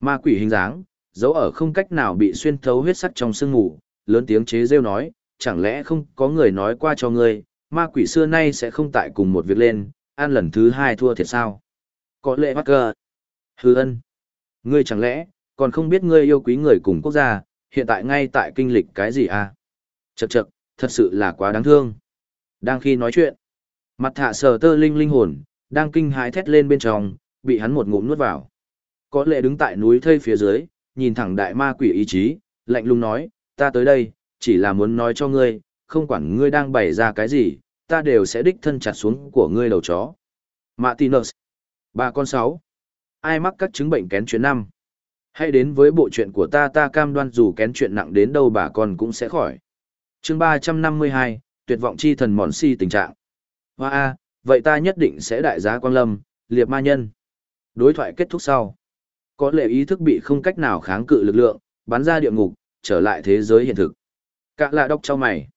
Ma quỷ hình dáng, dấu ở không cách nào bị xuyên thấu huyết sắc trong sương ngủ, lớn tiếng chế rêu nói, chẳng lẽ không có người nói qua cho ngươi, ma quỷ xưa nay sẽ không tại cùng một việc lên, ăn lần thứ hai thua thiệt sao? Có lệ mắc cờ. Hư ân. Ngươi chẳng lẽ, còn không biết ngươi yêu quý người cùng quốc gia, hiện tại ngay tại kinh lịch cái gì à? Chậc chậc, thật sự là quá đáng thương. Đang khi nói chuyện, mặt thạ sờ tơ linh linh hồn, đang kinh hãi thét lên bên trong, bị hắn một ngụm nuốt vào. Có lệ đứng tại núi thây phía dưới, nhìn thẳng đại ma quỷ ý chí, lạnh lùng nói, ta tới đây, chỉ là muốn nói cho ngươi, không quản ngươi đang bày ra cái gì, ta đều sẽ đích thân chặt xuống của ngươi đầu chó. Martinus. bà con sáu. Ai mắc các chứng bệnh kén chuyện năm? Hãy đến với bộ chuyện của ta ta cam đoan dù kén chuyện nặng đến đâu bà con cũng sẽ khỏi. chương 352, tuyệt vọng chi thần mòn si tình trạng. Hoa A, vậy ta nhất định sẽ đại giá quang lâm, liệp ma nhân. Đối thoại kết thúc sau. Có lệ ý thức bị không cách nào kháng cự lực lượng, bắn ra địa ngục, trở lại thế giới hiện thực. Cả lạ đọc cho mày.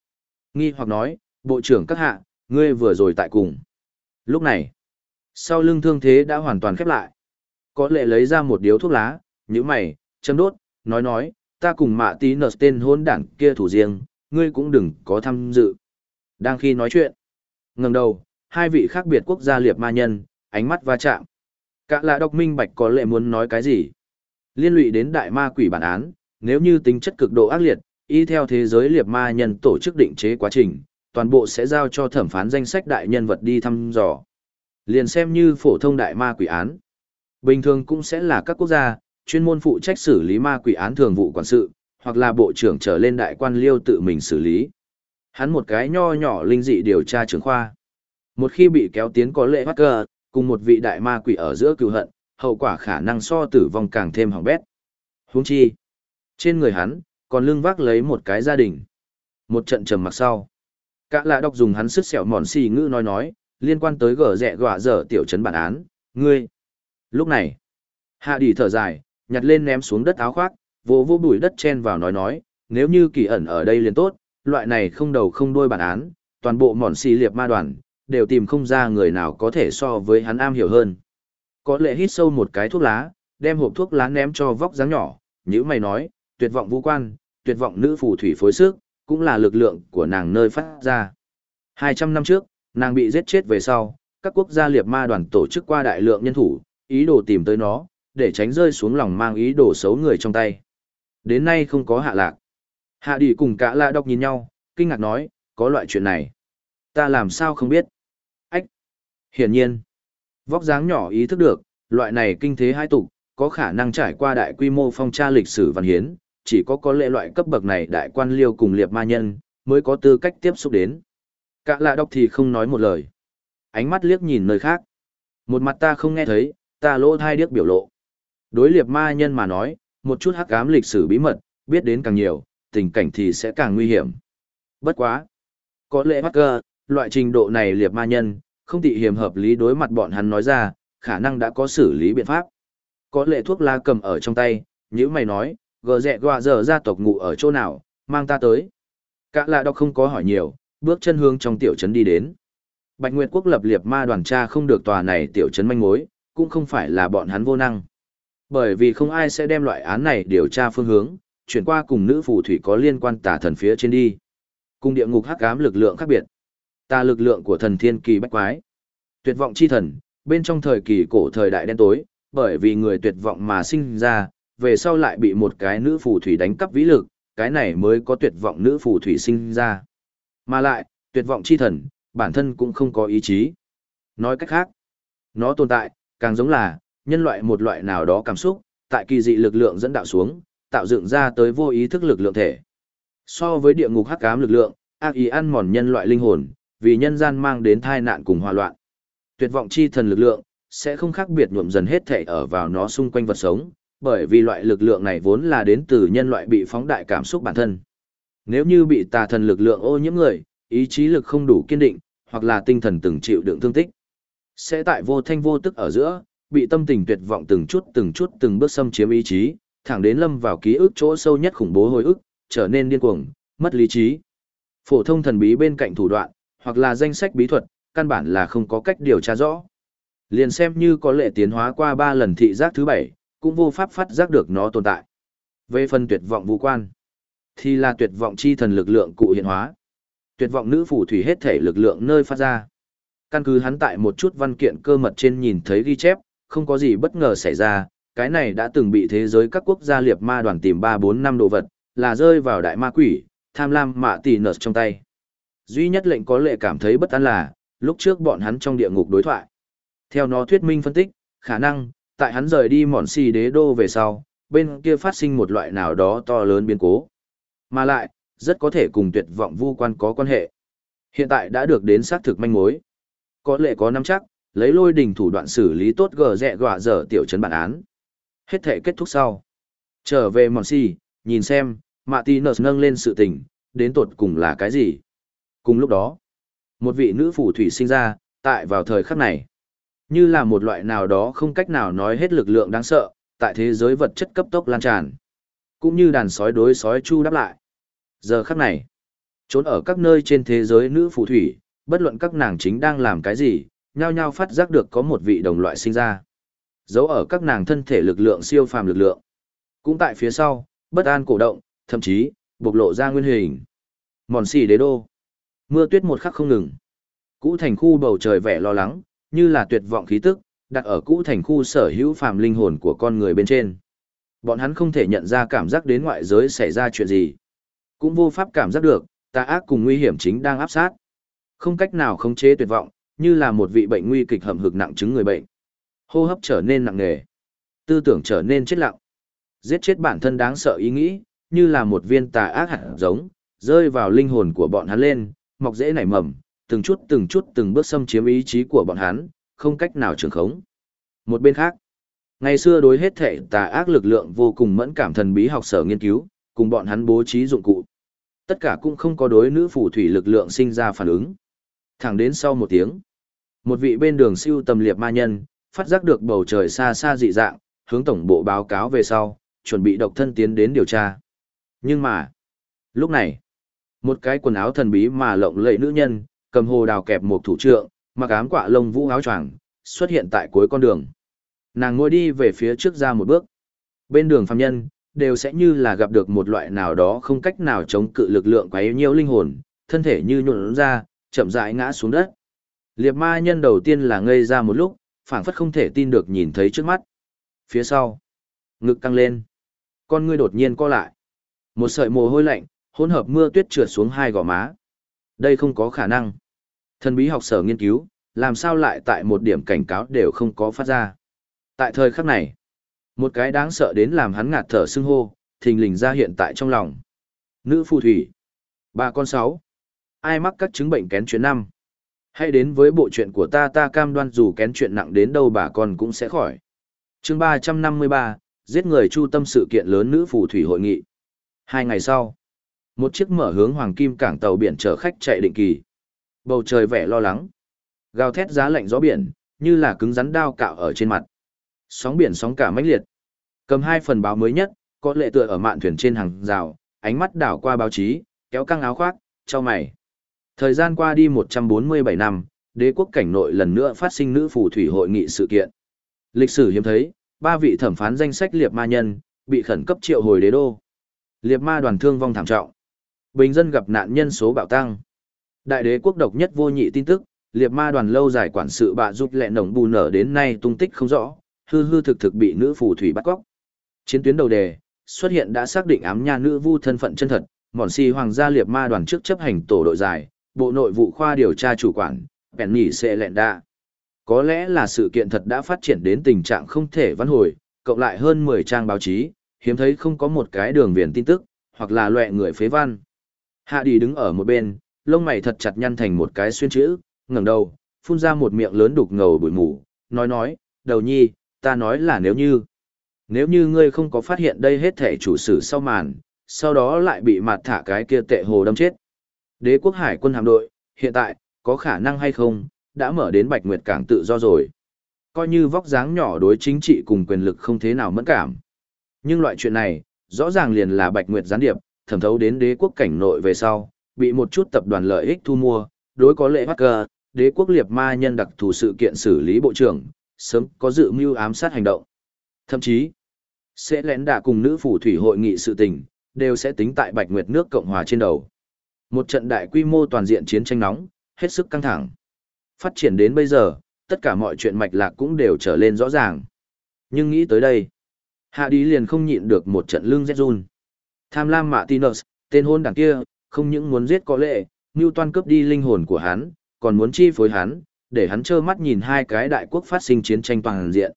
Nghi hoặc nói, bộ trưởng các hạ, ngươi vừa rồi tại cùng. Lúc này, sau lưng thương thế đã hoàn toàn khép lại. Có lệ lấy ra một điếu thuốc lá, như mày, châm đốt, nói nói, ta cùng mạ tí nợ tên hôn đảng kia thủ riêng, ngươi cũng đừng có tham dự. Đang khi nói chuyện, ngẩng đầu, hai vị khác biệt quốc gia liệp ma nhân, ánh mắt va chạm. Cả là đọc minh bạch có lệ muốn nói cái gì. Liên lụy đến đại ma quỷ bản án, nếu như tính chất cực độ ác liệt, y theo thế giới liệp ma nhân tổ chức định chế quá trình, toàn bộ sẽ giao cho thẩm phán danh sách đại nhân vật đi thăm dò. Liền xem như phổ thông đại ma quỷ án. Bình thường cũng sẽ là các quốc gia, chuyên môn phụ trách xử lý ma quỷ án thường vụ quản sự, hoặc là bộ trưởng trở lên đại quan liêu tự mình xử lý. Hắn một cái nho nhỏ linh dị điều tra trưởng khoa. Một khi bị kéo tiến có lệ Hacker, cùng một vị đại ma quỷ ở giữa cựu hận, hậu quả khả năng so tử vong càng thêm hỏng bét. Huống chi, trên người hắn, còn lưng vác lấy một cái gia đình. Một trận trầm mặc sau. Cả lạ đọc dùng hắn sức sẹo mòn xì ngữ nói nói, liên quan tới gở rẹ gọa dở tiểu trấn bản án, ngươi. Lúc này, hạ đi thở dài, nhặt lên ném xuống đất áo khoác, vô vô bụi đất chen vào nói nói, nếu như kỳ ẩn ở đây liền tốt, loại này không đầu không đuôi bản án, toàn bộ mòn xì liệp ma đoàn, đều tìm không ra người nào có thể so với hắn am hiểu hơn. Có lệ hít sâu một cái thuốc lá, đem hộp thuốc lá ném cho vóc dáng nhỏ, như mày nói, tuyệt vọng vũ quan, tuyệt vọng nữ phù thủy phối sức, cũng là lực lượng của nàng nơi phát ra. 200 năm trước, nàng bị giết chết về sau, các quốc gia liệt ma đoàn tổ chức qua đại lượng nhân thủ, ý đồ tìm tới nó, để tránh rơi xuống lòng mang ý đồ xấu người trong tay. Đến nay không có hạ lạc. Hạ đi cùng cả lạ đọc nhìn nhau, kinh ngạc nói, có loại chuyện này. Ta làm sao không biết. Ách. Hiển nhiên. Vóc dáng nhỏ ý thức được, loại này kinh thế hai tục, có khả năng trải qua đại quy mô phong tra lịch sử văn hiến, chỉ có có lệ loại cấp bậc này đại quan liêu cùng liệp ma nhân, mới có tư cách tiếp xúc đến. Cả lạ đọc thì không nói một lời. Ánh mắt liếc nhìn nơi khác. Một mặt ta không nghe thấy, ta lỗ thai điếc biểu lộ. Đối liệp ma nhân mà nói, một chút hắc ám lịch sử bí mật, biết đến càng nhiều, tình cảnh thì sẽ càng nguy hiểm. Bất quá. Có lẽ mắc cơ, loại trình độ này liệt ma nhân, không tị hiểm hợp lý đối mặt bọn hắn nói ra, khả năng đã có xử lý biện pháp. Có lệ thuốc la cầm ở trong tay, như mày nói, gờ rẹ gọa giờ ra tộc ngụ ở chỗ nào, mang ta tới. Cả lạ đọc không có hỏi nhiều, bước chân hướng trong tiểu trấn đi đến. Bạch Nguyệt Quốc lập liệt ma đoàn tra không được tòa này tiểu trấn manh mối, cũng không phải là bọn hắn vô năng. Bởi vì không ai sẽ đem loại án này điều tra phương hướng, chuyển qua cùng nữ phù thủy có liên quan tà thần phía trên đi. Cùng địa ngục hắc ám lực lượng khác biệt. Ta lực lượng của thần thiên kỳ bách quái. Tuyệt vọng chi thần, bên trong thời kỳ cổ thời đại đen tối, bởi vì người tuyệt vọng mà sinh ra, về sau lại bị một cái nữ phù thủy đánh cắp vĩ lực, cái này mới có tuyệt vọng nữ phù thủy sinh ra. Mà lại, tuyệt vọng chi thần, bản thân cũng không có ý chí. Nói cách khác, nó tồn tại, càng giống là, nhân loại một loại nào đó cảm xúc, tại kỳ dị lực lượng dẫn đạo xuống, tạo dựng ra tới vô ý thức lực lượng thể. So với địa ngục hắc ám lực lượng, ác ý ăn mòn nhân loại linh hồn, vì nhân gian mang đến tai nạn cùng hòa loạn. Tuyệt vọng chi thần lực lượng, sẽ không khác biệt nhuộm dần hết thể ở vào nó xung quanh vật sống, bởi vì loại lực lượng này vốn là đến từ nhân loại bị phóng đại cảm xúc bản thân. Nếu như bị tà thần lực lượng ô nhiễm người, ý chí lực không đủ kiên định, hoặc là tinh thần từng chịu đựng thương tích, sẽ tại vô thanh vô tức ở giữa, bị tâm tình tuyệt vọng từng chút từng chút từng bước xâm chiếm ý chí, thẳng đến lâm vào ký ức chỗ sâu nhất khủng bố hồi ức, trở nên điên cuồng, mất lý trí. Phổ thông thần bí bên cạnh thủ đoạn, hoặc là danh sách bí thuật, căn bản là không có cách điều tra rõ. Liền xem như có lệ tiến hóa qua 3 lần thị giác thứ 7, cũng vô pháp phát giác được nó tồn tại. Về phần tuyệt vọng vũ quan, thì là tuyệt vọng chi thần lực lượng cụ hiện hóa. Tuyệt vọng nữ phù thủy hết thể lực lượng nơi phát ra. Căn cứ hắn tại một chút văn kiện cơ mật trên nhìn thấy ghi chép, không có gì bất ngờ xảy ra, cái này đã từng bị thế giới các quốc gia liệt ma đoàn tìm 3-4 năm đồ vật, là rơi vào đại ma quỷ, tham lam mạ tỷ nợt trong tay. Duy nhất lệnh có lệ cảm thấy bất an là, lúc trước bọn hắn trong địa ngục đối thoại. Theo nó thuyết minh phân tích, khả năng, tại hắn rời đi mòn xì đế đô về sau, bên kia phát sinh một loại nào đó to lớn biến cố. Mà lại, rất có thể cùng tuyệt vọng vu quan có quan hệ. Hiện tại đã được đến xác thực manh mối. Có lệ có nắm chắc, lấy lôi đình thủ đoạn xử lý tốt gờ rẹ gọa dở tiểu trấn bản án. Hết thể kết thúc sau. Trở về mòn xì, nhìn xem, mạ tì nợ nâng lên sự tình, đến tột cùng là cái gì. Cùng lúc đó, một vị nữ phù thủy sinh ra, tại vào thời khắc này. Như là một loại nào đó không cách nào nói hết lực lượng đáng sợ, tại thế giới vật chất cấp tốc lan tràn. Cũng như đàn sói đối sói chu đáp lại. Giờ khắc này, trốn ở các nơi trên thế giới nữ phù thủy, bất luận các nàng chính đang làm cái gì, nhao nhao phát giác được có một vị đồng loại sinh ra. Giấu ở các nàng thân thể lực lượng siêu phàm lực lượng. Cũng tại phía sau, bất an cổ động, thậm chí, bộc lộ ra nguyên hình. Mòn xì đế đô. Mưa tuyết một khắc không ngừng. Cũ thành khu bầu trời vẻ lo lắng, như là tuyệt vọng khí tức, đặt ở cũ thành khu sở hữu phàm linh hồn của con người bên trên. Bọn hắn không thể nhận ra cảm giác đến ngoại giới xảy ra chuyện gì. Cũng vô pháp cảm giác được, tà ác cùng nguy hiểm chính đang áp sát. Không cách nào khống chế tuyệt vọng, như là một vị bệnh nguy kịch hầm hực nặng chứng người bệnh. Hô hấp trở nên nặng nề, tư tưởng trở nên chết lặng. Giết chết bản thân đáng sợ ý nghĩ, như là một viên tà ác hạt giống, rơi vào linh hồn của bọn hắn lên, mọc dễ nảy mầm, từng chút từng chút từng bước xâm chiếm ý chí của bọn hắn, không cách nào trường khống. Một bên khác, ngày xưa đối hết thể tà ác lực lượng vô cùng mẫn cảm thần bí học sở nghiên cứu, cùng bọn hắn bố trí dụng cụ. Tất cả cũng không có đối nữ phù thủy lực lượng sinh ra phản ứng. Thẳng đến sau một tiếng, một vị bên đường siêu tầm liệp ma nhân, phát giác được bầu trời xa xa dị dạng, hướng tổng bộ báo cáo về sau, chuẩn bị độc thân tiến đến điều tra. Nhưng mà, lúc này, một cái quần áo thần bí mà lộng lẫy nữ nhân, cầm hồ đào kẹp một thủ trượng, mặc ám quạ lông vũ áo choàng, xuất hiện tại cuối con đường. Nàng ngồi đi về phía trước ra một bước. Bên đường phàm nhân, đều sẽ như là gặp được một loại nào đó không cách nào chống cự lực lượng quá yếu nhiều linh hồn, thân thể như nhuộn ra, chậm rãi ngã xuống đất. Liệp ma nhân đầu tiên là ngây ra một lúc, phảng phất không thể tin được nhìn thấy trước mắt. Phía sau, ngực căng lên. Con ngươi đột nhiên co lại. Một sợi mồ hôi lạnh, hỗn hợp mưa tuyết trượt xuống hai gò má. Đây không có khả năng. Thần bí học sở nghiên cứu, làm sao lại tại một điểm cảnh cáo đều không có phát ra. Tại thời khắc này, một cái đáng sợ đến làm hắn ngạt thở sưng hô, thình lình ra hiện tại trong lòng. Nữ phù thủy. Bà con sáu. Ai mắc các chứng bệnh kén chuyện năm. Hãy đến với bộ chuyện của ta ta cam đoan dù kén chuyện nặng đến đâu bà con cũng sẽ khỏi. chương ba trăm năm mươi ba giết người chu tâm sự kiện lớn nữ phù thủy hội nghị. Hai ngày sau, một chiếc mở hướng hoàng kim cảng tàu biển chở khách chạy định kỳ. Bầu trời vẻ lo lắng. Gào thét giá lạnh gió biển, như là cứng rắn đao cạo ở trên mặt. Sóng biển sóng cả mãnh liệt. Cầm hai phần báo mới nhất, có lệ tựa ở mạn thuyền trên hàng rào, ánh mắt đảo qua báo chí, kéo căng áo khoác, cho mày. Thời gian qua đi 147 năm, đế quốc cảnh nội lần nữa phát sinh nữ phù thủy hội nghị sự kiện. Lịch sử hiếm thấy, ba vị thẩm phán danh sách liệt ma nhân, bị khẩn cấp triệu hồi đế đô. Liệt ma đoàn thương vong thảm trọng. Bình dân gặp nạn nhân số bạo tăng. Đại đế quốc độc nhất vô nhị tin tức, liệt ma đoàn lâu dài quản sự bạ giúp lẹ nồng bù nở đến nay tung tích không rõ, hư hư thực thực bị nữ phù thủy bắt cóc. Chiến tuyến đầu đề, xuất hiện đã xác định ám nha nữ vu thân phận chân thật, mòn si hoàng gia liệt ma đoàn trước chấp hành tổ đội dài, bộ nội vụ khoa điều tra chủ quản, bèn nhỉ sẽ lẹn đa. Có lẽ là sự kiện thật đã phát triển đến tình trạng không thể vãn hồi, cộng lại hơn 10 trang báo chí, hiếm thấy không có một cái đường viền tin tức, hoặc là loại người phế văn. Hạ đi đứng ở một bên, lông mày thật chặt nhăn thành một cái xuyên chữ, ngẩng đầu, phun ra một miệng lớn đục ngầu bụi mù, nói nói, đầu nhi, ta nói là nếu như, nếu như ngươi không có phát hiện đây hết thể chủ sử sau màn, sau đó lại bị mặt thả cái kia tệ hồ đâm chết. Đế quốc hải quân hạm đội, hiện tại, có khả năng hay không, đã mở đến Bạch Nguyệt Cảng tự do rồi. Coi như vóc dáng nhỏ đối chính trị cùng quyền lực không thế nào mẫn cảm. Nhưng loại chuyện này, rõ ràng liền là Bạch Nguyệt gián điệp, thẩm thấu đến đế quốc cảnh nội về sau, bị một chút tập đoàn lợi ích thu mua, đối có lệ Hacker, đế quốc liệt ma nhân đặc thù sự kiện xử lý bộ trưởng, sớm có dự mưu ám sát hành động. Thậm chí, Sẽ lén đà cùng nữ phủ thủy hội nghị sự tình, đều sẽ tính tại Bạch Nguyệt nước Cộng hòa trên đầu. Một trận đại quy mô toàn diện chiến tranh nóng, hết sức căng thẳng. Phát triển đến bây giờ, tất cả mọi chuyện mạch lạc cũng đều trở lên rõ ràng. Nhưng nghĩ tới đây, Hạ Đi liền không nhịn được một trận lưng rét run. Tham lam mạ Tinus, tên hôn đảng kia, không những muốn giết có lệ, như toan cướp đi linh hồn của hắn, còn muốn chi phối hắn, để hắn trơ mắt nhìn hai cái đại quốc phát sinh chiến tranh toàn diện.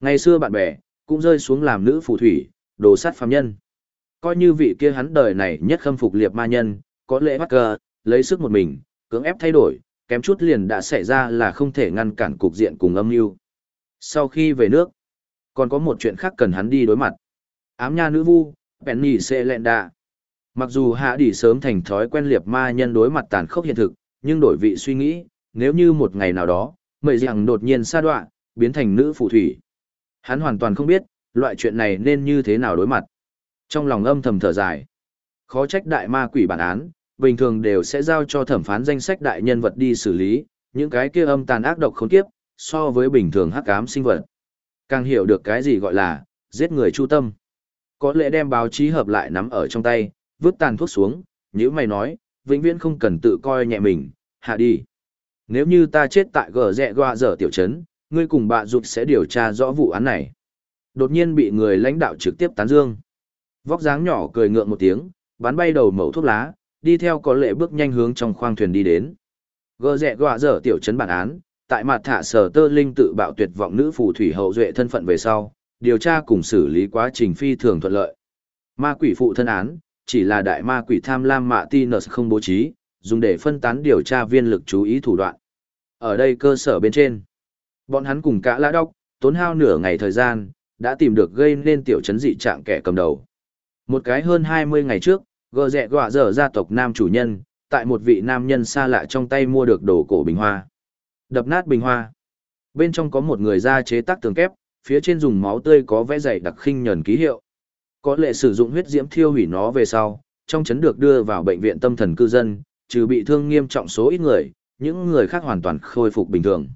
Ngày xưa bạn bè, cũng rơi xuống làm nữ phù thủy, đồ sát phàm nhân. Coi như vị kia hắn đời này nhất khâm phục liệp ma nhân, có lẽ bắt cờ, lấy sức một mình, cưỡng ép thay đổi, kém chút liền đã xảy ra là không thể ngăn cản cục diện cùng âm mưu. Sau khi về nước, còn có một chuyện khác cần hắn đi đối mặt. Ám nha nữ vu, Penny Selenda. Mặc dù hạ đi sớm thành thói quen liệp ma nhân đối mặt tàn khốc hiện thực, nhưng đổi vị suy nghĩ, nếu như một ngày nào đó, mời rằng đột nhiên sa đoạn, biến thành nữ phù thủy. Hắn hoàn toàn không biết, loại chuyện này nên như thế nào đối mặt. Trong lòng âm thầm thở dài, khó trách đại ma quỷ bản án, bình thường đều sẽ giao cho thẩm phán danh sách đại nhân vật đi xử lý, những cái kia âm tàn ác độc khốn kiếp, so với bình thường hắc ám sinh vật. Càng hiểu được cái gì gọi là, giết người chu tâm. Có lẽ đem báo chí hợp lại nắm ở trong tay, vứt tàn thuốc xuống, nếu mày nói, vĩnh viễn không cần tự coi nhẹ mình, hạ đi. Nếu như ta chết tại gờ rẹ goa dở tiểu trấn, ngươi cùng bà Dục sẽ điều tra rõ vụ án này. Đột nhiên bị người lãnh đạo trực tiếp tán dương. Vóc dáng nhỏ cười ngượng một tiếng, bắn bay đầu mẩu thuốc lá, đi theo có lệ bước nhanh hướng trong khoang thuyền đi đến. Gờ rẹ goa dở tiểu trấn bản án, tại mặt thả sở tơ linh tự bạo tuyệt vọng nữ phù thủy hậu duệ thân phận về sau, điều tra cùng xử lý quá trình phi thường thuận lợi. Ma quỷ phụ thân án, chỉ là đại ma quỷ tham lam mạ Tinus không bố trí, dùng để phân tán điều tra viên lực chú ý thủ đoạn. Ở đây cơ sở bên trên, bọn hắn cùng cả lã đốc, tốn hao nửa ngày thời gian, đã tìm được gây nên tiểu chấn dị trạng kẻ cầm đầu. Một cái hơn 20 ngày trước, gờ rẹ gọa dở gia tộc nam chủ nhân, tại một vị nam nhân xa lạ trong tay mua được đồ cổ bình hoa. Đập nát bình hoa. Bên trong có một người da chế tác tường kép, phía trên dùng máu tươi có vẽ dày đặc khinh nhờn ký hiệu. Có lệ sử dụng huyết diễm thiêu hủy nó về sau, trong chấn được đưa vào bệnh viện tâm thần cư dân, trừ bị thương nghiêm trọng số ít người, những người khác hoàn toàn khôi phục bình thường.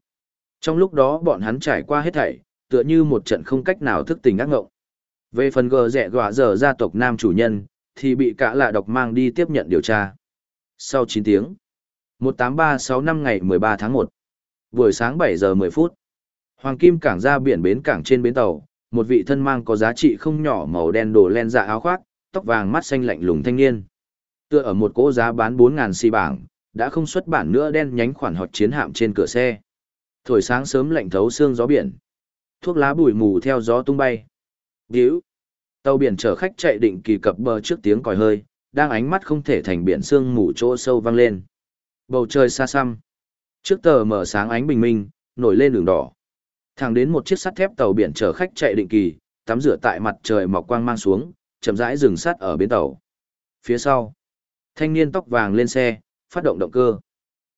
Trong lúc đó bọn hắn trải qua hết thảy, tựa như một trận không cách nào thức tỉnh ác ngộng. Về phần gờ rẻ gọa dở gia tộc nam chủ nhân, thì bị cả lạ độc mang đi tiếp nhận điều tra. Sau 9 tiếng, 18365 ngày 13 tháng 1, buổi sáng 7 giờ 10 phút, Hoàng Kim cảng ra biển bến cảng trên bến tàu, một vị thân mang có giá trị không nhỏ màu đen đồ len dạ áo khoác, tóc vàng mắt xanh lạnh lùng thanh niên. Tựa ở một cỗ giá bán bốn ngàn xi bảng, đã không xuất bản nữa đen nhánh khoản họt chiến hạm trên cửa xe. Thổi sáng sớm lạnh thấu xương gió biển. Thuốc lá bụi mù theo gió tung bay. Điếu. Tàu biển chở khách chạy định kỳ cập bờ trước tiếng còi hơi, đang ánh mắt không thể thành biển sương mù chỗ sâu vang lên. Bầu trời xa xăm. Trước tờ mở sáng ánh bình minh, nổi lên đường đỏ. Thẳng đến một chiếc sắt thép tàu biển chở khách chạy định kỳ, tắm rửa tại mặt trời mọc quang mang xuống, chậm rãi dừng sắt ở bến tàu. Phía sau, thanh niên tóc vàng lên xe, phát động động cơ.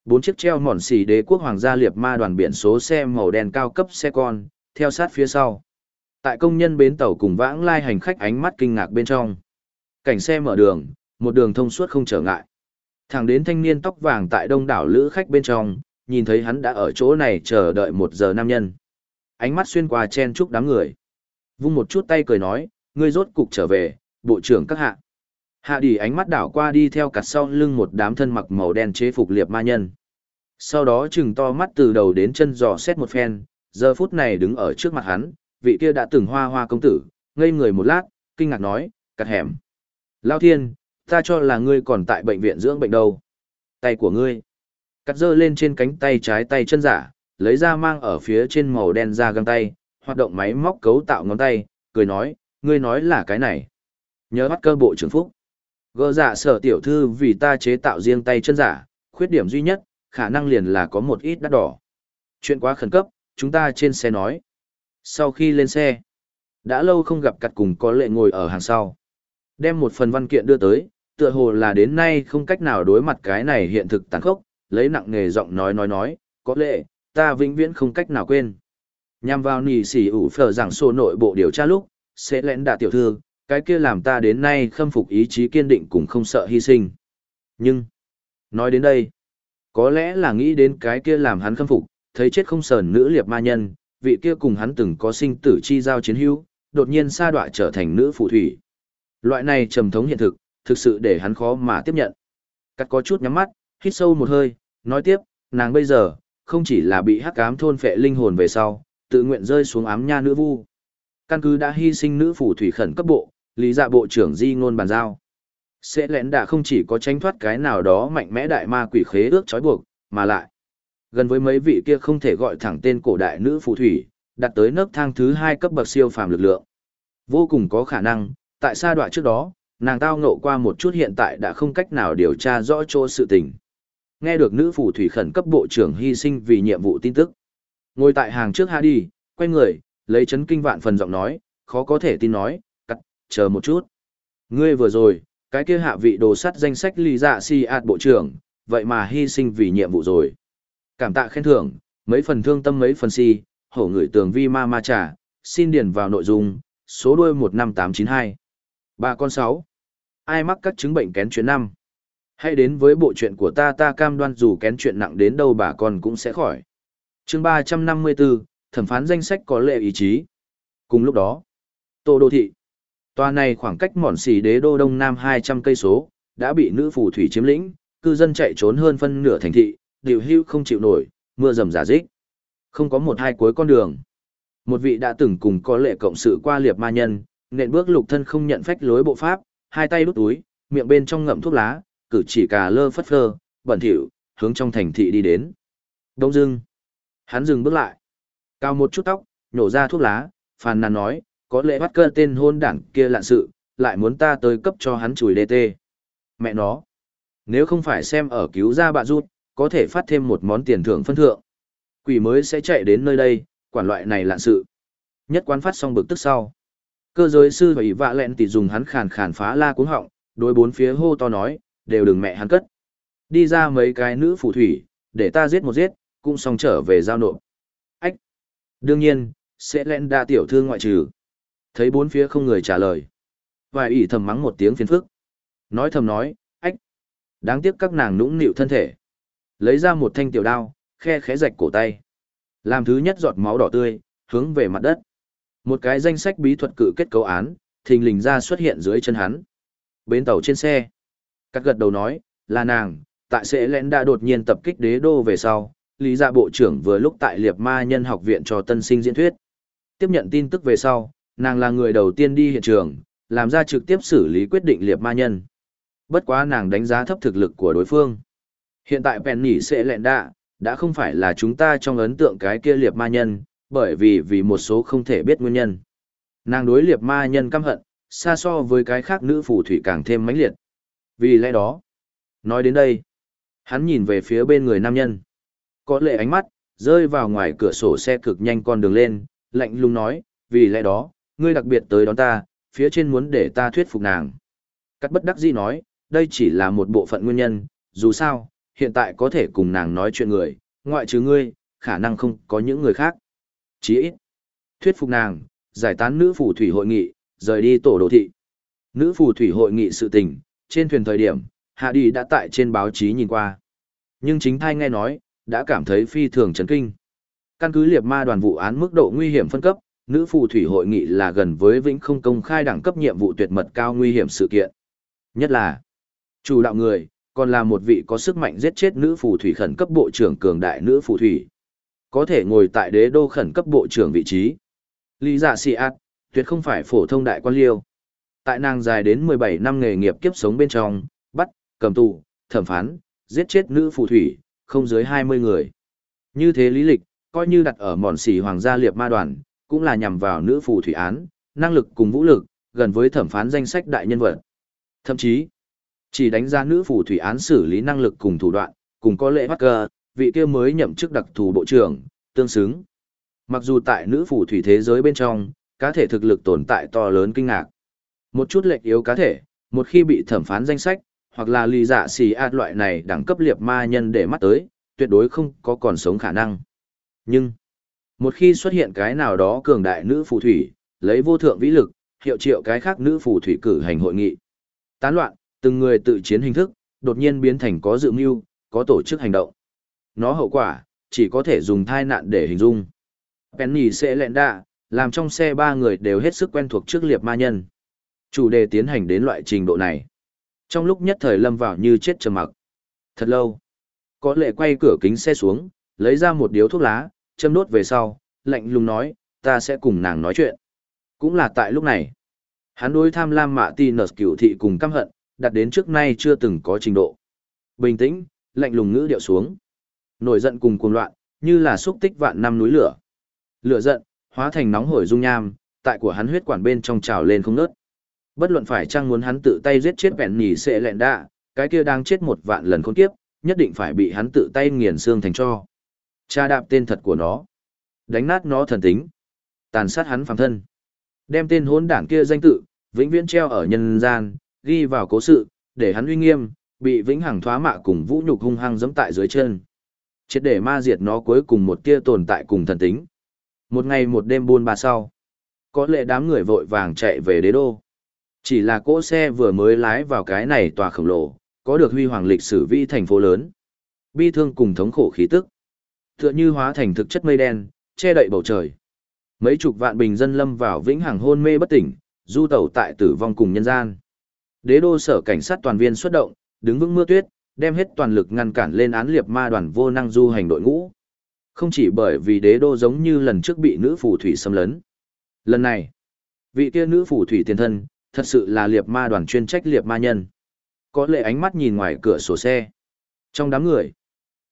Bốn chiếc treo mòn xì đế quốc hoàng gia liệp ma đoàn biển số xe màu đen cao cấp xe con, theo sát phía sau. Tại công nhân bến tàu cùng vãng lai hành khách ánh mắt kinh ngạc bên trong. Cảnh xe mở đường, một đường thông suốt không trở ngại. Thẳng đến thanh niên tóc vàng tại đông đảo lữ khách bên trong, nhìn thấy hắn đã ở chỗ này chờ đợi một giờ nam nhân. Ánh mắt xuyên qua chen chúc đám người. Vung một chút tay cười nói, ngươi rốt cục trở về, bộ trưởng các hạ. Hạ đỉ ánh mắt đảo qua đi theo cặt sau lưng một đám thân mặc màu đen chế phục liệp ma nhân. Sau đó chừng to mắt từ đầu đến chân dò xét một phen, giờ phút này đứng ở trước mặt hắn, vị kia đã từng hoa hoa công tử, ngây người một lát, kinh ngạc nói, cặt hẻm. Lao thiên, ta cho là ngươi còn tại bệnh viện dưỡng bệnh đâu. Tay của ngươi. Cắt dơ lên trên cánh tay trái tay chân giả, lấy ra mang ở phía trên màu đen ra găng tay, hoạt động máy móc cấu tạo ngón tay, cười nói, ngươi nói là cái này. Nhớ bắt cơ bộ trưởng phúc. Gỡ giả dạ sở tiểu thư vì ta chế tạo riêng tay chân giả, khuyết điểm duy nhất, khả năng liền là có một ít đắt đỏ. Chuyện quá khẩn cấp, chúng ta trên xe nói. Sau khi lên xe, đã lâu không gặp cặt cùng có lệ ngồi ở hàng sau. Đem một phần văn kiện đưa tới, tựa hồ là đến nay không cách nào đối mặt cái này hiện thực tàn khốc, lấy nặng nghề giọng nói nói nói, có lệ, ta vĩnh viễn không cách nào quên. Nhằm vào nỉ sỉ ủ phở giảng sổ nội bộ điều tra lúc, sẽ lẽn đạ tiểu thư, cái kia làm ta đến nay khâm phục ý chí kiên định cũng không sợ hy sinh. Nhưng, nói đến đây, có lẽ là nghĩ đến cái kia làm hắn khâm phục, thấy chết không sờn nữ liệp ma nhân, vị kia cùng hắn từng có sinh tử chi giao chiến hữu, đột nhiên sa đọa trở thành nữ phù thủy. Loại này trầm thống hiện thực, thực sự để hắn khó mà tiếp nhận. Cắt có chút nhắm mắt, hít sâu một hơi, nói tiếp, nàng bây giờ, không chỉ là bị hắc ám thôn phệ linh hồn về sau, tự nguyện rơi xuống ám nha nữ vu. Căn cứ đã hy sinh nữ phù thủy khẩn cấp bộ, lý dạ bộ trưởng di ngôn bàn giao. Sẽ lẽn đã không chỉ có tránh thoát cái nào đó mạnh mẽ đại ma quỷ khế ước trói buộc, mà lại. Gần với mấy vị kia không thể gọi thẳng tên cổ đại nữ phù thủy, đặt tới nấc thang thứ hai cấp bậc siêu phàm lực lượng. Vô cùng có khả năng, tại sa đoạn trước đó, nàng tao ngộ qua một chút hiện tại đã không cách nào điều tra rõ chỗ sự tình. Nghe được nữ phù thủy khẩn cấp bộ trưởng hy sinh vì nhiệm vụ tin tức. Ngồi tại hàng trước Hadi, quay người, lấy chấn kinh vạn phần giọng nói, khó có thể tin nói, cắt, chờ một chút. Ngươi vừa rồi, cái kia hạ vị đồ sắt danh sách lý dạ si ạt bộ trưởng, vậy mà hy sinh vì nhiệm vụ rồi. Cảm tạ khen thưởng, mấy phần thương tâm mấy phần si, hổ người tường vi ma ma trả, xin điền vào nội dung, số đuôi 15892. Ba con 6. Ai mắc các chứng bệnh kén chuyến năm? Hãy đến với bộ chuyện của ta ta cam đoan dù kén chuyện nặng đến đâu bà con cũng sẽ khỏi. chương 354, thẩm phán danh sách có lệ ý chí. Cùng lúc đó, Tô Đô Thị. Tòa này khoảng cách mòn xì đế đô đông nam 200 cây số, đã bị nữ phù thủy chiếm lĩnh, cư dân chạy trốn hơn phân nửa thành thị, điều hưu không chịu nổi, mưa rầm giả dích. Không có một hai cuối con đường. Một vị đã từng cùng có lệ cộng sự qua liệp ma nhân, nện bước lục thân không nhận phách lối bộ pháp, hai tay đút túi, miệng bên trong ngậm thuốc lá, cử chỉ cà lơ phất phơ, bẩn thỉu, hướng trong thành thị đi đến. Đông dưng. Hắn dừng bước lại. Cao một chút tóc, nhổ ra thuốc lá, phàn nàn nói, có lẽ bắt cơ tên hôn đảng kia lạn sự, lại muốn ta tới cấp cho hắn chùi đê tê. Mẹ nó. Nếu không phải xem ở cứu ra bạn rút, có thể phát thêm một món tiền thưởng phân thượng. Quỷ mới sẽ chạy đến nơi đây, quản loại này lạn sự. Nhất quán phát xong bực tức sau. Cơ giới sư và ý vạ lẹn tỷ dùng hắn khàn khàn phá la cuống họng, đối bốn phía hô to nói, đều đừng mẹ hắn cất. Đi ra mấy cái nữ phù thủy, để ta giết một giết, cũng xong trở về giao nộp. Ách! Đương nhiên, sẽ lẹn đa tiểu thương ngoại trừ. Thấy bốn phía không người trả lời. Vài ỉ thầm mắng một tiếng phiền phức. Nói thầm nói, ách! Đáng tiếc các nàng nũng nịu thân thể. Lấy ra một thanh tiểu đao, khe khẽ rạch cổ tay. Làm thứ nhất giọt máu đỏ tươi, hướng về mặt đất. Một cái danh sách bí thuật cự kết cấu án, thình lình ra xuất hiện dưới chân hắn. Bến tàu trên xe. Cắt gật đầu nói, là nàng, tại sẽ lén đã đột nhiên tập kích đế đô về sau. Lý gia bộ trưởng vừa lúc tại liệt ma nhân học viện cho tân sinh diễn thuyết. Tiếp nhận tin tức về sau, nàng là người đầu tiên đi hiện trường, làm ra trực tiếp xử lý quyết định liệt ma nhân. Bất quá nàng đánh giá thấp thực lực của đối phương. Hiện tại Penny sẽ lẹn đạ, đã không phải là chúng ta trong ấn tượng cái kia liệt ma nhân, bởi vì vì một số không thể biết nguyên nhân. Nàng đối liệt ma nhân căm hận, xa so với cái khác nữ phù thủy càng thêm mãnh liệt. Vì lẽ đó, nói đến đây, hắn nhìn về phía bên người nam nhân. Có lệ ánh mắt, rơi vào ngoài cửa sổ xe cực nhanh con đường lên, lạnh lùng nói, vì lẽ đó, ngươi đặc biệt tới đón ta, phía trên muốn để ta thuyết phục nàng. Cắt bất đắc dĩ nói, đây chỉ là một bộ phận nguyên nhân, dù sao, hiện tại có thể cùng nàng nói chuyện người, ngoại trừ ngươi, khả năng không có những người khác. Chỉ ít, thuyết phục nàng, giải tán nữ phù thủy hội nghị, rời đi tổ đồ thị. Nữ phù thủy hội nghị sự tình, trên thuyền thời điểm, Hạ Đi đã tại trên báo chí nhìn qua. Nhưng chính thai nghe nói, đã cảm thấy phi thường chấn kinh. Căn cứ liệt ma đoàn vụ án mức độ nguy hiểm phân cấp, nữ phù thủy hội nghị là gần với vĩnh không công khai đẳng cấp nhiệm vụ tuyệt mật cao nguy hiểm sự kiện. Nhất là, chủ đạo người, còn là một vị có sức mạnh giết chết nữ phù thủy khẩn cấp bộ trưởng cường đại nữ phù thủy. Có thể ngồi tại đế đô khẩn cấp bộ trưởng vị trí. Lý dạ giả si ác, tuyệt không phải phổ thông đại quan liêu. Tại nàng dài đến 17 năm nghề nghiệp kiếp sống bên trong, bắt, cầm tù, thẩm phán, giết chết nữ phù thủy, không dưới 20 người. Như thế lý lịch, coi như đặt ở mòn xỉ hoàng gia liệp ma đoàn, cũng là nhằm vào nữ phù thủy án, năng lực cùng vũ lực, gần với thẩm phán danh sách đại nhân vật. Thậm chí, chỉ đánh giá nữ phù thủy án xử lý năng lực cùng thủ đoạn, cùng có lệ Parker, vị kia mới nhậm chức đặc thù bộ trưởng, tương xứng. Mặc dù tại nữ phù thủy thế giới bên trong, cá thể thực lực tồn tại to lớn kinh ngạc. Một chút lệch yếu cá thể, một khi bị thẩm phán danh sách, hoặc là lì dạ xì ạt loại này đẳng cấp liệt ma nhân để mắt tới, tuyệt đối không có còn sống khả năng. Nhưng, một khi xuất hiện cái nào đó cường đại nữ phù thủy, lấy vô thượng vĩ lực, hiệu triệu cái khác nữ phù thủy cử hành hội nghị. Tán loạn, từng người tự chiến hình thức, đột nhiên biến thành có dự mưu, có tổ chức hành động. Nó hậu quả, chỉ có thể dùng thai nạn để hình dung. Penny sẽ lẹn đạ, Làm trong xe ba người đều hết sức quen thuộc trước liệp ma nhân. Chủ đề tiến hành đến loại trình độ này. Trong lúc nhất thời lâm vào như chết trầm mặc. Thật lâu. Có lệ quay cửa kính xe xuống, lấy ra một điếu thuốc lá, châm đốt về sau, lạnh lùng nói, ta sẽ cùng nàng nói chuyện. Cũng là tại lúc này. Hắn đối tham lam mạ ti nở cửu thị cùng căm hận, đặt đến trước nay chưa từng có trình độ. Bình tĩnh, lạnh lùng ngữ điệu xuống. Nổi giận cùng cuồng loạn, như là xúc tích vạn năm núi lửa. Lửa giận, hóa thành nóng hổi dung nham, tại của hắn huyết quản bên trong trào lên không ngớt. Bất luận phải chăng muốn hắn tự tay giết chết vẹn nhì sẽ lẹn đạ, cái kia đang chết một vạn lần khốn kiếp, nhất định phải bị hắn tự tay nghiền xương thành cho. Cha đạp tên thật của nó, đánh nát nó thần tính, tàn sát hắn phàm thân. Đem tên hỗn đảng kia danh tự, vĩnh viễn treo ở nhân gian, ghi vào cố sự, để hắn uy nghiêm, bị vĩnh hằng thoá mạ cùng vũ nhục hung hăng giẫm tại dưới chân. Chết để ma diệt nó cuối cùng một tia tồn tại cùng thần tính. Một ngày một đêm buôn ba sau. Có lẽ đám người vội vàng chạy về đế đô. Chỉ là cỗ xe vừa mới lái vào cái này tòa khổng lồ, có được huy hoàng lịch sử vi thành phố lớn. Bi thương cùng thống khổ khí tức. Tựa như hóa thành thực chất mây đen, che đậy bầu trời. Mấy chục vạn bình dân lâm vào vĩnh hằng hôn mê bất tỉnh, du tẩu tại tử vong cùng nhân gian. Đế đô sở cảnh sát toàn viên xuất động, đứng vững mưa tuyết, đem hết toàn lực ngăn cản lên án liệp ma đoàn vô năng du hành đội ngũ. Không chỉ bởi vì đế đô giống như lần trước bị nữ phù thủy xâm lấn. Lần này, vị kia nữ phù thủy tiền thân, thật sự là liệp ma đoàn chuyên trách liệp ma nhân. Có lệ ánh mắt nhìn ngoài cửa sổ xe. Trong đám người,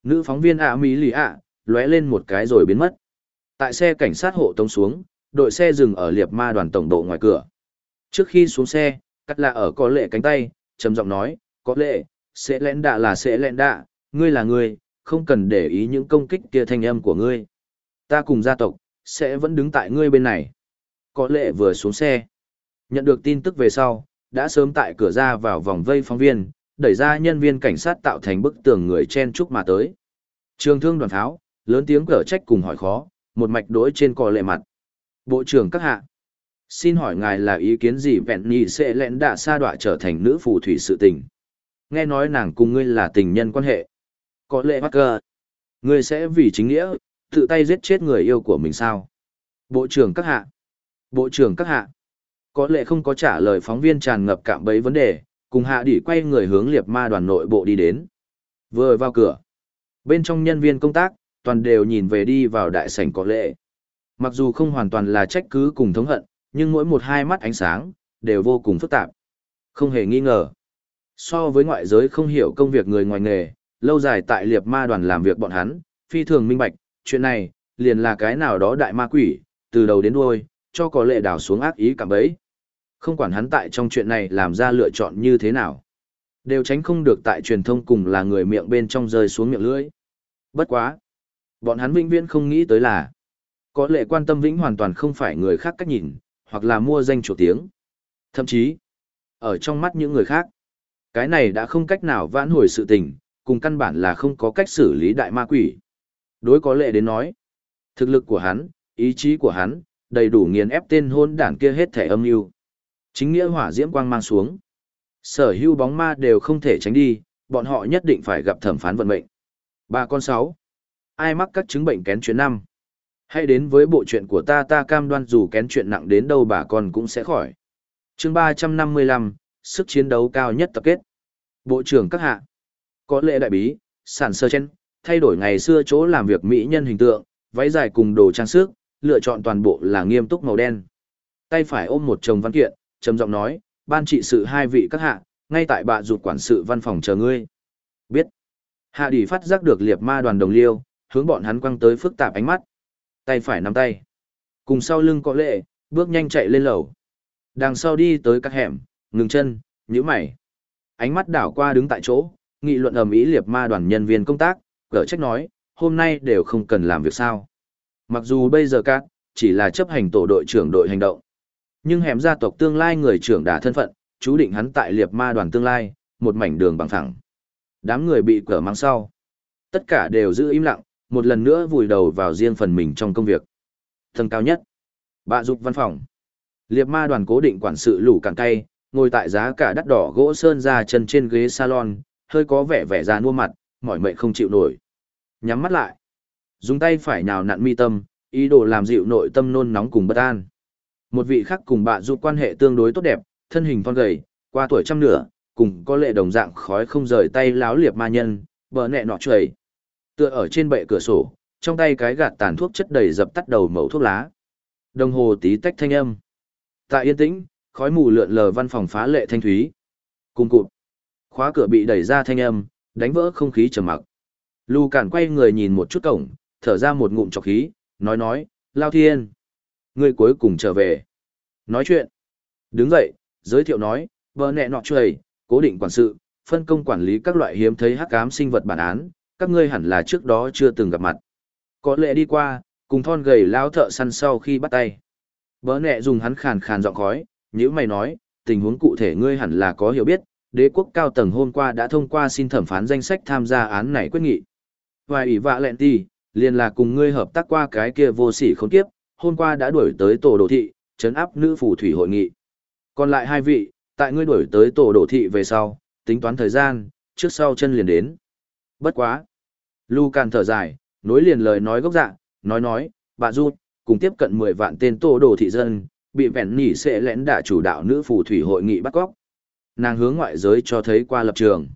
nữ phóng viên ạ Mỹ lì ạ, lóe lên một cái rồi biến mất. Tại xe cảnh sát hộ tống xuống, đội xe dừng ở liệp ma đoàn tổng độ ngoài cửa. Trước khi xuống xe, cắt lạ ở có lệ cánh tay, trầm giọng nói, có lệ, sẽ lẽn đạ là sẽ lẽn đạ, ngươi là ngươi, không cần để ý những công kích kia thanh âm của ngươi. Ta cùng gia tộc, sẽ vẫn đứng tại ngươi bên này. Có lệ vừa xuống xe. Nhận được tin tức về sau, đã sớm tại cửa ra vào vòng vây phóng viên, đẩy ra nhân viên cảnh sát tạo thành bức tường người chen chúc mà tới. Trường thương đoàn tháo, lớn tiếng cở trách cùng hỏi khó, một mạch đối trên cò lệ mặt. Bộ trưởng các hạ, xin hỏi ngài là ý kiến gì vẹn nhì sẽ lẽn đạ sa đọa trở thành nữ phù thủy sự tình. Nghe nói nàng cùng ngươi là tình nhân quan hệ. Có lệ bắt cờ. Ngươi sẽ vì chính nghĩa, tự tay giết chết người yêu của mình sao? Bộ trưởng các hạ. Bộ trưởng các hạ. Có lẽ không có trả lời phóng viên tràn ngập cạm bấy vấn đề, cùng hạ đỉ quay người hướng liệt ma đoàn nội bộ đi đến. Vừa vào cửa, bên trong nhân viên công tác, toàn đều nhìn về đi vào đại sảnh có lệ. Mặc dù không hoàn toàn là trách cứ cùng thống hận, nhưng mỗi một hai mắt ánh sáng, đều vô cùng phức tạp. Không hề nghi ngờ. So với ngoại giới không hiểu công việc người ngoài nghề, lâu dài tại liệt ma đoàn làm việc bọn hắn, phi thường minh bạch, chuyện này, liền là cái nào đó đại ma quỷ, từ đầu đến đuôi, cho có lệ đào xuống ác ý cảm ấy. Không quản hắn tại trong chuyện này làm ra lựa chọn như thế nào. Đều tránh không được tại truyền thông cùng là người miệng bên trong rơi xuống miệng lưỡi. Bất quá. Bọn hắn vĩnh viễn không nghĩ tới là. Có lệ quan tâm vĩnh hoàn toàn không phải người khác cách nhìn, hoặc là mua danh chủ tiếng. Thậm chí, ở trong mắt những người khác, cái này đã không cách nào vãn hồi sự tình, cùng căn bản là không có cách xử lý đại ma quỷ. Đối có lệ đến nói, thực lực của hắn, ý chí của hắn, đầy đủ nghiền ép tên hôn đảng kia hết thể âm mưu Chính nghĩa hỏa diễm quang mang xuống. Sở hưu bóng ma đều không thể tránh đi, bọn họ nhất định phải gặp thẩm phán vận mệnh. Ba con sáu. Ai mắc các chứng bệnh kén chuyện năm? Hãy đến với bộ chuyện của ta ta cam đoan dù kén chuyện nặng đến đâu bà con cũng sẽ khỏi. chương ba trăm năm mươi lăm sức chiến đấu cao nhất tập kết. Bộ trưởng các hạ. Có lệ đại bí, sản sơ chen, thay đổi ngày xưa chỗ làm việc mỹ nhân hình tượng, váy dài cùng đồ trang sức, lựa chọn toàn bộ là nghiêm túc màu đen. Tay phải ôm một chồng văn kiện, trầm giọng nói, ban trị sự hai vị các hạ, ngay tại bạ rụt quản sự văn phòng chờ ngươi. Biết. Hạ đỉ phát giác được liệt ma đoàn đồng liêu, hướng bọn hắn quăng tới phức tạp ánh mắt. Tay phải nắm tay. Cùng sau lưng có lệ, bước nhanh chạy lên lầu. Đằng sau đi tới các hẻm, ngừng chân, nhíu mày. Ánh mắt đảo qua đứng tại chỗ, nghị luận ầm ĩ liệt ma đoàn nhân viên công tác, cở trách nói, hôm nay đều không cần làm việc sao. Mặc dù bây giờ các, chỉ là chấp hành tổ đội trưởng đội hành động. Nhưng hẻm gia tộc tương lai người trưởng đả thân phận, chú định hắn tại liệt ma đoàn tương lai, một mảnh đường bằng thẳng. Đám người bị cờ mang sau. Tất cả đều giữ im lặng, một lần nữa vùi đầu vào riêng phần mình trong công việc. Thần cao nhất. Bạ dục văn phòng. Liệt ma đoàn cố định quản sự lũ càng tay, ngồi tại giá cả đắt đỏ gỗ sơn ra chân trên ghế salon, hơi có vẻ vẻ ra nua mặt, mỏi mệt không chịu nổi. Nhắm mắt lại. Dùng tay phải nhào nặn mi tâm, ý đồ làm dịu nội tâm nôn nóng cùng bất an. Một vị khác cùng bạn giúp quan hệ tương đối tốt đẹp, thân hình thon gầy, qua tuổi trăm nửa, cùng có lệ đồng dạng khói không rời tay láo liệp ma nhân, bờ nẹ nọ chuẩy. Tựa ở trên bệ cửa sổ, trong tay cái gạt tàn thuốc chất đầy dập tắt đầu mẩu thuốc lá. Đồng hồ tí tách thanh âm. Tại yên tĩnh, khói mù lượn lờ văn phòng phá lệ thanh thúy. Cùng cụt. Khóa cửa bị đẩy ra thanh âm, đánh vỡ không khí trầm mặc. Lu cản quay người nhìn một chút cổng, thở ra một ngụm trọc khí, nói nói, Lao Thiên. Người cuối cùng trở về. Nói chuyện. Đứng dậy, giới thiệu nói, vợ nẹ nọ chuầy, cố định quản sự, phân công quản lý các loại hiếm thấy hắc ám sinh vật bản án, các ngươi hẳn là trước đó chưa từng gặp mặt. Có lẽ đi qua, cùng thon gầy lao thợ săn sau khi bắt tay. Vợ nẹ dùng hắn khàn khàn giọng khói, nếu mày nói, tình huống cụ thể ngươi hẳn là có hiểu biết, đế quốc cao tầng hôm qua đã thông qua xin thẩm phán danh sách tham gia án này quyết nghị. vài ủy vạ lẹn ti, liền là cùng ngươi hợp tác qua cái kia vô sỉ khốn kiếp, hôm qua đã đuổi tới tổ đồ thị, chấn áp nữ phù thủy hội nghị. Còn lại hai vị, tại ngươi đuổi tới tổ đồ thị về sau, tính toán thời gian, trước sau chân liền đến. Bất quá. Lu Càn thở dài, nối liền lời nói gốc dạng, nói nói, bà Du, cùng tiếp cận 10 vạn tên tổ đồ thị dân, bị vẹn nỉ sẽ lén đả chủ đạo nữ phù thủy hội nghị bắt cóc. Nàng hướng ngoại giới cho thấy qua lập trường.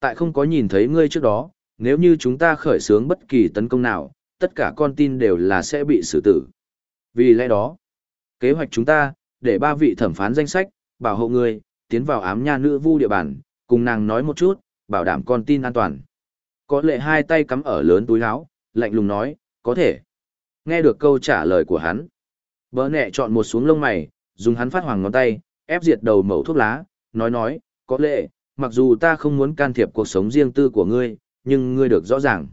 Tại không có nhìn thấy ngươi trước đó, nếu như chúng ta khởi xướng bất kỳ tấn công nào, tất cả con tin đều là sẽ bị xử tử. Vì lẽ đó, kế hoạch chúng ta, để ba vị thẩm phán danh sách, bảo hộ ngươi, tiến vào ám nha nữ vu địa bàn, cùng nàng nói một chút, bảo đảm con tin an toàn. Có lệ hai tay cắm ở lớn túi áo, lạnh lùng nói, có thể. Nghe được câu trả lời của hắn. Bỡ nẹ chọn một xuống lông mày, dùng hắn phát hoàng ngón tay, ép diệt đầu mẩu thuốc lá, nói nói, có lệ, mặc dù ta không muốn can thiệp cuộc sống riêng tư của ngươi, nhưng ngươi được rõ ràng.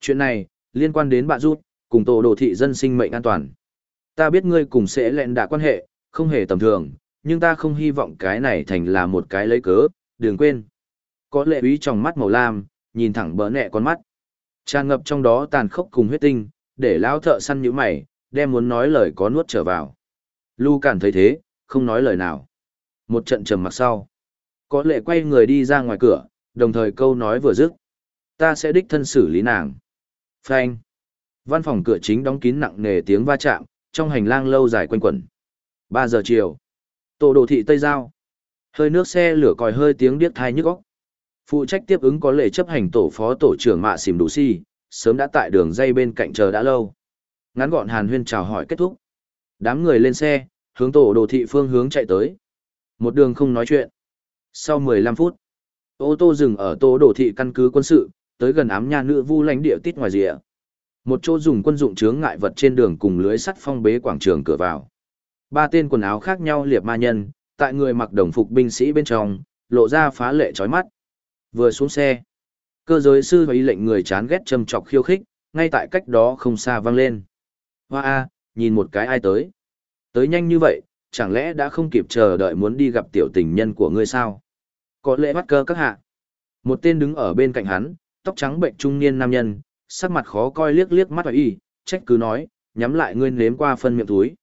Chuyện này, liên quan đến bạn rút, cùng tổ đồ thị dân sinh mệnh an toàn. Ta biết ngươi cùng sẽ lẹn đã quan hệ, không hề tầm thường, nhưng ta không hy vọng cái này thành là một cái lấy cớ, đừng quên. Có lệ úy trong mắt màu lam, nhìn thẳng bỡ nẹ con mắt. Tràn ngập trong đó tàn khốc cùng huyết tinh, để lao thợ săn như mày, đem muốn nói lời có nuốt trở vào. Lu cản thấy thế, không nói lời nào. Một trận trầm mặc sau. Có lệ quay người đi ra ngoài cửa, đồng thời câu nói vừa dứt. Ta sẽ đích thân xử lý nàng. Phanh. Văn phòng cửa chính đóng kín nặng nề tiếng va chạm, trong hành lang lâu dài quanh quẩn. Ba giờ chiều. Tổ đồ thị Tây Giao. Hơi nước xe lửa còi hơi tiếng điếc thai nhức óc. Phụ trách tiếp ứng có lệ chấp hành tổ phó tổ trưởng Mạ Xìm Đủ Si, sớm đã tại đường dây bên cạnh chờ đã lâu. Ngắn gọn Hàn Huyên chào hỏi kết thúc. Đám người lên xe, hướng tổ đồ thị phương hướng chạy tới. Một đường không nói chuyện. Sau 15 phút, ô tô dừng ở tổ đồ thị căn cứ quân sự, tới gần ám nha nữ vu lãnh địa tít ngoài rìa. Một chỗ dùng quân dụng chướng ngại vật trên đường cùng lưới sắt phong bế quảng trường cửa vào. Ba tên quần áo khác nhau liệp ma nhân, tại người mặc đồng phục binh sĩ bên trong, lộ ra phá lệ chói mắt. Vừa xuống xe, cơ giới sư và y lệnh người chán ghét châm chọc khiêu khích, ngay tại cách đó không xa vang lên. Hoa a, nhìn một cái ai tới. Tới nhanh như vậy, chẳng lẽ đã không kịp chờ đợi muốn đi gặp tiểu tình nhân của ngươi sao? Có lẽ bắt cơ các hạ. Một tên đứng ở bên cạnh hắn, tóc trắng bệnh trung niên nam nhân, sắc mặt khó coi liếc liếc mắt vào y, trách cứ nói, nhắm lại ngươi nếm qua phân miệng túi.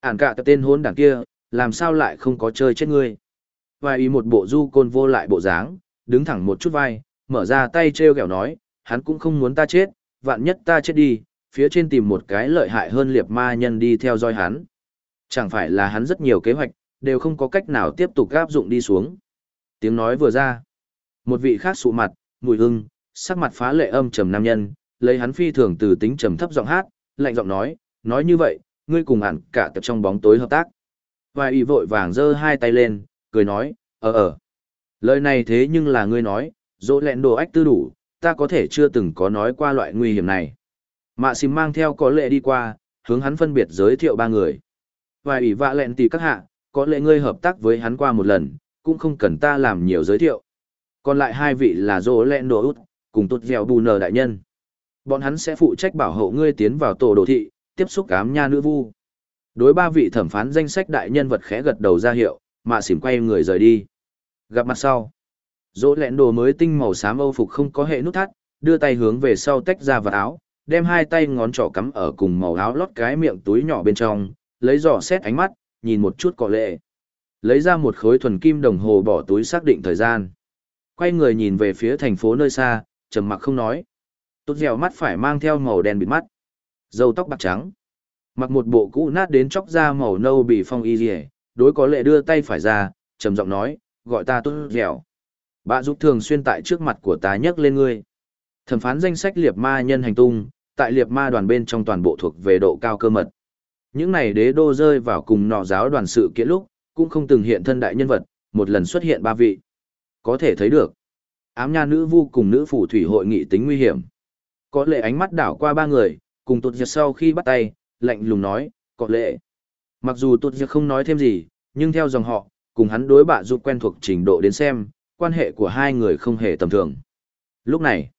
Ản cả tên hôn đảng kia, làm sao lại không có chơi chết ngươi. Và y một bộ du côn vô lại bộ dáng, đứng thẳng một chút vai, mở ra tay treo kẹo nói, hắn cũng không muốn ta chết, vạn nhất ta chết đi, phía trên tìm một cái lợi hại hơn liệp ma nhân đi theo dõi hắn. Chẳng phải là hắn rất nhiều kế hoạch, đều không có cách nào tiếp tục áp dụng đi xuống. Tiếng nói vừa ra. Một vị khác sụ mặt, mùi hưng, sắc mặt phá lệ âm trầm nam nhân, lấy hắn phi thường từ tính trầm thấp giọng hát, lạnh giọng nói, nói như vậy, ngươi cùng hẳn cả tập trong bóng tối hợp tác. Vài y vội vàng giơ hai tay lên, cười nói, ờ ờ. Lời này thế nhưng là ngươi nói, dỗ lẹn đồ ách tư đủ, ta có thể chưa từng có nói qua loại nguy hiểm này. Mạ xìm mang theo có lệ đi qua, hướng hắn phân biệt giới thiệu ba người. Vài ủy vạ lẹn tỷ các hạ, có lệ ngươi hợp tác với hắn qua một lần, cũng không cần ta làm nhiều giới thiệu. Còn lại hai vị là dỗ lẹn đồ út, cùng tốt dẻo bù nờ đại nhân. Bọn hắn sẽ phụ trách bảo hộ ngươi tiến vào tổ đồ thị, tiếp xúc cám nha nữ vu. Đối ba vị thẩm phán danh sách đại nhân vật khẽ gật đầu ra hiệu, mà xỉm quay người rời đi. Gặp mặt sau. Dỗ lẹn đồ mới tinh màu xám âu phục không có hệ nút thắt, đưa tay hướng về sau tách ra vật áo, đem hai tay ngón trỏ cắm ở cùng màu áo lót cái miệng túi nhỏ bên trong, lấy giỏ xét ánh mắt, nhìn một chút cọ lệ. Lấy ra một khối thuần kim đồng hồ bỏ túi xác định thời gian. Quay người nhìn về phía thành phố nơi xa, trầm mặc không nói. Tốt dẻo mắt phải mang theo màu đen bịt mắt. Dâu tóc bạc trắng. Mặc một bộ cũ nát đến chóc da màu nâu bị phong y rìa, đối có lệ đưa tay phải ra, trầm giọng nói, gọi ta tốt dẻo. Bà giúp thường xuyên tại trước mặt của ta nhắc lên ngươi. Thẩm phán danh sách liệt ma nhân hành tung, tại liệt ma đoàn bên trong toàn bộ thuộc về độ cao cơ mật. Những này đế đô rơi vào cùng nọ giáo đoàn sự kiện lúc, cũng không từng hiện thân đại nhân vật, một lần xuất hiện ba vị. Có thể thấy được. Ám nha nữ vu cùng nữ phủ thủy hội nghị tính nguy hiểm. Có lệ ánh mắt đảo qua ba người, cùng tụt giật sau khi bắt tay, lạnh lùng nói, có lệ. Mặc dù tụt giật không nói thêm gì, nhưng theo dòng họ, cùng hắn đối bạ giúp quen thuộc trình độ đến xem, quan hệ của hai người không hề tầm thường. Lúc này,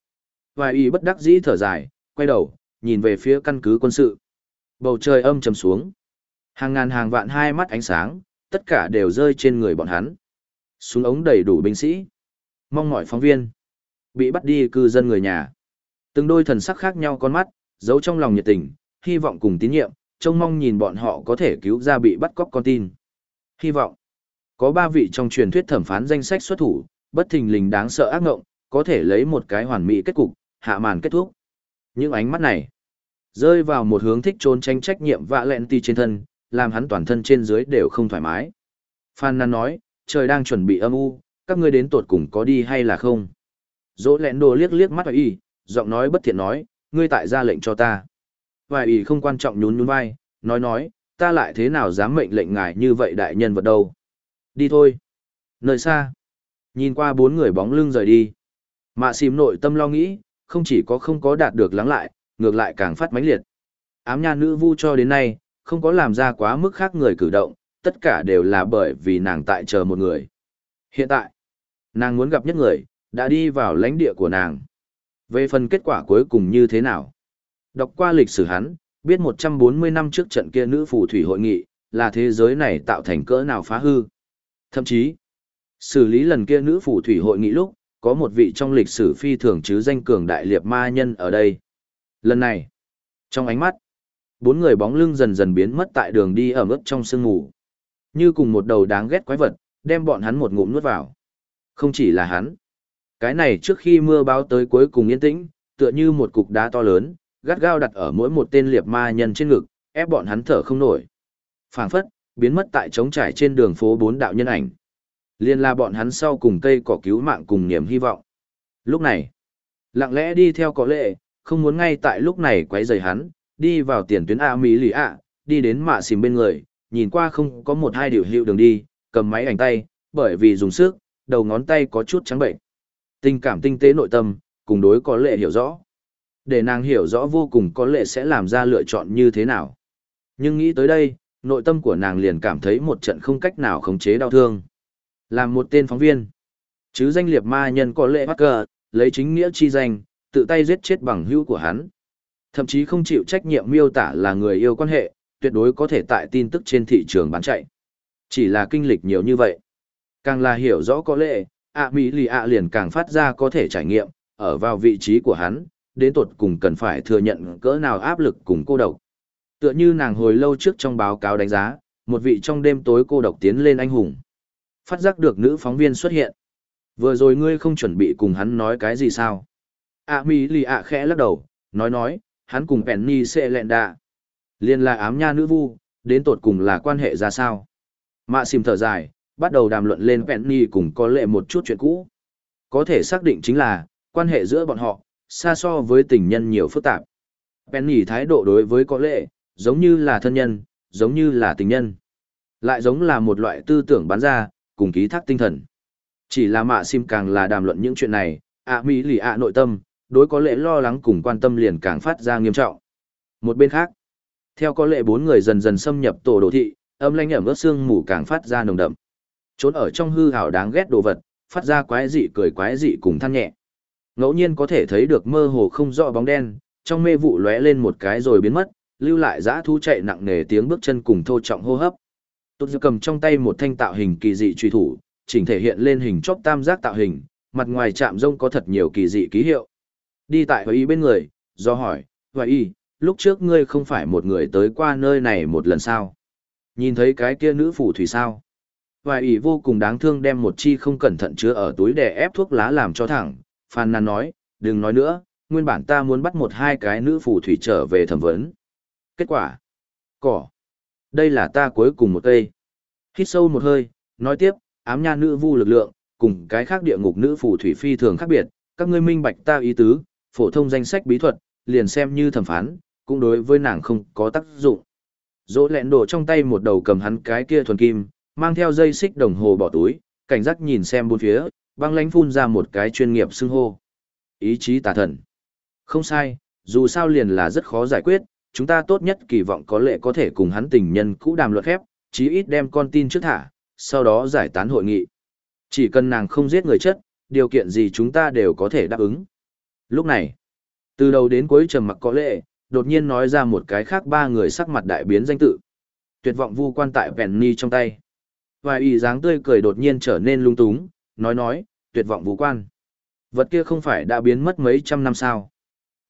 vài y bất đắc dĩ thở dài, quay đầu, nhìn về phía căn cứ quân sự. Bầu trời âm trầm xuống. Hàng ngàn hàng vạn hai mắt ánh sáng, tất cả đều rơi trên người bọn hắn. Súng ống đầy đủ binh sĩ. Mong mỏi phóng viên. Bị bắt đi cư dân người nhà. Từng đôi thần sắc khác nhau con mắt, giấu trong lòng nhiệt tình, hy vọng cùng tín nhiệm, trông mong nhìn bọn họ có thể cứu ra bị bắt cóc con tin. Hy vọng. Có ba vị trong truyền thuyết thẩm phán danh sách xuất thủ, bất thình lình đáng sợ ác ngộng, có thể lấy một cái hoàn mỹ kết cục, hạ màn kết thúc. Những ánh mắt này, rơi vào một hướng thích trốn tránh trách nhiệm vạ lẹn ti trên thân, làm hắn toàn thân trên dưới đều không thoải mái. Phan Nan nói, trời đang chuẩn bị âm u, các ngươi đến tột cùng có đi hay là không? Dỗ lẹn đồ liếc liếc mắt y, giọng nói bất thiện nói, ngươi tại ra lệnh cho ta. Vài y không quan trọng nhún nhún vai, nói nói, ta lại thế nào dám mệnh lệnh ngài như vậy đại nhân vật đâu. Đi thôi. Nơi xa. Nhìn qua bốn người bóng lưng rời đi. Mạ xìm nội tâm lo nghĩ, không chỉ có không có đạt được lắng lại, ngược lại càng phát mãnh liệt. Ám nha nữ vu cho đến nay, không có làm ra quá mức khác người cử động, tất cả đều là bởi vì nàng tại chờ một người. Hiện tại, nàng muốn gặp nhất người, đã đi vào lãnh địa của nàng. Về phần kết quả cuối cùng như thế nào? Đọc qua lịch sử hắn, biết 140 năm trước trận kia nữ phù thủy hội nghị, là thế giới này tạo thành cỡ nào phá hư. Thậm chí, xử lý lần kia nữ phù thủy hội nghị lúc, có một vị trong lịch sử phi thường chứ danh cường đại liệt ma nhân ở đây. Lần này, trong ánh mắt, bốn người bóng lưng dần dần biến mất tại đường đi ở mức trong sương ngủ. Như cùng một đầu đáng ghét quái vật, đem bọn hắn một ngụm nuốt vào. Không chỉ là hắn. Cái này trước khi mưa báo tới cuối cùng yên tĩnh, tựa như một cục đá to lớn, gắt gao đặt ở mỗi một tên liệt ma nhân trên ngực, ép bọn hắn thở không nổi. Phảng phất, biến mất tại trống trải trên đường phố bốn đạo nhân ảnh. Liên la bọn hắn sau cùng cây cỏ cứu mạng cùng niềm hy vọng. Lúc này, lặng lẽ đi theo có lệ, không muốn ngay tại lúc này quấy rầy hắn, đi vào tiền tuyến A Mỹ lì ạ, đi đến mạ xìm bên người, nhìn qua không có một hai điều hiệu đường đi, cầm máy ảnh tay, bởi vì dùng sức, đầu ngón tay có chút trắng bệnh. Tình cảm tinh tế nội tâm, cùng đối có lệ hiểu rõ. Để nàng hiểu rõ vô cùng có lệ sẽ làm ra lựa chọn như thế nào. Nhưng nghĩ tới đây, nội tâm của nàng liền cảm thấy một trận không cách nào khống chế đau thương. Làm một tên phóng viên, chứ danh liệt ma nhân có lệ bắt cờ, lấy chính nghĩa chi danh, tự tay giết chết bằng hữu của hắn. Thậm chí không chịu trách nhiệm miêu tả là người yêu quan hệ, tuyệt đối có thể tại tin tức trên thị trường bán chạy. Chỉ là kinh lịch nhiều như vậy. Càng là hiểu rõ có lệ, ạ mỹ lì ạ liền càng phát ra có thể trải nghiệm, ở vào vị trí của hắn, đến tột cùng cần phải thừa nhận cỡ nào áp lực cùng cô độc. Tựa như nàng hồi lâu trước trong báo cáo đánh giá, một vị trong đêm tối cô độc tiến lên anh hùng. Phát giác được nữ phóng viên xuất hiện. Vừa rồi ngươi không chuẩn bị cùng hắn nói cái gì sao? ạ mỹ lì ạ khẽ lắc đầu, nói nói, hắn cùng Penny sẽ lẹn đạ. Liên là ám nha nữ vu, đến tột cùng là quan hệ ra sao? Mạ xìm thở dài, bắt đầu đàm luận lên Penny cùng có lệ một chút chuyện cũ. Có thể xác định chính là, quan hệ giữa bọn họ, xa so với tình nhân nhiều phức tạp. Penny thái độ đối với có lệ, giống như là thân nhân, giống như là tình nhân. Lại giống là một loại tư tưởng bán ra, cùng ký thác tinh thần. Chỉ là mạ sim càng là đàm luận những chuyện này, ạ mỹ lì ạ nội tâm, đối có lệ lo lắng cùng quan tâm liền càng phát ra nghiêm trọng. Một bên khác, theo có lệ bốn người dần dần xâm nhập tổ đồ thị, âm lanh ẩm ướt xương mù càng phát ra nồng đậm. Trốn ở trong hư hào đáng ghét đồ vật, phát ra quái dị cười quái dị cùng than nhẹ. Ngẫu nhiên có thể thấy được mơ hồ không rõ bóng đen, trong mê vụ lóe lên một cái rồi biến mất, lưu lại dã thú chạy nặng nề tiếng bước chân cùng thô trọng hô hấp. Tốt dư cầm trong tay một thanh tạo hình kỳ dị truy thủ, chỉnh thể hiện lên hình chóp tam giác tạo hình, mặt ngoài chạm rông có thật nhiều kỳ dị ký hiệu. Đi tại Hoài Y bên người, do hỏi, Hoài Y, lúc trước ngươi không phải một người tới qua nơi này một lần sao? Nhìn thấy cái kia nữ phủ thủy sao? Hoài ủy vô cùng đáng thương đem một chi không cẩn thận chứa ở túi để ép thuốc lá làm cho thẳng, Phan Nan nói, đừng nói nữa, nguyên bản ta muốn bắt một hai cái nữ phù thủy trở về thẩm vấn. Kết quả. Cỏ. Đây là ta cuối cùng một cây. Hít sâu một hơi, nói tiếp, ám nha nữ vu lực lượng, cùng cái khác địa ngục nữ phù thủy phi thường khác biệt, các ngươi minh bạch ta ý tứ, phổ thông danh sách bí thuật, liền xem như thẩm phán, cũng đối với nàng không có tác dụng. Dỗ lẹn đổ trong tay một đầu cầm hắn cái kia thuần kim, mang theo dây xích đồng hồ bỏ túi, cảnh giác nhìn xem bốn phía, băng lánh phun ra một cái chuyên nghiệp xưng hô. Ý chí tà thần. Không sai, dù sao liền là rất khó giải quyết, chúng ta tốt nhất kỳ vọng có lệ có thể cùng hắn tình nhân cũ đàm luật phép, chí ít đem con tin trước thả, sau đó giải tán hội nghị. Chỉ cần nàng không giết người chất, điều kiện gì chúng ta đều có thể đáp ứng. Lúc này, từ đầu đến cuối trầm mặc có lệ, đột nhiên nói ra một cái khác ba người sắc mặt đại biến danh tự. Tuyệt vọng vu quan tại Penny trong tay. Và y dáng tươi cười đột nhiên trở nên lung túng, nói nói, tuyệt vọng vũ quan. Vật kia không phải đã biến mất mấy trăm năm sao.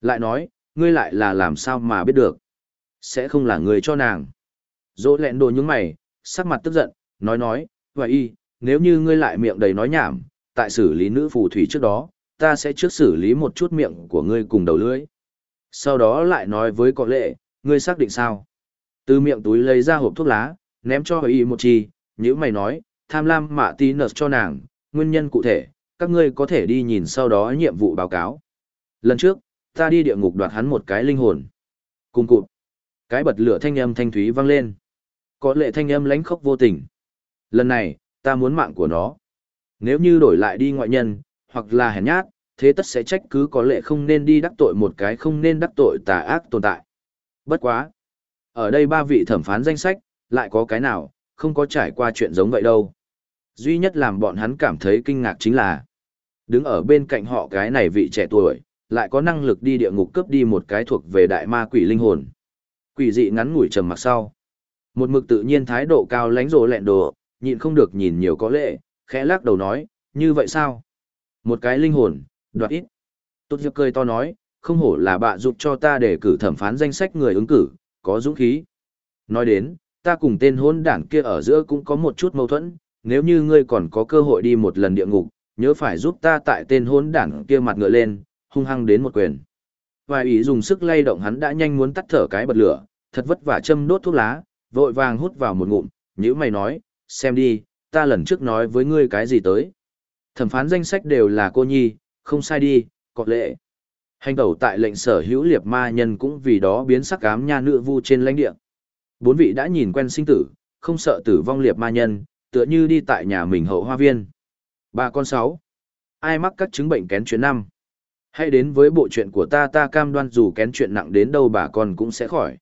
Lại nói, ngươi lại là làm sao mà biết được. Sẽ không là người cho nàng. Dỗ lẹn đồ những mày, sắc mặt tức giận, nói nói, và y, nếu như ngươi lại miệng đầy nói nhảm, tại xử lý nữ phù thủy trước đó, ta sẽ trước xử lý một chút miệng của ngươi cùng đầu lưỡi. Sau đó lại nói với có lệ, ngươi xác định sao? Từ miệng túi lấy ra hộp thuốc lá, ném cho y một chi, như mày nói, tham lam mạ tí nợ cho nàng, nguyên nhân cụ thể, các ngươi có thể đi nhìn sau đó nhiệm vụ báo cáo. Lần trước, ta đi địa ngục đoạt hắn một cái linh hồn. Cùng cụt. Cái bật lửa thanh âm thanh thúy vang lên. Có lệ thanh âm lánh khóc vô tình. Lần này, ta muốn mạng của nó. Nếu như đổi lại đi ngoại nhân, hoặc là hèn nhát, thế tất sẽ trách cứ có lệ không nên đi đắc tội một cái không nên đắc tội tà ác tồn tại. Bất quá. Ở đây ba vị thẩm phán danh sách, lại có cái nào, không có trải qua chuyện giống vậy đâu. Duy nhất làm bọn hắn cảm thấy kinh ngạc chính là, đứng ở bên cạnh họ cái này vị trẻ tuổi, lại có năng lực đi địa ngục cướp đi một cái thuộc về đại ma quỷ linh hồn. Quỷ dị ngắn ngủi trầm mặc sau. Một mực tự nhiên thái độ cao lánh rồ lẹn đồ, nhịn không được nhìn nhiều có lệ, khẽ lắc đầu nói, như vậy sao? Một cái linh hồn, đoạt ít. Tốt Diệp cười to nói, không hổ là bạ giúp cho ta để cử thẩm phán danh sách người ứng cử, có dũng khí. Nói đến, ta cùng tên hôn đảng kia ở giữa cũng có một chút mâu thuẫn, nếu như ngươi còn có cơ hội đi một lần địa ngục, nhớ phải giúp ta tại tên hôn đảng kia mặt ngựa lên, hung hăng đến một quyền. Vài ý dùng sức lay động hắn đã nhanh muốn tắt thở cái bật lửa, thật vất vả châm đốt thuốc lá, vội vàng hút vào một ngụm, như mày nói, xem đi, ta lần trước nói với ngươi cái gì tới. Thẩm phán danh sách đều là cô nhi, không sai đi, có lệ. Hành tẩu tại lệnh sở hữu liệt ma nhân cũng vì đó biến sắc ám nha nữ vu trên lãnh địa. Bốn vị đã nhìn quen sinh tử, không sợ tử vong liệt ma nhân, tựa như đi tại nhà mình hậu hoa viên. Ba con sáu. Ai mắc các chứng bệnh kén chuyện năm? Hãy đến với bộ chuyện của ta ta cam đoan dù kén chuyện nặng đến đâu bà con cũng sẽ khỏi.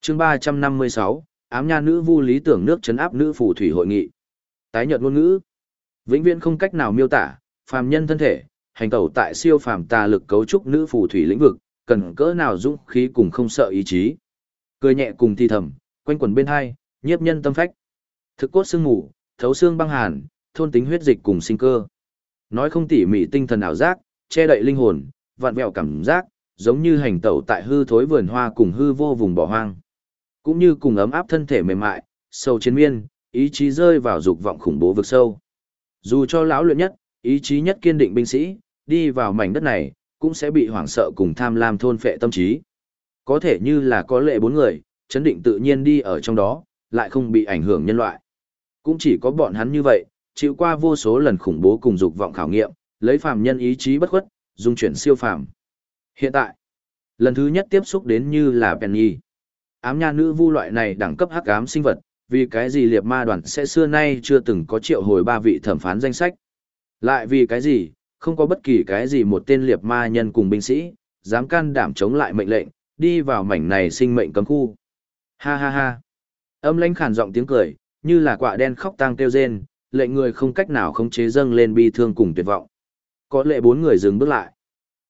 chương ba trăm năm mươi sáu, ám nha nữ vu lý tưởng nước chấn áp nữ phù thủy hội nghị. Tái nhợt ngôn ngữ. Vĩnh viễn không cách nào miêu tả, phàm nhân thân thể, hành tẩu tại siêu phàm tà lực cấu trúc nữ phù thủy lĩnh vực, cần cỡ nào dũng khí cùng không sợ ý chí. Cười nhẹ cùng thi thầm, quanh quần bên hai, nhiếp nhân tâm phách. Thực cốt xương ngủ, thấu xương băng hàn, thôn tính huyết dịch cùng sinh cơ. Nói không tỉ mỉ tinh thần ảo giác, che đậy linh hồn, vạn vẹo cảm giác, giống như hành tẩu tại hư thối vườn hoa cùng hư vô vùng bỏ hoang. Cũng như cùng ấm áp thân thể mềm mại, sâu chiến miên, ý chí rơi vào dục vọng khủng bố vực sâu. Dù cho lão luyện nhất, ý chí nhất kiên định binh sĩ, đi vào mảnh đất này, cũng sẽ bị hoảng sợ cùng tham lam thôn phệ tâm trí. Có thể như là có lệ bốn người, chấn định tự nhiên đi ở trong đó, lại không bị ảnh hưởng nhân loại. Cũng chỉ có bọn hắn như vậy, chịu qua vô số lần khủng bố cùng dục vọng khảo nghiệm, lấy phàm nhân ý chí bất khuất, dung chuyển siêu phàm. Hiện tại, lần thứ nhất tiếp xúc đến như là Penny. Ám nha nữ vu loại này đẳng cấp hắc ám sinh vật, vì cái gì liệt ma đoàn sẽ xưa nay chưa từng có triệu hồi ba vị thẩm phán danh sách. Lại vì cái gì, không có bất kỳ cái gì một tên liệt ma nhân cùng binh sĩ, dám can đảm chống lại mệnh lệnh, đi vào mảnh này sinh mệnh cấm khu. Ha ha ha. Âm lãnh khản giọng tiếng cười, như là quạ đen khóc tang kêu rên, lệnh người không cách nào khống chế dâng lên bi thương cùng tuyệt vọng. Có lệ bốn người dừng bước lại.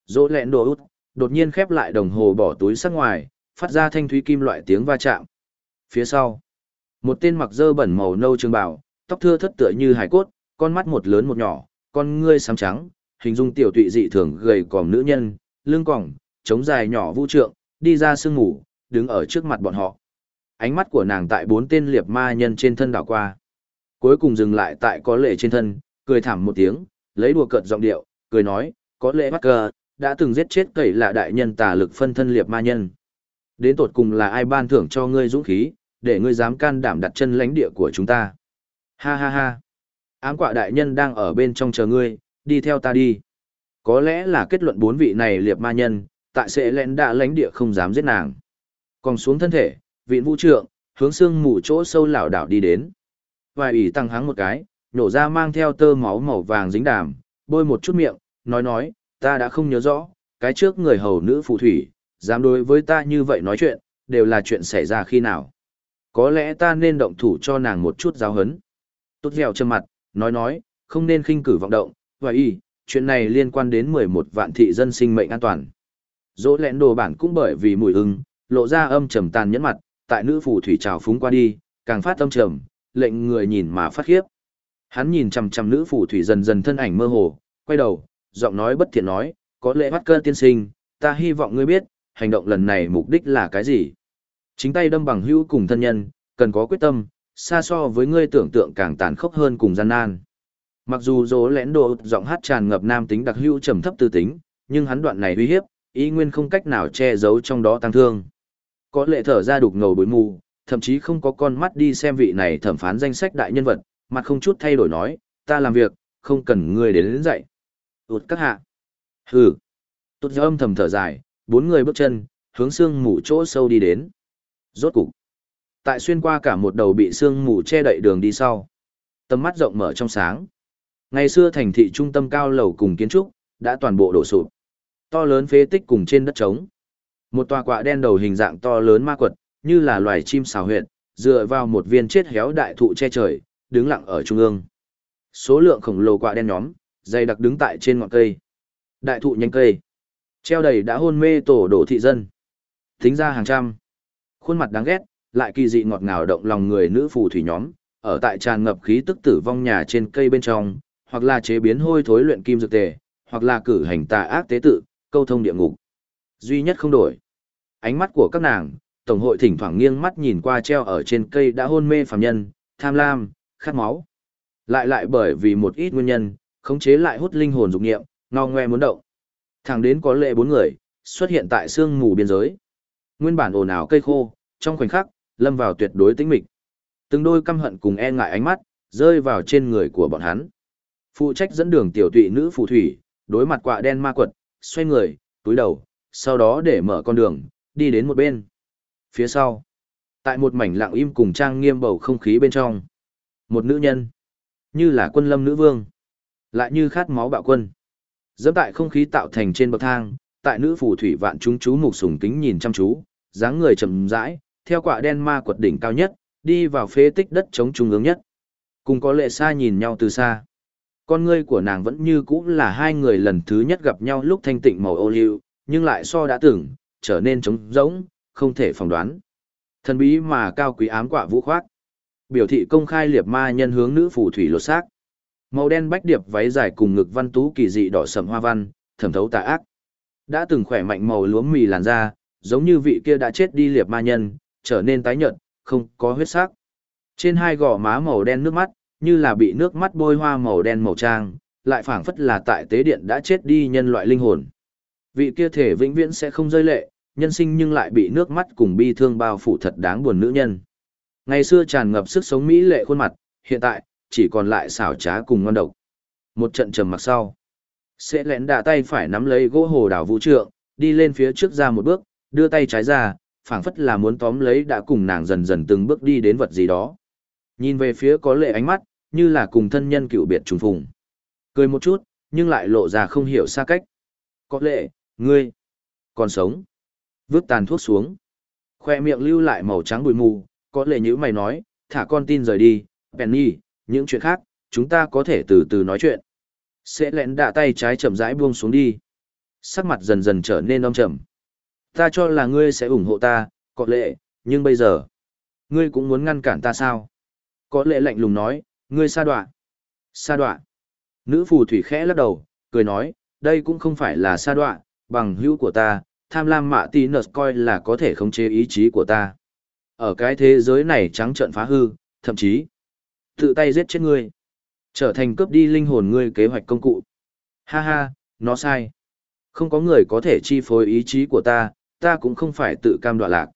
Dỗ lẹn đồ út, đột nhiên khép lại đồng hồ bỏ túi sắc ngoài, phát ra thanh thúy kim loại tiếng va chạm. Phía sau, một tên mặc dơ bẩn màu nâu trường bào, tóc thưa thất tựa như hải cốt, con mắt một lớn một nhỏ, con ngươi xám trắng, hình dung tiểu tụy dị thường gầy còm nữ nhân, lưng còng, chống dài nhỏ vũ trượng, đi ra sương ngủ, đứng ở trước mặt bọn họ. Ánh mắt của nàng tại bốn tên liệt ma nhân trên thân đảo qua. Cuối cùng dừng lại tại có lệ trên thân, cười thảm một tiếng, lấy đùa cợt giọng điệu, cười nói, có lệ bắt cờ, đã từng giết chết cậy là đại nhân tà lực phân thân liệt ma nhân. Đến tột cùng là ai ban thưởng cho ngươi dũng khí, để ngươi dám can đảm đặt chân lãnh địa của chúng ta. Ha ha ha. Ám quạ đại nhân đang ở bên trong chờ ngươi, đi theo ta đi. Có lẽ là kết luận bốn vị này liệt ma nhân, tại sẽ lén đã lãnh địa không dám giết nàng. Còn xuống thân thể, vịn vũ trượng, hướng xương mù chỗ sâu lảo đảo đi đến. Vài ủy tăng hắng một cái, nhổ ra mang theo tơ máu màu vàng dính đàm, bôi một chút miệng, nói nói, ta đã không nhớ rõ, cái trước người hầu nữ phù thủy, dám đối với ta như vậy nói chuyện, đều là chuyện xảy ra khi nào. Có lẽ ta nên động thủ cho nàng một chút giáo hấn. Tốt dẻo trầm mặt, nói nói, không nên khinh cử vọng động, Vài ủy, chuyện này liên quan đến 11 vạn thị dân sinh mệnh an toàn. Dỗ lẽn đồ bản cũng bởi vì mùi ưng, lộ ra âm trầm tàn nhẫn mặt, tại nữ phù thủy trào phúng qua đi, càng phát tâm trầm, lệnh người nhìn mà phát khiếp. Hắn nhìn chằm chằm nữ phù thủy dần dần thân ảnh mơ hồ, quay đầu, giọng nói bất thiện nói, có lẽ bắt cơ tiên sinh, ta hy vọng ngươi biết, hành động lần này mục đích là cái gì. Chính tay đâm bằng hữu cùng thân nhân, cần có quyết tâm, xa so với ngươi tưởng tượng càng tàn khốc hơn cùng gian nan. Mặc dù dỗ lén đồ giọng hát tràn ngập nam tính đặc hữu trầm thấp tư tính, nhưng hắn đoạn này uy hiếp, ý nguyên không cách nào che giấu trong đó tăng thương. Có lệ thở ra đục ngầu bối mù, thậm chí không có con mắt đi xem vị này thẩm phán danh sách đại nhân vật, mặt không chút thay đổi nói, ta làm việc, không cần người đến đến dậy. Tụt các hạ. Hừ. Tụt do âm thầm thở dài, bốn người bước chân, hướng xương mù chỗ sâu đi đến. Rốt cục. Tại xuyên qua cả một đầu bị xương mù che đậy đường đi sau. Tầm mắt rộng mở trong sáng. Ngày xưa thành thị trung tâm cao lầu cùng kiến trúc, đã toàn bộ đổ sụp. To lớn phế tích cùng trên đất trống. Một tòa quạ đen đầu hình dạng to lớn ma quật, như là loài chim xào huyệt, dựa vào một viên chết héo đại thụ che trời, đứng lặng ở trung ương. Số lượng khổng lồ quạ đen nhóm, dày đặc đứng tại trên ngọn cây. Đại thụ nhánh cây, treo đầy đã hôn mê tổ đổ thị dân. Tính ra hàng trăm. Khuôn mặt đáng ghét, lại kỳ dị ngọt ngào động lòng người nữ phù thủy nhóm, ở tại tràn ngập khí tức tử vong nhà trên cây bên trong, hoặc là chế biến hôi thối luyện kim dược tề, hoặc là cử hành tà ác tế tự, câu thông địa ngục. Duy nhất không đổi. Ánh mắt của các nàng, tổng hội thỉnh thoảng nghiêng mắt nhìn qua treo ở trên cây đã hôn mê phàm nhân, tham lam, khát máu. Lại lại bởi vì một ít nguyên nhân, khống chế lại hút linh hồn dục nghiệm, ngao ngoe muốn động. Thẳng đến có lệ bốn người, xuất hiện tại sương mù biên giới. Nguyên bản ồn ào cây khô, trong khoảnh khắc, lâm vào tuyệt đối tĩnh mịch. Từng đôi căm hận cùng e ngại ánh mắt, rơi vào trên người của bọn hắn. Phụ trách dẫn đường tiểu tụy nữ phù thủy, đối mặt quạ đen ma quật, xoay người, túi đầu, sau đó để mở con đường, đi đến một bên. Phía sau, tại một mảnh lặng im cùng trang nghiêm bầu không khí bên trong, một nữ nhân, như là quân lâm nữ vương, lại như khát máu bạo quân. Dẫm tại không khí tạo thành trên bậc thang, tại nữ phù thủy vạn chúng chú mục sùng kính nhìn chăm chú, dáng người chậm rãi, theo quả đen ma quật đỉnh cao nhất, đi vào phế tích đất chống trung ương nhất. Cùng có lệ xa nhìn nhau từ xa. Con ngươi của nàng vẫn như cũ là hai người lần thứ nhất gặp nhau lúc thanh tịnh màu ô liu, nhưng lại so đã tưởng, trở nên trống rỗng, không thể phỏng đoán. Thần bí mà cao quý ám quạ vũ khoác. Biểu thị công khai liệp ma nhân hướng nữ phù thủy lột xác. Màu đen bách điệp váy dài cùng ngực văn tú kỳ dị đỏ sầm hoa văn, thẩm thấu tà ác. Đã từng khỏe mạnh màu lúa mì làn da, giống như vị kia đã chết đi liệp ma nhân, trở nên tái nhợt, không có huyết sắc. Trên hai gò má màu đen nước mắt, như là bị nước mắt bôi hoa màu đen màu trang, lại phảng phất là tại tế điện đã chết đi nhân loại linh hồn. Vị kia thể vĩnh viễn sẽ không rơi lệ, nhân sinh nhưng lại bị nước mắt cùng bi thương bao phủ thật đáng buồn nữ nhân. Ngày xưa tràn ngập sức sống mỹ lệ khuôn mặt, hiện tại, chỉ còn lại xảo trá cùng ngon độc. Một trận trầm mặc sau. Sẽ lén đà tay phải nắm lấy gỗ hồ đảo vũ trượng, đi lên phía trước ra một bước, đưa tay trái ra, phảng phất là muốn tóm lấy đã cùng nàng dần dần từng bước đi đến vật gì đó. Nhìn về phía có lệ ánh mắt, như là cùng thân nhân cựu biệt trùng phùng. Cười một chút, nhưng lại lộ ra không hiểu xa cách. Có lệ, ngươi, còn sống. Vứt tàn thuốc xuống. Khoe miệng lưu lại màu trắng bụi mù, có lệ như mày nói, thả con tin rời đi, Penny, những chuyện khác, chúng ta có thể từ từ nói chuyện. Sẽ lẹn đạ tay trái chậm rãi buông xuống đi. Sắc mặt dần dần trở nên âm trầm. Ta cho là ngươi sẽ ủng hộ ta, có lệ, nhưng bây giờ, ngươi cũng muốn ngăn cản ta sao? Có lệ lạnh lùng nói, ngươi xa đoạn. xa đoạn. Nữ phù thủy khẽ lắc đầu, cười nói, đây cũng không phải là xa đoạn, bằng hữu của ta, tham lam mạ tí nợt coi là có thể khống chế ý chí của ta. Ở cái thế giới này trắng trợn phá hư, thậm chí, tự tay giết chết ngươi. Trở thành cướp đi linh hồn ngươi kế hoạch công cụ. Ha ha, nó sai. Không có người có thể chi phối ý chí của ta, ta cũng không phải tự cam đoạ lạc.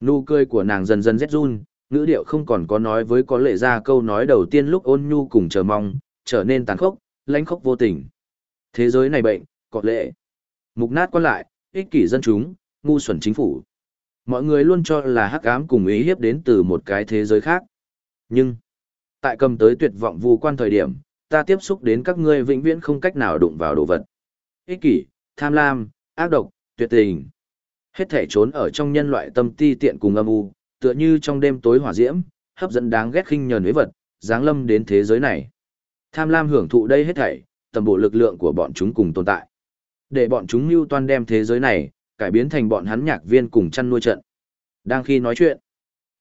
Nụ cười của nàng dần dần rét run, ngữ điệu không còn có nói với có lệ ra câu nói đầu tiên lúc ôn nhu cùng chờ mong, trở nên tàn khốc, lãnh khốc vô tình. Thế giới này bệnh, có lệ. Mục nát quan lại, ích kỷ dân chúng, ngu xuẩn chính phủ. Mọi người luôn cho là hắc ám cùng ý hiếp đến từ một cái thế giới khác. Nhưng, tại cầm tới tuyệt vọng vu quan thời điểm, ta tiếp xúc đến các ngươi vĩnh viễn không cách nào đụng vào đồ vật. Ích kỷ, tham lam, ác độc, tuyệt tình. Hết thể trốn ở trong nhân loại tâm ti tiện cùng âm u, tựa như trong đêm tối hỏa diễm, hấp dẫn đáng ghét khinh nhờn với vật, dáng lâm đến thế giới này. Tham lam hưởng thụ đây hết thảy, tầm bộ lực lượng của bọn chúng cùng tồn tại. Để bọn chúng mưu toan đem thế giới này, cải biến thành bọn hắn nhạc viên cùng chăn nuôi trận. Đang khi nói chuyện,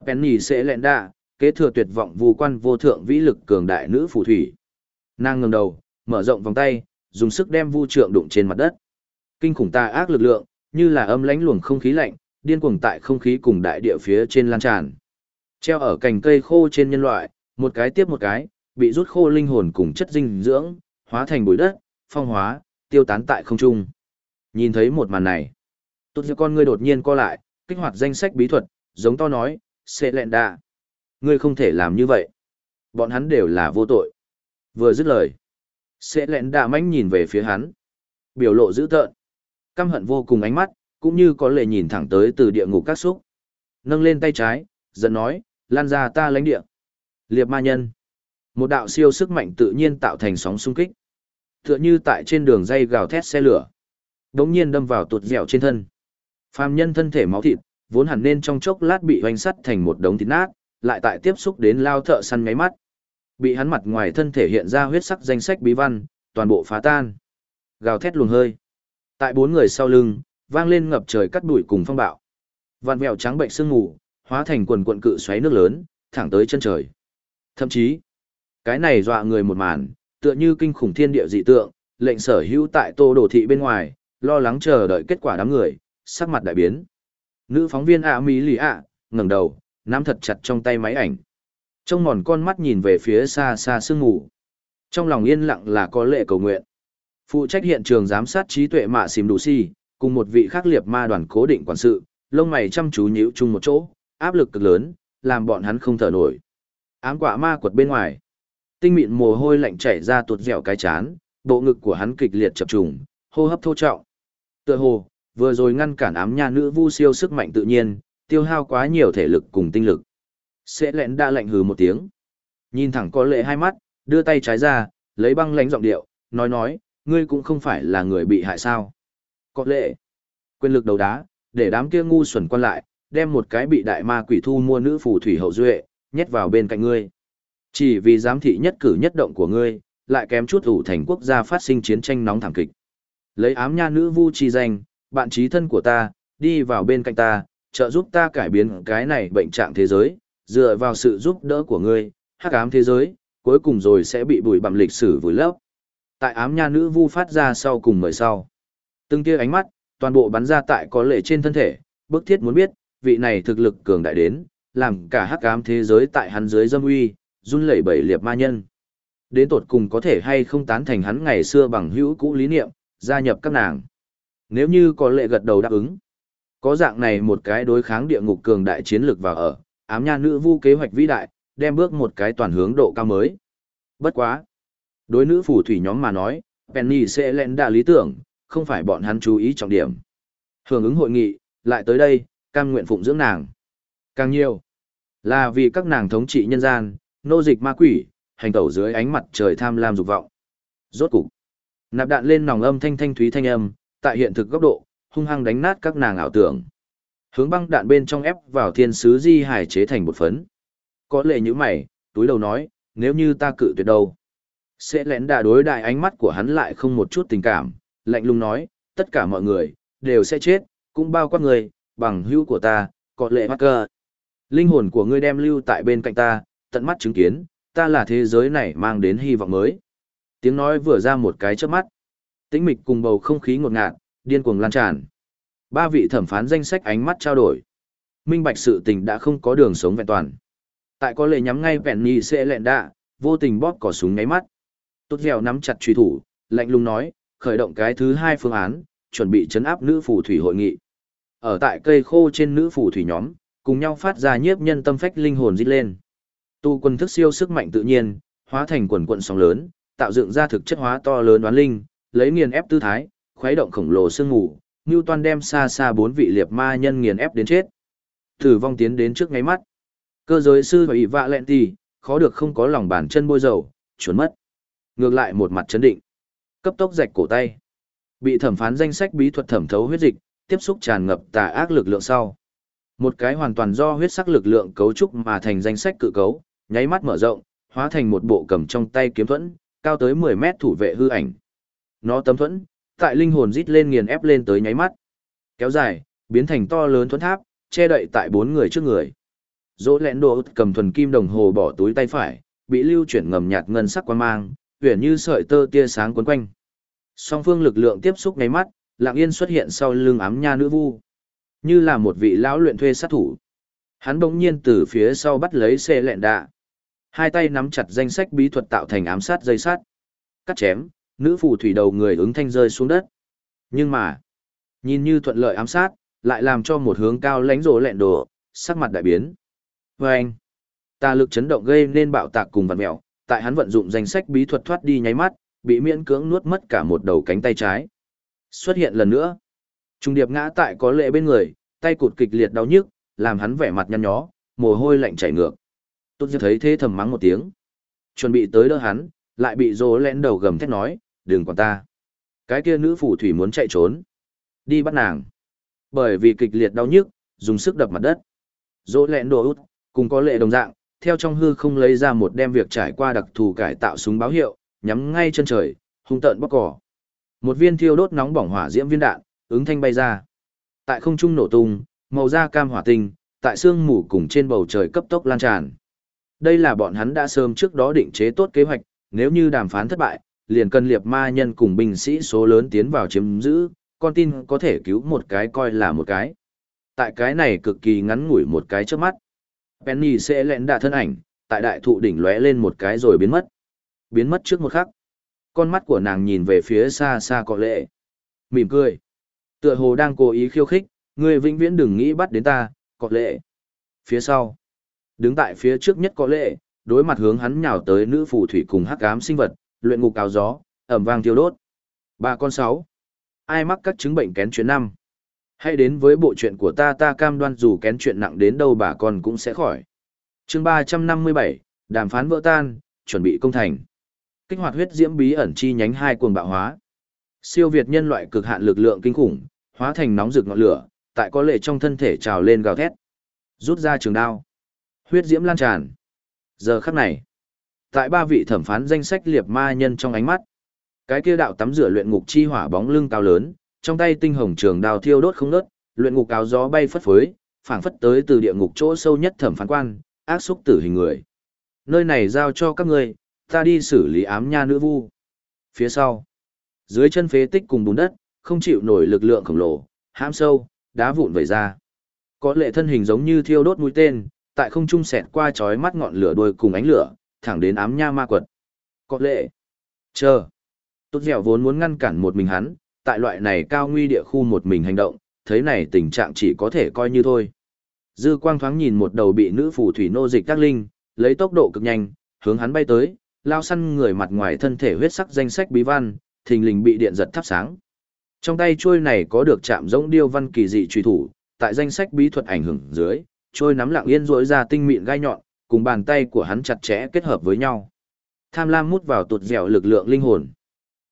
Penny sẽ lẹn đạ, kế thừa tuyệt vọng vô quan vô thượng vĩ lực cường đại nữ phù thủy. Nàng ngẩng đầu, mở rộng vòng tay, dùng sức đem vu trượng đụng trên mặt đất. Kinh khủng tà ác lực lượng, như là âm lãnh luồng không khí lạnh, điên cuồng tại không khí cùng đại địa phía trên lan tràn. Treo ở cành cây khô trên nhân loại, một cái tiếp một cái, bị rút khô linh hồn cùng chất dinh dưỡng, hóa thành bụi đất, phong hóa, tiêu tán tại không trung. Nhìn thấy một màn này, tốt như con ngươi đột nhiên co lại, kích hoạt danh sách bí thuật, giống to nói, sẽ lẹn đạ. Ngươi không thể làm như vậy. Bọn hắn đều là vô tội. Vừa dứt lời, sẽ lẹn đạ mánh nhìn về phía hắn. Biểu lộ dữ tợn. Căm hận vô cùng ánh mắt, cũng như có lệ nhìn thẳng tới từ địa ngục các xúc. Nâng lên tay trái, giận nói, lan ra ta lãnh địa. Liệp ma nhân. Một đạo siêu sức mạnh tự nhiên tạo thành sóng xung kích. Tựa như tại trên đường dây gào thét xe lửa. Đống nhiên đâm vào tuột dẻo trên thân. Phàm nhân thân thể máu thịt, vốn hẳn nên trong chốc lát bị hoành sắt thành một đống thịt nát, lại tại tiếp xúc đến lao thợ săn ngáy mắt. Bị hắn mặt ngoài thân thể hiện ra huyết sắc danh sách bí văn, toàn bộ phá tan. Gào thét luồng hơi. Tại bốn người sau lưng, vang lên ngập trời cắt đuổi cùng phong bạo. Vạn mèo trắng bệnh sương ngủ hóa thành quần quận cự xoáy nước lớn, thẳng tới chân trời. Thậm chí, cái này dọa người một màn, tựa như kinh khủng thiên địa dị tượng, lệnh sở hữu tại tô đồ thị bên ngoài, lo lắng chờ đợi kết quả đám người, sắc mặt đại biến. Nữ phóng viên ạ mỹ lì ạ, ngẩng đầu, nắm thật chặt trong tay máy ảnh. trong mòn con mắt nhìn về phía xa xa sương mù. Trong lòng yên lặng là có lệ cầu nguyện. Phụ trách hiện trường giám sát trí tuệ mạ xìm đủ si, cùng một vị khác liệt ma đoàn cố định quản sự, lông mày chăm chú nhíu chung một chỗ, áp lực cực lớn, làm bọn hắn không thở nổi. Ám quả ma quật bên ngoài. Tinh mịn mồ hôi lạnh chảy ra tuột dẻo cái chán, bộ ngực của hắn kịch liệt chập trùng, hô hấp thô trọng. Tựa hồ, vừa rồi ngăn cản ám nha nữ vu siêu sức mạnh tự nhiên, tiêu hao quá nhiều thể lực cùng tinh lực. Sẽ lẹn đã lạnh hừ một tiếng. Nhìn thẳng có lệ hai mắt, đưa tay trái ra, lấy băng lãnh giọng điệu, nói nói, ngươi cũng không phải là người bị hại sao. Có lệ, quyền lực đầu đá, để đám kia ngu xuẩn quan lại, đem một cái bị đại ma quỷ thu mua nữ phù thủy hậu duệ, nhét vào bên cạnh ngươi. Chỉ vì giám thị nhất cử nhất động của ngươi, lại kém chút ủ thành quốc gia phát sinh chiến tranh nóng thảm kịch. Lấy ám nha nữ vu chi danh, bạn trí thân của ta, đi vào bên cạnh ta, trợ giúp ta cải biến cái này bệnh trạng thế giới, dựa vào sự giúp đỡ của ngươi, hắc ám thế giới, cuối cùng rồi sẽ bị bụi bặm lịch sử vùi lấp. Tại ám nha nữ vu phát ra sau cùng mời sau. Từng kia ánh mắt, toàn bộ bắn ra tại có lệ trên thân thể, bức thiết muốn biết, vị này thực lực cường đại đến, làm cả hắc ám thế giới tại hắn dưới dâm uy, run lẩy bẩy liệp ma nhân. Đến tột cùng có thể hay không tán thành hắn ngày xưa bằng hữu cũ lý niệm, gia nhập các nàng. Nếu như có lệ gật đầu đáp ứng, có dạng này một cái đối kháng địa ngục cường đại chiến lược vào ở, ám nha nữ vu kế hoạch vĩ đại, đem bước một cái toàn hướng độ cao mới. Bất quá. Đối nữ phù thủy nhóm mà nói, Penny sẽ lên đà lý tưởng, không phải bọn hắn chú ý trọng điểm. Hưởng ứng hội nghị, lại tới đây, cam nguyện phụng dưỡng nàng. Càng nhiều, là vì các nàng thống trị nhân gian, nô dịch ma quỷ, hành tẩu dưới ánh mặt trời tham lam dục vọng. Rốt cục, nạp đạn lên nòng âm thanh thanh thúy thanh âm, tại hiện thực góc độ, hung hăng đánh nát các nàng ảo tưởng. Hướng băng đạn bên trong ép vào thiên sứ di hải chế thành một phấn. Có lệ như mày, túi đầu nói, nếu như ta cự tuyệt đâu. Sẽ lén đà đối đại ánh mắt của hắn lại không một chút tình cảm, lạnh lùng nói, tất cả mọi người, đều sẽ chết, cũng bao quát người, bằng hữu của ta, có lệ mắc cơ. Linh hồn của ngươi đem lưu tại bên cạnh ta, tận mắt chứng kiến, ta là thế giới này mang đến hy vọng mới. Tiếng nói vừa ra một cái chớp mắt. Tĩnh mịch cùng bầu không khí ngột ngạt, điên cuồng lan tràn. Ba vị thẩm phán danh sách ánh mắt trao đổi. Minh bạch sự tình đã không có đường sống vẹn toàn. Tại có lệ nhắm ngay vẹn nhì sẽ lẹn đạ, vô tình bóp cỏ súng ngáy mắt. Tốt dẻo nắm chặt truy thủ, lạnh lùng nói, khởi động cái thứ hai phương án, chuẩn bị chấn áp nữ phù thủy hội nghị. ở tại cây khô trên nữ phù thủy nhóm, cùng nhau phát ra nhiếp nhân tâm phách linh hồn dít lên. Tu quân thức siêu sức mạnh tự nhiên, hóa thành quần quận sóng lớn, tạo dựng ra thực chất hóa to lớn đoán linh, lấy nghiền ép tư thái, khuấy động khổng lồ sương ngủ, Newton đem xa xa bốn vị liệt ma nhân nghiền ép đến chết. Tử vong tiến đến trước ngay mắt. Cơ giới sư và ỷ vạ lẹn tì, khó được không có lòng bàn chân bôi dầu, chuẩn mất. Ngược lại một mặt chấn định. Cấp tốc rạch cổ tay. Bị thẩm phán danh sách bí thuật thẩm thấu huyết dịch, tiếp xúc tràn ngập tà ác lực lượng sau. Một cái hoàn toàn do huyết sắc lực lượng cấu trúc mà thành danh sách cự cấu, nháy mắt mở rộng, hóa thành một bộ cầm trong tay kiếm thuẫn, cao tới 10 mét thủ vệ hư ảnh. Nó tấm thuẫn, tại linh hồn rít lên nghiền ép lên tới nháy mắt. Kéo dài, biến thành to lớn thuẫn tháp, che đậy tại bốn người trước người. Dỗ lẹn đồ cầm thuần kim đồng hồ bỏ túi tay phải, bị lưu chuyển ngầm nhạt ngân sắc quan mang, huyền như sợi tơ tia sáng quấn quanh. Song phương lực lượng tiếp xúc nháy mắt, lặng yên xuất hiện sau lưng ám nha nữ vu. Như là một vị lão luyện thuê sát thủ. Hắn bỗng nhiên từ phía sau bắt lấy xe lẹn đạ. Hai tay nắm chặt danh sách bí thuật tạo thành ám sát dây sát. Cắt chém, nữ phù thủy đầu người ứng thanh rơi xuống đất. Nhưng mà, nhìn như thuận lợi ám sát, lại làm cho một hướng cao lánh rổ lẹn đồ, sắc mặt đại biến. Và anh, tà lực chấn động gây nên bạo tạc cùng vật mẹo, tại hắn vận dụng danh sách bí thuật thoát đi nháy mắt, bị miễn cưỡng nuốt mất cả một đầu cánh tay trái. Xuất hiện lần nữa. Trung điệp ngã tại có lệ bên người, tay cụt kịch liệt đau nhức, làm hắn vẻ mặt nhăn nhó, mồ hôi lạnh chảy ngược. Tốt Diệp thấy thế thầm mắng một tiếng. Chuẩn bị tới đỡ hắn, lại bị dỗ lén đầu gầm thét nói, đừng quản ta. Cái kia nữ phù thủy muốn chạy trốn. Đi bắt nàng. Bởi vì kịch liệt đau nhức, dùng sức đập mặt đất. dỗ lén đồ út, cùng có lệ đồng dạng, theo trong hư không lấy ra một đem việc trải qua đặc thù cải tạo súng báo hiệu, nhắm ngay chân trời, hung tợn bóc cỏ. Một viên thiêu đốt nóng bỏng hỏa diễm viên đạn, ứng thanh bay ra. Tại không trung nổ tung, màu da cam hỏa tinh, tại sương mù cùng trên bầu trời cấp tốc lan tràn. Đây là bọn hắn đã sớm trước đó định chế tốt kế hoạch, nếu như đàm phán thất bại, liền cần liệp ma nhân cùng binh sĩ số lớn tiến vào chiếm giữ, con tin có thể cứu một cái coi là một cái. Tại cái này cực kỳ ngắn ngủi một cái trước mắt. Penny sẽ lẹn đà thân ảnh, tại đại thụ đỉnh lóe lên một cái rồi biến mất. Biến mất trước một khắc. Con mắt của nàng nhìn về phía xa xa có lệ. Mỉm cười. Tựa hồ đang cố ý khiêu khích, người vĩnh viễn đừng nghĩ bắt đến ta, có lệ. Phía sau. Đứng tại phía trước nhất có lệ, đối mặt hướng hắn nhào tới nữ phù thủy cùng hắc ám sinh vật, luyện ngục cao gió, ẩm vang thiêu đốt. Ba con sáu. Ai mắc các chứng bệnh kén chuyện năm? Hãy đến với bộ chuyện của ta ta cam đoan dù kén chuyện nặng đến đâu bà con cũng sẽ khỏi. chương ba trăm năm mươi bảy đàm phán vỡ tan, chuẩn bị công thành. Kích hoạt huyết diễm bí ẩn chi nhánh hai cuồng bạo hóa. Siêu việt nhân loại cực hạn lực lượng kinh khủng, hóa thành nóng rực ngọn lửa, tại có lệ trong thân thể trào lên gào thét. Rút ra trường đao. Huyết diễm lan tràn. Giờ khắc này, tại ba vị thẩm phán danh sách liệt ma nhân trong ánh mắt, cái kia đạo tắm rửa luyện ngục chi hỏa bóng lưng cao lớn, trong tay tinh hồng trường đao thiêu đốt không ngớt, luyện ngục áo gió bay phất phới, phảng phất tới từ địa ngục chỗ sâu nhất thẩm phán quan, ác xúc tử hình người. Nơi này giao cho các ngươi, ta đi xử lý ám nha nữ vu. Phía sau, dưới chân phế tích cùng bùn đất, không chịu nổi lực lượng khổng lồ, hãm sâu, đá vụn vẩy ra. Có lệ thân hình giống như thiêu đốt mũi tên, tại không trung sẹt qua chói mắt ngọn lửa đuôi cùng ánh lửa, thẳng đến ám nha ma quật. Có lệ. Chờ. Tốt dẻo vốn muốn ngăn cản một mình hắn, tại loại này cao nguy địa khu một mình hành động, thấy này tình trạng chỉ có thể coi như thôi. Dư quang thoáng nhìn một đầu bị nữ phù thủy nô dịch các linh, lấy tốc độ cực nhanh, hướng hắn bay tới, lao săn người mặt ngoài thân thể huyết sắc danh sách bí văn, thình lình bị điện giật thắp sáng. Trong tay chuôi này có được chạm giống điêu văn kỳ dị truy thủ, tại danh sách bí thuật ảnh hưởng dưới, trôi nắm lặng yên rỗi ra tinh mịn gai nhọn, cùng bàn tay của hắn chặt chẽ kết hợp với nhau. Tham lam mút vào tụt dẻo lực lượng linh hồn.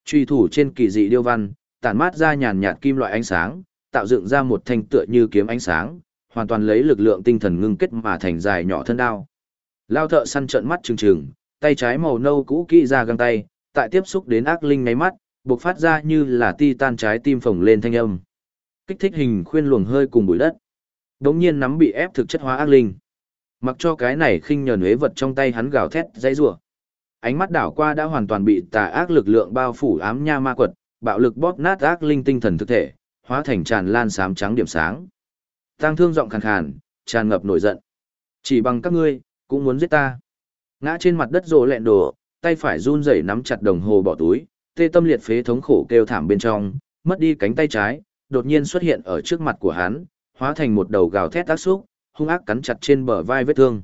Truy thủ trên kỳ dị điêu văn, tản mát ra nhàn nhạt kim loại ánh sáng, tạo dựng ra một thanh tựa như kiếm ánh sáng, hoàn toàn lấy lực lượng tinh thần ngưng kết mà thành dài nhỏ thân đao. Lao thợ săn trợn mắt trừng trừng, tay trái màu nâu cũ kỹ ra găng tay, tại tiếp xúc đến ác linh ngáy mắt, bộc phát ra như là ti tan trái tim phồng lên thanh âm. Kích thích hình khuyên luồng hơi cùng bụi đất. Đống nhiên nắm bị ép thực chất hóa ác linh. Mặc cho cái này khinh nhờn huế vật trong tay hắn gào thét dãy rủa. Ánh mắt đảo qua đã hoàn toàn bị tà ác lực lượng bao phủ ám nha ma quật, bạo lực bóp nát ác linh tinh thần thực thể, hóa thành tràn lan xám trắng điểm sáng. Tăng thương giọng khàn khàn, tràn ngập nổi giận. Chỉ bằng các ngươi, cũng muốn giết ta. Ngã trên mặt đất rồ lẹn đổ, tay phải run rẩy nắm chặt đồng hồ bỏ túi, tê tâm liệt phế thống khổ kêu thảm bên trong, mất đi cánh tay trái, đột nhiên xuất hiện ở trước mặt của hắn, hóa thành một đầu gào thét tác xúc, hung ác cắn chặt trên bờ vai vết thương.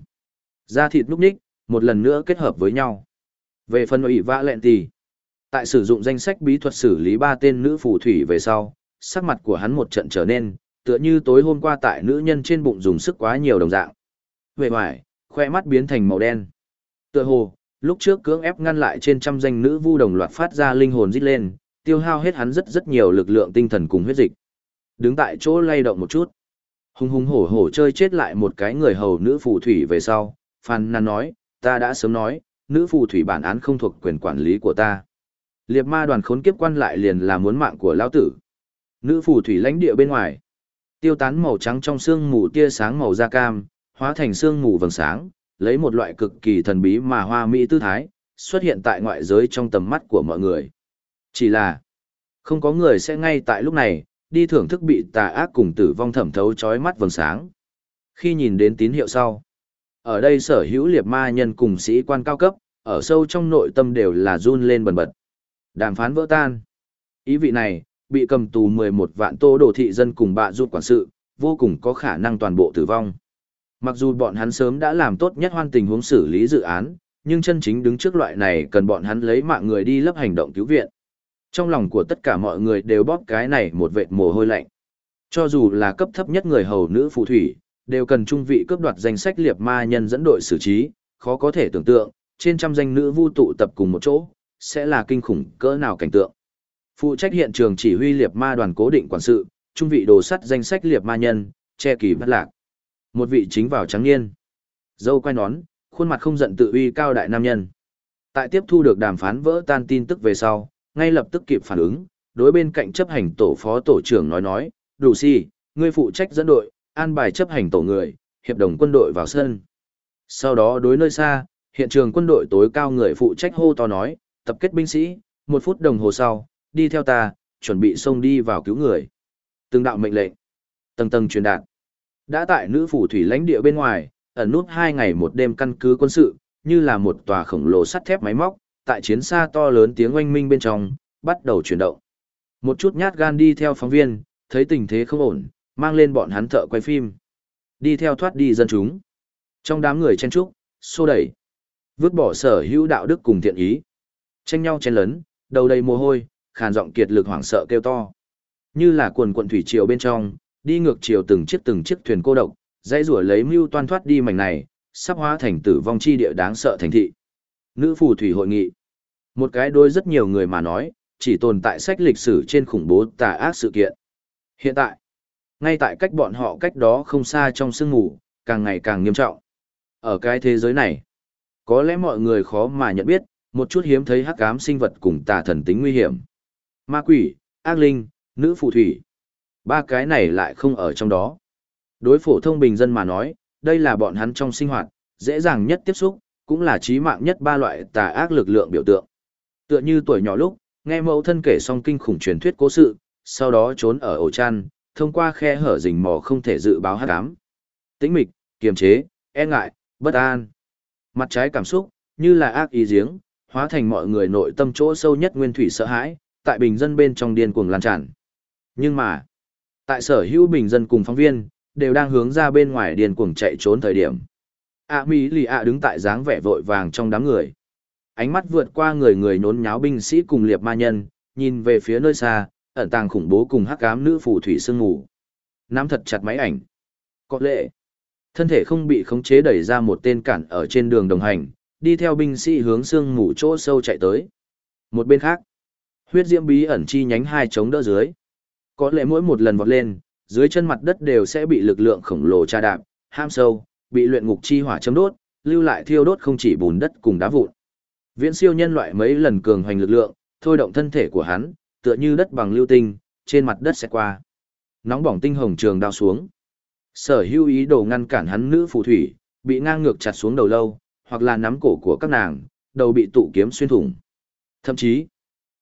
Da thịt núc ních, một lần nữa kết hợp với nhau. Về phần ủy vã lẹn tỷ, tại sử dụng danh sách bí thuật xử lý ba tên nữ phù thủy về sau, sắc mặt của hắn một trận trở nên, tựa như tối hôm qua tại nữ nhân trên bụng dùng sức quá nhiều đồng dạng. Về ngoài, khoe mắt biến thành màu đen. Tựa hồ, lúc trước cưỡng ép ngăn lại trên trăm danh nữ vu đồng loạt phát ra linh hồn rít lên, tiêu hao hết hắn rất rất nhiều lực lượng tinh thần cùng huyết dịch. Đứng tại chỗ lay động một chút. Hùng hùng hổ hổ chơi chết lại một cái người hầu nữ phù thủy về sau, Phan nàn nói, ta đã sớm nói, nữ phù thủy bản án không thuộc quyền quản lý của ta. Liệt ma đoàn khốn kiếp quan lại liền là muốn mạng của lão tử. Nữ phù thủy lãnh địa bên ngoài. Tiêu tán màu trắng trong xương mù tia sáng màu da cam, hóa thành xương mù vầng sáng, lấy một loại cực kỳ thần bí mà hoa mỹ tư thái, xuất hiện tại ngoại giới trong tầm mắt của mọi người. Chỉ là, không có người sẽ ngay tại lúc này, đi thưởng thức bị tà ác cùng tử vong thẩm thấu chói mắt vầng sáng. Khi nhìn đến tín hiệu sau, ở đây sở hữu liệt ma nhân cùng sĩ quan cao cấp, ở sâu trong nội tâm đều là run lên bần bật. Đàm phán vỡ tan. Ý vị này, bị cầm tù 11 vạn tô đồ thị dân cùng bạ rút quản sự, vô cùng có khả năng toàn bộ tử vong. Mặc dù bọn hắn sớm đã làm tốt nhất hoan tình huống xử lý dự án, nhưng chân chính đứng trước loại này cần bọn hắn lấy mạng người đi lấp hành động cứu viện. Trong lòng của tất cả mọi người đều bóp cái này một vệt mồ hôi lạnh. Cho dù là cấp thấp nhất người hầu nữ phù thủy, đều cần trung vị cướp đoạt danh sách liệt ma nhân dẫn đội xử trí, khó có thể tưởng tượng, trên trăm danh nữ vu tụ tập cùng một chỗ, sẽ là kinh khủng cỡ nào cảnh tượng. Phụ trách hiện trường chỉ huy liệt ma đoàn cố định quản sự, trung vị đồ sắt danh sách liệt ma nhân, che kỳ bất lạc. Một vị chính vào trắng niên. Dâu quay nón, khuôn mặt không giận tự uy cao đại nam nhân. Tại tiếp thu được đàm phán vỡ tan tin tức về sau, ngay lập tức kịp phản ứng, đối bên cạnh chấp hành tổ phó tổ trưởng nói nói, đủ si, ngươi phụ trách dẫn đội, an bài chấp hành tổ người, hiệp đồng quân đội vào sân. Sau đó đối nơi xa, hiện trường quân đội tối cao người phụ trách hô to nói, tập kết binh sĩ, một phút đồng hồ sau, đi theo ta, chuẩn bị xông đi vào cứu người. Từng đạo mệnh lệnh, tầng tầng truyền đạt. Đã tại nữ phủ thủy lãnh địa bên ngoài, ẩn nút hai ngày một đêm căn cứ quân sự, như là một tòa khổng lồ sắt thép máy móc, tại chiến xa to lớn tiếng oanh minh bên trong, bắt đầu chuyển động. Một chút nhát gan đi theo phóng viên, thấy tình thế không ổn, mang lên bọn hắn thợ quay phim. Đi theo thoát đi dân chúng. Trong đám người chen trúc, xô đẩy. Vứt bỏ sở hữu đạo đức cùng thiện ý. Tranh nhau chen lấn, đầu đầy mồ hôi, khàn giọng kiệt lực hoảng sợ kêu to. Như là quần quận thủy triều bên trong, đi ngược chiều từng chiếc từng chiếc thuyền cô độc, dãy rủa lấy mưu toan thoát đi mảnh này, sắp hóa thành tử vong chi địa đáng sợ thành thị. Nữ phù thủy hội nghị. Một cái đôi rất nhiều người mà nói, chỉ tồn tại sách lịch sử trên khủng bố tà ác sự kiện. Hiện tại, ngay tại cách bọn họ cách đó không xa trong sương ngủ, càng ngày càng nghiêm trọng. Ở cái thế giới này, có lẽ mọi người khó mà nhận biết, một chút hiếm thấy hắc ám sinh vật cùng tà thần tính nguy hiểm. Ma quỷ, ác linh, nữ phù thủy. Ba cái này lại không ở trong đó. Đối phổ thông bình dân mà nói, đây là bọn hắn trong sinh hoạt, dễ dàng nhất tiếp xúc, cũng là trí mạng nhất ba loại tà ác lực lượng biểu tượng. Tựa như tuổi nhỏ lúc, nghe mẫu thân kể xong kinh khủng truyền thuyết cố sự, sau đó trốn ở ổ chăn, thông qua khe hở rình mò không thể dự báo hắc ám. Tĩnh mịch, kiềm chế, e ngại, bất an. Mặt trái cảm xúc, như là ác ý giếng, hóa thành mọi người nội tâm chỗ sâu nhất nguyên thủy sợ hãi, tại bình dân bên trong điên cuồng lan tràn. Nhưng mà, tại sở hữu bình dân cùng phóng viên, đều đang hướng ra bên ngoài điên cuồng chạy trốn thời điểm. A Mỹ Lì A đứng tại dáng vẻ vội vàng trong đám người. Ánh mắt vượt qua người người nhốn nháo binh sĩ cùng liệp ma nhân, nhìn về phía nơi xa, ẩn tàng khủng bố cùng hắc ám nữ phù thủy sương ngủ. Nắm thật chặt máy ảnh. Có lệ. Thân thể không bị khống chế đẩy ra một tên cản ở trên đường đồng hành, đi theo binh sĩ hướng sương mù chỗ sâu chạy tới. Một bên khác, huyết diễm bí ẩn chi nhánh hai chống đỡ dưới. Có lẽ mỗi một lần vọt lên, dưới chân mặt đất đều sẽ bị lực lượng khổng lồ tra đạp, ham sâu, bị luyện ngục chi hỏa chấm đốt, lưu lại thiêu đốt không chỉ bùn đất cùng đá vụn. Viễn siêu nhân loại mấy lần cường hoành lực lượng, thôi động thân thể của hắn, tựa như đất bằng lưu tinh, trên mặt đất sẽ qua. Nóng bỏng tinh hồng trường đao xuống. Sở hữu ý đồ ngăn cản hắn nữ phù thủy, bị ngang ngược chặt xuống đầu lâu, hoặc là nắm cổ của các nàng, đầu bị tụ kiếm xuyên thủng. Thậm chí,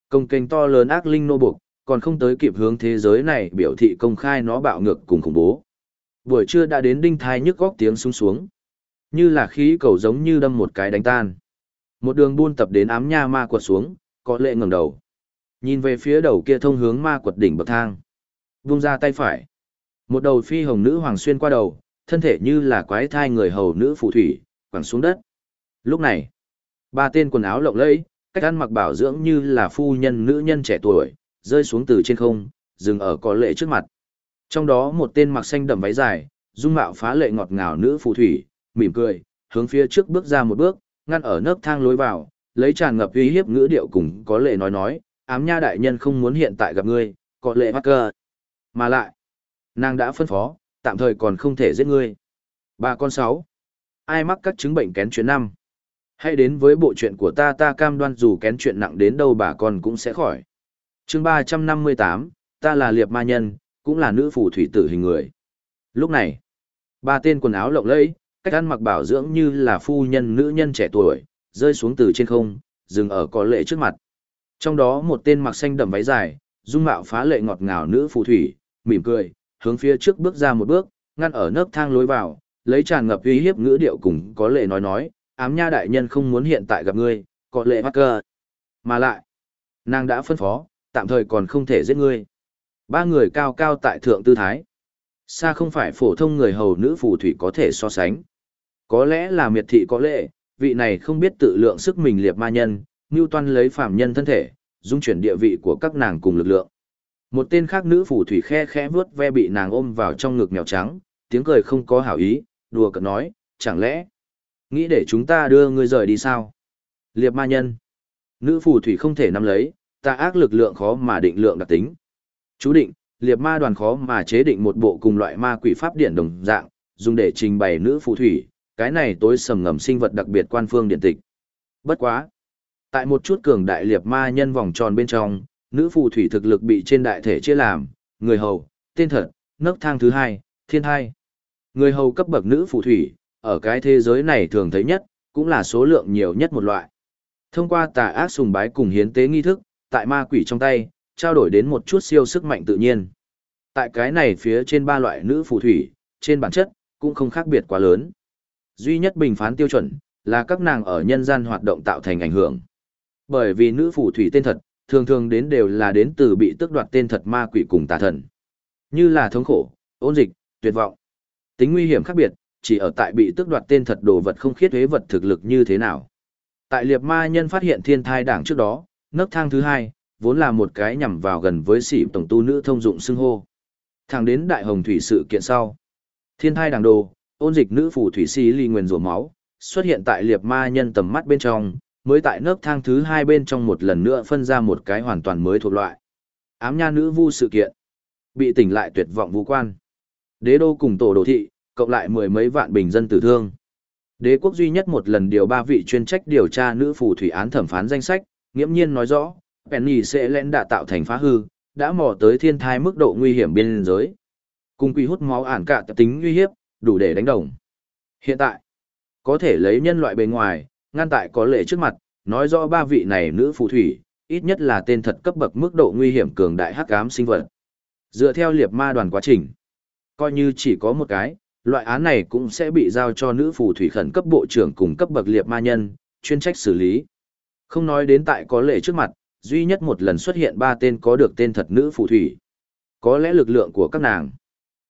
công kênh to lớn ác linh nô buộc, còn không tới kịp hướng thế giới này biểu thị công khai nó bạo ngược cùng khủng bố. Buổi trưa đã đến đinh thai nhức góc tiếng sung xuống. Như là khí cầu giống như đâm một cái đánh tan. Một đường buôn tập đến ám nha ma quật xuống, có lệ ngẩng đầu. Nhìn về phía đầu kia thông hướng ma quật đỉnh bậc thang. Vung ra tay phải. Một đầu phi hồng nữ hoàng xuyên qua đầu, thân thể như là quái thai người hầu nữ phù thủy, quẳng xuống đất. Lúc này, ba tên quần áo lộng lẫy, cách ăn mặc bảo dưỡng như là phu nhân nữ nhân trẻ tuổi, rơi xuống từ trên không, dừng ở có lệ trước mặt. Trong đó một tên mặc xanh đậm váy dài, dung mạo phá lệ ngọt ngào nữ phù thủy, mỉm cười, hướng phía trước bước ra một bước, ngăn ở nấc thang lối vào, lấy tràn ngập uy hiếp ngữ điệu cùng có lệ nói nói, ám nha đại nhân không muốn hiện tại gặp ngươi, có lệ mắc cơ. Mà lại, nàng đã phân phó, tạm thời còn không thể giết ngươi. Ba con sáu. Ai mắc các chứng bệnh kén chuyện năm? Hãy đến với bộ chuyện của ta ta cam đoan dù kén chuyện nặng đến đâu bà con cũng sẽ khỏi. chương ba trăm năm mươi tám, ta là liệp ma nhân, cũng là nữ phù thủy tử hình người. Lúc này, ba tên quần áo lộng lẫy, cách ăn mặc bảo dưỡng như là phu nhân nữ nhân trẻ tuổi, rơi xuống từ trên không, dừng ở có lệ trước mặt. Trong đó một tên mặc xanh đầm váy dài, dung mạo phá lệ ngọt ngào nữ phù thủy, mỉm cười, hướng phía trước bước ra một bước, ngăn ở nấc thang lối vào, lấy tràn ngập uy hiếp ngữ điệu cùng có lệ nói nói, ám nha đại nhân không muốn hiện tại gặp ngươi, có lệ bắt cơ. Mà lại, nàng đã phân phó, tạm thời còn không thể giết ngươi. Ba người cao cao tại thượng tư thái. Xa không phải phổ thông người hầu nữ phù thủy có thể so sánh. Có lẽ là miệt thị có lệ, vị này không biết tự lượng sức mình liệp ma nhân, như Toan lấy phàm nhân thân thể, dung chuyển địa vị của các nàng cùng lực lượng. Một tên khác nữ phù thủy khe khẽ vuốt ve bị nàng ôm vào trong ngực mèo trắng, tiếng cười không có hảo ý, đùa cợt nói, chẳng lẽ nghĩ để chúng ta đưa ngươi rời đi sao? Liệp ma nhân. Nữ phù thủy không thể nắm lấy, ta ác lực lượng khó mà định lượng đặc tính. Chú định, liệt ma đoàn khó mà chế định một bộ cùng loại ma quỷ pháp điển đồng dạng, dùng để trình bày nữ phù thủy, cái này tối sầm ngầm sinh vật đặc biệt quan phương điện tịch. Bất quá. Tại một chút cường đại liệt ma nhân vòng tròn bên trong, nữ phù thủy thực lực bị trên đại thể chia làm, người hầu, tên thật, nấc thang thứ hai, thiên hai. Người hầu cấp bậc nữ phù thủy, ở cái thế giới này thường thấy nhất, cũng là số lượng nhiều nhất một loại. Thông qua tà ác sùng bái cùng hiến tế nghi thức, tại ma quỷ trong tay, trao đổi đến một chút siêu sức mạnh tự nhiên. Tại cái này phía trên ba loại nữ phù thủy, trên bản chất, cũng không khác biệt quá lớn. Duy nhất bình phán tiêu chuẩn, là các nàng ở nhân gian hoạt động tạo thành ảnh hưởng. Bởi vì nữ phù thủy tên thật, thường thường đến đều là đến từ bị tước đoạt tên thật ma quỷ cùng tà thần. Như là thống khổ, ôn dịch, tuyệt vọng. Tính nguy hiểm khác biệt, chỉ ở tại bị tước đoạt tên thật đồ vật không khiết huế vật thực lực như thế nào. Tại liệp ma nhân phát hiện thiên thai đảng trước đó, nấc thang thứ hai, vốn là một cái nhằm vào gần với sĩ tổng tu nữ thông dụng xưng hô. Thẳng đến đại hồng thủy sự kiện sau. Thiên thai đàng đồ, ôn dịch nữ phù thủy sĩ ly nguyền rủa máu, xuất hiện tại liệp ma nhân tầm mắt bên trong, mới tại nấc thang thứ hai bên trong một lần nữa phân ra một cái hoàn toàn mới thuộc loại. Ám nha nữ vu sự kiện. Bị tỉnh lại tuyệt vọng vũ quan. Đế đô cùng tổ đồ thị, cộng lại mười mấy vạn bình dân tử thương. Đế quốc duy nhất một lần điều ba vị chuyên trách điều tra nữ phù thủy án thẩm phán danh sách, nghiễm nhiên nói rõ, Penny sẽ lén đã tạo thành phá hư, đã mò tới thiên thai mức độ nguy hiểm biên giới. Cùng quy hút máu ản cả tính nguy hiếp, đủ để đánh đồng. Hiện tại, có thể lấy nhân loại bề ngoài, ngăn tại có lệ trước mặt, nói rõ ba vị này nữ phù thủy, ít nhất là tên thật cấp bậc mức độ nguy hiểm cường đại hắc ám sinh vật. Dựa theo liệp ma đoàn quá trình, coi như chỉ có một cái, loại án này cũng sẽ bị giao cho nữ phù thủy khẩn cấp bộ trưởng cùng cấp bậc liệp ma nhân, chuyên trách xử lý. Không nói đến tại có lệ trước mặt, duy nhất một lần xuất hiện ba tên có được tên thật nữ phù thủy. Có lẽ lực lượng của các nàng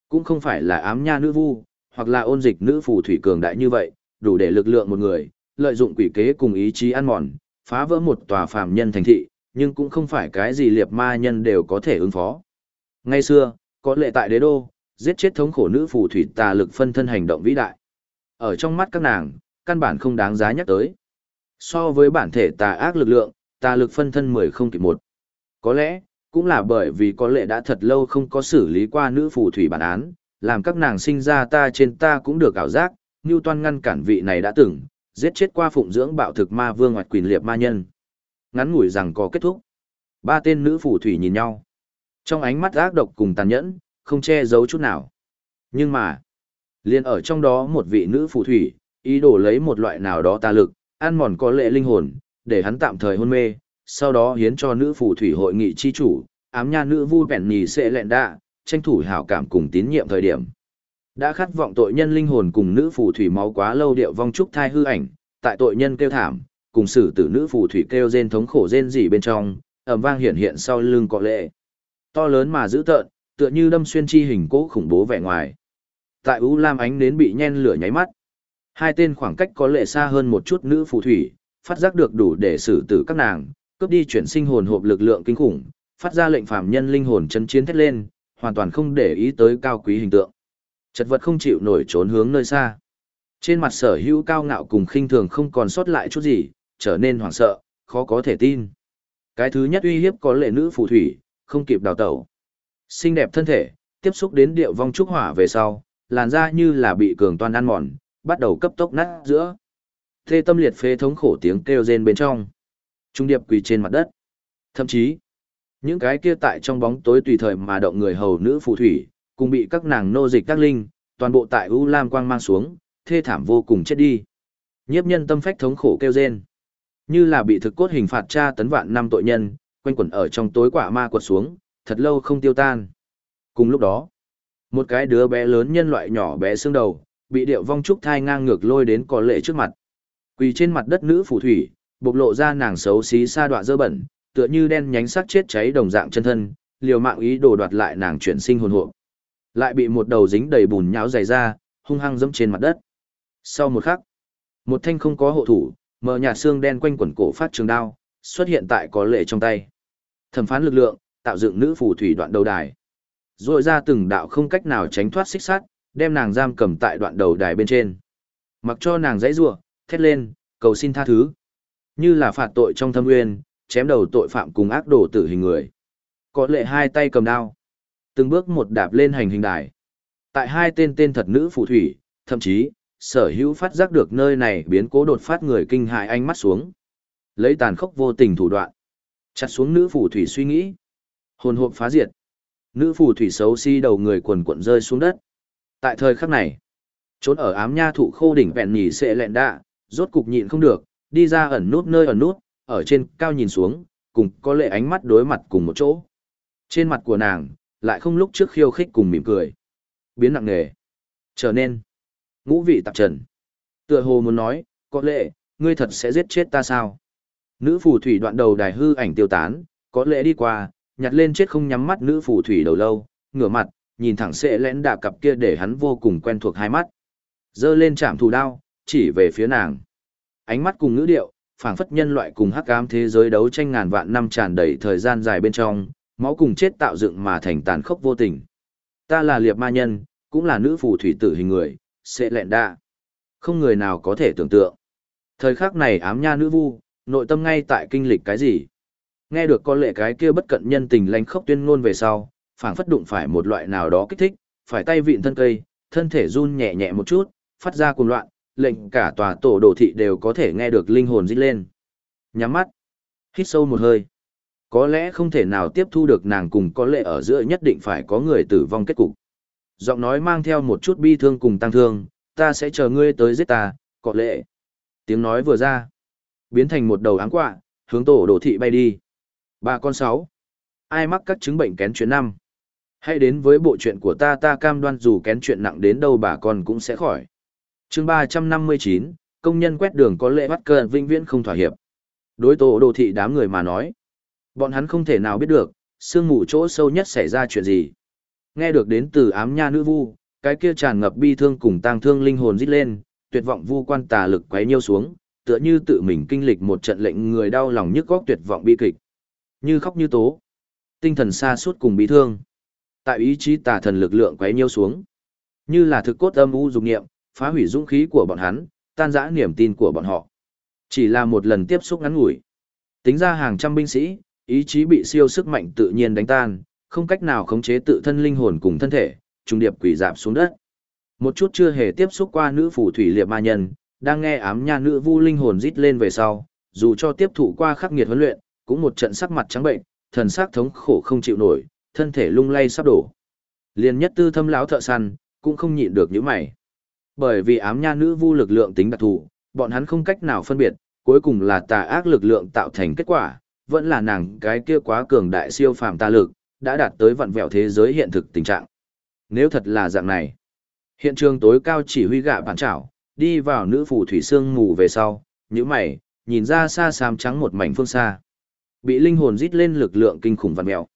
cũng không phải là ám nha nữ vu, hoặc là ôn dịch nữ phù thủy cường đại như vậy, đủ để lực lượng một người, lợi dụng quỷ kế cùng ý chí ăn mòn, phá vỡ một tòa phàm nhân thành thị, nhưng cũng không phải cái gì liệp ma nhân đều có thể ứng phó. Ngay xưa, có lệ tại đế đô, giết chết thống khổ nữ phù thủy tà lực phân thân hành động vĩ đại. Ở trong mắt các nàng, căn bản không đáng giá nhắc tới. So với bản thể tà ác lực lượng, tà lực phân thân mười không kịp một. Có lẽ, cũng là bởi vì có lệ đã thật lâu không có xử lý qua nữ phù thủy bản án, làm các nàng sinh ra ta trên ta cũng được ảo giác, như toan ngăn cản vị này đã từng, giết chết qua phụng dưỡng bạo thực ma vương hoặc quyền liệp ma nhân. Ngắn ngủi rằng có kết thúc. Ba tên nữ phù thủy nhìn nhau. Trong ánh mắt ác độc cùng tàn nhẫn, không che giấu chút nào. Nhưng mà, liền ở trong đó một vị nữ phù thủy, ý đồ lấy một loại nào đó ta lực, ăn mòn có lệ linh hồn, để hắn tạm thời hôn mê, sau đó hiến cho nữ phù thủy hội nghị chi chủ, ám nha nữ vu bèn nhì sẽ lẹn đạ, tranh thủ hảo cảm cùng tín nhiệm thời điểm. Đã khát vọng tội nhân linh hồn cùng nữ phù thủy máu quá lâu điệu vong trúc thai hư ảnh, tại tội nhân kêu thảm, cùng xử tử nữ phù thủy kêu rên thống khổ rên rỉ bên trong, ầm vang hiện hiện sau lưng cọ lệ. To lớn mà dữ tợn, tựa như đâm xuyên chi hình cỗ khủng bố vẻ ngoài. Tại U Lam ánh đến bị nhen lửa nháy mắt. Hai tên khoảng cách có lệ xa hơn một chút nữ phù thủy, phát giác được đủ để xử tử các nàng, cướp đi chuyển sinh hồn hộp lực lượng kinh khủng, phát ra lệnh phàm nhân linh hồn chấn chiến thét lên, hoàn toàn không để ý tới cao quý hình tượng. Chật vật không chịu nổi trốn hướng nơi xa. Trên mặt sở hữu cao ngạo cùng khinh thường không còn sót lại chút gì, trở nên hoảng sợ, khó có thể tin. Cái thứ nhất uy hiếp có lệ nữ phù thủy, không kịp đào tẩu. Xinh đẹp thân thể, tiếp xúc đến điệu vong trúc hỏa về sau, làn da như là bị cường toàn ăn mòn, bắt đầu cấp tốc nát giữa. Thê tâm liệt phế thống khổ tiếng kêu rên bên trong. Trung điệp quỳ trên mặt đất. Thậm chí, những cái kia tại trong bóng tối tùy thời mà động người hầu nữ phù thủy, cùng bị các nàng nô dịch các linh, toàn bộ tại U Lam quang mang xuống, thê thảm vô cùng chết đi. Nhiếp nhân tâm phách thống khổ kêu rên. Như là bị thực cốt hình phạt tra tấn vạn năm tội nhân, quanh quẩn ở trong tối quả ma quật xuống, thật lâu không tiêu tan. Cùng lúc đó, một cái đứa bé lớn nhân loại nhỏ bé xương đầu, bị điệu vong trúc thai ngang ngược lôi đến có lệ trước mặt. Quỳ trên mặt đất nữ phù thủy, bộc lộ ra nàng xấu xí xa đọa dơ bẩn, tựa như đen nhánh sắc chết cháy đồng dạng chân thân, liều mạng ý đồ đoạt lại nàng chuyển sinh hồn hộ. Lại bị một đầu dính đầy bùn nhão dày ra, hung hăng dẫm trên mặt đất. Sau một khắc, một thanh không có hộ thủ, mờ nhạt xương đen quanh quần cổ phát trường đao, xuất hiện tại có lệ trong tay. Thẩm phán lực lượng, tạo dựng nữ phù thủy đoạn đầu đài. Rồi ra từng đạo không cách nào tránh thoát xích sát, đem nàng giam cầm tại đoạn đầu đài bên trên. Mặc cho nàng dãy rủa, thét lên, cầu xin tha thứ. Như là phạt tội trong thâm nguyên, chém đầu tội phạm cùng ác đồ tử hình người. Có lệ hai tay cầm đao. Từng bước một đạp lên hành hình đài. Tại hai tên tên thật nữ phù thủy, thậm chí, sở hữu phát giác được nơi này biến cố đột phát người kinh hại ánh mắt xuống. Lấy tàn khốc vô tình thủ đoạn. Chặt xuống nữ phù thủy suy nghĩ. Hồn hộp phá diệt. Nữ phù thủy xấu xí si đầu người quần cuộn rơi xuống đất. Tại thời khắc này, trốn ở ám nha thụ khô đỉnh vẹn nhì sẽ lẹn đạ, rốt cục nhịn không được, đi ra ẩn nút nơi ẩn nút, ở trên cao nhìn xuống, cùng có lệ ánh mắt đối mặt cùng một chỗ. Trên mặt của nàng, lại không lúc trước khiêu khích cùng mỉm cười. Biến nặng nề. Trở nên. Ngũ vị tạp trần. Tựa hồ muốn nói, có lệ, ngươi thật sẽ giết chết ta sao? Nữ phù thủy đoạn đầu đài hư ảnh tiêu tán, có lệ đi qua, nhặt lên chết không nhắm mắt nữ phù thủy đầu lâu, ngửa mặt, nhìn thẳng sẽ lén đà cặp kia để hắn vô cùng quen thuộc hai mắt. Dơ lên chạm thù đao, chỉ về phía nàng. Ánh mắt cùng ngữ điệu, phảng phất nhân loại cùng hắc ám thế giới đấu tranh ngàn vạn năm tràn đầy thời gian dài bên trong, máu cùng chết tạo dựng mà thành tàn khốc vô tình. Ta là liệp ma nhân, cũng là nữ phù thủy tử hình người, sẽ lẹn đa. Không người nào có thể tưởng tượng. Thời khắc này ám nha nữ vu, nội tâm ngay tại kinh lịch cái gì? Nghe được con lệ cái kia bất cận nhân tình lánh khốc tuyên ngôn về sau, phảng phất đụng phải một loại nào đó kích thích, phải tay vịn thân cây, thân thể run nhẹ nhẹ một chút, phát ra cuồng loạn, lệnh cả tòa tổ đồ thị đều có thể nghe được linh hồn rít lên. Nhắm mắt, hít sâu một hơi. Có lẽ không thể nào tiếp thu được nàng cùng có lệ ở giữa nhất định phải có người tử vong kết cục. Giọng nói mang theo một chút bi thương cùng tăng thương, ta sẽ chờ ngươi tới giết ta, có lệ. Tiếng nói vừa ra, biến thành một đầu áng quạ, hướng tổ đồ thị bay đi. Ba con sáu. Ai mắc các chứng bệnh kén chuyện năm? Hãy đến với bộ chuyện của ta ta cam đoan dù kén chuyện nặng đến đâu bà con cũng sẽ khỏi chương ba trăm năm mươi chín công nhân quét đường có lệ bắt cờ vinh viễn không thỏa hiệp. Đối tổ đồ thị đám người mà nói. Bọn hắn không thể nào biết được, sương mù chỗ sâu nhất xảy ra chuyện gì. Nghe được đến từ ám nha nữ vu, cái kia tràn ngập bi thương cùng tang thương linh hồn rít lên, tuyệt vọng vu quan tà lực quấy nhiêu xuống, tựa như tự mình kinh lịch một trận lệnh người đau lòng nhức góc tuyệt vọng bi kịch. Như khóc như tố. Tinh thần xa suốt cùng bi thương. Tại ý chí tà thần lực lượng quấy nhiêu xuống. Như là thực cốt âm u dục nghiệm, phá hủy dũng khí của bọn hắn, tan rã niềm tin của bọn họ. Chỉ là một lần tiếp xúc ngắn ngủi. Tính ra hàng trăm binh sĩ, ý chí bị siêu sức mạnh tự nhiên đánh tan, không cách nào khống chế tự thân linh hồn cùng thân thể, trung điệp quỷ dạp xuống đất. Một chút chưa hề tiếp xúc qua nữ phù thủy liệp ma nhân, đang nghe ám nha nữ vu linh hồn rít lên về sau, dù cho tiếp thụ qua khắc nghiệt huấn luyện, cũng một trận sắc mặt trắng bệnh, thần sắc thống khổ không chịu nổi, thân thể lung lay sắp đổ. Liên nhất tư thâm lão thợ săn, cũng không nhịn được những mày. Bởi vì ám nha nữ vu lực lượng tính đặc thù, bọn hắn không cách nào phân biệt, cuối cùng là tà ác lực lượng tạo thành kết quả, vẫn là nàng cái kia quá cường đại siêu phàm tà lực, đã đạt tới vặn vẹo thế giới hiện thực tình trạng. Nếu thật là dạng này, hiện trường tối cao chỉ huy gạ bản trảo, đi vào nữ phù thủy xương ngủ về sau, những mày, nhìn ra xa xám trắng một mảnh phương xa. Bị linh hồn rít lên lực lượng kinh khủng vặn mẹo.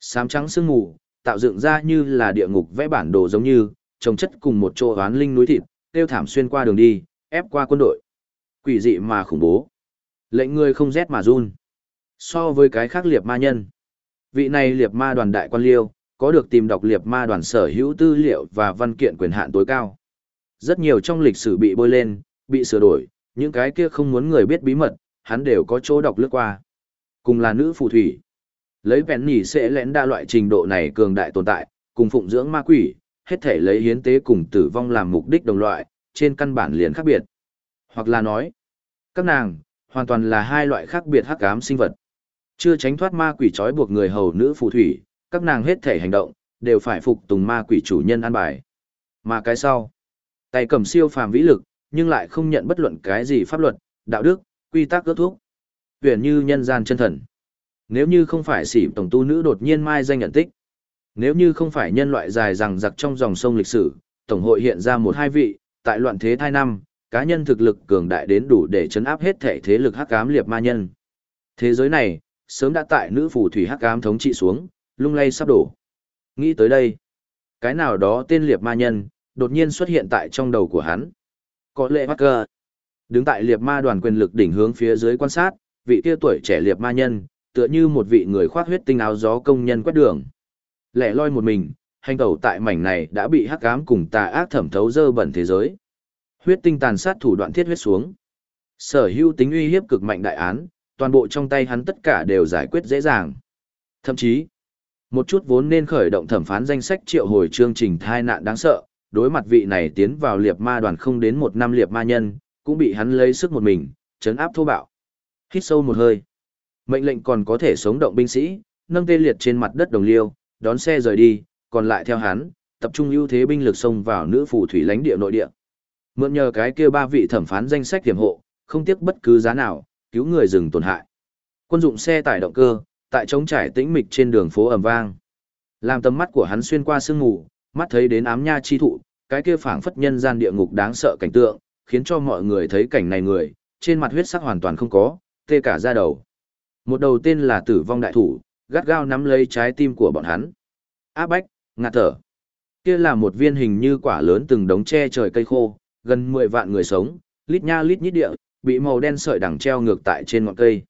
Xám trắng sương ngủ, tạo dựng ra như là địa ngục vẽ bản đồ giống như, trồng chất cùng một chỗ oán linh núi thịt, tiêu thảm xuyên qua đường đi, ép qua quân đội. Quỷ dị mà khủng bố. Lệnh người không rét mà run. So với cái khác liệt ma nhân, vị này liệt ma đoàn đại quan liêu, có được tìm đọc liệt ma đoàn sở hữu tư liệu và văn kiện quyền hạn tối cao. Rất nhiều trong lịch sử bị bôi lên, bị sửa đổi, những cái kia không muốn người biết bí mật, hắn đều có chỗ đọc lướt qua. Cùng là nữ phù thủy. Lấy vẹn nhỉ sẽ lén đa loại trình độ này cường đại tồn tại, cùng phụng dưỡng ma quỷ, hết thể lấy hiến tế cùng tử vong làm mục đích đồng loại, trên căn bản liền khác biệt. Hoặc là nói, các nàng, hoàn toàn là hai loại khác biệt hắc ám sinh vật. Chưa tránh thoát ma quỷ trói buộc người hầu nữ phù thủy, các nàng hết thể hành động, đều phải phục tùng ma quỷ chủ nhân an bài. Mà cái sau, tay cầm siêu phàm vĩ lực, nhưng lại không nhận bất luận cái gì pháp luật, đạo đức, quy tắc ước thuốc. Tuyển như nhân gian chân thần. Nếu như không phải xỉm tổng tu nữ đột nhiên mai danh nhận tích, nếu như không phải nhân loại dài rằng giặc trong dòng sông lịch sử, tổng hội hiện ra một hai vị, tại loạn thế thai năm, cá nhân thực lực cường đại đến đủ để chấn áp hết thể thế lực hắc ám liệt ma nhân. Thế giới này, sớm đã tại nữ phù thủy hắc ám thống trị xuống, lung lay sắp đổ. Nghĩ tới đây, cái nào đó tên liệt ma nhân, đột nhiên xuất hiện tại trong đầu của hắn. Có lệ Parker, đứng tại liệt ma đoàn quyền lực đỉnh hướng phía dưới quan sát, vị kia tuổi trẻ liệt ma nhân, tựa như một vị người khoác huyết tinh áo gió công nhân quét đường. Lẻ loi một mình, hành tẩu tại mảnh này đã bị hắc ám cùng tà ác thẩm thấu dơ bẩn thế giới. Huyết tinh tàn sát thủ đoạn thiết huyết xuống. Sở hữu tính uy hiếp cực mạnh đại án, toàn bộ trong tay hắn tất cả đều giải quyết dễ dàng. Thậm chí, một chút vốn nên khởi động thẩm phán danh sách triệu hồi chương trình thai nạn đáng sợ, đối mặt vị này tiến vào liệp ma đoàn không đến một năm liệp ma nhân, cũng bị hắn lấy sức một mình, chấn áp thô bạo. Hít sâu một hơi. Mệnh lệnh còn có thể sống động binh sĩ, nâng tê liệt trên mặt đất đồng liêu, đón xe rời đi, còn lại theo hắn, tập trung ưu thế binh lực xông vào nữ phù thủy lãnh địa nội địa. Mượn nhờ cái kia ba vị thẩm phán danh sách tiềm hộ, không tiếc bất cứ giá nào, cứu người rừng tổn hại. Quân dụng xe tải động cơ, tại trống trải tĩnh mịch trên đường phố ầm vang. Làm tầm mắt của hắn xuyên qua sương mù, mắt thấy đến ám nha chi thụ, cái kia phảng phất nhân gian địa ngục đáng sợ cảnh tượng, khiến cho mọi người thấy cảnh này người, trên mặt huyết sắc hoàn toàn không có, tê cả da đầu. Một đầu tên là tử vong đại thủ, gắt gao nắm lấy trái tim của bọn hắn. Áp bách, ngạt thở. Kia là một viên hình như quả lớn từng đống che trời cây khô, gần 10 vạn người sống, lít nha lít nhít địa, bị màu đen sợi đằng treo ngược tại trên ngọn cây.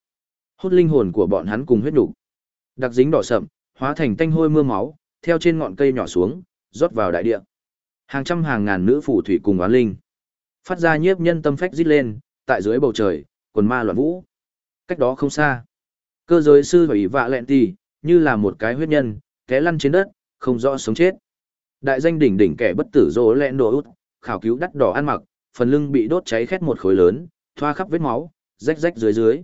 Hút linh hồn của bọn hắn cùng huyết đủ. Đặc dính đỏ sậm, hóa thành tanh hôi mưa máu, theo trên ngọn cây nhỏ xuống, rót vào đại địa. Hàng trăm hàng ngàn nữ phù thủy cùng oán linh. Phát ra nhiếp nhân tâm phách rít lên, tại dưới bầu trời, quần ma loạn vũ. Cách đó không xa. Cơ giới sư và ỷ vạ lẹn tì, như là một cái huyết nhân, té lăn trên đất, không rõ sống chết. Đại danh đỉnh đỉnh kẻ bất tử rỗ lẹn đồ út, khảo cứu đắt đỏ ăn mặc, phần lưng bị đốt cháy khét một khối lớn, thoa khắp vết máu, rách rách dưới dưới.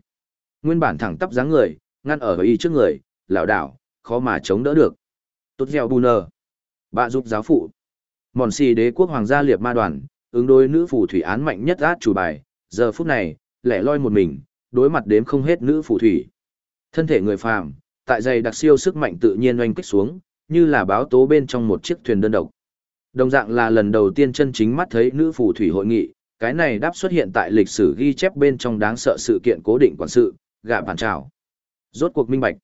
Nguyên bản thẳng tắp dáng người, ngăn ở y trước người, lảo đảo, khó mà chống đỡ được. Tốt dẻo bù nờ. Bạ giúp giáo phụ. Mòn xì đế quốc hoàng gia liệt ma đoàn, ứng đối nữ phù thủy án mạnh nhất át chủ bài, giờ phút này, lẻ loi một mình, đối mặt đếm không hết nữ phù thủy. Thân thể người phàm, tại dày đặc siêu sức mạnh tự nhiên oanh kích xuống, như là báo tố bên trong một chiếc thuyền đơn độc. Đồng dạng là lần đầu tiên chân chính mắt thấy nữ phù thủy hội nghị, cái này đáp xuất hiện tại lịch sử ghi chép bên trong đáng sợ sự kiện cố định quản sự, gạ bản trào. Rốt cuộc minh bạch.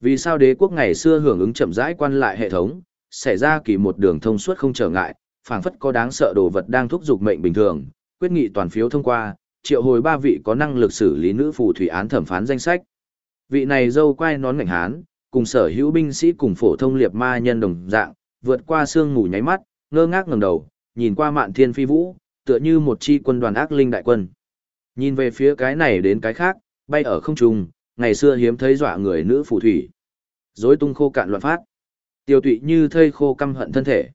Vì sao đế quốc ngày xưa hưởng ứng chậm rãi quan lại hệ thống, xảy ra kỳ một đường thông suốt không trở ngại, phảng phất có đáng sợ đồ vật đang thúc giục mệnh bình thường, quyết nghị toàn phiếu thông qua, triệu hồi ba vị có năng lực xử lý nữ phù thủy án thẩm phán danh sách. Vị này dâu quai nón ngạnh hán, cùng sở hữu binh sĩ cùng phổ thông liệt ma nhân đồng dạng, vượt qua sương mù nháy mắt, ngơ ngác ngẩng đầu, nhìn qua mạn thiên phi vũ, tựa như một chi quân đoàn ác linh đại quân. Nhìn về phía cái này đến cái khác, bay ở không trung, ngày xưa hiếm thấy dọa người nữ phù thủy. Dối tung khô cạn loạn phát. Tiêu tụy như thây khô căm hận thân thể.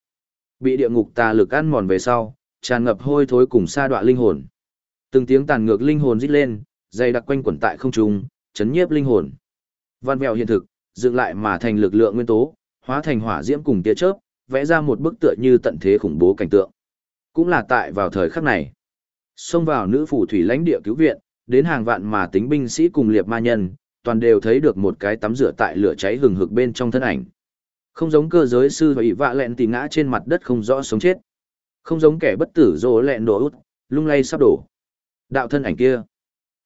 Bị địa ngục tà lực ăn mòn về sau, tràn ngập hôi thối cùng sa đọa linh hồn. Từng tiếng tàn ngược linh hồn rít lên, dày đặc quanh quẩn tại không trung, chấn nhiếp linh hồn. Văn mèo hiện thực, dựng lại mà thành lực lượng nguyên tố, hóa thành hỏa diễm cùng tia chớp, vẽ ra một bức tựa như tận thế khủng bố cảnh tượng. Cũng là tại vào thời khắc này, xông vào nữ phủ thủy lãnh địa cứu viện, đến hàng vạn mà tính binh sĩ cùng liệp ma nhân, toàn đều thấy được một cái tắm rửa tại lửa cháy hừng hực bên trong thân ảnh. Không giống cơ giới sư và ỷ vạ lẹn tỉ ngã trên mặt đất không rõ sống chết. Không giống kẻ bất tử rồ lẹn đổ út, lung lay sắp đổ. Đạo thân ảnh kia,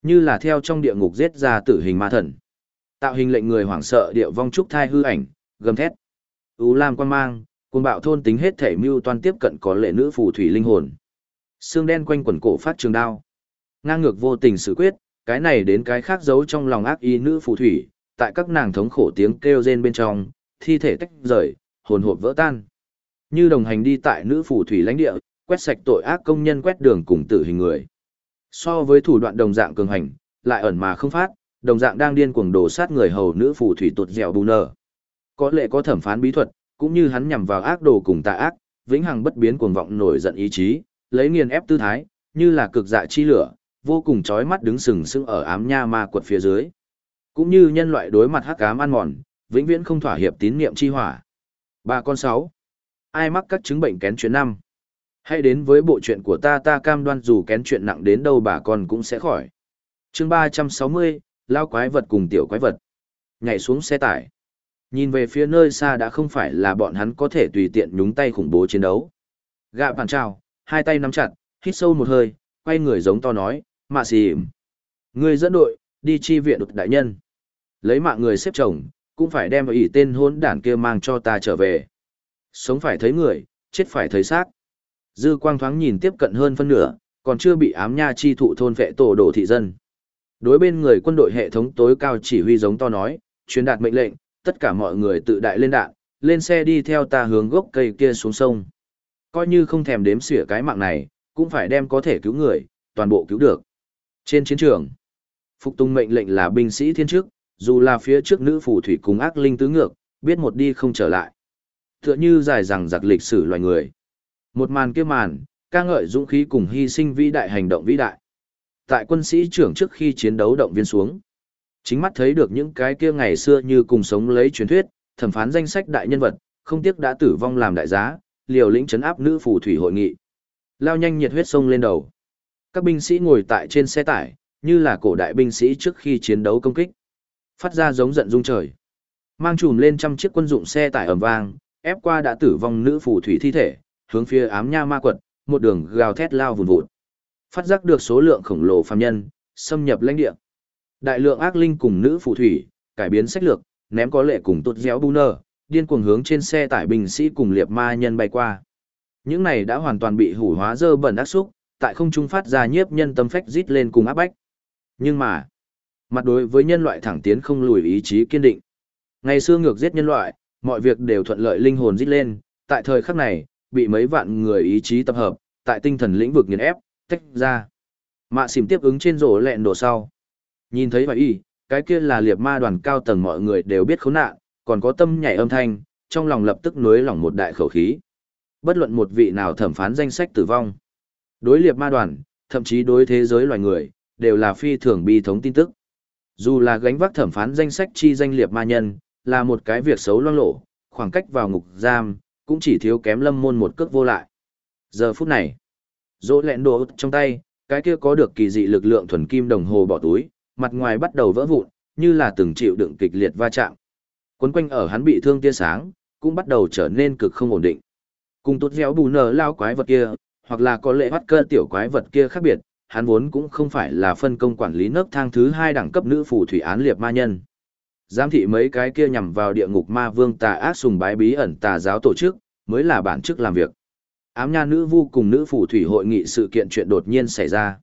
như là theo trong địa ngục giết ra tử hình ma thần. Tạo hình lệnh người hoảng sợ địa vong trúc thai hư ảnh, gầm thét. U Lam quan mang, cuồng bạo thôn tính hết thể mưu toan tiếp cận có lệ nữ phù thủy linh hồn. Xương đen quanh quần cổ phát trường đao. Ngang ngược vô tình xử quyết, cái này đến cái khác giấu trong lòng ác ý nữ phù thủy, tại các nàng thống khổ tiếng kêu rên bên trong, thi thể tách rời, hồn hộp vỡ tan. Như đồng hành đi tại nữ phù thủy lãnh địa, quét sạch tội ác công nhân quét đường cùng tử hình người. So với thủ đoạn đồng dạng cường hành, lại ẩn mà không phát, đồng dạng đang điên cuồng đổ sát người hầu nữ phù thủy tuột dẻo bù nở. Có lệ có thẩm phán bí thuật, cũng như hắn nhằm vào ác đồ cùng tà ác, vĩnh hằng bất biến cuồng vọng nổi giận ý chí, lấy nghiền ép tư thái, như là cực dạ chi lửa, vô cùng chói mắt đứng sừng sững ở ám nha ma quật phía dưới. Cũng như nhân loại đối mặt hắc ám ăn mòn, vĩnh viễn không thỏa hiệp tín niệm chi hỏa. Ba con sáu. Ai mắc các chứng bệnh kén chuyến năm? Hãy đến với bộ chuyện của ta ta cam đoan dù kén chuyện nặng đến đâu bà con cũng sẽ khỏi. chương ba trăm sáu mươi lao quái vật cùng tiểu quái vật. Nhảy xuống xe tải. Nhìn về phía nơi xa đã không phải là bọn hắn có thể tùy tiện nhúng tay khủng bố chiến đấu. Gạ bàn trào, hai tay nắm chặt, hít sâu một hơi, quay người giống to nói, mạ xì Người dẫn đội, đi chi viện đột đại nhân. Lấy mạng người xếp chồng, cũng phải đem ý tên hôn đản kia mang cho ta trở về. Sống phải thấy người, chết phải thấy xác. Dư quang thoáng nhìn tiếp cận hơn phân nửa, còn chưa bị ám nha chi thụ thôn vệ tổ đổ thị dân. Đối bên người quân đội hệ thống tối cao chỉ huy giống to nói, truyền đạt mệnh lệnh, tất cả mọi người tự đại lên đạn, lên xe đi theo ta hướng gốc cây kia xuống sông. Coi như không thèm đếm xỉa cái mạng này, cũng phải đem có thể cứu người, toàn bộ cứu được. Trên chiến trường, phục tùng mệnh lệnh là binh sĩ thiên chức, dù là phía trước nữ phù thủy cùng ác linh tứ ngược, biết một đi không trở lại. Tựa như dài rằng giặc lịch sử loài người. Một màn kia màn, ca ngợi dũng khí cùng hy sinh vĩ đại hành động vĩ đại. Tại quân sĩ trưởng trước khi chiến đấu động viên xuống, chính mắt thấy được những cái kia ngày xưa như cùng sống lấy truyền thuyết, thẩm phán danh sách đại nhân vật, không tiếc đã tử vong làm đại giá, liều lĩnh chấn áp nữ phù thủy hội nghị. Lao nhanh nhiệt huyết sông lên đầu. Các binh sĩ ngồi tại trên xe tải, như là cổ đại binh sĩ trước khi chiến đấu công kích. Phát ra giống giận rung trời. Mang trùm lên trăm chiếc quân dụng xe tải ầm vang, ép qua đã tử vong nữ phù thủy thi thể, hướng phía ám nha ma quật, một đường gào thét lao vùn vụt. Phát giác được số lượng khổng lồ phàm nhân, xâm nhập lãnh địa. Đại lượng ác linh cùng nữ phù thủy, cải biến sách lược, ném có lệ cùng tốt déo bu nơ, điên cuồng hướng trên xe tải binh sĩ cùng liệp ma nhân bay qua. Những này đã hoàn toàn bị hủ hóa dơ bẩn ác xúc, tại không trung phát ra nhiếp nhân tâm phách rít lên cùng áp bách. Nhưng mà, mặt đối với nhân loại thẳng tiến không lùi ý chí kiên định. Ngày xưa ngược giết nhân loại, mọi việc đều thuận lợi linh hồn rít lên, tại thời khắc này, bị mấy vạn người ý chí tập hợp, tại tinh thần lĩnh vực nghiền ép, tách ra. Mạ xìm tiếp ứng trên rổ lẹn đổ sau. Nhìn thấy vậy y, cái kia là liệt ma đoàn cao tầng mọi người đều biết khốn nạn, còn có tâm nhảy âm thanh, trong lòng lập tức nối lòng một đại khẩu khí. Bất luận một vị nào thẩm phán danh sách tử vong. Đối liệt ma đoàn, thậm chí đối thế giới loài người, đều là phi thường bi thống tin tức. Dù là gánh vác thẩm phán danh sách chi danh liệt ma nhân, là một cái việc xấu loang lộ, khoảng cách vào ngục giam, cũng chỉ thiếu kém lâm môn một cước vô lại. Giờ phút này, dỗ lẹn đồ trong tay, cái kia có được kỳ dị lực lượng thuần kim đồng hồ bỏ túi, mặt ngoài bắt đầu vỡ vụn, như là từng chịu đựng kịch liệt va chạm. Quấn quanh ở hắn bị thương tia sáng, cũng bắt đầu trở nên cực không ổn định. Cùng tốt dẻo bù nở lao quái vật kia, hoặc là có lệ bắt cơ tiểu quái vật kia khác biệt, hắn vốn cũng không phải là phân công quản lý nấc thang thứ hai đẳng cấp nữ phù thủy án liệt ma nhân. Giám thị mấy cái kia nhằm vào địa ngục ma vương tà ác sùng bái bí ẩn tà giáo tổ chức, mới là bản chức làm việc. Ám nha nữ vu cùng nữ phù thủy hội nghị sự kiện chuyện đột nhiên xảy ra.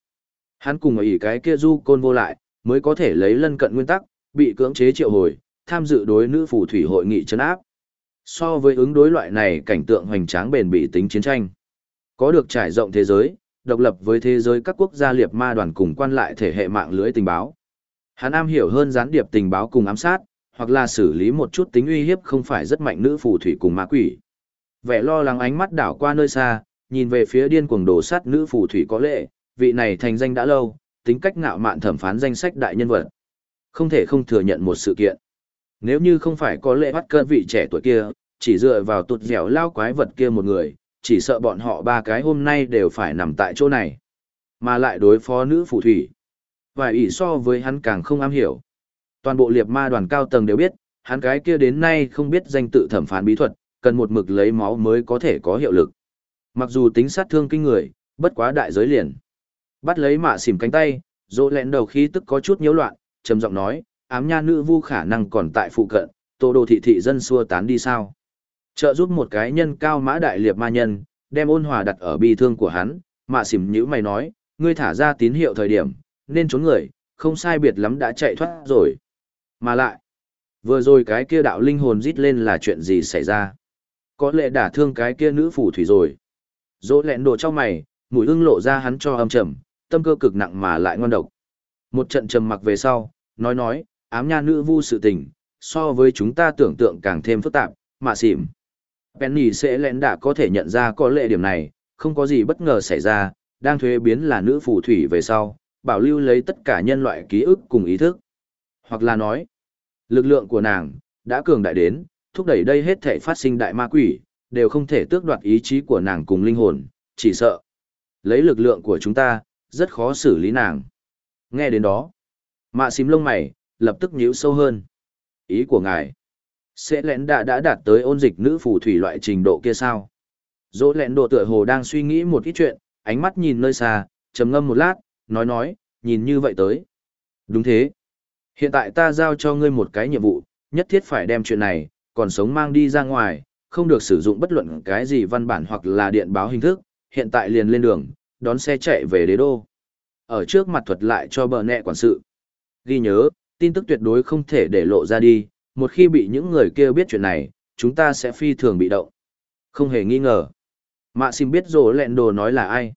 Hắn cùng ở cái kia du côn vô lại, mới có thể lấy lân cận nguyên tắc, bị cưỡng chế triệu hồi, tham dự đối nữ phù thủy hội nghị chấn áp. So với ứng đối loại này cảnh tượng hoành tráng bền bỉ tính chiến tranh, có được trải rộng thế giới, độc lập với thế giới các quốc gia liệt ma đoàn cùng quan lại thể hệ mạng lưới tình báo. Hắn am hiểu hơn gián điệp tình báo cùng ám sát, hoặc là xử lý một chút tính uy hiếp không phải rất mạnh nữ phù thủy cùng ma quỷ. Vẻ lo lắng ánh mắt đảo qua nơi xa, nhìn về phía điên cuồng đổ sát nữ phù thủy có lệ, vị này thành danh đã lâu, tính cách ngạo mạn thẩm phán danh sách đại nhân vật. Không thể không thừa nhận một sự kiện. Nếu như không phải có lệ bắt cơn vị trẻ tuổi kia, chỉ dựa vào tụt dẻo lao quái vật kia một người, chỉ sợ bọn họ ba cái hôm nay đều phải nằm tại chỗ này. Mà lại đối phó nữ phù thủy và ỷ so với hắn càng không am hiểu. Toàn bộ liệt ma đoàn cao tầng đều biết, hắn cái kia đến nay không biết danh tự thẩm phán bí thuật, cần một mực lấy máu mới có thể có hiệu lực. Mặc dù tính sát thương kinh người, bất quá đại giới liền. Bắt lấy mạ xỉm cánh tay, dỗ lẹn đầu khí tức có chút nhiễu loạn, trầm giọng nói, ám nha nữ vu khả năng còn tại phụ cận, tô đồ thị thị dân xua tán đi sao. Trợ giúp một cái nhân cao mã đại liệt ma nhân, đem ôn hòa đặt ở bi thương của hắn, mạ xỉm nhữ mày nói, ngươi thả ra tín hiệu thời điểm, nên trốn người, không sai biệt lắm đã chạy thoát rồi. Mà lại, vừa rồi cái kia đạo linh hồn rít lên là chuyện gì xảy ra? Có lẽ đả thương cái kia nữ phù thủy rồi. Dỗ lẹn đồ cho mày, mùi ưng lộ ra hắn cho âm trầm, tâm cơ cực nặng mà lại ngon độc. Một trận trầm mặc về sau, nói nói, ám nha nữ vu sự tình, so với chúng ta tưởng tượng càng thêm phức tạp, mà xỉm. Penny sẽ lẹn đã có thể nhận ra có lệ điểm này, không có gì bất ngờ xảy ra, đang thuế biến là nữ phù thủy về sau, bảo lưu lấy tất cả nhân loại ký ức cùng ý thức. Hoặc là nói, lực lượng của nàng, đã cường đại đến, thúc đẩy đây hết thể phát sinh đại ma quỷ, đều không thể tước đoạt ý chí của nàng cùng linh hồn, chỉ sợ. Lấy lực lượng của chúng ta, rất khó xử lý nàng. Nghe đến đó, mạ xím lông mày, lập tức nhíu sâu hơn. Ý của ngài, sẽ lẽn đã đã đạt tới ôn dịch nữ phù thủy loại trình độ kia sao? Dỗ lẽn độ tựa hồ đang suy nghĩ một ít chuyện, ánh mắt nhìn nơi xa, trầm ngâm một lát, nói nói, nhìn như vậy tới. Đúng thế. Hiện tại ta giao cho ngươi một cái nhiệm vụ, nhất thiết phải đem chuyện này, còn sống mang đi ra ngoài, không được sử dụng bất luận cái gì văn bản hoặc là điện báo hình thức, hiện tại liền lên đường, đón xe chạy về đế đô. Ở trước mặt thuật lại cho bờ nẹ quản sự. Ghi nhớ, tin tức tuyệt đối không thể để lộ ra đi, một khi bị những người kia biết chuyện này, chúng ta sẽ phi thường bị động. Không hề nghi ngờ. Mạ xin biết rồ lẹn đồ nói là ai.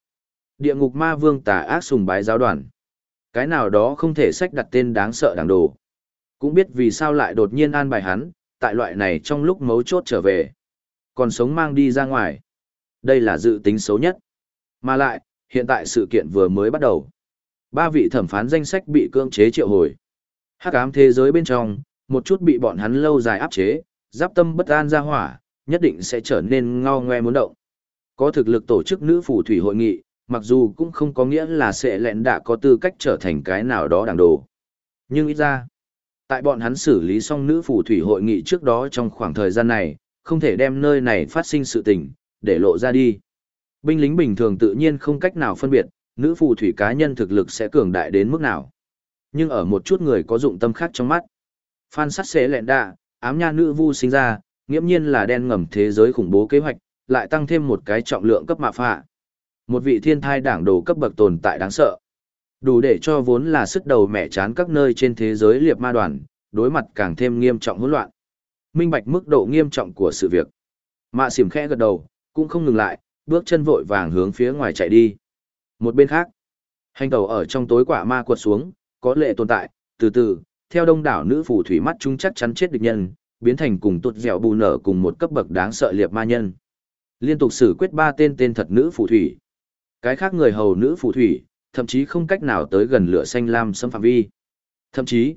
Địa ngục ma vương tà ác sùng bái giáo đoàn. Cái nào đó không thể sách đặt tên đáng sợ đảng đồ. Cũng biết vì sao lại đột nhiên an bài hắn, tại loại này trong lúc mấu chốt trở về. Còn sống mang đi ra ngoài. Đây là dự tính xấu nhất. Mà lại, hiện tại sự kiện vừa mới bắt đầu. Ba vị thẩm phán danh sách bị cưỡng chế triệu hồi. Hắc ám thế giới bên trong, một chút bị bọn hắn lâu dài áp chế, giáp tâm bất an ra hỏa, nhất định sẽ trở nên ngao ngoe muốn động. Có thực lực tổ chức nữ phù thủy hội nghị, mặc dù cũng không có nghĩa là sẽ lẹn đạ có tư cách trở thành cái nào đó đảng đồ. Nhưng ít ra, tại bọn hắn xử lý xong nữ phù thủy hội nghị trước đó trong khoảng thời gian này, không thể đem nơi này phát sinh sự tình, để lộ ra đi. Binh lính bình thường tự nhiên không cách nào phân biệt, nữ phù thủy cá nhân thực lực sẽ cường đại đến mức nào. Nhưng ở một chút người có dụng tâm khác trong mắt. Phan sắt xế lẹn đạ, ám nha nữ vu sinh ra, nghiễm nhiên là đen ngầm thế giới khủng bố kế hoạch, lại tăng thêm một cái trọng lượng cấp mạ phạ. Một vị thiên thai đảng đồ cấp bậc tồn tại đáng sợ. Đủ để cho vốn là sức đầu mẹ chán các nơi trên thế giới liệp ma đoàn, đối mặt càng thêm nghiêm trọng hỗn loạn. Minh bạch mức độ nghiêm trọng của sự việc. Mạ xỉm khẽ gật đầu, cũng không ngừng lại, bước chân vội vàng hướng phía ngoài chạy đi. Một bên khác, hành tàu ở trong tối quả ma quật xuống, có lệ tồn tại, từ từ, theo đông đảo nữ phù thủy mắt chúng chắc chắn chết địch nhân, biến thành cùng tuột dẻo bù nở cùng một cấp bậc đáng sợ liệt ma nhân. Liên tục xử quyết ba tên tên thật nữ phù thủy. Cái khác người hầu nữ phù thủy, thậm chí không cách nào tới gần lửa xanh lam xâm phạm vi. Thậm chí,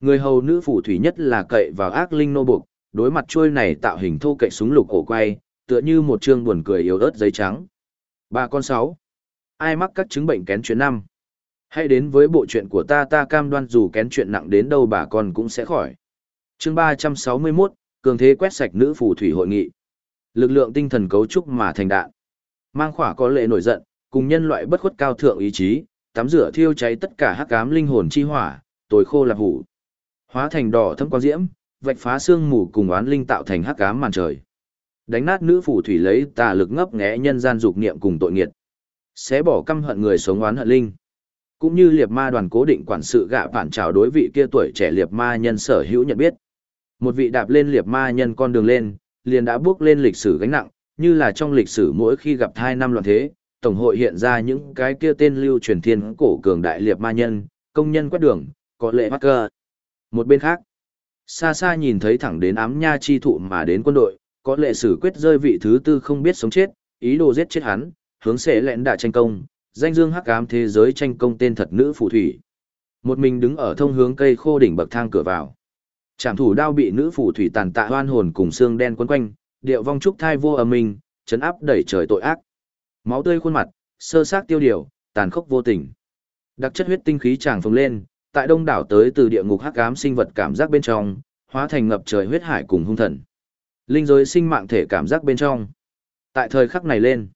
người hầu nữ phù thủy nhất là cậy vào ác linh nô buộc, đối mặt chuôi này tạo hình thô cậy súng lục cổ quay, tựa như một chương buồn cười yếu ớt giấy trắng. Ba con sáu. Ai mắc các chứng bệnh kén chuyện năm? Hãy đến với bộ chuyện của ta ta cam đoan dù kén chuyện nặng đến đâu bà con cũng sẽ khỏi. chương 361, cường thế quét sạch nữ phù thủy hội nghị. Lực lượng tinh thần cấu trúc mà thành đạn. Mang khỏa có lệ nổi giận, cùng nhân loại bất khuất cao thượng ý chí, tắm rửa thiêu cháy tất cả hắc ám linh hồn chi hỏa, tối khô là hủ. Hóa thành đỏ thâm quang diễm, vạch phá xương mù cùng oán linh tạo thành hắc ám màn trời. Đánh nát nữ phù thủy lấy tà lực ngấp nghé nhân gian dục niệm cùng tội nghiệt. Xé bỏ căm hận người sống oán hận linh. Cũng như liệt ma đoàn cố định quản sự gạ phản trào đối vị kia tuổi trẻ liệt ma nhân sở hữu nhận biết. Một vị đạp lên liệt ma nhân con đường lên, liền đã bước lên lịch sử gánh nặng, như là trong lịch sử mỗi khi gặp hai năm loạn thế, Tổng hội hiện ra những cái kia tên lưu truyền thiên cổ cường đại liệt ma nhân, công nhân quét đường, có lệ mắc cơ. Một bên khác, xa xa nhìn thấy thẳng đến ám nha chi thụ mà đến quân đội, có lệ xử quyết rơi vị thứ tư không biết sống chết, ý đồ giết chết hắn, hướng sẽ lẹn đạ tranh công, danh dương hắc ám thế giới tranh công tên thật nữ phù thủy. Một mình đứng ở thông hướng cây khô đỉnh bậc thang cửa vào. Trảm thủ đao bị nữ phù thủy tàn tạ hoan hồn cùng xương đen quấn quanh, điệu vong trúc thai vô âm minh, chấn áp đẩy trời tội ác. Máu tươi khuôn mặt, sơ xác tiêu điều, tàn khốc vô tình. Đặc chất huyết tinh khí tràng phồng lên, tại đông đảo tới từ địa ngục hắc ám sinh vật cảm giác bên trong, hóa thành ngập trời huyết hải cùng hung thần. Linh giới sinh mạng thể cảm giác bên trong. Tại thời khắc này lên,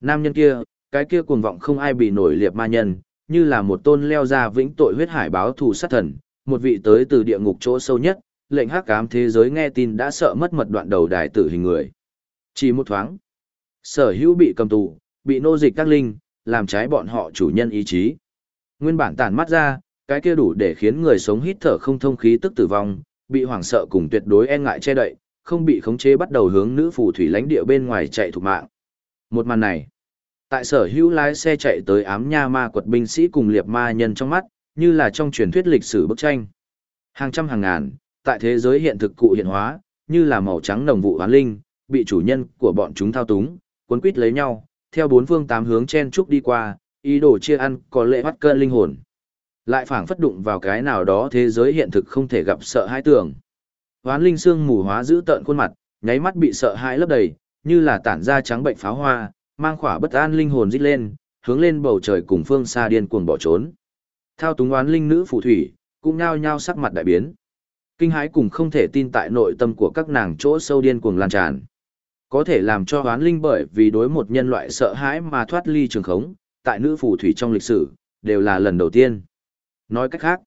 nam nhân kia, cái kia cuồng vọng không ai bị nổi liệt ma nhân, như là một tôn leo ra vĩnh tội huyết hải báo thù sát thần, một vị tới từ địa ngục chỗ sâu nhất, lệnh hắc ám thế giới nghe tin đã sợ mất mật đoạn đầu đài tử hình người. Chỉ một thoáng, sở hữu bị cầm tù, bị nô dịch các linh, làm trái bọn họ chủ nhân ý chí. Nguyên bản tản mắt ra, cái kia đủ để khiến người sống hít thở không thông khí tức tử vong, bị hoảng sợ cùng tuyệt đối e ngại che đậy, không bị khống chế bắt đầu hướng nữ phù thủy lãnh địa bên ngoài chạy thục mạng. Một màn này, tại sở hữu lái xe chạy tới ám nha ma quật binh sĩ cùng liệp ma nhân trong mắt, như là trong truyền thuyết lịch sử bức tranh. Hàng trăm hàng ngàn, tại thế giới hiện thực cụ hiện hóa, như là màu trắng đồng vụ hoán linh, bị chủ nhân của bọn chúng thao túng, cuốn quýt lấy nhau, theo bốn phương tám hướng chen trúc đi qua, ý đồ chia ăn có lệ bắt cơn linh hồn. Lại phảng phất đụng vào cái nào đó thế giới hiện thực không thể gặp sợ hãi tưởng. Hoán linh xương mù hóa giữ tợn khuôn mặt, nháy mắt bị sợ hãi lấp đầy, như là tản ra trắng bệnh pháo hoa, mang khỏa bất an linh hồn dít lên, hướng lên bầu trời cùng phương xa điên cuồng bỏ trốn. Thao túng oán linh nữ phù thủy, cũng nhao nhao sắc mặt đại biến. Kinh hãi cùng không thể tin tại nội tâm của các nàng chỗ sâu điên cuồng lan tràn. Có thể làm cho oán linh bởi vì đối một nhân loại sợ hãi mà thoát ly trường khống, tại nữ phù thủy trong lịch sử, đều là lần đầu tiên. Nói cách khác,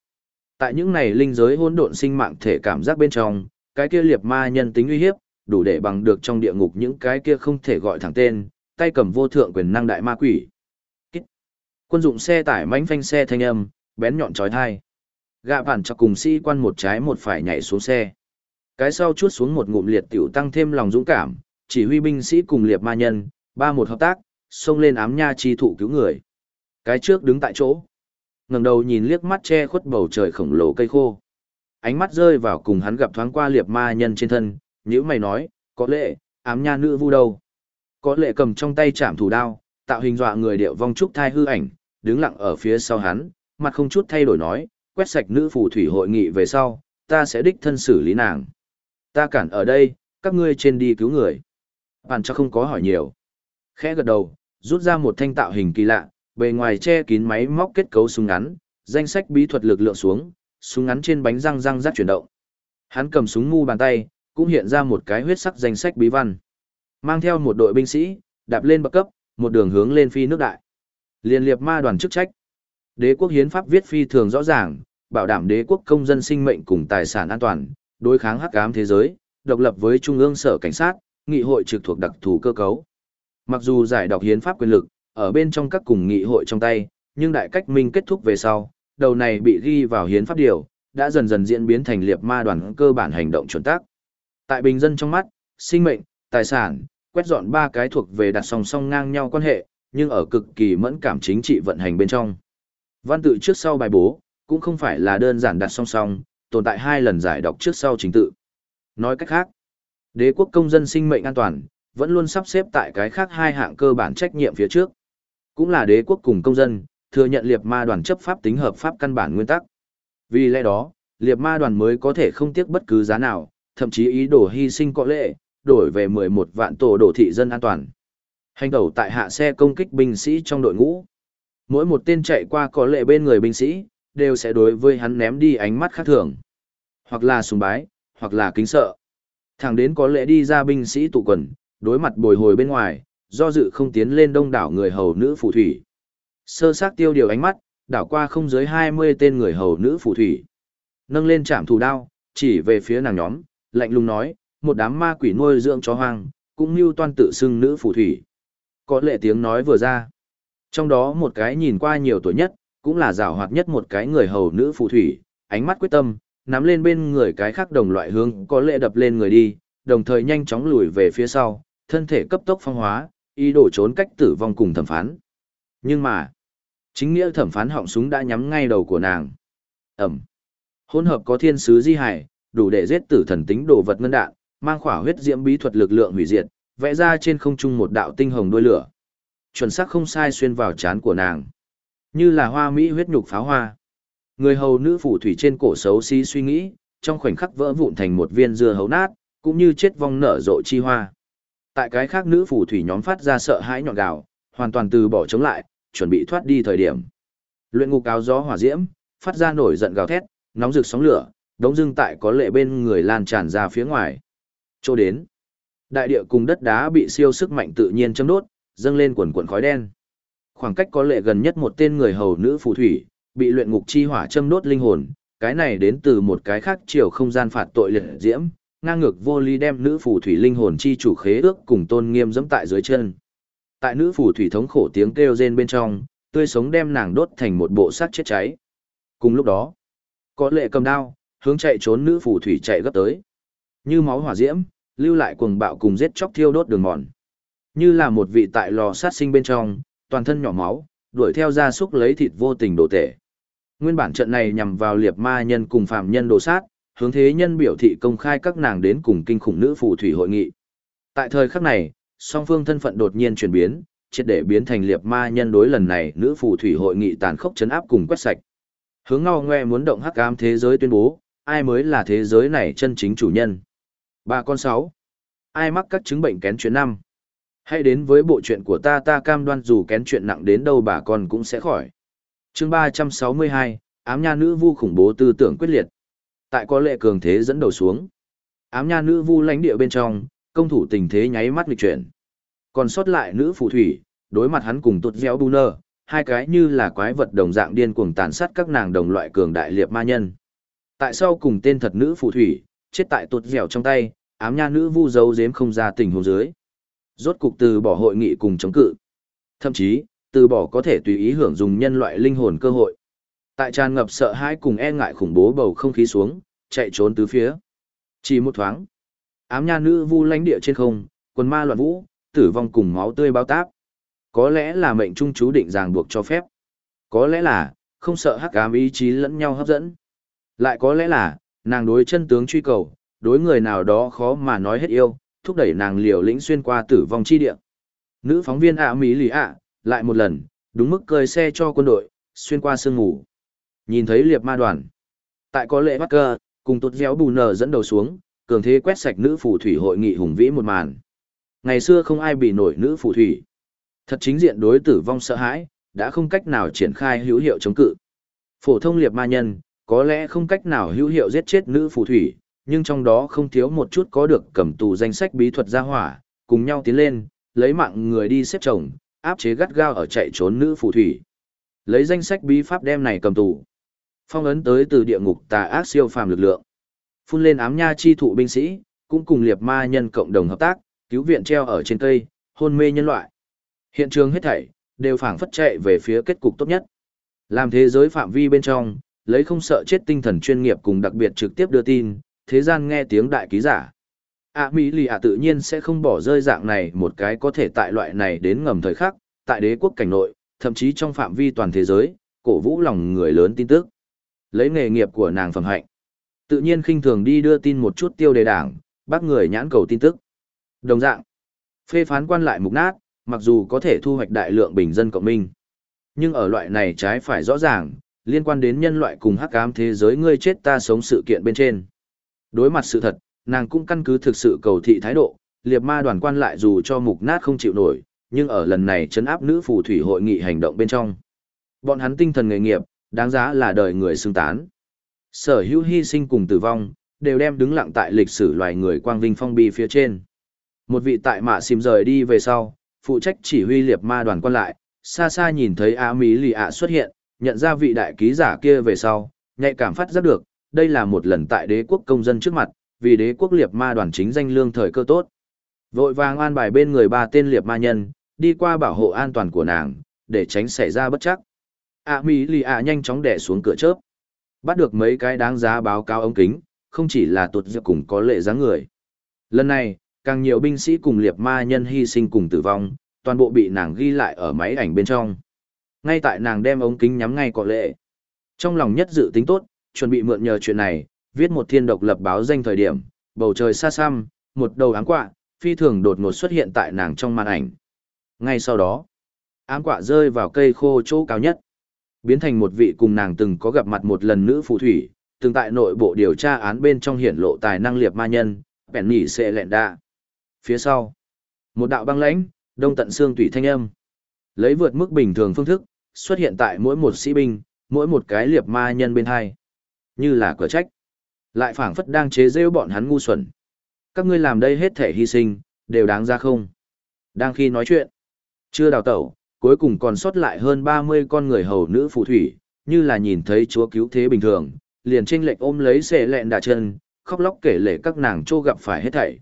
tại những này linh giới hỗn độn sinh mạng thể cảm giác bên trong, cái kia liệt ma nhân tính uy hiếp, đủ để bằng được trong địa ngục những cái kia không thể gọi thẳng tên, tay cầm vô thượng quyền năng đại ma quỷ. Kích. Quân dụng xe tải mánh phanh xe thanh âm, bén nhọn trói thai. Gạ bản cho cùng sĩ quan một trái một phải nhảy xuống xe. Cái sau chuốt xuống một ngụm liệt tiểu tăng thêm lòng dũng cảm, chỉ huy binh sĩ cùng liệt ma nhân, ba một hợp tác, xông lên ám nha chi thụ cứu người. Cái trước đứng tại chỗ, ngẩng đầu nhìn liếc mắt che khuất bầu trời khổng lồ cây khô. Ánh mắt rơi vào cùng hắn gặp thoáng qua liệt ma nhân trên thân, nhíu mày nói, có lẽ, ám nha nữ vu đâu. Có lẽ cầm trong tay chạm thủ đao, tạo hình dọa người điệu vong trúc thai hư ảnh, đứng lặng ở phía sau hắn, mặt không chút thay đổi nói, quét sạch nữ phù thủy hội nghị về sau, ta sẽ đích thân xử lý nàng. Ta cản ở đây, các ngươi trên đi cứu người. Bạn cho không có hỏi nhiều. Khẽ gật đầu, rút ra một thanh tạo hình kỳ lạ, bề ngoài che kín máy móc kết cấu súng ngắn, danh sách bí thuật lực lượng xuống, súng ngắn trên bánh răng răng rắc chuyển động. Hắn cầm súng mu bàn tay, cũng hiện ra một cái huyết sắc danh sách bí văn. Mang theo một đội binh sĩ, đạp lên bậc cấp, một đường hướng lên phi nước đại. Liên liệp ma đoàn chức trách. Đế quốc hiến pháp viết phi thường rõ ràng, bảo đảm đế quốc công dân sinh mệnh cùng tài sản an toàn, đối kháng hắc ám thế giới, độc lập với trung ương sở cảnh sát, nghị hội trực thuộc đặc thù cơ cấu. Mặc dù giải đọc hiến pháp quyền lực, ở bên trong các cùng nghị hội trong tay, nhưng đại cách minh kết thúc về sau, đầu này bị ghi vào hiến pháp điều, đã dần dần diễn biến thành liệp ma đoàn cơ bản hành động chuẩn tác. Tại bình dân trong mắt, sinh mệnh, tài sản, quét dọn ba cái thuộc về đặt song song ngang nhau quan hệ, nhưng ở cực kỳ mẫn cảm chính trị vận hành bên trong. Văn tự trước sau bài bố, cũng không phải là đơn giản đặt song song, tồn tại hai lần giải đọc trước sau chính tự. Nói cách khác, đế quốc công dân sinh mệnh an toàn, vẫn luôn sắp xếp tại cái khác hai hạng cơ bản trách nhiệm phía trước. Cũng là đế quốc cùng công dân, thừa nhận liệt ma đoàn chấp pháp tính hợp pháp căn bản nguyên tắc. Vì lẽ đó, liệt ma đoàn mới có thể không tiếc bất cứ giá nào, thậm chí ý đồ hy sinh có lệ, đổi về 11 vạn tổ đổ thị dân an toàn. Hành tẩu tại hạ xe công kích binh sĩ trong đội ngũ. Mỗi một tên chạy qua có lệ bên người binh sĩ, đều sẽ đối với hắn ném đi ánh mắt khác thường. Hoặc là sùng bái, hoặc là kính sợ. Thẳng đến có lẽ đi ra binh sĩ tụ quần, đối mặt bồi hồi bên ngoài, do dự không tiến lên đông đảo người hầu nữ phù thủy. Sơ sát tiêu điều ánh mắt, đảo qua không dưới 20 tên người hầu nữ phù thủy. Nâng lên chạm thủ đao, chỉ về phía nàng nhóm, lạnh lùng nói, một đám ma quỷ nuôi dưỡng chó hoang, cũng như toan tự xưng nữ phù thủy. Có lệ tiếng nói vừa ra. Trong đó một cái nhìn qua nhiều tuổi nhất, cũng là rào hoạt nhất một cái người hầu nữ phù thủy, ánh mắt quyết tâm, nắm lên bên người cái khác đồng loại hướng có lệ đập lên người đi, đồng thời nhanh chóng lùi về phía sau, thân thể cấp tốc phong hóa, ý đồ trốn cách tử vong cùng thẩm phán. Nhưng mà, chính nghĩa thẩm phán họng súng đã nhắm ngay đầu của nàng. Ẩm. Hỗn hợp có thiên sứ di hải, đủ để giết tử thần tính đồ vật ngân đạn, mang khỏa huyết diễm bí thuật lực lượng hủy diệt, vẽ ra trên không trung một đạo tinh hồng đuôi lửa. Chuẩn xác không sai xuyên vào trán của nàng. Như là hoa mỹ huyết nhục pháo hoa. Người hầu nữ phủ thủy trên cổ xấu xí suy nghĩ, trong khoảnh khắc vỡ vụn thành một viên dưa hấu nát, cũng như chết vong nở rộ chi hoa. Tại cái khác nữ phủ thủy nhóm phát ra sợ hãi nhọn gào, hoàn toàn từ bỏ chống lại, chuẩn bị thoát đi thời điểm. Luyện ngục áo gió hỏa diễm, phát ra nổi giận gào thét, nóng rực sóng lửa, đống dưng tại có lệ bên người lan tràn ra phía ngoài. Chỗ đến, đại địa cùng đất đá bị siêu sức mạnh tự nhiên châm đốt, dâng lên quần quần khói đen. Khoảng cách có lệ gần nhất một tên người hầu nữ phù thủy, bị luyện ngục chi hỏa châm đốt linh hồn, cái này đến từ một cái khác chiều không gian phạt tội liệt diễm, ngang ngược vô ly đem nữ phù thủy linh hồn chi chủ khế ước cùng tôn nghiêm dẫm tại dưới chân. Tại nữ phù thủy thống khổ tiếng kêu rên bên trong, tươi sống đem nàng đốt thành một bộ xác chết cháy. Cùng lúc đó, có lệ cầm đao, hướng chạy trốn nữ phù thủy chạy gấp tới. Như máu hỏa diễm, lưu lại cuồng bạo cùng giết chóc thiêu đốt đường mòn. Như là một vị tại lò sát sinh bên trong, toàn thân nhỏ máu, đuổi theo ra súc lấy thịt vô tình đổ tể. Nguyên bản trận này nhằm vào liệt ma nhân cùng phạm nhân đồ sát, hướng thế nhân biểu thị công khai các nàng đến cùng kinh khủng nữ phù thủy hội nghị. Tại thời khắc này, song phương thân phận đột nhiên chuyển biến, triệt để biến thành liệt ma nhân đối lần này nữ phù thủy hội nghị tàn khốc chấn áp cùng quét sạch. Hướng ngao ngoe muốn động hắc ám thế giới tuyên bố, ai mới là thế giới này chân chính chủ nhân. Bà con sáu, ai mắc các chứng bệnh kén chuyện năm. Hãy đến với bộ chuyện của ta ta cam đoan dù kén chuyện nặng đến đâu bà con cũng sẽ khỏi chương 362, ám nha nữ vu khủng bố tư tưởng quyết liệt. Tại có lệ cường thế dẫn đầu xuống. Ám nha nữ vu lãnh địa bên trong, công thủ tình thế nháy mắt lịch chuyển. Còn sót lại nữ phù thủy, đối mặt hắn cùng tụt réo bu nơ, hai cái như là quái vật đồng dạng điên cuồng tàn sát các nàng đồng loại cường đại liệt ma nhân. Tại sao cùng tên thật nữ phù thủy, chết tại tụt dẻo trong tay, ám nha nữ vu giấu giếm không ra tình hồ dưới. Rốt cục từ bỏ hội nghị cùng chống cự. Thậm chí, từ bỏ có thể tùy ý hưởng dùng nhân loại linh hồn cơ hội. Tại tràn ngập sợ hãi cùng e ngại khủng bố bầu không khí xuống, chạy trốn tứ phía. Chỉ một thoáng, ám nha nữ vu lãnh địa trên không, quần ma loạn vũ, tử vong cùng máu tươi bao táp. Có lẽ là mệnh trung chú định ràng buộc cho phép. Có lẽ là, không sợ hắc ám ý chí lẫn nhau hấp dẫn. Lại có lẽ là, nàng đối chân tướng truy cầu, đối người nào đó khó mà nói hết yêu, thúc đẩy nàng liều lĩnh xuyên qua tử vong chi địa. Nữ phóng viên ạ Mỹ lì ạ, lại một lần, đúng mức cơi xe cho quân đội, xuyên qua sương ngủ. Nhìn thấy liệp ma đoàn. Tại có lệ bắc cơ, cùng tốt véo bù nở dẫn đầu xuống, cường thế quét sạch nữ phù thủy hội nghị hùng vĩ một màn. Ngày xưa không ai bị nổi nữ phù thủy. Thật chính diện đối tử vong sợ hãi, đã không cách nào triển khai hữu hiệu chống cự. Phổ thông liệp ma nhân, có lẽ không cách nào hữu hiệu giết chết nữ phù thủy, nhưng trong đó không thiếu một chút có được cầm tù danh sách bí thuật gia hỏa, cùng nhau tiến lên, lấy mạng người đi xếp chồng, áp chế gắt gao ở chạy trốn nữ phù thủy. Lấy danh sách bí pháp đem này cầm tù. Phong ấn tới từ địa ngục tà ác siêu phàm lực lượng. Phun lên ám nha chi thụ binh sĩ, cũng cùng liệp ma nhân cộng đồng hợp tác, cứu viện treo ở trên cây, hôn mê nhân loại. Hiện trường hết thảy, đều phảng phất chạy về phía kết cục tốt nhất. Làm thế giới phạm vi bên trong, lấy không sợ chết tinh thần chuyên nghiệp cùng đặc biệt trực tiếp đưa tin, thế gian nghe tiếng đại ký giả ạ Mỹ lì ạ tự nhiên sẽ không bỏ rơi dạng này một cái có thể tại loại này đến ngầm thời khắc, tại đế quốc cảnh nội, thậm chí trong phạm vi toàn thế giới, cổ vũ lòng người lớn tin tức. Lấy nghề nghiệp của nàng phẩm hạnh. Tự nhiên khinh thường đi đưa tin một chút tiêu đề đảng, bác người nhãn cầu tin tức. Đồng dạng, phê phán quan lại mục nát, mặc dù có thể thu hoạch đại lượng bình dân cộng minh. Nhưng ở loại này trái phải rõ ràng, liên quan đến nhân loại cùng hắc ám thế giới ngươi chết ta sống sự kiện bên trên. Đối mặt sự thật, nàng cũng căn cứ thực sự cầu thị thái độ, liệt ma đoàn quan lại dù cho mục nát không chịu nổi, nhưng ở lần này chấn áp nữ phù thủy hội nghị hành động bên trong. Bọn hắn tinh thần nghề nghiệp, đáng giá là đời người xưng tán. Sở hữu hy sinh cùng tử vong, đều đem đứng lặng tại lịch sử loài người quang vinh phong bi phía trên. Một vị tại mạ xìm rời đi về sau, phụ trách chỉ huy liệt ma đoàn quan lại, xa xa nhìn thấy Á Mỹ Lì ạ xuất hiện, nhận ra vị đại ký giả kia về sau, nhạy cảm phát giác được, đây là một lần tại đế quốc công dân trước mặt, vì đế quốc liệt ma đoàn chính danh lương thời cơ tốt. Vội vàng an bài bên người ba tên liệt ma nhân, đi qua bảo hộ an toàn của nàng, để tránh xảy ra bất chắc. A Mỹ Lì A nhanh chóng đẻ xuống cửa chớp. Bắt được mấy cái đáng giá báo cáo ống kính, không chỉ là tuột dựa cùng có lệ dáng người. Lần này, càng nhiều binh sĩ cùng liệt ma nhân hy sinh cùng tử vong, toàn bộ bị nàng ghi lại ở máy ảnh bên trong. Ngay tại nàng đem ống kính nhắm ngay có lệ. Trong lòng nhất dự tính tốt, chuẩn bị mượn nhờ chuyện này, viết một thiên độc lập báo danh thời điểm, bầu trời xa xăm, một đầu áng quạ, phi thường đột ngột xuất hiện tại nàng trong màn ảnh. Ngay sau đó, áng quạ rơi vào cây khô chỗ cao nhất, biến thành một vị cùng nàng từng có gặp mặt một lần nữ phù thủy, từng tại nội bộ điều tra án bên trong hiển lộ tài năng liệt ma nhân, bèn nhỉ sẽ lẹn đa. Phía sau, một đạo băng lãnh, đông tận xương tủy thanh âm, lấy vượt mức bình thường phương thức, xuất hiện tại mỗi một sĩ binh, mỗi một cái liệt ma nhân bên hai. Như là cửa trách. Lại phảng phất đang chế rêu bọn hắn ngu xuẩn. Các ngươi làm đây hết thể hy sinh, đều đáng ra không? Đang khi nói chuyện, chưa đào tẩu, cuối cùng còn sót lại hơn ba mươi con người hầu nữ phù thủy, như là nhìn thấy chúa cứu thế bình thường, liền tranh lệch ôm lấy xệ lẹn đà chân, khóc lóc kể lể các nàng trô gặp phải hết thảy.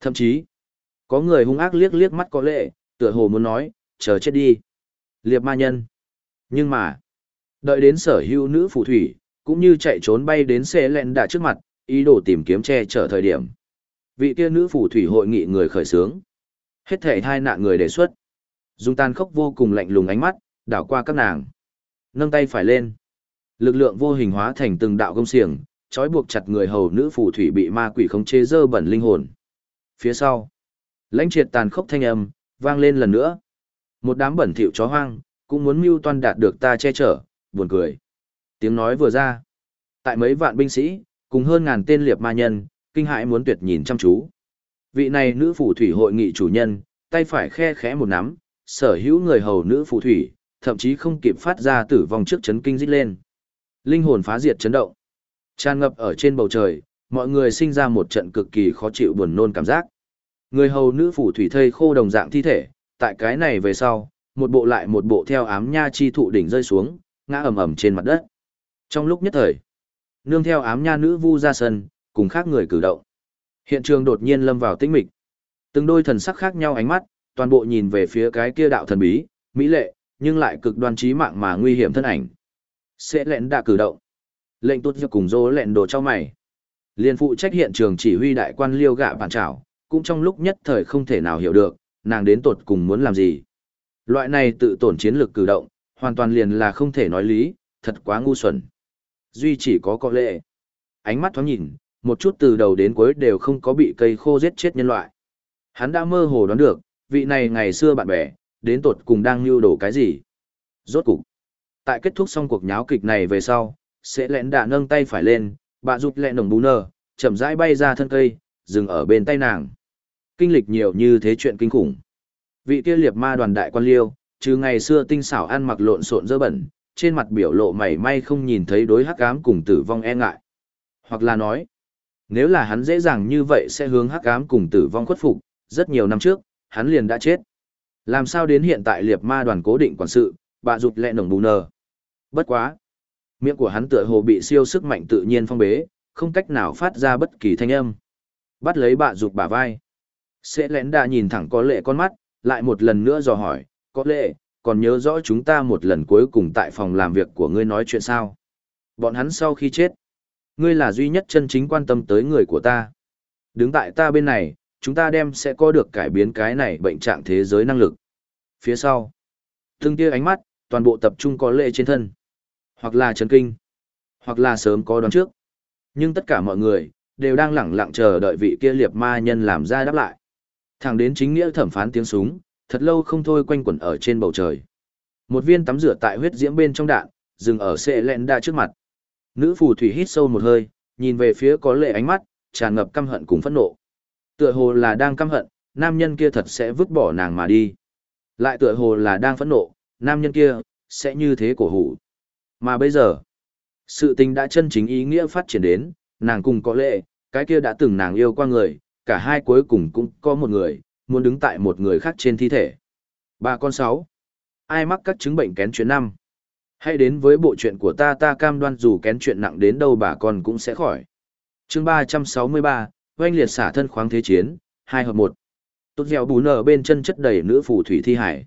Thậm chí, có người hung ác liếc liếc mắt có lệ, tựa hồ muốn nói, chờ chết đi. Liệp ma nhân. Nhưng mà, đợi đến sở hữu nữ phù thủy, cũng như chạy trốn bay đến xe lẹn đà trước mặt, ý đồ tìm kiếm che chở thời điểm. Vị kia nữ phù thủy hội nghị người khởi sướng. Hết thể hai nạn người đề xuất. Dung tan khốc vô cùng lạnh lùng ánh mắt, đảo qua các nàng. Nâng tay phải lên. Lực lượng vô hình hóa thành từng đạo công xiềng, trói buộc chặt người hầu nữ phù thủy bị ma quỷ khống chế dơ bẩn linh hồn. Phía sau, lãnh triệt tàn khốc thanh âm, vang lên lần nữa. Một đám bẩn thỉu chó hoang, cũng muốn mưu toan đạt được ta che chở, buồn cười. Tiếng nói vừa ra. Tại mấy vạn binh sĩ, cùng hơn ngàn tên liệp ma nhân, kinh hãi muốn tuyệt nhìn chăm chú. Vị này nữ phù thủy hội nghị chủ nhân, tay phải khe khẽ một nắm, sở hữu người hầu nữ phù thủy, thậm chí không kịp phát ra tử vong trước chấn kinh rít lên. Linh hồn phá diệt chấn động. Tràn ngập ở trên bầu trời, mọi người sinh ra một trận cực kỳ khó chịu buồn nôn cảm giác. Người hầu nữ phủ thủy thây khô đồng dạng thi thể, tại cái này về sau, một bộ lại một bộ theo ám nha chi thụ đỉnh rơi xuống, ngã ầm ầm trên mặt đất. Trong lúc nhất thời, nương theo ám nha nữ vu ra sân, cùng khác người cử động. Hiện trường đột nhiên lâm vào tĩnh mịch. Từng đôi thần sắc khác nhau ánh mắt, toàn bộ nhìn về phía cái kia đạo thần bí, mỹ lệ, nhưng lại cực đoan trí mạng mà nguy hiểm thân ảnh. Sẽ lẹn đã cử động. Lệnh tốt cho cùng dô lẹn đồ cho mày. Liên phụ trách hiện trường chỉ huy đại quan liêu gạ bản trảo, cũng trong lúc nhất thời không thể nào hiểu được, nàng đến tột cùng muốn làm gì. Loại này tự tổn chiến lược cử động, hoàn toàn liền là không thể nói lý, thật quá ngu xuẩn. Duy chỉ có có lệ. Ánh mắt thoáng nhìn, một chút từ đầu đến cuối đều không có bị cây khô giết chết nhân loại. Hắn đã mơ hồ đoán được, vị này ngày xưa bạn bè, đến tột cùng đang lưu đổ cái gì. Rốt cục. Tại kết thúc xong cuộc nháo kịch này về sau, sẽ lẽn đã nâng tay phải lên, bà rụt lẹ nồng bú nơ, chậm rãi bay ra thân cây, dừng ở bên tay nàng. Kinh lịch nhiều như thế chuyện kinh khủng. Vị kia liệt ma đoàn đại quan liêu, trừ ngày xưa tinh xảo ăn mặc lộn xộn dơ bẩn, trên mặt biểu lộ mảy may không nhìn thấy đối hắc ám cùng tử vong e ngại. Hoặc là nói, nếu là hắn dễ dàng như vậy sẽ hướng hắc ám cùng tử vong khuất phục, rất nhiều năm trước, hắn liền đã chết. Làm sao đến hiện tại liệt ma đoàn cố định quản sự, bà rụt lẹ nồng bù nờ. Bất quá. Miệng của hắn tựa hồ bị siêu sức mạnh tự nhiên phong bế, không cách nào phát ra bất kỳ thanh âm. Bắt lấy bà rụt bả vai. Sẽ lén đã nhìn thẳng có lệ con mắt, lại một lần nữa dò hỏi, có lệ, còn nhớ rõ chúng ta một lần cuối cùng tại phòng làm việc của ngươi nói chuyện sao? Bọn hắn sau khi chết, ngươi là duy nhất chân chính quan tâm tới người của ta. Đứng tại ta bên này, chúng ta đem sẽ có được cải biến cái này bệnh trạng thế giới năng lực. Phía sau, từng tia ánh mắt, toàn bộ tập trung có lệ trên thân. Hoặc là chấn kinh, hoặc là sớm có đoán trước. Nhưng tất cả mọi người, đều đang lẳng lặng chờ đợi vị kia liệt ma nhân làm ra đáp lại. Thẳng đến chính nghĩa thẩm phán tiếng súng, thật lâu không thôi quanh quẩn ở trên bầu trời. Một viên tắm rửa tại huyết diễm bên trong đạn, dừng ở xệ lẹn đa trước mặt. Nữ phù thủy hít sâu một hơi, nhìn về phía có lệ ánh mắt, tràn ngập căm hận cùng phẫn nộ. Tựa hồ là đang căm hận, nam nhân kia thật sẽ vứt bỏ nàng mà đi. Lại tựa hồ là đang phẫn nộ, nam nhân kia, sẽ như thế cổ hủ. Mà bây giờ, sự tình đã chân chính ý nghĩa phát triển đến, nàng cùng có lệ, cái kia đã từng nàng yêu qua người, cả hai cuối cùng cũng có một người, muốn đứng tại một người khác trên thi thể. Ba con sáu. Ai mắc các chứng bệnh kén chuyện năm? Hãy đến với bộ chuyện của ta ta cam đoan dù kén chuyện nặng đến đâu bà con cũng sẽ khỏi. chương 363, oanh liệt xả thân khoáng thế chiến, hai hợp một. Tốt dẻo bù nở bên chân chất đầy nữ phù thủy thi hải.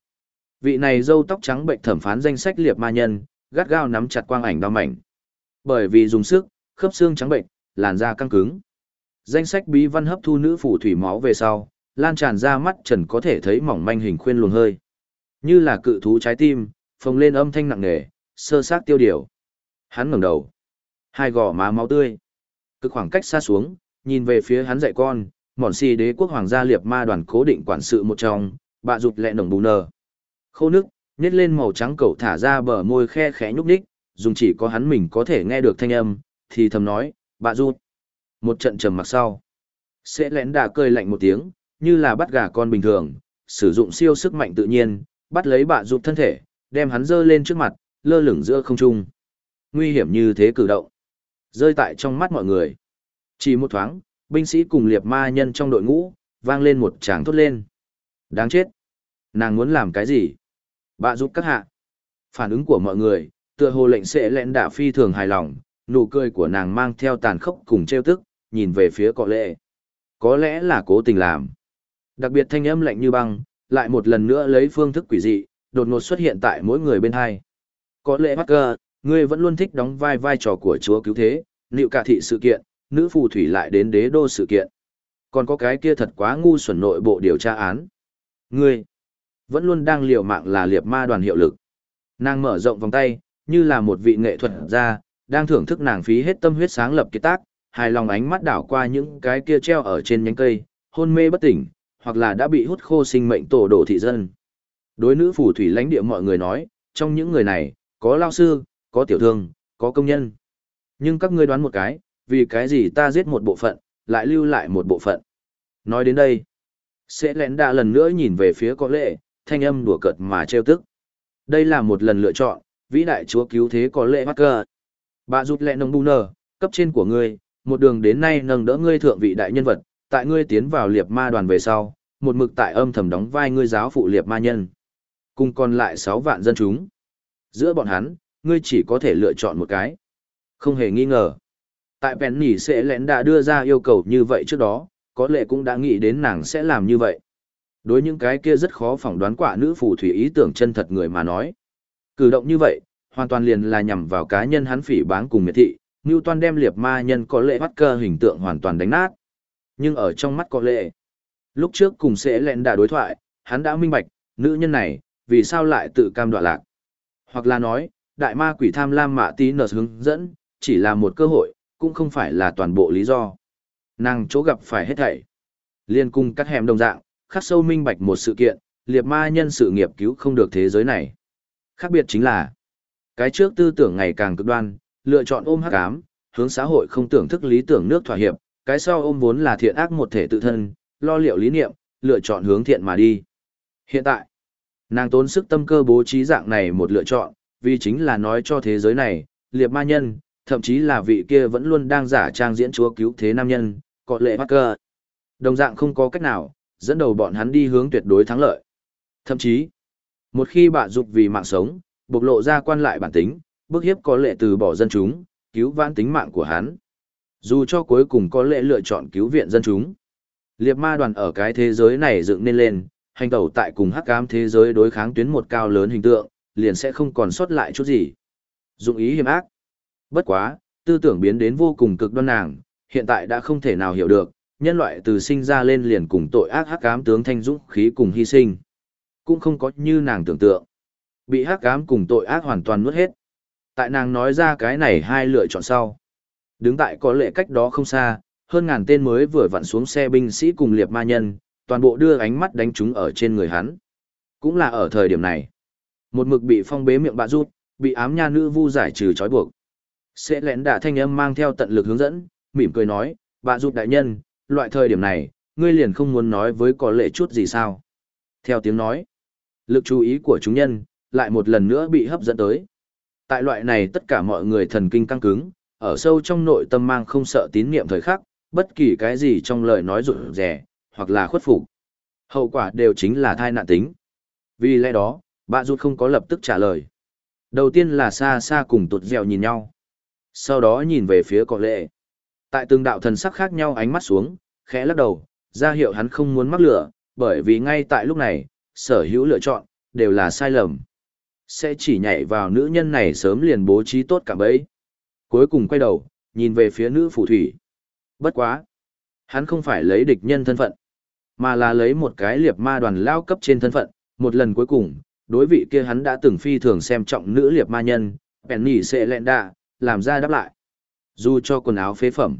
Vị này dâu tóc trắng bệnh thẩm phán danh sách liệt ma nhân, gắt gao nắm chặt quang ảnh đau mảnh. Bởi vì dùng sức, khớp xương trắng bệnh, làn da căng cứng. Danh sách bí văn hấp thu nữ phù thủy máu về sau, lan tràn ra mắt trần có thể thấy mỏng manh hình khuyên luồng hơi. Như là cự thú trái tim, phồng lên âm thanh nặng nề, sơ sát tiêu điều. Hắn ngẩng đầu. Hai gò má máu tươi. Cực khoảng cách xa xuống, nhìn về phía hắn dạy con, mòn xì đế quốc hoàng gia liệt ma đoàn cố định quản sự một trong, bạ rụt lẹ nồng bù nờ. Khô nước, nhét lên màu trắng cầu thả ra bờ môi khe khẽ nhúc đích, dùng chỉ có hắn mình có thể nghe được thanh âm, thì thầm nói, bạ rụt. Một trận trầm mặc sau. Sẽ lén đà cười lạnh một tiếng, như là bắt gà con bình thường, sử dụng siêu sức mạnh tự nhiên, bắt lấy bạ rụt thân thể, đem hắn dơ lên trước mặt, lơ lửng giữa không trung. Nguy hiểm như thế cử động. Rơi tại trong mắt mọi người. Chỉ một thoáng, binh sĩ cùng liệt ma nhân trong đội ngũ, vang lên một tràng thốt lên. Đáng chết. Nàng muốn làm cái gì? Bạ giúp các hạ. Phản ứng của mọi người, tựa hồ lệnh sẽ lẹn đả phi thường hài lòng, nụ cười của nàng mang theo tàn khốc cùng trêu tức, nhìn về phía cọ lệ. Có lẽ là cố tình làm. Đặc biệt thanh âm lạnh như băng, lại một lần nữa lấy phương thức quỷ dị, đột ngột xuất hiện tại mỗi người bên hai. Có lẽ Parker, ngươi vẫn luôn thích đóng vai vai trò của chúa cứu thế, liệu cả thị sự kiện, nữ phù thủy lại đến đế đô sự kiện. Còn có cái kia thật quá ngu xuẩn nội bộ điều tra án. Ngươi, vẫn luôn đang liều mạng là liệp ma đoàn hiệu lực. Nàng mở rộng vòng tay, như là một vị nghệ thuật gia, đang thưởng thức nàng phí hết tâm huyết sáng lập kỳ tác, hài lòng ánh mắt đảo qua những cái kia treo ở trên nhánh cây, hôn mê bất tỉnh, hoặc là đã bị hút khô sinh mệnh tổ đổ thị dân. Đối nữ phù thủy lãnh địa mọi người nói, trong những người này, có lao sư, có tiểu thương, có công nhân. Nhưng các ngươi đoán một cái, vì cái gì ta giết một bộ phận, lại lưu lại một bộ phận. Nói đến đây, sẽ lén đã lần nữa nhìn về phía có lệ, thanh âm đùa cợt mà trêu tức. Đây là một lần lựa chọn, vĩ đại chúa cứu thế có lệ mắc cờ. Bà rụt lẹ nông bu nở, cấp trên của ngươi, một đường đến nay nâng đỡ ngươi thượng vị đại nhân vật, tại ngươi tiến vào liệp ma đoàn về sau, một mực tại âm thầm đóng vai ngươi giáo phụ liệp ma nhân. Cùng còn lại 6 vạn dân chúng. Giữa bọn hắn, ngươi chỉ có thể lựa chọn một cái. Không hề nghi ngờ. Tại Penny sẽ lén đã đưa ra yêu cầu như vậy trước đó, có lẽ cũng đã nghĩ đến nàng sẽ làm như vậy. Đối những cái kia rất khó phỏng đoán quả nữ phù thủy ý tưởng chân thật người mà nói. Cử động như vậy, hoàn toàn liền là nhằm vào cá nhân hắn phỉ báng cùng miệt thị, Ngưu Toan đem liệp ma nhân có lệ bắt cơ hình tượng hoàn toàn đánh nát. Nhưng ở trong mắt có lệ, lúc trước cùng sẽ lẹn đã đối thoại, hắn đã minh bạch, nữ nhân này, vì sao lại tự cam đoạ lạc. Hoặc là nói, đại ma quỷ tham lam mạ tí nở hướng dẫn, chỉ là một cơ hội, cũng không phải là toàn bộ lý do. Nàng chỗ gặp phải hết thảy. Liên cung cắt hẻm đồng dạng, khắc sâu minh bạch một sự kiện, liệp ma nhân sự nghiệp cứu không được thế giới này. Khác biệt chính là, cái trước tư tưởng ngày càng cực đoan, lựa chọn ôm hắc ám, hướng xã hội không tưởng thức lý tưởng nước thỏa hiệp, cái sau ôm vốn là thiện ác một thể tự thân, lo liệu lý niệm, lựa chọn hướng thiện mà đi. Hiện tại, nàng tốn sức tâm cơ bố trí dạng này một lựa chọn, vì chính là nói cho thế giới này, liệp ma nhân, thậm chí là vị kia vẫn luôn đang giả trang diễn chúa cứu thế nam nhân, có lệ mắc cơ. Đồng dạng không có cách nào, dẫn đầu bọn hắn đi hướng tuyệt đối thắng lợi. Thậm chí, một khi bạ dục vì mạng sống, bộc lộ ra quan lại bản tính, bức hiếp có lệ từ bỏ dân chúng, cứu vãn tính mạng của hắn. Dù cho cuối cùng có lẽ lựa chọn cứu viện dân chúng. Liệp ma đoàn ở cái thế giới này dựng nên lên, hành tẩu tại cùng hắc ám thế giới đối kháng tuyến một cao lớn hình tượng, liền sẽ không còn sót lại chút gì. Dụng ý hiểm ác. Bất quá, tư tưởng biến đến vô cùng cực đoan nàng, hiện tại đã không thể nào hiểu được, nhân loại từ sinh ra lên liền cùng tội ác hắc ám tướng thanh dũng khí cùng hy sinh. Cũng không có như nàng tưởng tượng. Bị hắc ám cùng tội ác hoàn toàn nuốt hết. Tại nàng nói ra cái này hai lựa chọn sau. Đứng tại có lệ cách đó không xa, hơn ngàn tên mới vừa vặn xuống xe binh sĩ cùng liệp ma nhân, toàn bộ đưa ánh mắt đánh chúng ở trên người hắn. Cũng là ở thời điểm này. Một mực bị phong bế miệng bạ rút, bị ám nha nữ vu giải trừ trói buộc. Sẽ lén đả thanh âm mang theo tận lực hướng dẫn, mỉm cười nói, bạ rút đại nhân, loại thời điểm này, ngươi liền không muốn nói với có lệ chút gì sao. Theo tiếng nói, lực chú ý của chúng nhân, lại một lần nữa bị hấp dẫn tới. Tại loại này tất cả mọi người thần kinh căng cứng, ở sâu trong nội tâm mang không sợ tín niệm thời khắc, bất kỳ cái gì trong lời nói rụt rẻ, hoặc là khuất phục. Hậu quả đều chính là thai nạn tính. Vì lẽ đó, bà rụt không có lập tức trả lời. Đầu tiên là xa xa cùng tụt dẻo nhìn nhau. Sau đó nhìn về phía cọ lệ. Tại từng đạo thần sắc khác nhau ánh mắt xuống, khẽ lắc đầu, ra hiệu hắn không muốn mắc lửa, bởi vì ngay tại lúc này, sở hữu lựa chọn, đều là sai lầm. Sẽ chỉ nhảy vào nữ nhân này sớm liền bố trí tốt cả bấy. Cuối cùng quay đầu, nhìn về phía nữ phù thủy. Bất quá. Hắn không phải lấy địch nhân thân phận, mà là lấy một cái liệp ma đoàn lao cấp trên thân phận. Một lần cuối cùng, đối vị kia hắn đã từng phi thường xem trọng nữ liệp ma nhân, Penny sẽ lẹn đạ, làm ra đáp lại. Dù cho quần áo phế phẩm,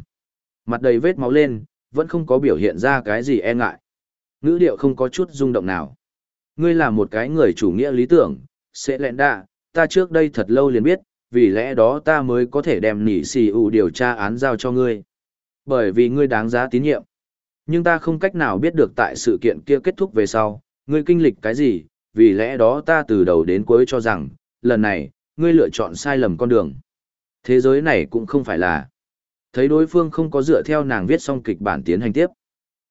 mặt đầy vết máu lên, vẫn không có biểu hiện ra cái gì e ngại. Ngữ điệu không có chút rung động nào. Ngươi là một cái người chủ nghĩa lý tưởng, sẽ lẹn đạ, ta trước đây thật lâu liền biết, vì lẽ đó ta mới có thể đem nỉ xì ủ điều tra án giao cho ngươi. Bởi vì ngươi đáng giá tín nhiệm. Nhưng ta không cách nào biết được tại sự kiện kia kết thúc về sau, ngươi kinh lịch cái gì, vì lẽ đó ta từ đầu đến cuối cho rằng, lần này, ngươi lựa chọn sai lầm con đường. Thế giới này cũng không phải là. Thấy đối phương không có dựa theo nàng viết xong kịch bản tiến hành tiếp.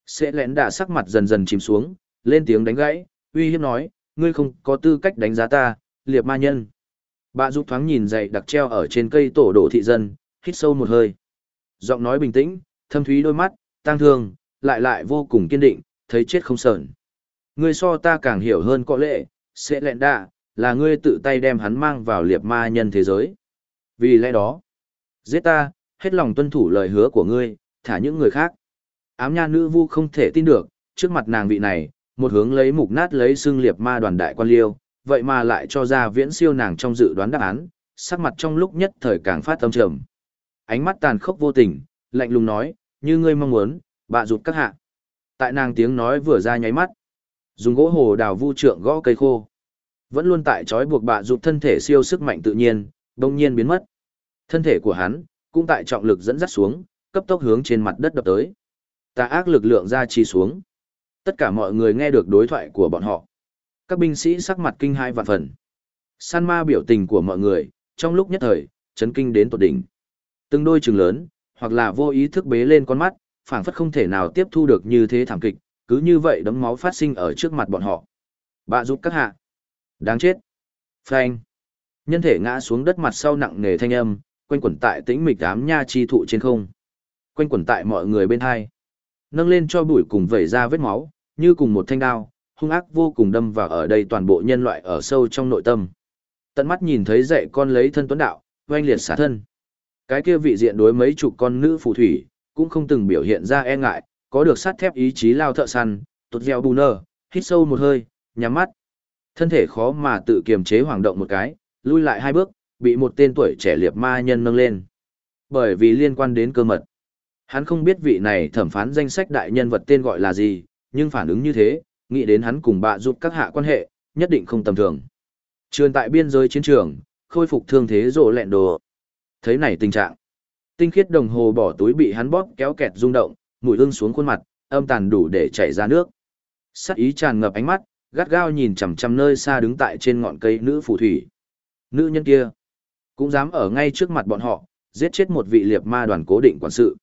Sẽ lén đạ sắc mặt dần dần chìm xuống, lên tiếng đánh gãy, uy hiếp nói, ngươi không có tư cách đánh giá ta, liệp ma nhân. Bà giúp thoáng nhìn dậy đặc treo ở trên cây tổ đổ thị dân, hít sâu một hơi. Giọng nói bình tĩnh, thâm thúy đôi mắt, tang thương, lại lại vô cùng kiên định, thấy chết không sờn. Ngươi so ta càng hiểu hơn có lệ, sẽ lẹn đạ, là ngươi tự tay đem hắn mang vào liệp ma nhân thế giới. Vì lẽ đó, giết ta, hết lòng tuân thủ lời hứa của ngươi, thả những người khác. Ám nha nữ vu không thể tin được, trước mặt nàng vị này, một hướng lấy mục nát lấy xương liệp ma đoàn đại quan liêu, vậy mà lại cho ra viễn siêu nàng trong dự đoán đáp án, sắc mặt trong lúc nhất thời càng phát tâm trầm. Ánh mắt tàn khốc vô tình, lạnh lùng nói, như ngươi mong muốn, bạ rụt các hạ. Tại nàng tiếng nói vừa ra nháy mắt, dùng gỗ hồ đào vu trượng gõ cây khô. Vẫn luôn tại trói buộc bạ rụt thân thể siêu sức mạnh tự nhiên, đông nhiên biến mất. Thân thể của hắn, cũng tại trọng lực dẫn dắt xuống, cấp tốc hướng trên mặt đất đập tới. Tà ác lực lượng ra chi xuống. Tất cả mọi người nghe được đối thoại của bọn họ. Các binh sĩ sắc mặt kinh hai vạn phần. San ma biểu tình của mọi người, trong lúc nhất thời, chấn kinh đến tột đỉnh. Từng đôi trừng lớn, hoặc là vô ý thức bế lên con mắt, phảng phất không thể nào tiếp thu được như thế thảm kịch, cứ như vậy đấm máu phát sinh ở trước mặt bọn họ. Bạ giúp các hạ. Đáng chết. Phanh. Nhân thể ngã xuống đất mặt sau nặng nề thanh âm, quanh quẩn tại tĩnh mịch ám nha chi thụ trên không. Quanh quẩn tại mọi người bên hai. Nâng lên cho bụi cùng vẩy ra vết máu, như cùng một thanh đao, hung ác vô cùng đâm vào ở đây toàn bộ nhân loại ở sâu trong nội tâm. Tận mắt nhìn thấy dạy con lấy thân tuấn đạo, oanh liệt xả thân. Cái kia vị diện đối mấy chục con nữ phù thủy, cũng không từng biểu hiện ra e ngại, có được sắt thép ý chí lao thợ săn, tốt gieo bù nơ, hít sâu một hơi, nhắm mắt. Thân thể khó mà tự kiềm chế hoảng động một cái, lui lại hai bước, bị một tên tuổi trẻ liệt ma nhân nâng lên. Bởi vì liên quan đến cơ mật. Hắn không biết vị này thẩm phán danh sách đại nhân vật tên gọi là gì, nhưng phản ứng như thế, nghĩ đến hắn cùng bạ giúp các hạ quan hệ, nhất định không tầm thường. Trường tại biên giới chiến trường, khôi phục thương thế rộ lẹn đồ. Thấy này tình trạng. Tinh khiết đồng hồ bỏ túi bị hắn bóp kéo kẹt rung động, mùi hương xuống khuôn mặt, âm tàn đủ để chảy ra nước. Sắc ý tràn ngập ánh mắt, gắt gao nhìn chằm chằm nơi xa đứng tại trên ngọn cây nữ phù thủy. Nữ nhân kia, cũng dám ở ngay trước mặt bọn họ, giết chết một vị liệt ma đoàn cố định quản sự.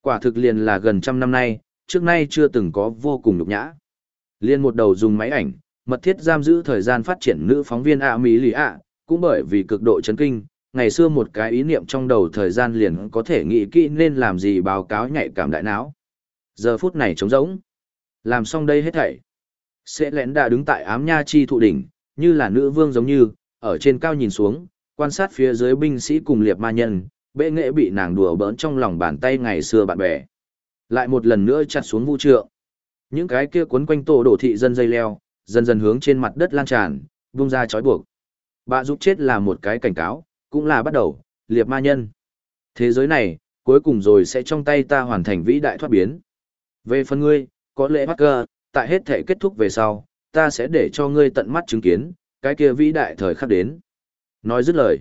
Quả thực liền là gần trăm năm nay, trước nay chưa từng có vô cùng nhục nhã. Liên một đầu dùng máy ảnh, mật thiết giam giữ thời gian phát triển nữ phóng viên ạ Mỹ lì ạ, cũng bởi vì cực độ chấn kinh, ngày xưa một cái ý niệm trong đầu thời gian liền có thể nghĩ kỹ nên làm gì báo cáo nhạy cảm đại não. Giờ phút này trống rỗng. Làm xong đây hết thảy. Sẽ lén đã đứng tại ám nha chi thụ đỉnh, như là nữ vương giống như, ở trên cao nhìn xuống, quan sát phía dưới binh sĩ cùng liệp ma nhân, bệ nghệ bị nàng đùa bỡn trong lòng bàn tay ngày xưa bạn bè. Lại một lần nữa chặt xuống vũ trượng. Những cái kia quấn quanh tổ đổ thị dân dây leo, dần dần hướng trên mặt đất lan tràn, vung ra chói buộc. Bạ giúp chết là một cái cảnh cáo, cũng là bắt đầu, liệp ma nhân. Thế giới này, cuối cùng rồi sẽ trong tay ta hoàn thành vĩ đại thoát biến. Về phần ngươi, có lẽ bắt cơ, tại hết thể kết thúc về sau, ta sẽ để cho ngươi tận mắt chứng kiến, cái kia vĩ đại thời khắc đến. Nói dứt lời,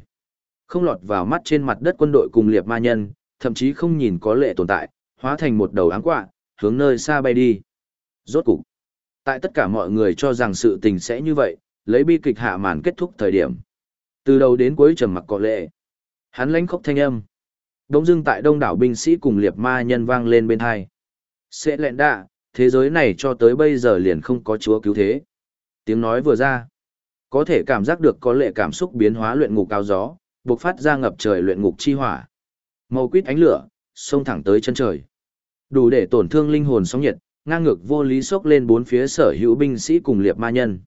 không lọt vào mắt trên mặt đất quân đội cùng liệp ma nhân, thậm chí không nhìn có lệ tồn tại, hóa thành một đầu áng quạ, hướng nơi xa bay đi. Rốt cục, tại tất cả mọi người cho rằng sự tình sẽ như vậy, lấy bi kịch hạ màn kết thúc thời điểm. Từ đầu đến cuối trầm mặc có lệ. Hắn lãnh khóc thanh âm. Đống dưng tại đông đảo binh sĩ cùng liệt ma nhân vang lên bên hai. Sẽ lẹn đạ, thế giới này cho tới bây giờ liền không có chúa cứu thế. Tiếng nói vừa ra. Có thể cảm giác được có lệ cảm xúc biến hóa luyện ngục cao gió, bộc phát ra ngập trời luyện ngục chi hỏa. Màu quýt ánh lửa, xông thẳng tới chân trời. Đủ để tổn thương linh hồn sóng nhiệt, ngang ngược vô lý sốc lên bốn phía sở hữu binh sĩ cùng liệp ma nhân.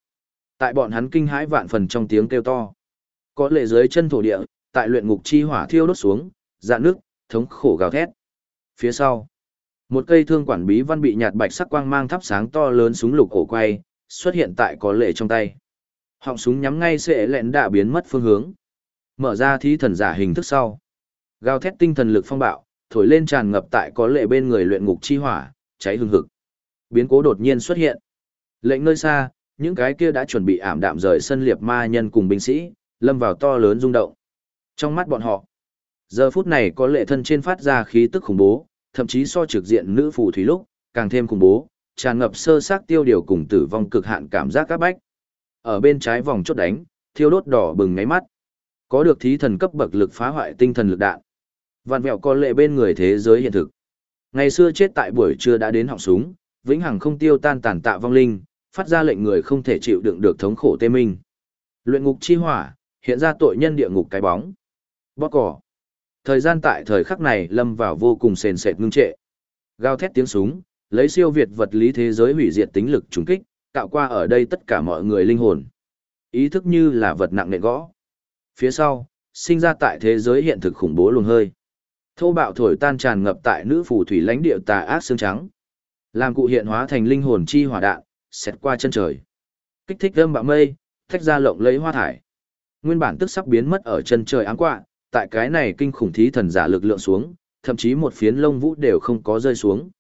Tại bọn hắn kinh hãi vạn phần trong tiếng kêu to. Có lệ dưới chân thổ địa, tại luyện ngục chi hỏa thiêu đốt xuống, dạn nước, thống khổ gào thét. Phía sau, một cây thương quản bí văn bị nhạt bạch sắc quang mang thắp sáng to lớn súng lục cổ quay, xuất hiện tại có lệ trong tay. Họng súng nhắm ngay sẽ lẹn đã biến mất phương hướng. Mở ra thí thần giả hình thức sau. Gào thét tinh thần lực phong bạo, thổi lên tràn ngập tại có lệ bên người luyện ngục chi hỏa, cháy hừng hực. Biến cố đột nhiên xuất hiện. Lệnh nơi xa, những cái kia đã chuẩn bị ảm đạm rời sân liệp ma nhân cùng binh sĩ, lâm vào to lớn rung động. Trong mắt bọn họ, giờ phút này có lệ thân trên phát ra khí tức khủng bố, thậm chí so trực diện nữ phù thủy lúc, càng thêm khủng bố, tràn ngập sơ xác tiêu điều cùng tử vong cực hạn cảm giác các bách. Ở bên trái vòng chốt đánh, thiêu đốt đỏ bừng ngáy mắt. Có được thí thần cấp bậc lực phá hoại tinh thần lực đạn. Vạn vẹo có lệ bên người thế giới hiện thực. Ngày xưa chết tại buổi trưa đã đến họng súng, vĩnh hằng không tiêu tan tàn tạ vong linh, phát ra lệnh người không thể chịu đựng được thống khổ tê minh. Luyện ngục chi hỏa, hiện ra tội nhân địa ngục cái bóng. Bóp cỏ. Thời gian tại thời khắc này lâm vào vô cùng sền sệt ngưng trệ. Gào thét tiếng súng, lấy siêu việt vật lý thế giới hủy diệt tính lực trùng kích, tạo qua ở đây tất cả mọi người linh hồn. Ý thức như là vật nặng nện gõ. Phía sau, sinh ra tại thế giới hiện thực khủng bố luồng hơi. Thô bạo thổi tan tràn ngập tại nữ phù thủy lãnh địa tà ác xương trắng. Làm cụ hiện hóa thành linh hồn chi hỏa đạn, xẹt qua chân trời. Kích thích âm bạo mây, thách ra lộng lấy hoa thải. Nguyên bản tức sắp biến mất ở chân trời áng quạ, tại cái này kinh khủng thí thần giả lực lượng xuống, thậm chí một phiến lông vũ đều không có rơi xuống.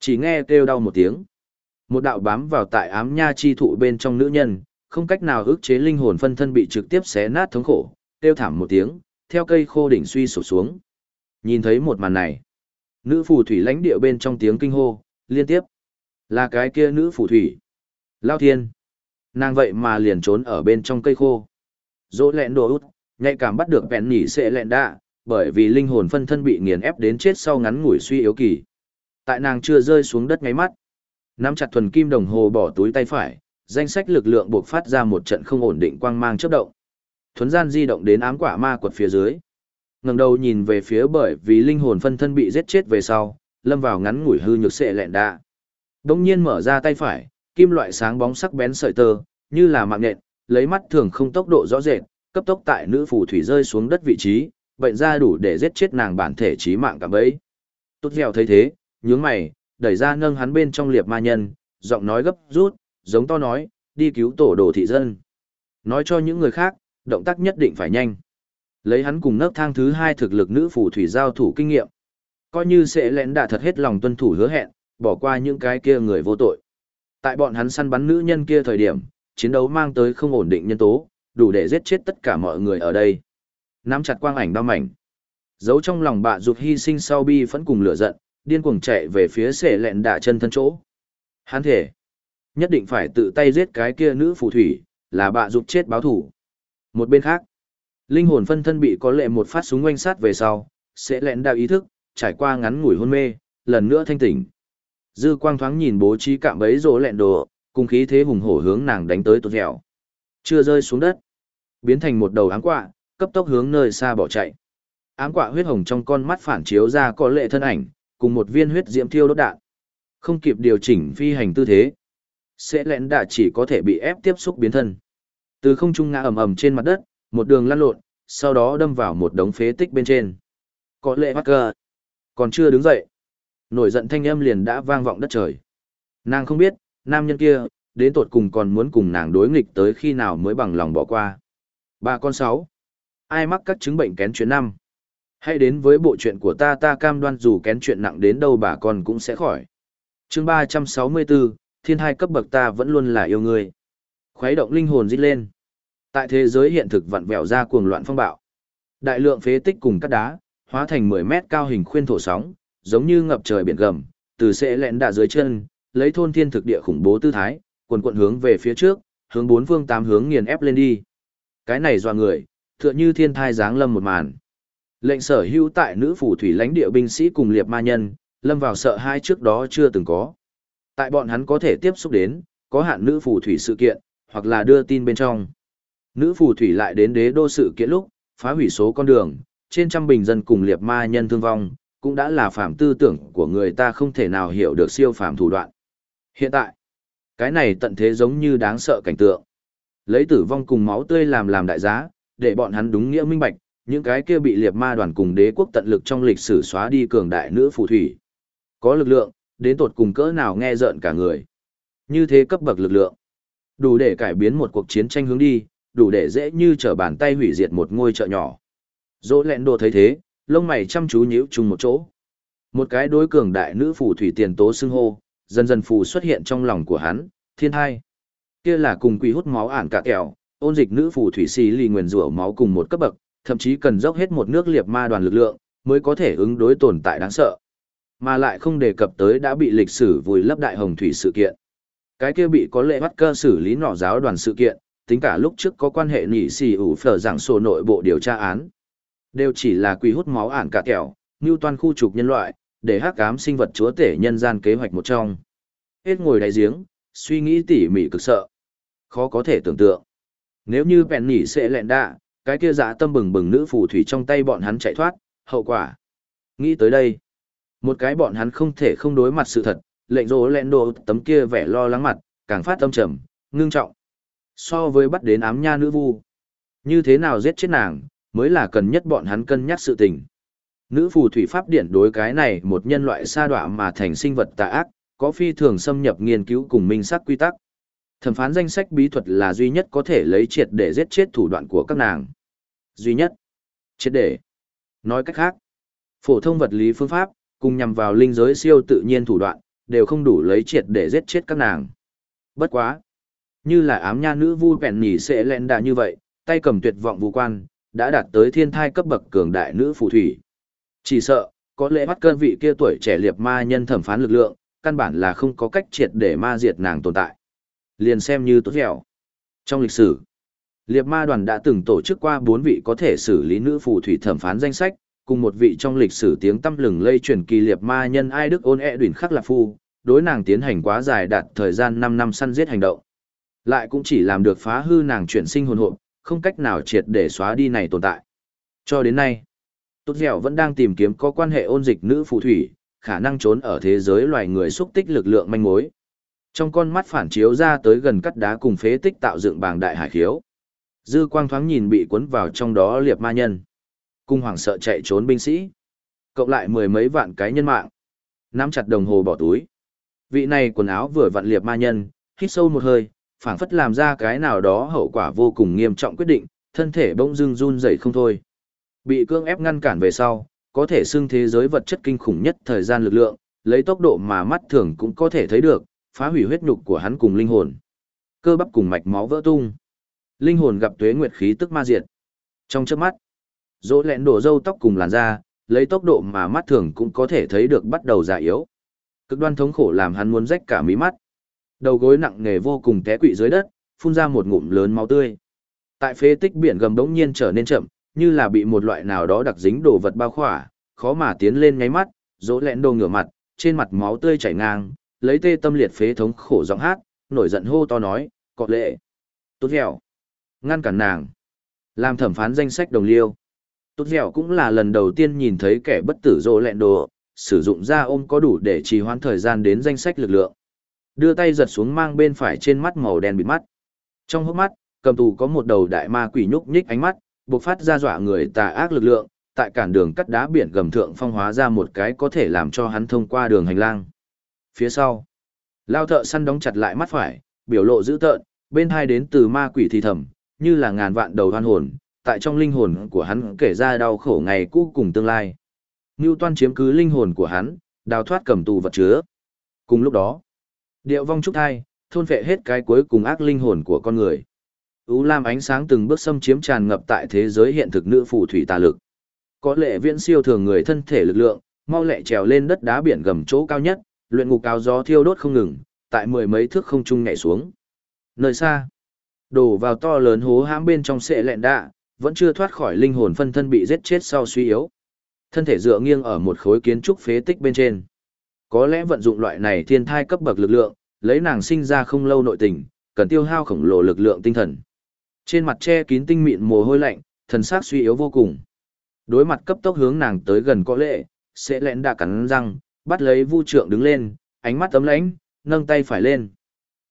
Chỉ nghe kêu đau một tiếng. Một đạo bám vào tại ám nha chi thụ bên trong nữ nhân, không cách nào ức chế linh hồn phân thân bị trực tiếp xé nát thống khổ, kêu thảm một tiếng, theo cây khô đỉnh suy sụp xuống. Nhìn thấy một màn này, nữ phù thủy lãnh địa bên trong tiếng kinh hô, liên tiếp. Là cái kia nữ phù thủy. Lao thiên. Nàng vậy mà liền trốn ở bên trong cây khô. Dỗ lẹn đồ út, nhạy cảm bắt được bẹn nhỉ sẽ lẹn đạ, bởi vì linh hồn phân thân bị nghiền ép đến chết sau ngắn ngủi suy yếu kỳ. Tại nàng chưa rơi xuống đất ngáy mắt. Nắm chặt thuần kim đồng hồ bỏ túi tay phải, danh sách lực lượng buộc phát ra một trận không ổn định quang mang chớp động. Thuấn gian di động đến ám quả ma quật phía dưới. ngẩng đầu nhìn về phía bởi vì linh hồn phân thân bị giết chết về sau, lâm vào ngắn ngủi hư nhược sệ lẹn đạ. Đông nhiên mở ra tay phải, kim loại sáng bóng sắc bén sợi tơ, như là mạng nhện, lấy mắt thường không tốc độ rõ rệt, cấp tốc tại nữ phù thủy rơi xuống đất vị trí, bệnh ra đủ để giết chết nàng bản thể chí mạng cả bấy. Tốt dẻo thấy thế, nhướng mày, đẩy ra nâng hắn bên trong liệp ma nhân, giọng nói gấp rút, giống to nói, đi cứu tổ đồ thị dân. Nói cho những người khác, động tác nhất định phải nhanh. Lấy hắn cùng nấc thang thứ hai thực lực nữ phù thủy giao thủ kinh nghiệm. Coi như sẽ lén đã thật hết lòng tuân thủ hứa hẹn, bỏ qua những cái kia người vô tội. Tại bọn hắn săn bắn nữ nhân kia thời điểm, chiến đấu mang tới không ổn định nhân tố, đủ để giết chết tất cả mọi người ở đây. Nắm chặt quang ảnh đau mảnh. Giấu trong lòng bạ Dục hy sinh sau bi vẫn cùng lửa giận, điên cuồng chạy về phía sệ lẹn đạ chân thân chỗ. Hắn thể, nhất định phải tự tay giết cái kia nữ phù thủy, là bạ Dục chết báo thủ. Một bên khác, linh hồn phân thân bị có lệ một phát súng oanh sát về sau, sẽ lẹn đạ ý thức, trải qua ngắn ngủi hôn mê, lần nữa thanh tỉnh. Dư quang thoáng nhìn bố trí cạm bấy rỗ lẹn đồ, cùng khí thế hùng hổ hướng nàng đánh tới tột dẻo. Chưa rơi xuống đất, biến thành một đầu áng quạ, cấp tốc hướng nơi xa bỏ chạy. Áng quạ huyết hồng trong con mắt phản chiếu ra có lệ thân ảnh, cùng một viên huyết diễm thiêu đốt đạn. Không kịp điều chỉnh phi hành tư thế, sẽ lẹn đạ chỉ có thể bị ép tiếp xúc biến thân. Từ không trung ngã ầm ầm trên mặt đất, một đường lăn lộn, sau đó đâm vào một đống phế tích bên trên. Có lệ bắt cờ, còn chưa đứng dậy. Nổi giận thanh âm liền đã vang vọng đất trời. Nàng không biết, nam nhân kia, đến tột cùng còn muốn cùng nàng đối nghịch tới khi nào mới bằng lòng bỏ qua. Ba con sáu. Ai mắc các chứng bệnh kén chuyện năm? Hãy đến với bộ chuyện của ta ta cam đoan dù kén chuyện nặng đến đâu bà con cũng sẽ khỏi. chương ba trăm sáu mươi 364, thiên hai cấp bậc ta vẫn luôn là yêu người. Khuấy động linh hồn dít lên. Tại thế giới hiện thực vặn vẹo ra cuồng loạn phong bạo. Đại lượng phế tích cùng cát đá, hóa thành mười mét cao hình khuyên thổ sóng, giống như ngập trời biển gầm, từ sẽ lẹn đà dưới chân, lấy thôn thiên thực địa khủng bố tư thái, quần quận hướng về phía trước, hướng bốn phương tám hướng nghiền ép lên đi. Cái này dọa người, tựa như thiên thai giáng lâm một màn. Lệnh sở hữu tại nữ phủ thủy lãnh địa binh sĩ cùng liệp ma nhân, lâm vào sợ hai trước đó chưa từng có. Tại bọn hắn có thể tiếp xúc đến, có hạn nữ phủ thủy sự kiện, hoặc là đưa tin bên trong. Nữ phù thủy lại đến đế đô sự kiện lúc, phá hủy số con đường, trên trăm bình dân cùng liệt ma nhân thương vong, cũng đã là phạm tư tưởng của người ta không thể nào hiểu được siêu phạm thủ đoạn. Hiện tại, cái này tận thế giống như đáng sợ cảnh tượng. Lấy tử vong cùng máu tươi làm làm đại giá, để bọn hắn đúng nghĩa minh bạch, những cái kia bị liệt ma đoàn cùng đế quốc tận lực trong lịch sử xóa đi cường đại nữ phù thủy. Có lực lượng, đến tột cùng cỡ nào nghe rợn cả người. Như thế cấp bậc lực lượng, đủ để cải biến một cuộc chiến tranh hướng đi, đủ để dễ như trở bàn tay hủy diệt một ngôi chợ nhỏ. Dỗ lẹn đồ thấy thế, lông mày chăm chú nhíu chung một chỗ. Một cái đối cường đại nữ phù thủy tiền tố xưng hô, dần dần phù xuất hiện trong lòng của hắn, thiên hai. Kia là cùng quỷ hút máu ản cả kẹo, ôn dịch nữ phù thủy xì lì nguyền rủa máu cùng một cấp bậc, thậm chí cần dốc hết một nước liệt ma đoàn lực lượng, mới có thể ứng đối tồn tại đáng sợ. Mà lại không đề cập tới đã bị lịch sử vùi lấp đại hồng thủy sự kiện. Cái kia bị có lệ bắt cơ xử lý nọ giáo đoàn sự kiện, tính cả lúc trước có quan hệ nỉ xì ủ phở giảng sổ nội bộ điều tra án. Đều chỉ là quỷ hút máu ản cả kẹo, như toàn khu trục nhân loại, để hắc ám sinh vật chúa tể nhân gian kế hoạch một trong. Hết ngồi đáy giếng, suy nghĩ tỉ mỉ cực sợ. Khó có thể tưởng tượng. Nếu như bèn nỉ sẽ lẹn đạ, cái kia dạ tâm bừng bừng nữ phù thủy trong tay bọn hắn chạy thoát, hậu quả. Nghĩ tới đây, một cái bọn hắn không thể không đối mặt sự thật, lệnh rỗ lẹn đồ tấm kia vẻ lo lắng mặt, càng phát tâm trầm, ngưng trọng. So với bắt đến ám nha nữ vu, như thế nào giết chết nàng, mới là cần nhất bọn hắn cân nhắc sự tình. Nữ phù thủy pháp điển đối cái này một nhân loại sa đọa mà thành sinh vật tà ác, có phi thường xâm nhập nghiên cứu cùng minh sắc quy tắc. Thẩm phán danh sách bí thuật là duy nhất có thể lấy triệt để giết chết thủ đoạn của các nàng. Duy nhất. Triệt để. Nói cách khác, phổ thông vật lý phương pháp, cùng nhằm vào linh giới siêu tự nhiên thủ đoạn, đều không đủ lấy triệt để giết chết các nàng. Bất quá. Như là ám nha nữ vu vẹn nhỉ sẽ lẹn đà như vậy, tay cầm tuyệt vọng vũ quan, đã đạt tới thiên thai cấp bậc cường đại nữ phù thủy. Chỉ sợ, có lẽ bắt cơn vị kia tuổi trẻ liệt ma nhân thẩm phán lực lượng, căn bản là không có cách triệt để ma diệt nàng tồn tại. Liền xem như tốt dẻo. Trong lịch sử, liệt ma đoàn đã từng tổ chức qua bốn vị có thể xử lý nữ phù thủy thẩm phán danh sách, cùng một vị trong lịch sử tiếng tăm lừng lây truyền kỳ liệt ma nhân ai đức ôn ẹ e khắc là phu, đối nàng tiến hành quá dài đạt thời gian 5 năm săn giết hành động. Lại cũng chỉ làm được phá hư nàng chuyển sinh hồn hộp, không cách nào triệt để xóa đi này tồn tại. Cho đến nay, Tốt dẻo vẫn đang tìm kiếm có quan hệ ôn dịch nữ phù thủy, khả năng trốn ở thế giới loài người xúc tích lực lượng manh mối. Trong con mắt phản chiếu ra tới gần cắt đá cùng phế tích tạo dựng bảng đại hải khiếu. Dư quang thoáng nhìn bị cuốn vào trong đó liệp ma nhân. Cung hoàng sợ chạy trốn binh sĩ. Cộng lại mười mấy vạn cái nhân mạng. Nắm chặt đồng hồ bỏ túi. Vị này quần áo vừa vặn liệp ma nhân, hít sâu một hơi, phảng phất làm ra cái nào đó hậu quả vô cùng nghiêm trọng quyết định, thân thể bỗng dưng run rẩy không thôi. Bị cương ép ngăn cản về sau, có thể xưng thế giới vật chất kinh khủng nhất thời gian lực lượng, lấy tốc độ mà mắt thường cũng có thể thấy được, phá hủy huyết nhục của hắn cùng linh hồn. Cơ bắp cùng mạch máu vỡ tung. Linh hồn gặp tuế nguyệt khí tức ma diệt. Trong chớp mắt, rỗ lẹn đổ râu tóc cùng làn da, lấy tốc độ mà mắt thường cũng có thể thấy được bắt đầu già yếu. Cực đoan thống khổ làm hắn muốn rách cả mí mắt. Đầu gối nặng nề vô cùng té quỵ dưới đất, phun ra một ngụm lớn máu tươi. Tại phế tích biển gầm đống nhiên trở nên chậm, như là bị một loại nào đó đặc dính đồ vật bao khỏa, khó mà tiến lên ngay mắt, dỗ lẹn đồ ngửa mặt, trên mặt máu tươi chảy ngang, lấy tê tâm liệt phế thống khổ giọng hát, nổi giận hô to nói, cọt lệ, tốt dẻo, ngăn cản nàng, làm thẩm phán danh sách đồng liêu. Tốt dẻo cũng là lần đầu tiên nhìn thấy kẻ bất tử dỗ lẹn đồ, sử dụng ra ôm có đủ để trì hoãn thời gian đến danh sách lực lượng. Đưa tay giật xuống mang bên phải trên mắt màu đen bịt mắt. Trong hốc mắt, cầm tù có một đầu đại ma quỷ nhúc nhích ánh mắt, bộc phát ra dọa người tà ác lực lượng, tại cản đường cắt đá biển gầm thượng phong hóa ra một cái có thể làm cho hắn thông qua đường hành lang. Phía sau, lao thợ săn đóng chặt lại mắt phải, biểu lộ dữ tợn, bên hai đến từ ma quỷ thì thầm, như là ngàn vạn đầu hoan hồn, tại trong linh hồn của hắn kể ra đau khổ ngày cũ cùng tương lai. Ngưu toan chiếm cứ linh hồn của hắn, đào thoát cầm tù vật chứa. Cùng lúc đó, điệu vong trúc thai, thôn vệ hết cái cuối cùng ác linh hồn của con người. Ú lam ánh sáng từng bước xâm chiếm tràn ngập tại thế giới hiện thực nữ phù thủy tà lực. Có lệ viễn siêu thường người thân thể lực lượng, mau lẹ trèo lên đất đá biển gầm chỗ cao nhất, luyện ngục cao gió thiêu đốt không ngừng, tại mười mấy thước không trung nhảy xuống. Nơi xa, đổ vào to lớn hố hãm bên trong sệ lẹn đạ, vẫn chưa thoát khỏi linh hồn phân thân bị giết chết sau suy yếu. Thân thể dựa nghiêng ở một khối kiến trúc phế tích bên trên. Có lẽ vận dụng loại này thiên thai cấp bậc lực lượng, lấy nàng sinh ra không lâu nội tình, cần tiêu hao khổng lồ lực lượng tinh thần. Trên mặt che kín tinh mịn mồ hôi lạnh, thần sắc suy yếu vô cùng. Đối mặt cấp tốc hướng nàng tới gần có lệ, sẽ lẹn đã cắn răng, bắt lấy vu trượng đứng lên, ánh mắt tấm lãnh, nâng tay phải lên.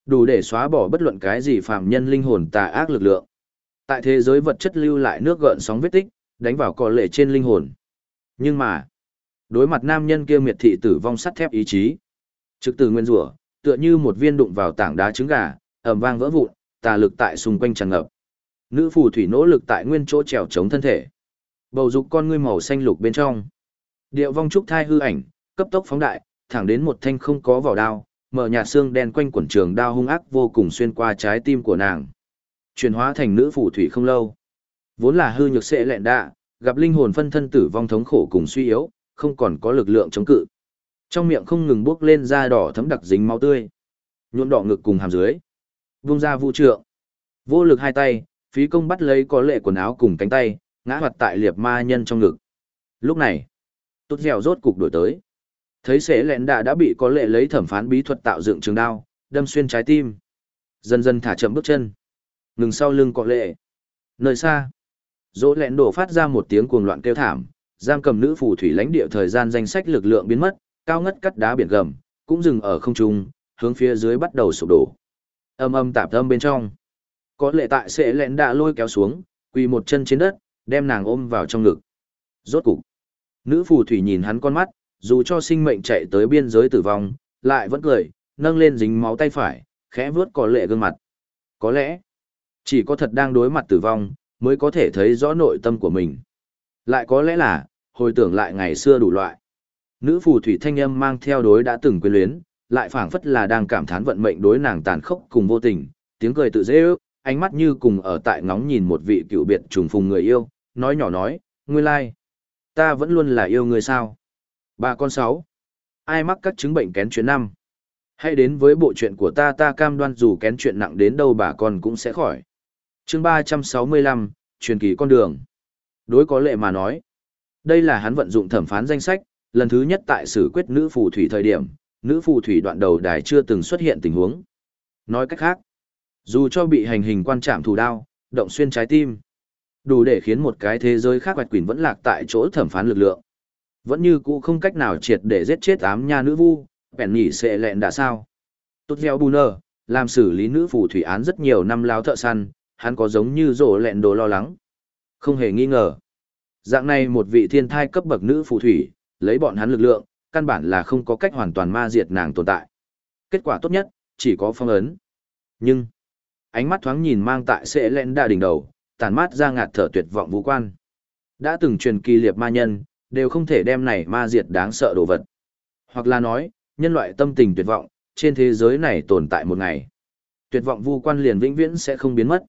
Đủ để xóa bỏ bất luận cái gì phàm nhân linh hồn tà ác lực lượng. Tại thế giới vật chất lưu lại nước gợn sóng vết tích, đánh vào cọ lệ trên linh hồn. Nhưng mà, đối mặt nam nhân kia miệt thị tử vong sắt thép ý chí. Trực từ nguyên rủa, tựa như một viên đụng vào tảng đá trứng gà, ầm vang vỡ vụn, tà lực tại xung quanh tràn ngập. Nữ phù thủy nỗ lực tại nguyên chỗ trèo chống thân thể. Bầu dục con ngươi màu xanh lục bên trong. Điệu vong trúc thai hư ảnh, cấp tốc phóng đại, thẳng đến một thanh không có vỏ đao, mở nhà xương đen quanh quẩn trường đao hung ác vô cùng xuyên qua trái tim của nàng. Chuyển hóa thành nữ phù thủy không lâu. Vốn là hư nhược sẽ lẹn đạ, gặp linh hồn phân thân tử vong thống khổ cùng suy yếu, không còn có lực lượng chống cự. Trong miệng không ngừng bước lên da đỏ thấm đặc dính máu tươi. Nhuộm đỏ ngực cùng hàm dưới. Vung ra vũ trượng. Vô lực hai tay, phí công bắt lấy có lệ quần áo cùng cánh tay, ngã hoạt tại liệp ma nhân trong ngực. Lúc này, tốt dẻo rốt cục đổi tới. Thấy sẽ lẹn đạ đã bị có lệ lấy thẩm phán bí thuật tạo dựng trường đao, đâm xuyên trái tim. Dần dần thả chậm bước chân. Ngừng sau lưng có lệ. Nơi xa, dỗ lẹn đổ phát ra một tiếng cuồng loạn kêu thảm, giam cầm nữ phù thủy lãnh địa thời gian danh sách lực lượng biến mất, cao ngất cắt đá biển gầm, cũng dừng ở không trung, hướng phía dưới bắt đầu sụp đổ. Âm âm tạp âm bên trong. Có lệ tại sẽ lẹn đã lôi kéo xuống, quỳ một chân trên đất, đem nàng ôm vào trong ngực. Rốt cục. Nữ phù thủy nhìn hắn con mắt, dù cho sinh mệnh chạy tới biên giới tử vong, lại vẫn cười, nâng lên dính máu tay phải, khẽ vuốt có lệ gương mặt. Có lẽ, chỉ có thật đang đối mặt tử vong, mới có thể thấy rõ nội tâm của mình. Lại có lẽ là, hồi tưởng lại ngày xưa đủ loại. Nữ phù thủy thanh âm mang theo đối đã từng quyến luyến, lại phảng phất là đang cảm thán vận mệnh đối nàng tàn khốc cùng vô tình, tiếng cười tự dễ ước, ánh mắt như cùng ở tại ngóng nhìn một vị cựu biệt trùng phùng người yêu, nói nhỏ nói, nguyên lai, like. ta vẫn luôn là yêu người sao. Ba con sáu, ai mắc các chứng bệnh kén chuyện năm. Hãy đến với bộ chuyện của ta ta cam đoan dù kén chuyện nặng đến đâu bà con cũng sẽ khỏi. chương ba trăm sáu mươi lăm, truyền kỳ con đường. Đối có lệ mà nói, đây là hắn vận dụng thẩm phán danh sách, lần thứ nhất tại xử quyết nữ phù thủy thời điểm, nữ phù thủy đoạn đầu đài chưa từng xuất hiện tình huống. Nói cách khác, dù cho bị hành hình quan trạm thủ đao, động xuyên trái tim, đủ để khiến một cái thế giới khác bạch quỷ vẫn lạc tại chỗ thẩm phán lực lượng. Vẫn như cũ không cách nào triệt để giết chết ám nha nữ vu, bèn nhỉ sẽ lẹn đã sao. Tốt gieo bù nơ, làm xử lý nữ phù thủy án rất nhiều năm lao thợ săn, hắn có giống như rổ lẹn đồ lo lắng. Không hề nghi ngờ. Dạng này một vị thiên thai cấp bậc nữ phù thủy, lấy bọn hắn lực lượng, căn bản là không có cách hoàn toàn ma diệt nàng tồn tại. Kết quả tốt nhất, chỉ có phong ấn. Nhưng, ánh mắt thoáng nhìn mang tại sẽ lẹn đà đỉnh đầu, tàn mát ra ngạt thở tuyệt vọng vũ quan. Đã từng truyền kỳ liệt ma nhân, đều không thể đem này ma diệt đáng sợ đồ vật. Hoặc là nói, nhân loại tâm tình tuyệt vọng, trên thế giới này tồn tại một ngày. Tuyệt vọng vu quan liền vĩnh viễn sẽ không biến mất.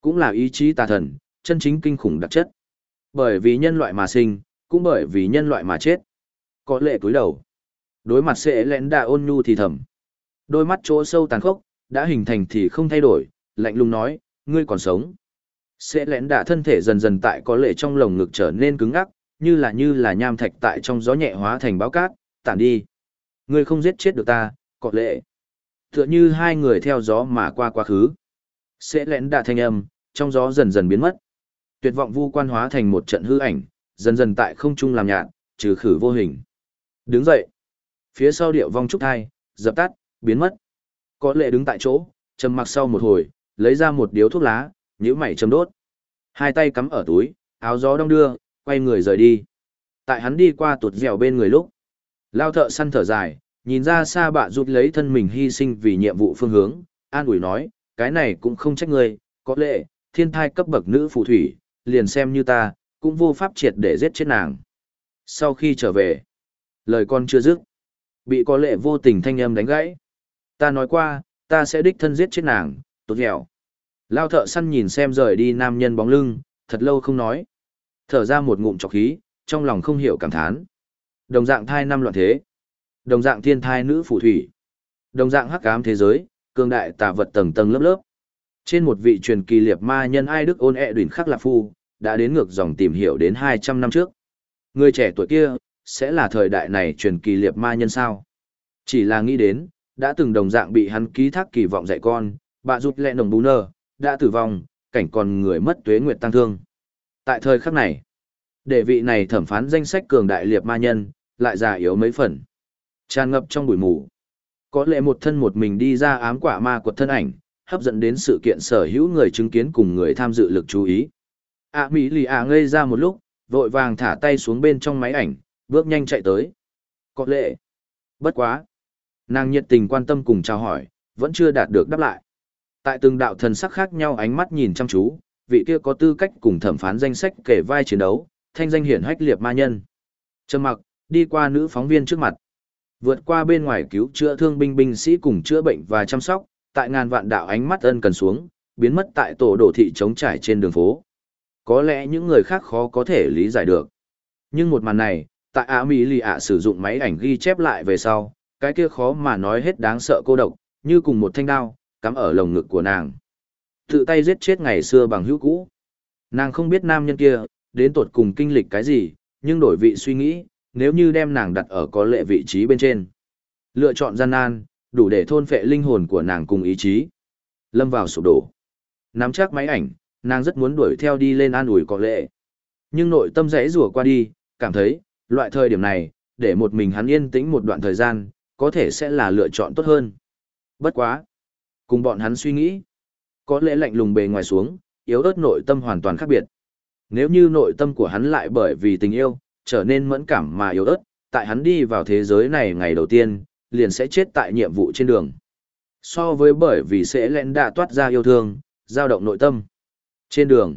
Cũng là ý chí tà thần, chân chính kinh khủng đặc chất. Bởi vì nhân loại mà sinh, cũng bởi vì nhân loại mà chết. Có lệ cúi đầu. Đối mặt sẽ lén đà ôn nhu thì thầm. Đôi mắt chỗ sâu tàn khốc, đã hình thành thì không thay đổi, lạnh lùng nói, ngươi còn sống. Sẽ lén đà thân thể dần dần tại có lệ trong lồng ngực trở nên cứng ngắc, như là như là nham thạch tại trong gió nhẹ hóa thành báo cát, tản đi. Ngươi không giết chết được ta, có lệ. Tựa như hai người theo gió mà qua quá khứ. Sẽ lén đà thanh âm, trong gió dần dần biến mất. Tuyệt vọng vu quan hóa thành một trận hư ảnh, dần dần tại không trung làm nhạt, trừ khử vô hình. Đứng dậy. Phía sau điệu vong trúc thai, dập tắt, biến mất. Có lệ đứng tại chỗ, trầm mặc sau một hồi, lấy ra một điếu thuốc lá, nhíu mày châm đốt. Hai tay cắm ở túi, áo gió đong đưa, quay người rời đi. Tại hắn đi qua tuột dẻo bên người lúc. Lao thợ săn thở dài, nhìn ra xa bạ rút lấy thân mình hy sinh vì nhiệm vụ phương hướng, an ủi nói, cái này cũng không trách người, có lệ, thiên thai cấp bậc nữ phù thủy, liền xem như ta, cũng vô pháp triệt để giết chết nàng. Sau khi trở về, lời con chưa dứt, bị có lệ vô tình thanh âm đánh gãy. Ta nói qua, ta sẽ đích thân giết chết nàng, tốt nghèo. Lao thợ săn nhìn xem rời đi nam nhân bóng lưng, thật lâu không nói. Thở ra một ngụm trọc khí, trong lòng không hiểu cảm thán. Đồng dạng thai năm loạn thế. Đồng dạng thiên thai nữ phù thủy. Đồng dạng hắc ám thế giới, cường đại tà vật tầng tầng lớp lớp. Trên một vị truyền kỳ liệt ma nhân ai đức ôn ẹ e đuyển khắc lạc phu, đã đến ngược dòng tìm hiểu đến 200 năm trước. Người trẻ tuổi kia, sẽ là thời đại này truyền kỳ liệt ma nhân sao? Chỉ là nghĩ đến, đã từng đồng dạng bị hắn ký thác kỳ vọng dạy con, bà rụt lẹ nồng bú nơ, đã tử vong, cảnh còn người mất tuế nguyệt tăng thương. Tại thời khắc này, đệ vị này thẩm phán danh sách cường đại liệt ma nhân, lại già yếu mấy phần. Tràn ngập trong bụi mù. Có lẽ một thân một mình đi ra ám quả ma quật thân ảnh, hấp dẫn đến sự kiện sở hữu người chứng kiến cùng người tham dự lực chú ý. A Mỹ lì à ngây ra một lúc, vội vàng thả tay xuống bên trong máy ảnh, bước nhanh chạy tới. Có lệ. Bất quá. Nàng nhiệt tình quan tâm cùng chào hỏi, vẫn chưa đạt được đáp lại. Tại từng đạo thần sắc khác nhau ánh mắt nhìn chăm chú, vị kia có tư cách cùng thẩm phán danh sách kể vai chiến đấu, thanh danh hiển hách liệt ma nhân. Trầm mặc, đi qua nữ phóng viên trước mặt. Vượt qua bên ngoài cứu chữa thương binh binh sĩ cùng chữa bệnh và chăm sóc, tại ngàn vạn đạo ánh mắt ân cần xuống, biến mất tại tổ đô thị trống trải trên đường phố. Có lẽ những người khác khó có thể lý giải được. Nhưng một màn này, tại Á Mỹ Lì ạ sử dụng máy ảnh ghi chép lại về sau, cái kia khó mà nói hết đáng sợ cô độc, như cùng một thanh đao, cắm ở lồng ngực của nàng. Tự tay giết chết ngày xưa bằng hữu cũ. Nàng không biết nam nhân kia, đến tột cùng kinh lịch cái gì, nhưng đổi vị suy nghĩ, nếu như đem nàng đặt ở có lệ vị trí bên trên. Lựa chọn gian nan, đủ để thôn phệ linh hồn của nàng cùng ý chí. Lâm vào sụp đổ. Nắm chắc máy ảnh, nàng rất muốn đuổi theo đi lên an ủi có lệ. Nhưng nội tâm rẽ rùa qua đi, cảm thấy, loại thời điểm này, để một mình hắn yên tĩnh một đoạn thời gian, có thể sẽ là lựa chọn tốt hơn. Bất quá. Cùng bọn hắn suy nghĩ, có lẽ lạnh lùng bề ngoài xuống, yếu ớt nội tâm hoàn toàn khác biệt. Nếu như nội tâm của hắn lại bởi vì tình yêu, trở nên mẫn cảm mà yếu ớt, tại hắn đi vào thế giới này ngày đầu tiên, liền sẽ chết tại nhiệm vụ trên đường. So với bởi vì sẽ lẽn đã toát ra yêu thương, dao động nội tâm. Trên đường,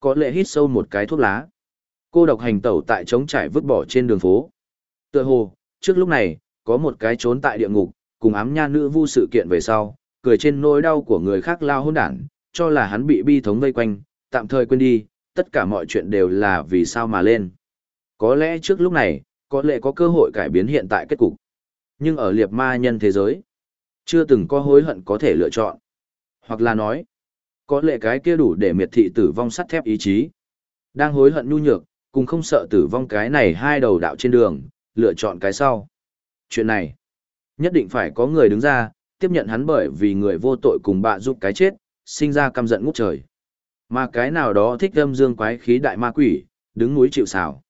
có lẽ hít sâu một cái thuốc lá. Cô độc hành tẩu tại trống trải vứt bỏ trên đường phố. Tựa hồ, trước lúc này, có một cái trốn tại địa ngục, cùng ám nha nữ vu sự kiện về sau, cười trên nỗi đau của người khác lao hôn đản, cho là hắn bị bi thống vây quanh, tạm thời quên đi, tất cả mọi chuyện đều là vì sao mà lên. Có lẽ trước lúc này, có lẽ có cơ hội cải biến hiện tại kết cục. Nhưng ở liệt ma nhân thế giới, chưa từng có hối hận có thể lựa chọn. Hoặc là nói, có lẽ cái kia đủ để miệt thị tử vong sắt thép ý chí. Đang hối hận nhu nhược, cùng không sợ tử vong cái này hai đầu đạo trên đường, lựa chọn cái sau. Chuyện này, nhất định phải có người đứng ra, tiếp nhận hắn bởi vì người vô tội cùng bạ giúp cái chết, sinh ra căm giận ngút trời. Mà cái nào đó thích âm dương quái khí đại ma quỷ, đứng núi chịu xảo.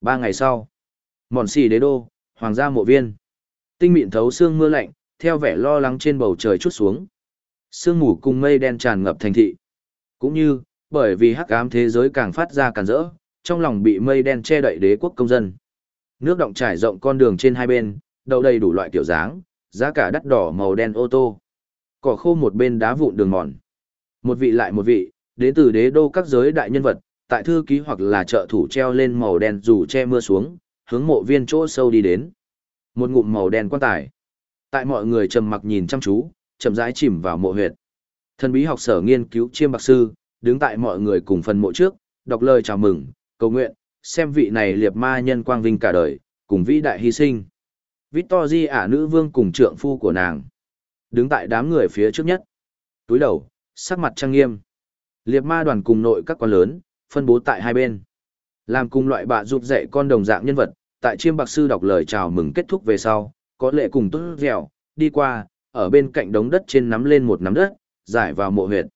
Ba ngày sau, mòn xì đế đô, hoàng gia mộ viên. Tinh mịn thấu xương mưa lạnh, theo vẻ lo lắng trên bầu trời chút xuống. Sương mù cùng mây đen tràn ngập thành thị. Cũng như, bởi vì hắc ám thế giới càng phát ra càng rỡ, trong lòng bị mây đen che đậy đế quốc công dân. Nước động trải rộng con đường trên hai bên, đậu đầy đủ loại kiểu dáng, giá cả đắt đỏ màu đen ô tô. Cỏ khô một bên đá vụn đường mòn. Một vị lại một vị, đến từ đế đô các giới đại nhân vật, tại thư ký hoặc là trợ thủ treo lên màu đen dù che mưa xuống, hướng mộ viên chỗ sâu đi đến. Một ngụm màu đen quan tài. Tại mọi người trầm mặc nhìn chăm chú, chậm rãi chìm vào mộ huyệt. Thần bí học sở nghiên cứu chiêm bạc sư, đứng tại mọi người cùng phần mộ trước, đọc lời chào mừng, cầu nguyện, xem vị này liệt ma nhân quang vinh cả đời, cùng vĩ đại hy sinh. Victory ả nữ vương cùng trượng phu của nàng. Đứng tại đám người phía trước nhất. Túi đầu, sắc mặt trang nghiêm. Liệt ma đoàn cùng nội các quan lớn, phân bố tại hai bên. Làm cùng loại bạ rụt dạy con đồng dạng nhân vật, tại chiêm bạc sư đọc lời chào mừng kết thúc về sau, có lệ cùng tốt dẻo, đi qua, ở bên cạnh đống đất trên nắm lên một nắm đất, giải vào mộ huyệt.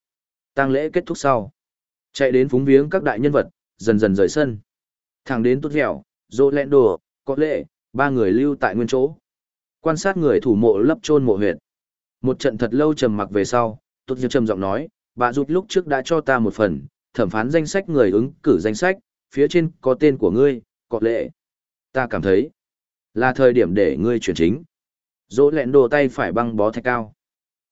tang lễ kết thúc sau. Chạy đến phúng viếng các đại nhân vật, dần dần rời sân. Thẳng đến tốt vẹo dỗ lẹn đồ, có lệ, ba người lưu tại nguyên chỗ. Quan sát người thủ mộ lấp chôn mộ huyệt. Một trận thật lâu trầm mặc về sau, tốt vẹo trầm giọng nói, bà rụt lúc trước đã cho ta một phần, thẩm phán danh sách người ứng cử danh sách, phía trên có tên của ngươi, có lệ. Ta cảm thấy, là thời điểm để ngươi chuyển chính. Dỗ lẹn đồ tay phải băng bó thạch cao.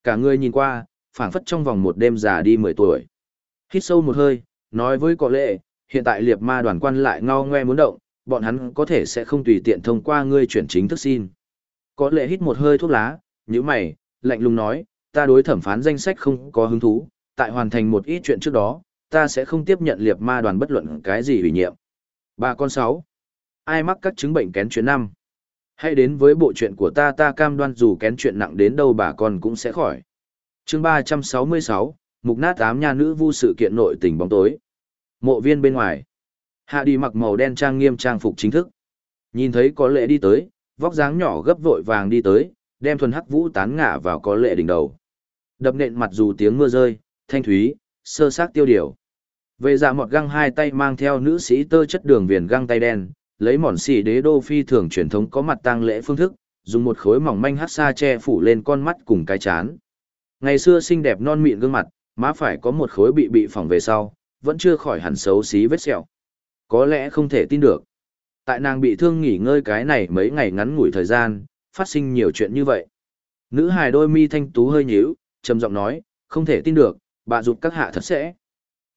Cả ngươi nhìn qua, phảng phất trong vòng một đêm già đi 10 tuổi. Hít sâu một hơi, nói với có lệ, hiện tại liệt ma đoàn quan lại ngao ngoe muốn động, bọn hắn có thể sẽ không tùy tiện thông qua ngươi chuyển chính thức xin. Có lệ hít một hơi thuốc lá, nhữ mày, lạnh lùng nói, ta đối thẩm phán danh sách không có hứng thú, tại hoàn thành một ít chuyện trước đó, ta sẽ không tiếp nhận liệt ma đoàn bất luận cái gì ủy nhiệm. Ba con sáu. Ai mắc các chứng bệnh kén chuyến năm? Hãy đến với bộ chuyện của ta ta cam đoan dù kén chuyện nặng đến đâu bà con cũng sẽ khỏi. chương 366, mục nát tám nha nữ vu sự kiện nội tình bóng tối. Mộ viên bên ngoài. Hạ đi mặc màu đen trang nghiêm trang phục chính thức. Nhìn thấy có lệ đi tới, vóc dáng nhỏ gấp vội vàng đi tới, đem thuần hắc vũ tán ngả vào có lệ đỉnh đầu. Đập nện mặt dù tiếng mưa rơi, thanh thúy, sơ sát tiêu điều. Về dạ mọt găng hai tay mang theo nữ sĩ tơ chất đường viền găng tay đen, lấy mòn xì đế đô phi thường truyền thống có mặt tang lễ phương thức, dùng một khối mỏng manh hát xa che phủ lên con mắt cùng cái chán. Ngày xưa xinh đẹp non mịn gương mặt, má phải có một khối bị bị phỏng về sau, vẫn chưa khỏi hẳn xấu xí vết sẹo. Có lẽ không thể tin được. Tại nàng bị thương nghỉ ngơi cái này mấy ngày ngắn ngủi thời gian, phát sinh nhiều chuyện như vậy. Nữ hài đôi mi thanh tú hơi nhíu, trầm giọng nói, không thể tin được, bà dục các hạ thật sẽ.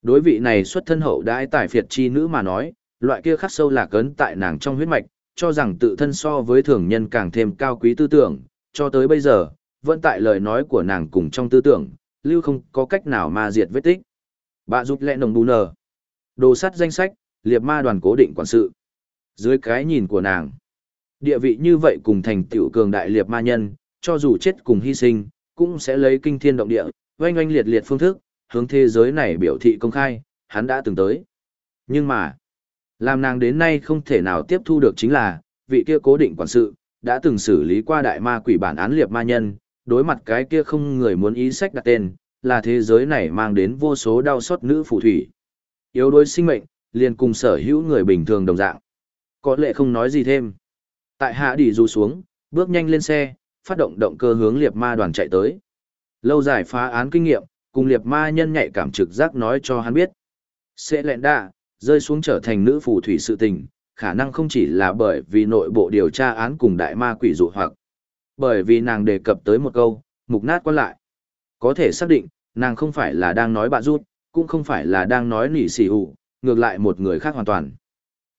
Đối vị này xuất thân hậu đãi tài phiệt chi nữ mà nói, loại kia khắc sâu lạc ấn tại nàng trong huyết mạch, cho rằng tự thân so với thường nhân càng thêm cao quý tư tưởng, cho tới bây giờ, vẫn tại lời nói của nàng cùng trong tư tưởng, lưu không có cách nào mà diệt vết tích. Bà giúp lẹ nồng bù nờ. Đồ sắt danh sách, liệt ma đoàn cố định quản sự. Dưới cái nhìn của nàng, địa vị như vậy cùng thành tiểu cường đại liệt ma nhân, cho dù chết cùng hy sinh, cũng sẽ lấy kinh thiên động địa, oanh oanh liệt liệt phương thức, hướng thế giới này biểu thị công khai, hắn đã từng tới. Nhưng mà, làm nàng đến nay không thể nào tiếp thu được chính là, vị kia cố định quản sự, đã từng xử lý qua đại ma quỷ bản án liệt ma nhân, đối mặt cái kia không người muốn ý sách đặt tên, là thế giới này mang đến vô số đau xót nữ phù thủy. Yếu đuối sinh mệnh, liền cùng sở hữu người bình thường đồng dạng. Có lẽ không nói gì thêm. Tại hạ đi du xuống, bước nhanh lên xe, phát động động cơ hướng liệt ma đoàn chạy tới. Lâu dài phá án kinh nghiệm, cùng liệt ma nhân nhạy cảm trực giác nói cho hắn biết. Sẽ lẹn đạ, rơi xuống trở thành nữ phù thủy sự tình, khả năng không chỉ là bởi vì nội bộ điều tra án cùng đại ma quỷ dụ hoặc. Bởi vì nàng đề cập tới một câu, mục nát quan lại. Có thể xác định, nàng không phải là đang nói bạ rút, cũng không phải là đang nói nỉ xì ủ, ngược lại một người khác hoàn toàn.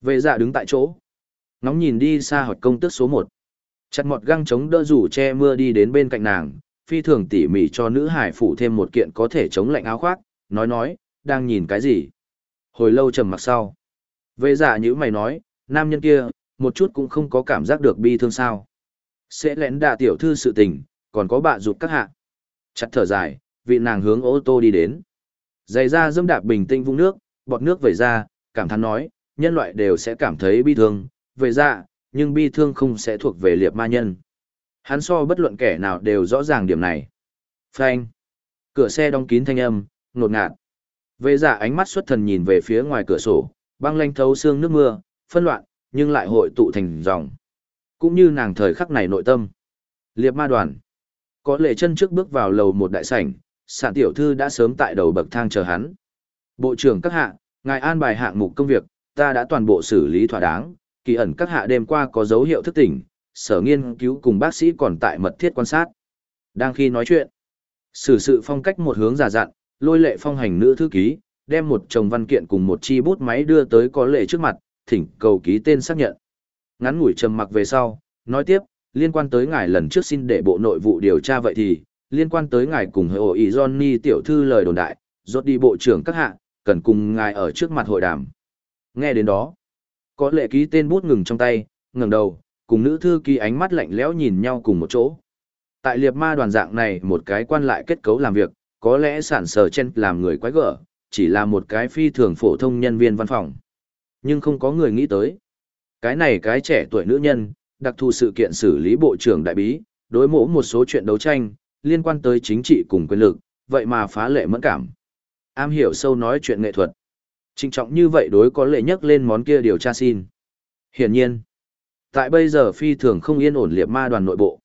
Vệ dạ đứng tại chỗ. Nóng nhìn đi xa hoặc công tức số 1. Chặt một găng chống đỡ rủ che mưa đi đến bên cạnh nàng, phi thường tỉ mỉ cho nữ hải phủ thêm một kiện có thể chống lạnh áo khoác, nói nói, đang nhìn cái gì. Hồi lâu trầm mặc sau. Vệ dạ như mày nói, nam nhân kia, một chút cũng không có cảm giác được bi thương sao. Sẽ lén đạ tiểu thư sự tình, còn có bạ rụt các hạ. Chặt thở dài, vị nàng hướng ô tô đi đến. Giày ra dâm đạp bình tĩnh vung nước, bọt nước vẩy ra, cảm thán nói, nhân loại đều sẽ cảm thấy bi thương, về ra, nhưng bi thương không sẽ thuộc về liệp ma nhân. Hắn so bất luận kẻ nào đều rõ ràng điểm này. Phanh. Cửa xe đóng kín thanh âm, nột ngạt. Về giả ánh mắt xuất thần nhìn về phía ngoài cửa sổ, băng lanh thấu xương nước mưa, phân loạn, nhưng lại hội tụ thành dòng. Cũng như nàng thời khắc này nội tâm. Liệp ma đoàn. Có lệ chân trước bước vào lầu một đại sảnh, sản tiểu thư đã sớm tại đầu bậc thang chờ hắn. Bộ trưởng các hạ, ngài an bài hạng mục công việc, ta đã toàn bộ xử lý thỏa đáng, kỳ ẩn các hạ đêm qua có dấu hiệu thức tỉnh, sở nghiên cứu cùng bác sĩ còn tại mật thiết quan sát. Đang khi nói chuyện, xử sự phong cách một hướng giả dặn, lôi lệ phong hành nữ thư ký, đem một chồng văn kiện cùng một chi bút máy đưa tới có lệ trước mặt, thỉnh cầu ký tên xác nhận. Ngắn ngủi trầm mặc về sau, nói tiếp, liên quan tới ngài lần trước xin để bộ nội vụ điều tra vậy thì, liên quan tới ngài cùng hội ý Johnny tiểu thư lời đồn đại, rốt đi bộ trưởng các hạ, cần cùng ngài ở trước mặt hội đàm. Nghe đến đó, có lệ ký tên bút ngừng trong tay, ngẩng đầu, cùng nữ thư ký ánh mắt lạnh lẽo nhìn nhau cùng một chỗ. Tại liệt ma đoàn dạng này một cái quan lại kết cấu làm việc, có lẽ sản sở chen làm người quái gở, chỉ là một cái phi thường phổ thông nhân viên văn phòng. Nhưng không có người nghĩ tới. Cái này cái trẻ tuổi nữ nhân, đặc thù sự kiện xử lý bộ trưởng đại bí, đối mỗ một số chuyện đấu tranh, liên quan tới chính trị cùng quyền lực, vậy mà phá lệ mẫn cảm. Am hiểu sâu nói chuyện nghệ thuật. Trịnh trọng như vậy đối có lệ nhắc lên món kia điều tra xin. Hiển nhiên, tại bây giờ phi thường không yên ổn liệt ma đoàn nội bộ.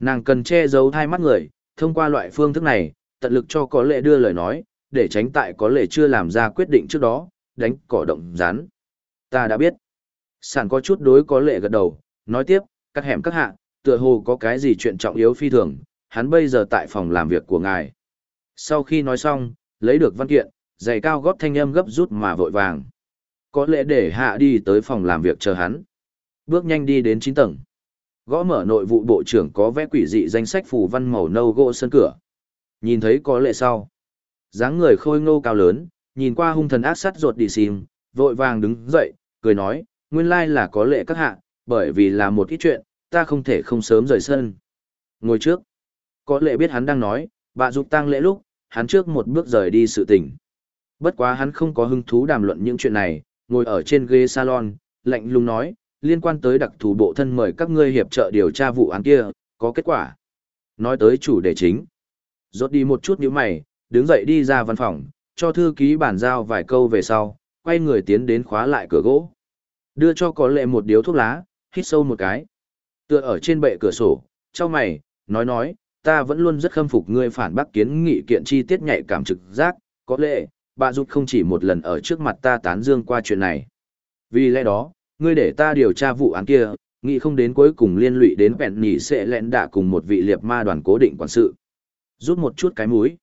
Nàng cần che giấu hai mắt người, thông qua loại phương thức này, tận lực cho có lệ đưa lời nói, để tránh tại có lệ chưa làm ra quyết định trước đó, đánh cỏ động rán. Ta đã biết. Sản có chút đối có lệ gật đầu, nói tiếp, cắt hẻm các hạ, tựa hồ có cái gì chuyện trọng yếu phi thường, hắn bây giờ tại phòng làm việc của ngài. Sau khi nói xong, lấy được văn kiện, giày cao góp thanh âm gấp rút mà vội vàng. Có lẽ để hạ đi tới phòng làm việc chờ hắn. Bước nhanh đi đến 9 tầng. Gõ mở nội vụ bộ trưởng có vẽ quỷ dị danh sách phù văn màu nâu gỗ sân cửa. Nhìn thấy có lệ sau. dáng người khôi ngô cao lớn, nhìn qua hung thần ác sắt ruột đi xìm, vội vàng đứng dậy, cười nói, nguyên lai là có lệ các hạ, bởi vì là một ít chuyện, ta không thể không sớm rời sân. Ngồi trước. Có lệ biết hắn đang nói, bà dục tăng lễ lúc, hắn trước một bước rời đi sự tình. Bất quá hắn không có hứng thú đàm luận những chuyện này, ngồi ở trên ghế salon, lạnh lùng nói, liên quan tới đặc thù bộ thân mời các ngươi hiệp trợ điều tra vụ án kia, có kết quả. Nói tới chủ đề chính. Rốt đi một chút nhíu mày, đứng dậy đi ra văn phòng, cho thư ký bản giao vài câu về sau, quay người tiến đến khóa lại cửa gỗ. Đưa cho có lệ một điếu thuốc lá, hít sâu một cái. Tựa ở trên bệ cửa sổ, cho mày, nói nói, ta vẫn luôn rất khâm phục ngươi phản bác kiến nghị kiện chi tiết nhạy cảm trực giác, có lẽ, bà rút không chỉ một lần ở trước mặt ta tán dương qua chuyện này. Vì lẽ đó, ngươi để ta điều tra vụ án kia, nghĩ không đến cuối cùng liên lụy đến bẹn nhỉ sẽ lẹn đạ cùng một vị liệt ma đoàn cố định quản sự. Rút một chút cái mũi.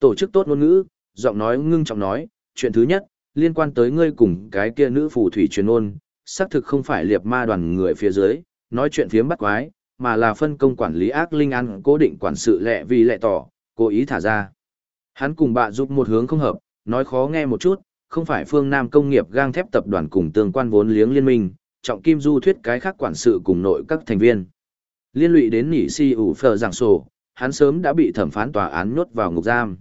Tổ chức tốt ngôn ngữ, giọng nói ngưng trọng nói, chuyện thứ nhất, liên quan tới ngươi cùng cái kia nữ phù thủy truyền ôn, xác thực không phải liệt ma đoàn người phía dưới, nói chuyện phiếm bắt quái, mà là phân công quản lý ác linh ăn cố định quản sự lẹ vì lẹ tỏ, cố ý thả ra. Hắn cùng bạ giúp một hướng không hợp, nói khó nghe một chút, không phải phương Nam công nghiệp gang thép tập đoàn cùng tương quan vốn liếng liên minh, trọng kim du thuyết cái khác quản sự cùng nội các thành viên. Liên lụy đến nỉ si ủ phở giảng sổ, hắn sớm đã bị thẩm phán tòa án nhốt vào ngục giam.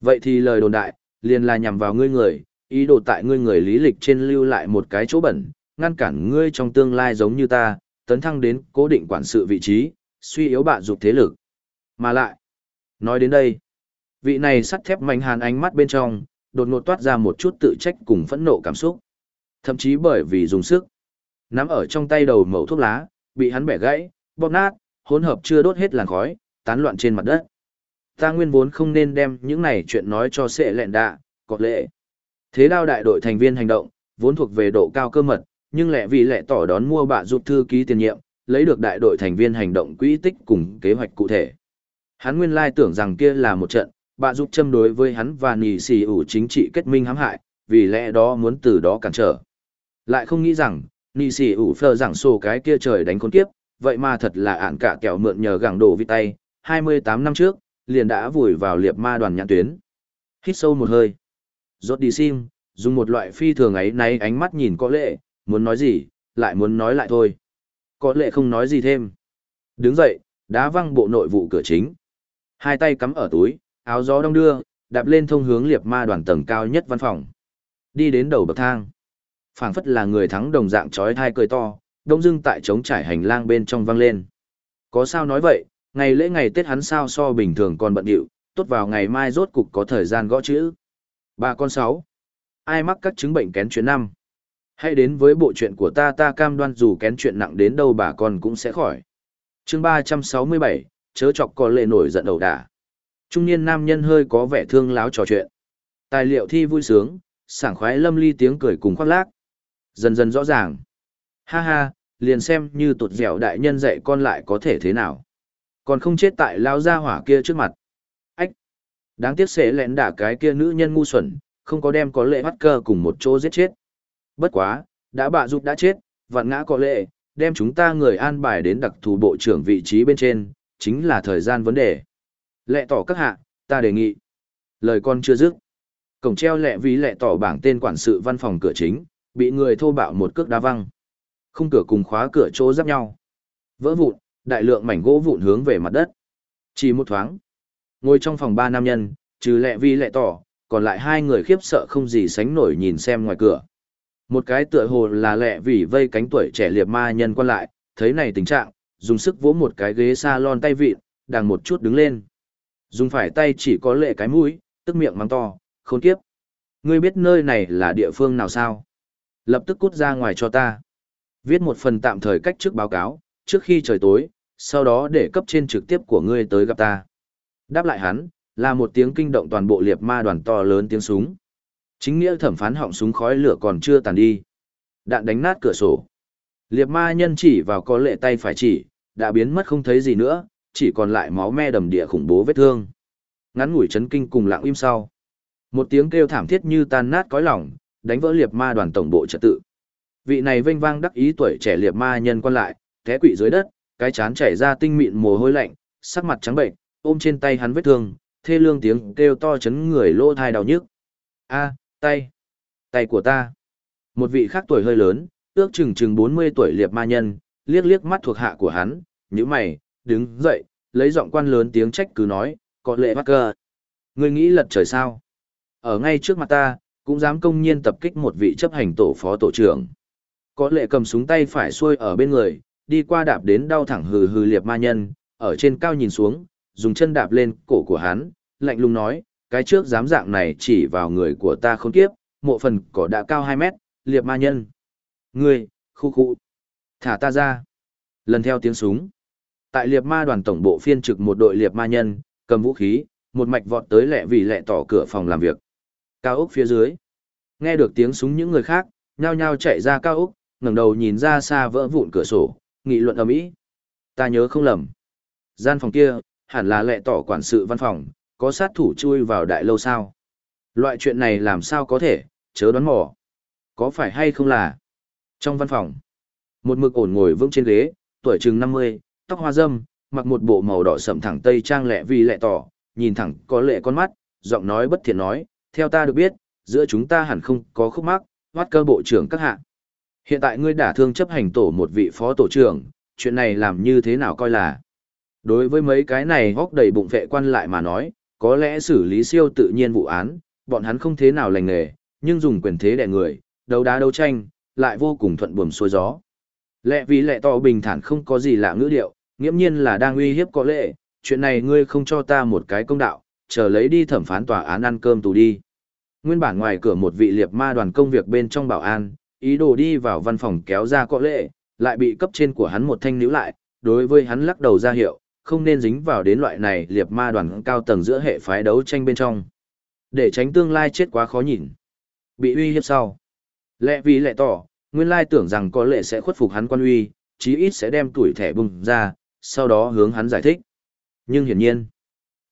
Vậy thì lời đồn đại, liền là nhằm vào ngươi người, ý đồ tại ngươi người lý lịch trên lưu lại một cái chỗ bẩn, ngăn cản ngươi trong tương lai giống như ta, tấn thăng đến cố định quản sự vị trí, suy yếu bạ dục thế lực. Mà lại, nói đến đây, vị này sắt thép mạnh hàn ánh mắt bên trong, đột ngột toát ra một chút tự trách cùng phẫn nộ cảm xúc. Thậm chí bởi vì dùng sức. Nắm ở trong tay đầu mẩu thuốc lá, bị hắn bẻ gãy, bóp nát, hỗn hợp chưa đốt hết làn khói, tán loạn trên mặt đất. Ta nguyên vốn không nên đem những này chuyện nói cho sệ lẹn đạ, có lệ. Thế đao đại đội thành viên hành động, vốn thuộc về độ cao cơ mật, nhưng lẽ vì lẽ tỏ đón mua bạ giúp thư ký tiền nhiệm, lấy được đại đội thành viên hành động quỹ tích cùng kế hoạch cụ thể. Hắn nguyên lai tưởng rằng kia là một trận, bạ giúp châm đối với hắn và nì xì ủ chính trị kết minh hãm hại, vì lẽ đó muốn từ đó cản trở. Lại không nghĩ rằng, nì xì ủ phờ rằng sổ cái kia trời đánh con kiếp, vậy mà thật là ản cả kẹo mượn nhờ gẳng đổ vi tay, 28 năm trước, liền đã vùi vào liệp ma đoàn nhãn tuyến. Hít sâu một hơi. Rốt đi sim, dùng một loại phi thường ấy náy ánh mắt nhìn có lệ, muốn nói gì, lại muốn nói lại thôi. Có lệ không nói gì thêm. Đứng dậy, đá văng bộ nội vụ cửa chính. Hai tay cắm ở túi, áo gió đông đưa, đạp lên thông hướng liệp ma đoàn tầng cao nhất văn phòng. Đi đến đầu bậc thang. phảng phất là người thắng đồng dạng trói thai cười to, đông dưng tại trống trải hành lang bên trong vang lên. Có sao nói vậy, ngày lễ ngày Tết hắn sao so bình thường còn bận điệu, tốt vào ngày mai rốt cục có thời gian gõ chữ. bà con sáu. Ai mắc các chứng bệnh kén chuyện năm? Hãy đến với bộ chuyện của ta ta cam đoan dù kén chuyện nặng đến đâu bà con cũng sẽ khỏi. chương ba trăm sáu mươi bảy chớ chọc có lệ nổi giận đầu đà. Trung niên nam nhân hơi có vẻ thương láo trò chuyện. Tài liệu thi vui sướng, sảng khoái lâm ly tiếng cười cùng khoác lác. Dần dần rõ ràng. Ha ha, liền xem như tụt dẻo đại nhân dạy con lại có thể thế nào. Còn không chết tại lao ra hỏa kia trước mặt. Ách! Đáng tiếc sẽ lén đả cái kia nữ nhân ngu xuẩn, không có đem có lệ bắt cơ cùng một chỗ giết chết. Bất quá, đã bạ giúp đã chết, vạn ngã có lệ, đem chúng ta người an bài đến đặc thù bộ trưởng vị trí bên trên, chính là thời gian vấn đề. Lệ tỏ các hạ, ta đề nghị. Lời con chưa dứt. Cổng treo lệ ví lệ tỏ bảng tên quản sự văn phòng cửa chính, bị người thô bạo một cước đá văng. Khung cửa cùng khóa cửa chỗ giáp nhau. Vỡ vụn, đại lượng mảnh gỗ vụn hướng về mặt đất. Chỉ một thoáng. Ngồi trong phòng ba nam nhân, trừ lệ vi lệ tỏ, còn lại hai người khiếp sợ không gì sánh nổi nhìn xem ngoài cửa. Một cái tựa hồ là lệ vì vây cánh tuổi trẻ liệt ma nhân quan lại, thấy này tình trạng, dùng sức vỗ một cái ghế salon tay vịn, đằng một chút đứng lên. Dùng phải tay chỉ có lệ cái mũi, tức miệng mắng to, khốn kiếp. Ngươi biết nơi này là địa phương nào sao? Lập tức cút ra ngoài cho ta. Viết một phần tạm thời cách trước báo cáo, trước khi trời tối, sau đó để cấp trên trực tiếp của ngươi tới gặp ta. Đáp lại hắn, là một tiếng kinh động toàn bộ liệt ma đoàn to lớn tiếng súng. Chính nghĩa thẩm phán họng súng khói lửa còn chưa tàn đi. Đạn đánh nát cửa sổ. Liệt ma nhân chỉ vào có lệ tay phải chỉ, đã biến mất không thấy gì nữa, chỉ còn lại máu me đầm địa khủng bố vết thương. Ngắn ngủi chấn kinh cùng lặng im sau. Một tiếng kêu thảm thiết như tan nát cõi lòng, đánh vỡ liệt ma đoàn tổng bộ trật tự. Vị này vênh vang đắc ý tuổi trẻ liệt ma nhân quan lại, té quỵ dưới đất, cái chán chảy ra tinh mịn mồ hôi lạnh, sắc mặt trắng bệnh, ôm trên tay hắn vết thương, thê lương tiếng kêu to chấn người lỗ thai đau nhức. A, tay, tay của ta. Một vị khác tuổi hơi lớn, ước chừng chừng 40 tuổi liệp ma nhân, liếc liếc mắt thuộc hạ của hắn, nhíu mày, đứng dậy, lấy giọng quan lớn tiếng trách cứ nói, có lệ bắt cơ. Ngươi nghĩ lật trời sao? Ở ngay trước mặt ta, cũng dám công nhiên tập kích một vị chấp hành tổ phó tổ trưởng. Có lệ cầm súng tay phải xuôi ở bên người, đi qua đạp đến đau thẳng hừ hừ liệp ma nhân, ở trên cao nhìn xuống, dùng chân đạp lên cổ của hắn, lạnh lùng nói, cái trước dám dạng này chỉ vào người của ta không kiếp, mộ phần cỏ đã cao 2 mét, liệp ma nhân. Ngươi, khu khu, thả ta ra. Lần theo tiếng súng. Tại liệp ma đoàn tổng bộ phiên trực một đội liệp ma nhân, cầm vũ khí, một mạch vọt tới lẹ vì lẹ tỏ cửa phòng làm việc. Cao ốc phía dưới. Nghe được tiếng súng những người khác, nhao nhao chạy ra cao ốc, ngẩng đầu nhìn ra xa vỡ vụn cửa sổ, nghị luận ầm ĩ. Ta nhớ không lầm. Gian phòng kia, hẳn là lệ tỏ quản sự văn phòng, có sát thủ chui vào đại lâu sao? Loại chuyện này làm sao có thể, chớ đoán mò. Có phải hay không là? Trong văn phòng, một mực ổn ngồi vững trên ghế, tuổi chừng 50, tóc hoa râm, mặc một bộ màu đỏ sậm thẳng tây trang lẹ vì lẹ tỏ, nhìn thẳng có lệ con mắt, giọng nói bất thiện nói, theo ta được biết, giữa chúng ta hẳn không có khúc mắc, hoát cơ bộ trưởng các hạ. Hiện tại ngươi đả thương chấp hành tổ một vị phó tổ trưởng, chuyện này làm như thế nào coi là. Đối với mấy cái này hóc đầy bụng vệ quan lại mà nói, có lẽ xử lý siêu tự nhiên vụ án, bọn hắn không thế nào lành nghề, nhưng dùng quyền thế đè người, đấu đá đấu tranh, lại vô cùng thuận buồm xuôi gió. Lẽ vì lẽ to bình thản không có gì lạ ngữ điệu, nghiễm nhiên là đang uy hiếp có lệ, chuyện này ngươi không cho ta một cái công đạo, chờ lấy đi thẩm phán tòa án ăn cơm tù đi. Nguyên bản ngoài cửa một vị liệt ma đoàn công việc bên trong bảo an, ý đồ đi vào văn phòng kéo ra có lệ, lại bị cấp trên của hắn một thanh níu lại, đối với hắn lắc đầu ra hiệu, không nên dính vào đến loại này liệp ma đoàn cao tầng giữa hệ phái đấu tranh bên trong. Để tránh tương lai chết quá khó nhìn. Bị uy hiếp sau. Lẽ vì lẽ tỏ, nguyên lai tưởng rằng có lệ sẽ khuất phục hắn quan uy, chí ít sẽ đem tuổi thẻ bùng ra, sau đó hướng hắn giải thích. Nhưng hiển nhiên,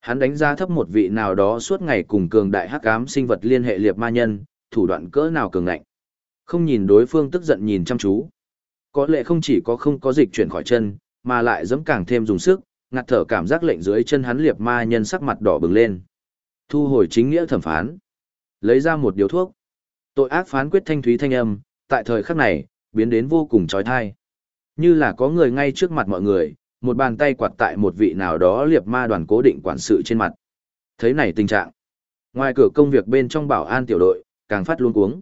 hắn đánh giá thấp một vị nào đó suốt ngày cùng cường đại hắc ám sinh vật liên hệ liệp ma nhân, thủ đoạn cỡ nào cường ngạnh. Không nhìn đối phương tức giận nhìn chăm chú. Có lẽ không chỉ có không có dịch chuyển khỏi chân, mà lại dẫm càng thêm dùng sức, ngạt thở cảm giác lệnh dưới chân hắn liệp ma nhân sắc mặt đỏ bừng lên. Thu hồi chính nghĩa thẩm phán. Lấy ra một điếu thuốc. Tội ác phán quyết thanh thúy thanh âm, tại thời khắc này, biến đến vô cùng trói thai. Như là có người ngay trước mặt mọi người, một bàn tay quạt tại một vị nào đó liệp ma đoàn cố định quản sự trên mặt. Thấy này tình trạng. Ngoài cửa công việc bên trong bảo an tiểu đội, càng phát luôn cuống.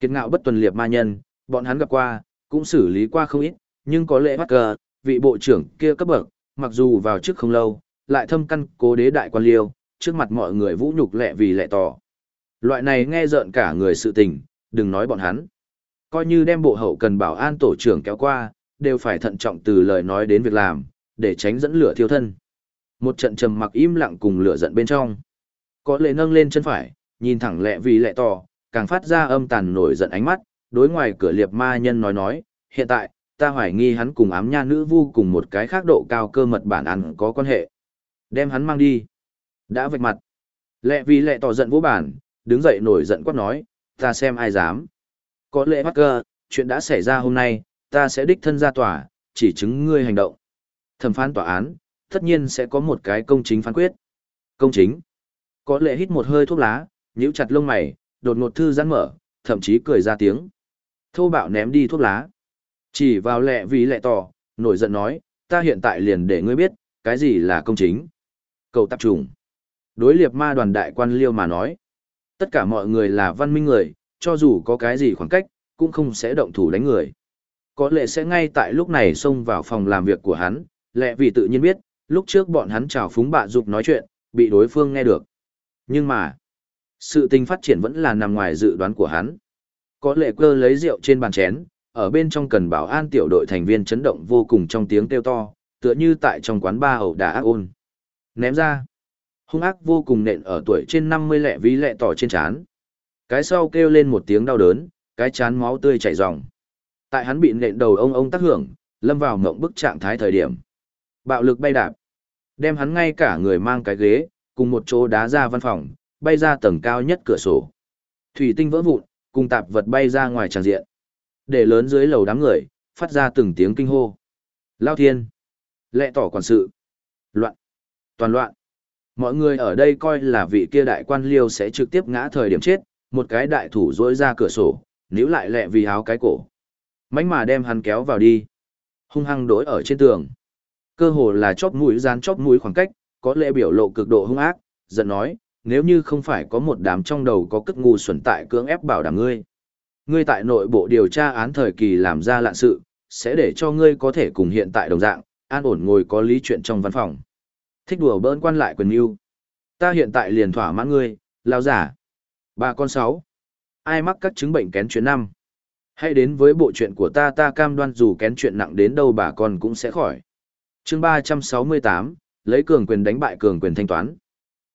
Kiệt ngạo bất tuần liệt ma nhân, bọn hắn gặp qua, cũng xử lý qua không ít, nhưng có lẽ bắt cờ, vị bộ trưởng kia cấp bậc, mặc dù vào trước không lâu, lại thâm căn cố đế đại quan liêu, trước mặt mọi người vũ nhục lẹ vì lẹ tỏ. Loại này nghe rợn cả người sự tình, đừng nói bọn hắn. Coi như đem bộ hậu cần bảo an tổ trưởng kéo qua, đều phải thận trọng từ lời nói đến việc làm, để tránh dẫn lửa thiêu thân. Một trận trầm mặc im lặng cùng lửa giận bên trong. Có lệ nâng lên chân phải, nhìn thẳng lẹ vì lẹ tỏ, càng phát ra âm tàn nổi giận ánh mắt, đối ngoài cửa liệp ma nhân nói nói, hiện tại, ta hoài nghi hắn cùng ám nha nữ vu cùng một cái khác độ cao cơ mật bản ăn có quan hệ. Đem hắn mang đi. Đã vạch mặt. Lẹ vì lẹ tỏ giận vô bản, đứng dậy nổi giận quát nói, ta xem ai dám. Có lệ bắt cơ, chuyện đã xảy ra hôm nay, ta sẽ đích thân ra tòa, chỉ chứng ngươi hành động. Thẩm phán tòa án, tất nhiên sẽ có một cái công chính phán quyết. Công chính. Có lệ hít một hơi thuốc lá, nhíu chặt lông mày, đột ngột thư giãn mở, thậm chí cười ra tiếng. Thô bạo ném đi thuốc lá. Chỉ vào lẹ vì lẹ tỏ, nổi giận nói, ta hiện tại liền để ngươi biết, cái gì là công chính. Cầu tập trùng. Đối liệp ma đoàn đại quan liêu mà nói. Tất cả mọi người là văn minh người, cho dù có cái gì khoảng cách, cũng không sẽ động thủ đánh người. Có lẽ sẽ ngay tại lúc này xông vào phòng làm việc của hắn, lẹ vì tự nhiên biết, lúc trước bọn hắn chào phúng bạ dục nói chuyện, bị đối phương nghe được. Nhưng mà, sự tình phát triển vẫn là nằm ngoài dự đoán của hắn. Có lệ cơ lấy rượu trên bàn chén, ở bên trong cần bảo an tiểu đội thành viên chấn động vô cùng trong tiếng kêu to, tựa như tại trong quán ba ẩu đả ác ôn. Ném ra. Hung ác vô cùng nện ở tuổi trên năm mươi lẻ ví lẹ tỏ trên chán. Cái sau kêu lên một tiếng đau đớn, cái chán máu tươi chảy ròng. Tại hắn bị nện đầu ông ông tác hưởng, lâm vào ngộng bức trạng thái thời điểm. Bạo lực bay đạp. Đem hắn ngay cả người mang cái ghế, cùng một chỗ đá ra văn phòng, bay ra tầng cao nhất cửa sổ. Thủy tinh vỡ vụn, cùng tạp vật bay ra ngoài tràng diện. Để lớn dưới lầu đám người, phát ra từng tiếng kinh hô. Lao thiên. Lệ tỏ quản sự. Loạn. Toàn loạn. Mọi người ở đây coi là vị kia đại quan liêu sẽ trực tiếp ngã thời điểm chết, một cái đại thủ rỗi ra cửa sổ, níu lại lẹ vì áo cái cổ. Mánh mà đem hắn kéo vào đi. Hung hăng đối ở trên tường. Cơ hồ là chóp mũi gian chóp mũi khoảng cách, có lẽ biểu lộ cực độ hung ác, giận nói, nếu như không phải có một đám trong đầu có cất ngu xuẩn tại cưỡng ép bảo đảm ngươi. Ngươi tại nội bộ điều tra án thời kỳ làm ra lạn sự, sẽ để cho ngươi có thể cùng hiện tại đồng dạng, an ổn ngồi có lý chuyện trong văn phòng. Thích đùa bỡn quan lại quyền yêu. Ta hiện tại liền thỏa mãn ngươi, lao giả. bà con sáu. Ai mắc các chứng bệnh kén chuyện năm. Hãy đến với bộ chuyện của ta ta cam đoan dù kén chuyện nặng đến đâu bà con cũng sẽ khỏi. chương ba trăm sáu mươi tám lấy cường quyền đánh bại cường quyền thanh toán.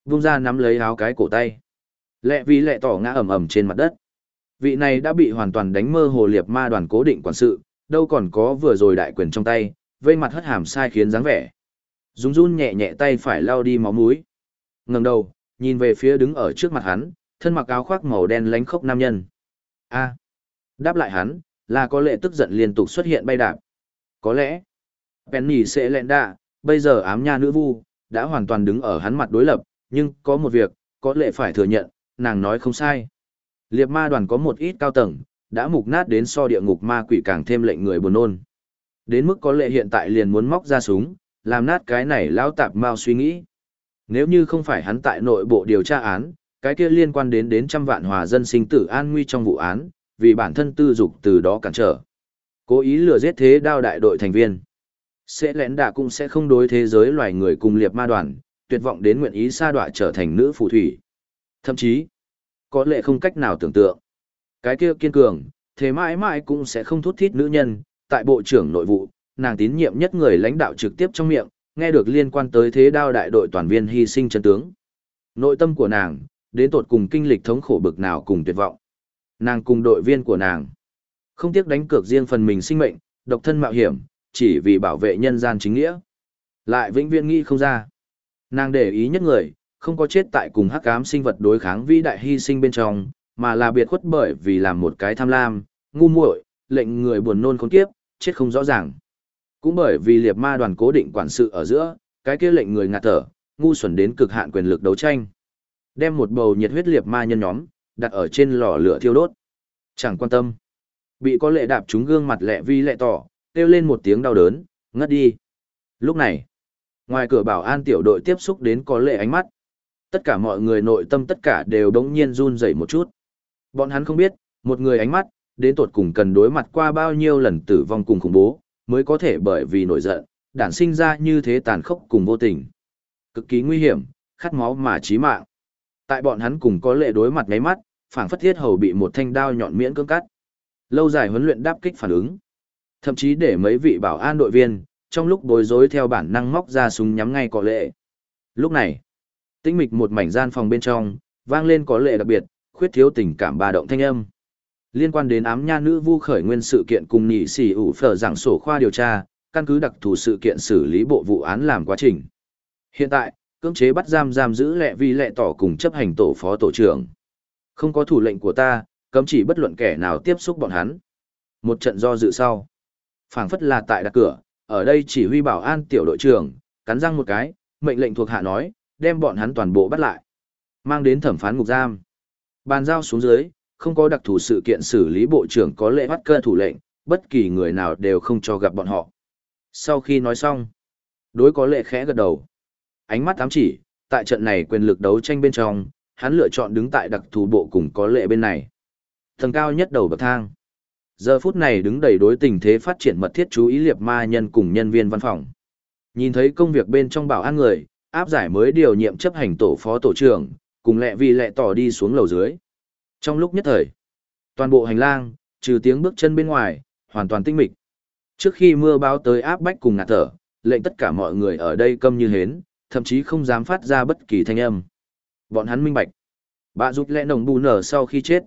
Vung ra nắm lấy áo cái cổ tay. Lẹ vì lẹ tỏ ngã ẩm ẩm trên mặt đất. Vị này đã bị hoàn toàn đánh mơ hồ liệt ma đoàn cố định quản sự, đâu còn có vừa rồi đại quyền trong tay, vây mặt hất hàm sai khiến dáng vẻ. run run nhẹ nhẹ tay phải lao đi máu mũi. ngẩng đầu, nhìn về phía đứng ở trước mặt hắn, thân mặc áo khoác màu đen lánh khốc nam nhân. A. Đáp lại hắn, là có lệ tức giận liên tục xuất hiện bay đạp. Có lẽ, Penny sẽ lẹn đạ, bây giờ ám nha nữ vu, đã hoàn toàn đứng ở hắn mặt đối lập, nhưng có một việc, có lệ phải thừa nhận, nàng nói không sai. Liệp ma đoàn có một ít cao tầng, đã mục nát đến so địa ngục ma quỷ càng thêm lệnh người buồn nôn. Đến mức có lệ hiện tại liền muốn móc ra súng, làm nát cái này lão tạp mau suy nghĩ. Nếu như không phải hắn tại nội bộ điều tra án, cái kia liên quan đến đến trăm vạn hòa dân sinh tử an nguy trong vụ án, vì bản thân tư dục từ đó cản trở. Cố ý lừa giết thế đao đại đội thành viên. Sẽ lẽn đạ cũng sẽ không đối thế giới loài người cùng liệp ma đoàn, tuyệt vọng đến nguyện ý sa đọa trở thành nữ phù thủy. Thậm chí, có lẽ không cách nào tưởng tượng. Cái kia kiên cường, thế mãi mãi cũng sẽ không thút thít nữ nhân, tại bộ trưởng nội vụ, nàng tín nhiệm nhất người lãnh đạo trực tiếp trong miệng, nghe được liên quan tới thế đao đại đội toàn viên hy sinh chân tướng. Nội tâm của nàng, đến tột cùng kinh lịch thống khổ bực nào cùng tuyệt vọng. Nàng cùng đội viên của nàng, không tiếc đánh cược riêng phần mình sinh mệnh, độc thân mạo hiểm, chỉ vì bảo vệ nhân gian chính nghĩa. Lại vĩnh viễn nghĩ không ra. Nàng để ý nhất người, không có chết tại cùng hắc ám sinh vật đối kháng vĩ đại hy sinh bên trong, mà là biệt khuất bởi vì làm một cái tham lam, ngu muội, lệnh người buồn nôn khốn kiếp, chết không rõ ràng. Cũng bởi vì liệt ma đoàn cố định quản sự ở giữa, cái kia lệnh người ngạt thở, ngu xuẩn đến cực hạn quyền lực đấu tranh. Đem một bầu nhiệt huyết liệt ma nhân nhóm, đặt ở trên lò lửa thiêu đốt. Chẳng quan tâm. Bị có lệ đạp trúng gương mặt lẹ vi lẹ tỏ, kêu lên một tiếng đau đớn, ngất đi. Lúc này, ngoài cửa bảo an tiểu đội tiếp xúc đến có lệ ánh mắt. Tất cả mọi người nội tâm tất cả đều đống nhiên run rẩy một chút. Bọn hắn không biết, một người ánh mắt, đến tột cùng cần đối mặt qua bao nhiêu lần tử vong cùng khủng bố, mới có thể bởi vì nổi giận, đản sinh ra như thế tàn khốc cùng vô tình. Cực kỳ nguy hiểm, khát máu mà chí mạng. Tại bọn hắn cùng có lệ đối mặt ngáy mắt, phảng phất thiết hầu bị một thanh đao nhọn miễn cưỡng cắt. Lâu dài huấn luyện đáp kích phản ứng. Thậm chí để mấy vị bảo an đội viên, trong lúc bối rối theo bản năng móc ra súng nhắm ngay có lệ. Lúc này, tĩnh mịch một mảnh gian phòng bên trong, vang lên có lệ đặc biệt, khuyết thiếu tình cảm ba động thanh âm. Liên quan đến ám nha nữ vu khởi nguyên sự kiện cùng nhị sĩ ủ phở giảng sổ khoa điều tra, căn cứ đặc thù sự kiện xử lý bộ vụ án làm quá trình. Hiện tại, cưỡng chế bắt giam giam giữ lệ vi lệ tỏ cùng chấp hành tổ phó tổ trưởng. Không có thủ lệnh của ta, cấm chỉ bất luận kẻ nào tiếp xúc bọn hắn. Một trận do dự sau. phảng phất là tại đặt cửa, ở đây chỉ huy bảo an tiểu đội trưởng, cắn răng một cái, mệnh lệnh thuộc hạ nói, đem bọn hắn toàn bộ bắt lại. Mang đến thẩm phán ngục giam. Bàn giao xuống dưới, không có đặc thù sự kiện xử lý bộ trưởng có lệ bắt cơ thủ lệnh, bất kỳ người nào đều không cho gặp bọn họ. Sau khi nói xong, đối có lệ khẽ gật đầu. Ánh mắt ám chỉ, tại trận này quyền lực đấu tranh bên trong, hắn lựa chọn đứng tại đặc thù bộ cùng có lệ bên này. Tầng cao nhất đầu bậc thang. Giờ phút này đứng đầy đối tình thế phát triển mật thiết chú ý liệp ma nhân cùng nhân viên văn phòng. Nhìn thấy công việc bên trong bảo an người, áp giải mới điều nhiệm chấp hành tổ phó tổ trưởng, cùng lẹ vì lẹ tỏ đi xuống lầu dưới. Trong lúc nhất thời, toàn bộ hành lang, trừ tiếng bước chân bên ngoài, hoàn toàn tinh mịch. Trước khi mưa báo tới áp bách cùng ngạt thở, lệnh tất cả mọi người ở đây câm như hến, thậm chí không dám phát ra bất kỳ thanh âm. Bọn hắn minh bạch. bà giúp lẽ nồng bù nở sau khi chết.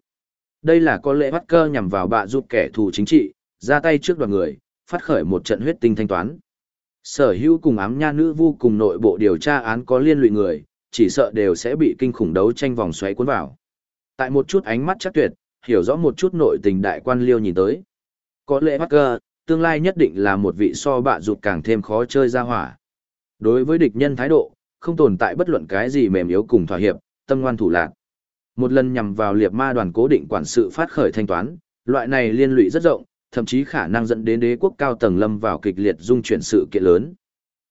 Đây là có lệ bắt cơ nhằm vào bạ giúp kẻ thù chính trị, ra tay trước đoàn người, phát khởi một trận huyết tinh thanh toán. Sở hữu cùng ám nha nữ vu cùng nội bộ điều tra án có liên lụy người, chỉ sợ đều sẽ bị kinh khủng đấu tranh vòng xoáy cuốn vào. Tại một chút ánh mắt chắc tuyệt, hiểu rõ một chút nội tình đại quan liêu nhìn tới. Có lệ bắt cơ, tương lai nhất định là một vị so bạ rụt càng thêm khó chơi ra hỏa. Đối với địch nhân thái độ, không tồn tại bất luận cái gì mềm yếu cùng thỏa hiệp, tâm ngoan thủ lạc. Một lần nhằm vào liệt ma đoàn cố định quản sự phát khởi thanh toán, loại này liên lụy rất rộng, thậm chí khả năng dẫn đến đế quốc cao tầng lâm vào kịch liệt dung chuyển sự kiện lớn.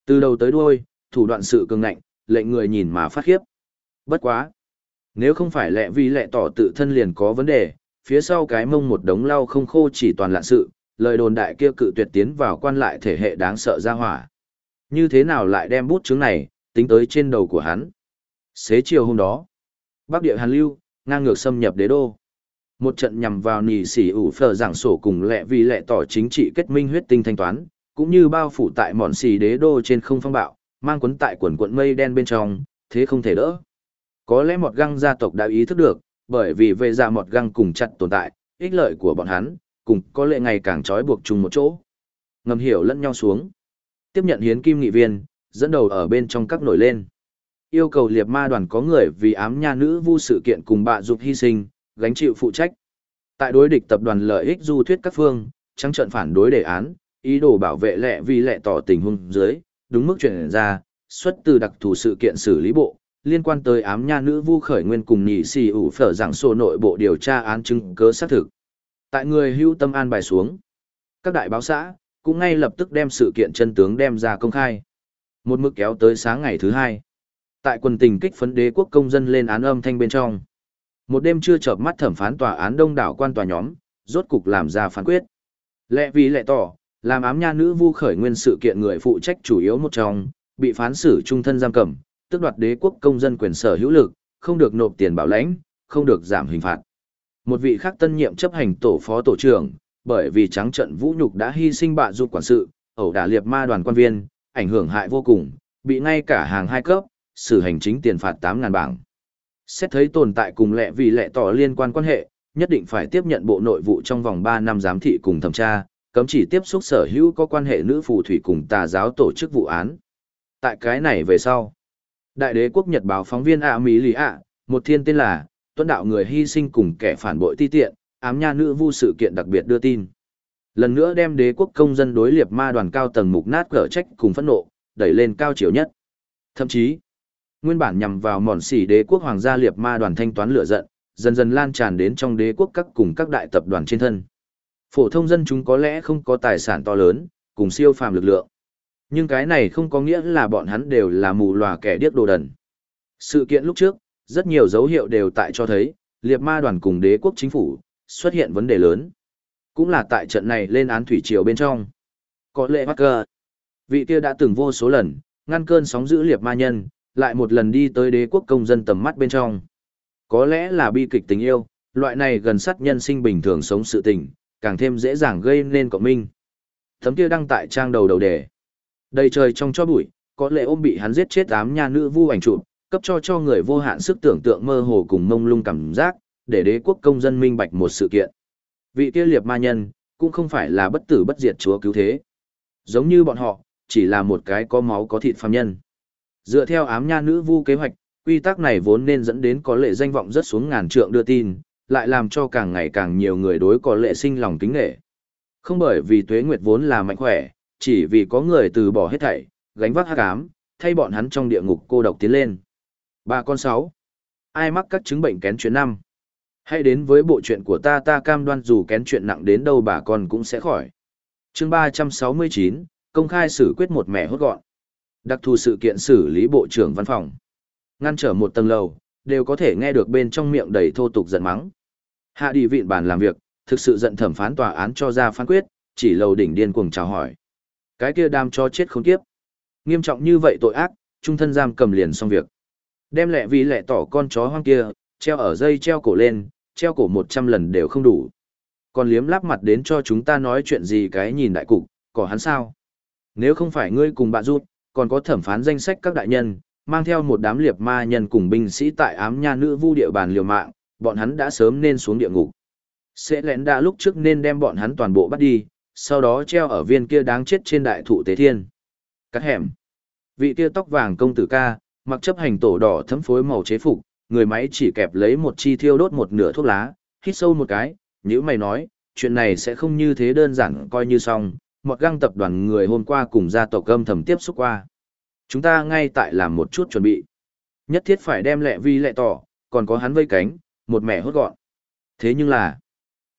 Từ đầu tới đuôi, thủ đoạn sự cường ngạnh, lệnh người nhìn mà phát khiếp. Bất quá. Nếu không phải lẽ vì lệ tỏ tự thân liền có vấn đề, phía sau cái mông một đống lau không khô chỉ toàn lạ sự, lời đồn đại kia cự tuyệt tiến vào quan lại thể hệ đáng sợ ra hỏa. Như thế nào lại đem bút chứng này, tính tới trên đầu của hắn. Xế chiều hôm đó, Bắc địa Hàn Lưu, ngang ngược xâm nhập đế đô. Một trận nhằm vào nì xỉ ủ phở giảng sổ cùng lẹ vì lẹ tỏ chính trị kết minh huyết tinh thanh toán, cũng như bao phủ tại mòn xì đế đô trên không phong bạo, mang quấn tại quần quận mây đen bên trong, thế không thể đỡ. Có lẽ một găng gia tộc đã ý thức được, bởi vì về ra một găng cùng chặt tồn tại, ích lợi của bọn hắn, cùng có lệ ngày càng trói buộc chung một chỗ. Ngầm hiểu lẫn nhau xuống. Tiếp nhận hiến kim nghị viên, dẫn đầu ở bên trong các nổi lên. Yêu cầu liệt ma đoàn có người vì ám nha nữ vu sự kiện cùng bạ dục hy sinh, gánh chịu phụ trách. Tại đối địch tập đoàn lợi ích du thuyết các phương, trắng trận phản đối đề án, ý đồ bảo vệ lệ vì lệ tỏ tình huống dưới, đúng mức chuyển ra, xuất từ đặc thù sự kiện xử lý bộ, liên quan tới ám nha nữ vu khởi nguyên cùng nhị xì ủ phở giảng sổ nội bộ điều tra án chứng cớ xác thực. Tại người hưu tâm an bài xuống, các đại báo xã cũng ngay lập tức đem sự kiện chân tướng đem ra công khai. Một mức kéo tới sáng ngày thứ hai. Tại quần tình kích phấn đế quốc công dân lên án âm thanh bên trong. Một đêm chưa chợp mắt thẩm phán tòa án đông đảo quan tòa nhóm, rốt cục làm ra phán quyết. Lẽ vì lẽ tỏ, làm ám nha nữ vu khởi nguyên sự kiện người phụ trách chủ yếu một trong, bị phán xử trung thân giam cầm, tức đoạt đế quốc công dân quyền sở hữu lực, không được nộp tiền bảo lãnh, không được giảm hình phạt. Một vị khác tân nhiệm chấp hành tổ phó tổ trưởng, bởi vì trắng trận vũ nhục đã hy sinh bạ giúp quản sự, ẩu đả liệt ma đoàn quan viên, ảnh hưởng hại vô cùng, bị ngay cả hàng hai cấp, xử hành chính tiền phạt 8.000 bảng. Xét thấy tồn tại cùng lệ vì lệ tỏ liên quan quan hệ, nhất định phải tiếp nhận bộ nội vụ trong vòng 3 năm giám thị cùng thẩm tra, cấm chỉ tiếp xúc sở hữu có quan hệ nữ phù thủy cùng tà giáo tổ chức vụ án. Tại cái này về sau, Đại đế quốc Nhật báo phóng viên ạ Mỹ Lý ạ, một thiên tên là, tuân đạo người hy sinh cùng kẻ phản bội ti tiện, ám nha nữ vu sự kiện đặc biệt đưa tin. Lần nữa đem đế quốc công dân đối liệt ma đoàn cao tầng mục nát cỡ trách cùng phẫn nộ, đẩy lên cao chiều nhất. Thậm chí, nguyên bản nhằm vào mòn xỉ đế quốc hoàng gia liệt ma đoàn thanh toán lửa giận, dần dần lan tràn đến trong đế quốc các cùng các đại tập đoàn trên thân. Phổ thông dân chúng có lẽ không có tài sản to lớn, cùng siêu phàm lực lượng. Nhưng cái này không có nghĩa là bọn hắn đều là mù lòa kẻ điếc đồ đần. Sự kiện lúc trước, rất nhiều dấu hiệu đều tại cho thấy, liệt ma đoàn cùng đế quốc chính phủ, xuất hiện vấn đề lớn. Cũng là tại trận này lên án thủy triều bên trong. Có lệ bắt cờ. Vị kia đã từng vô số lần, ngăn cơn sóng giữ liệt ma nhân, lại một lần đi tới đế quốc công dân tầm mắt bên trong. Có lẽ là bi kịch tình yêu, loại này gần sát nhân sinh bình thường sống sự tình, càng thêm dễ dàng gây nên cộng minh. Thấm kia đăng tại trang đầu đầu đề. Đầy trời trong cho bụi, có lẽ ôm bị hắn giết chết ám nha nữ vu ảnh chụp, cấp cho cho người vô hạn sức tưởng tượng mơ hồ cùng mông lung cảm giác, để đế quốc công dân minh bạch một sự kiện. Vị kia liệt ma nhân, cũng không phải là bất tử bất diệt chúa cứu thế. Giống như bọn họ, chỉ là một cái có máu có thịt phàm nhân. Dựa theo ám nha nữ vu kế hoạch, quy tắc này vốn nên dẫn đến có lệ danh vọng rất xuống ngàn trượng đưa tin, lại làm cho càng ngày càng nhiều người đối có lệ sinh lòng kính nghệ. Không bởi vì tuế nguyệt vốn là mạnh khỏe, chỉ vì có người từ bỏ hết thảy, gánh vác hắc ám, thay bọn hắn trong địa ngục cô độc tiến lên. Ba con sáu. Ai mắc các chứng bệnh kén chuyện năm? Hãy đến với bộ chuyện của ta ta cam đoan dù kén chuyện nặng đến đâu bà con cũng sẽ khỏi. Chương ba trăm sáu mươi chín công khai xử quyết một mẹ hốt gọn. Đặc thù sự kiện xử lý bộ trưởng văn phòng. Ngăn trở một tầng lầu, đều có thể nghe được bên trong miệng đầy thô tục giận mắng. Hạ đi vịn bàn làm việc, thực sự giận thẩm phán tòa án cho ra phán quyết, chỉ lầu đỉnh điên cuồng chào hỏi. Cái kia đam cho chết không tiếp. Nghiêm trọng như vậy tội ác, trung thân giam cầm liền xong việc. Đem lẹ vì lẹ tỏ con chó hoang kia, treo ở dây treo cổ lên, treo cổ một trăm lần đều không đủ. Còn liếm lắp mặt đến cho chúng ta nói chuyện gì cái nhìn đại cục, có hắn sao? Nếu không phải ngươi cùng bạn rút, còn có thẩm phán danh sách các đại nhân, mang theo một đám liệt ma nhân cùng binh sĩ tại ám nha nữ vu địa bàn liều mạng, bọn hắn đã sớm nên xuống địa ngục. Sẽ lén đã lúc trước nên đem bọn hắn toàn bộ bắt đi, sau đó treo ở viên kia đáng chết trên đại thụ tế thiên. Cắt hẻm. Vị kia tóc vàng công tử ca, mặc chấp hành tổ đỏ thấm phối màu chế phục, người máy chỉ kẹp lấy một chi thiêu đốt một nửa thuốc lá, hít sâu một cái, nếu mày nói, chuyện này sẽ không như thế đơn giản coi như xong, một găng tập đoàn người hôm qua cùng gia tộc gâm thầm tiếp xúc qua. Chúng ta ngay tại làm một chút chuẩn bị. Nhất thiết phải đem lẹ vi lẹ tỏ, còn có hắn vây cánh, một mẹ hốt gọn. Thế nhưng là,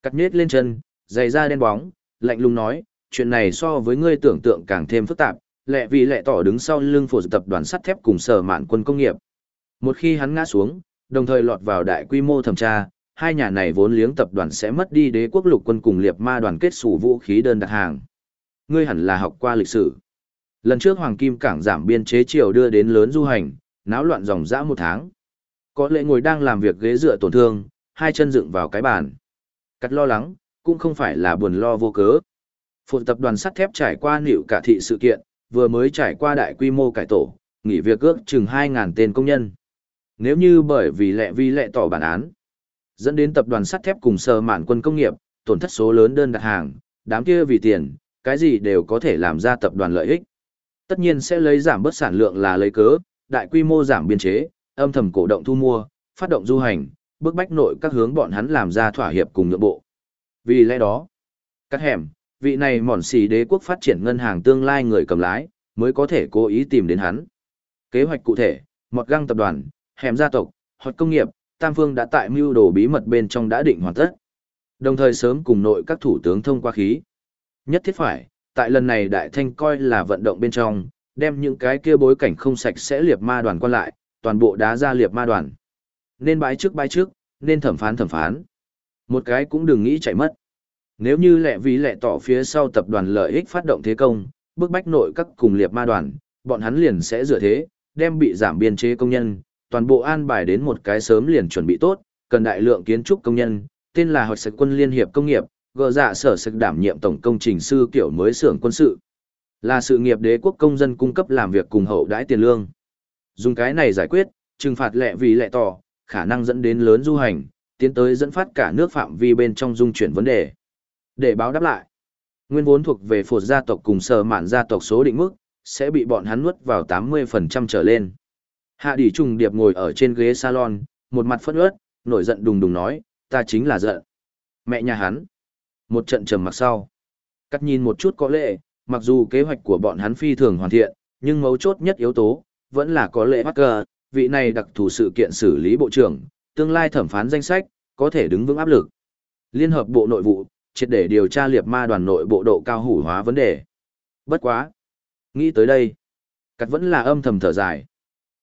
cắt nết lên chân, giày da đen bóng, lạnh lùng nói, chuyện này so với ngươi tưởng tượng càng thêm phức tạp, lẹ vì lẹ tỏ đứng sau lưng phổ tập đoàn sắt thép cùng sở mạn quân công nghiệp. Một khi hắn ngã xuống, đồng thời lọt vào đại quy mô thẩm tra, hai nhà này vốn liếng tập đoàn sẽ mất đi đế quốc lục quân cùng liệt ma đoàn kết sủ vũ khí đơn đặt hàng. Ngươi hẳn là học qua lịch sử. Lần trước Hoàng Kim Cảng giảm biên chế triều đưa đến lớn du hành, náo loạn dòng dã một tháng. Có lệ ngồi đang làm việc ghế dựa tổn thương, hai chân dựng vào cái bàn. Cắt lo lắng, cũng không phải là buồn lo vô cớ. Phụ tập đoàn sắt thép trải qua nịu cả thị sự kiện, vừa mới trải qua đại quy mô cải tổ, nghỉ việc ước chừng 2.000 tên công nhân. Nếu như bởi vì lệ vi lệ tỏ bản án, dẫn đến tập đoàn sắt thép cùng sơ mạn quân công nghiệp, tổn thất số lớn đơn đặt hàng, đám kia vì tiền, cái gì đều có thể làm ra tập đoàn lợi ích. Tất nhiên sẽ lấy giảm bớt sản lượng là lấy cớ, đại quy mô giảm biên chế, âm thầm cổ động thu mua, phát động du hành, bức bách nội các hướng bọn hắn làm ra thỏa hiệp cùng nhượng bộ. Vì lẽ đó, cắt hẻm, vị này mòn xì đế quốc phát triển ngân hàng tương lai người cầm lái, mới có thể cố ý tìm đến hắn. Kế hoạch cụ thể, mọt găng tập đoàn, hẻm gia tộc, hoặc công nghiệp, Tam Phương đã tại mưu đồ bí mật bên trong đã định hoàn tất. Đồng thời sớm cùng nội các thủ tướng thông qua khí. Nhất thiết phải, tại lần này đại thanh coi là vận động bên trong, đem những cái kia bối cảnh không sạch sẽ liệp ma đoàn quan lại, toàn bộ đá ra liệp ma đoàn. Nên bái trước bái trước, nên thẩm phán thẩm phán. Một cái cũng đừng nghĩ chạy mất. Nếu như lẹ vì lẹ tỏ phía sau tập đoàn lợi ích phát động thế công, bức bách nội các cùng liệp ma đoàn, bọn hắn liền sẽ dựa thế, đem bị giảm biên chế công nhân, toàn bộ an bài đến một cái sớm liền chuẩn bị tốt, cần đại lượng kiến trúc công nhân, tên là Hội Sạch Quân Liên hiệp Công nghiệp, gỡ dạ sở sực đảm nhiệm tổng công trình sư kiểu mới xưởng quân sự. Là sự nghiệp đế quốc công dân cung cấp làm việc cùng hậu đãi tiền lương. Dùng cái này giải quyết, trừng phạt lệ vì lệ tỏ, khả năng dẫn đến lớn du hành, tiến tới dẫn phát cả nước phạm vi bên trong dung chuyển vấn đề. Để báo đáp lại, nguyên vốn thuộc về phột gia tộc cùng sở mạn gia tộc số định mức, sẽ bị bọn hắn nuốt vào 80% trở lên. Hạ đỉ trùng điệp ngồi ở trên ghế salon, một mặt phất ớt nổi giận đùng đùng nói, ta chính là giận. Mẹ nhà hắn. Một trận trầm mặc sau. Cắt nhìn một chút có lệ, mặc dù kế hoạch của bọn hắn phi thường hoàn thiện, nhưng mấu chốt nhất yếu tố, vẫn là có lệ Parker, vị này đặc thù sự kiện xử lý bộ trưởng, tương lai thẩm phán danh sách, có thể đứng vững áp lực. Liên hợp bộ nội vụ, triệt để điều tra liệt ma đoàn nội bộ độ cao hủ hóa vấn đề. Bất quá. Nghĩ tới đây, cắt vẫn là âm thầm thở dài.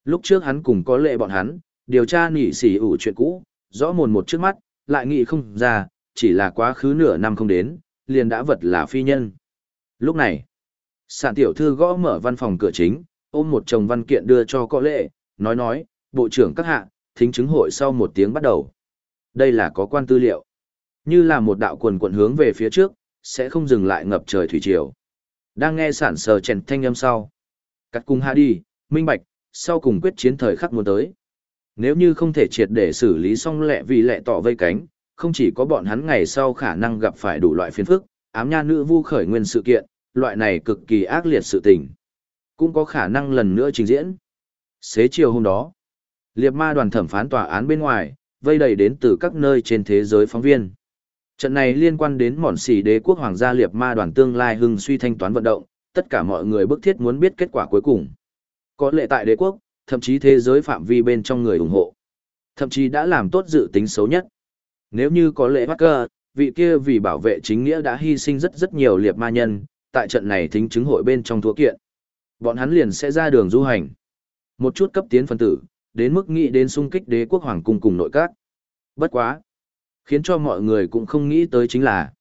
Lúc trước hắn cùng có lệ bọn hắn, điều tra nỉ xỉ ủ chuyện cũ, rõ mồn một trước mắt, lại nghĩ không ra, chỉ là quá khứ nửa năm không đến, liền đã vật là phi nhân. Lúc này, sản tiểu thư gõ mở văn phòng cửa chính, ôm một chồng văn kiện đưa cho có lệ, nói nói, bộ trưởng các hạ, thính chứng hội sau một tiếng bắt đầu. Đây là có quan tư liệu. Như là một đạo quần quận hướng về phía trước, sẽ không dừng lại ngập trời thủy triều. Đang nghe sản sờ chèn thanh âm sau. Cắt cung hạ đi, minh bạch, sau cùng quyết chiến thời khắc muốn tới. Nếu như không thể triệt để xử lý xong lẹ vì lẹ tỏ vây cánh, không chỉ có bọn hắn ngày sau khả năng gặp phải đủ loại phiền phức, ám nha nữ vu khởi nguyên sự kiện, loại này cực kỳ ác liệt sự tình. Cũng có khả năng lần nữa trình diễn. Xế chiều hôm đó, liệt ma đoàn thẩm phán tòa án bên ngoài, vây đầy đến từ các nơi trên thế giới phóng viên. Trận này liên quan đến mòn xỉ đế quốc hoàng gia liệt ma đoàn tương lai hưng suy thanh toán vận động, tất cả mọi người bức thiết muốn biết kết quả cuối cùng. Có lệ tại đế quốc, thậm chí thế giới phạm vi bên trong người ủng hộ. Thậm chí đã làm tốt dự tính xấu nhất. Nếu như có lệ Parker, vị kia vì bảo vệ chính nghĩa đã hy sinh rất rất nhiều liệt ma nhân, tại trận này thính chứng hội bên trong thua kiện. Bọn hắn liền sẽ ra đường du hành. Một chút cấp tiến phân tử, đến mức nghĩ đến xung kích đế quốc hoàng cung cùng nội các. Bất quá. Khiến cho mọi người cũng không nghĩ tới chính là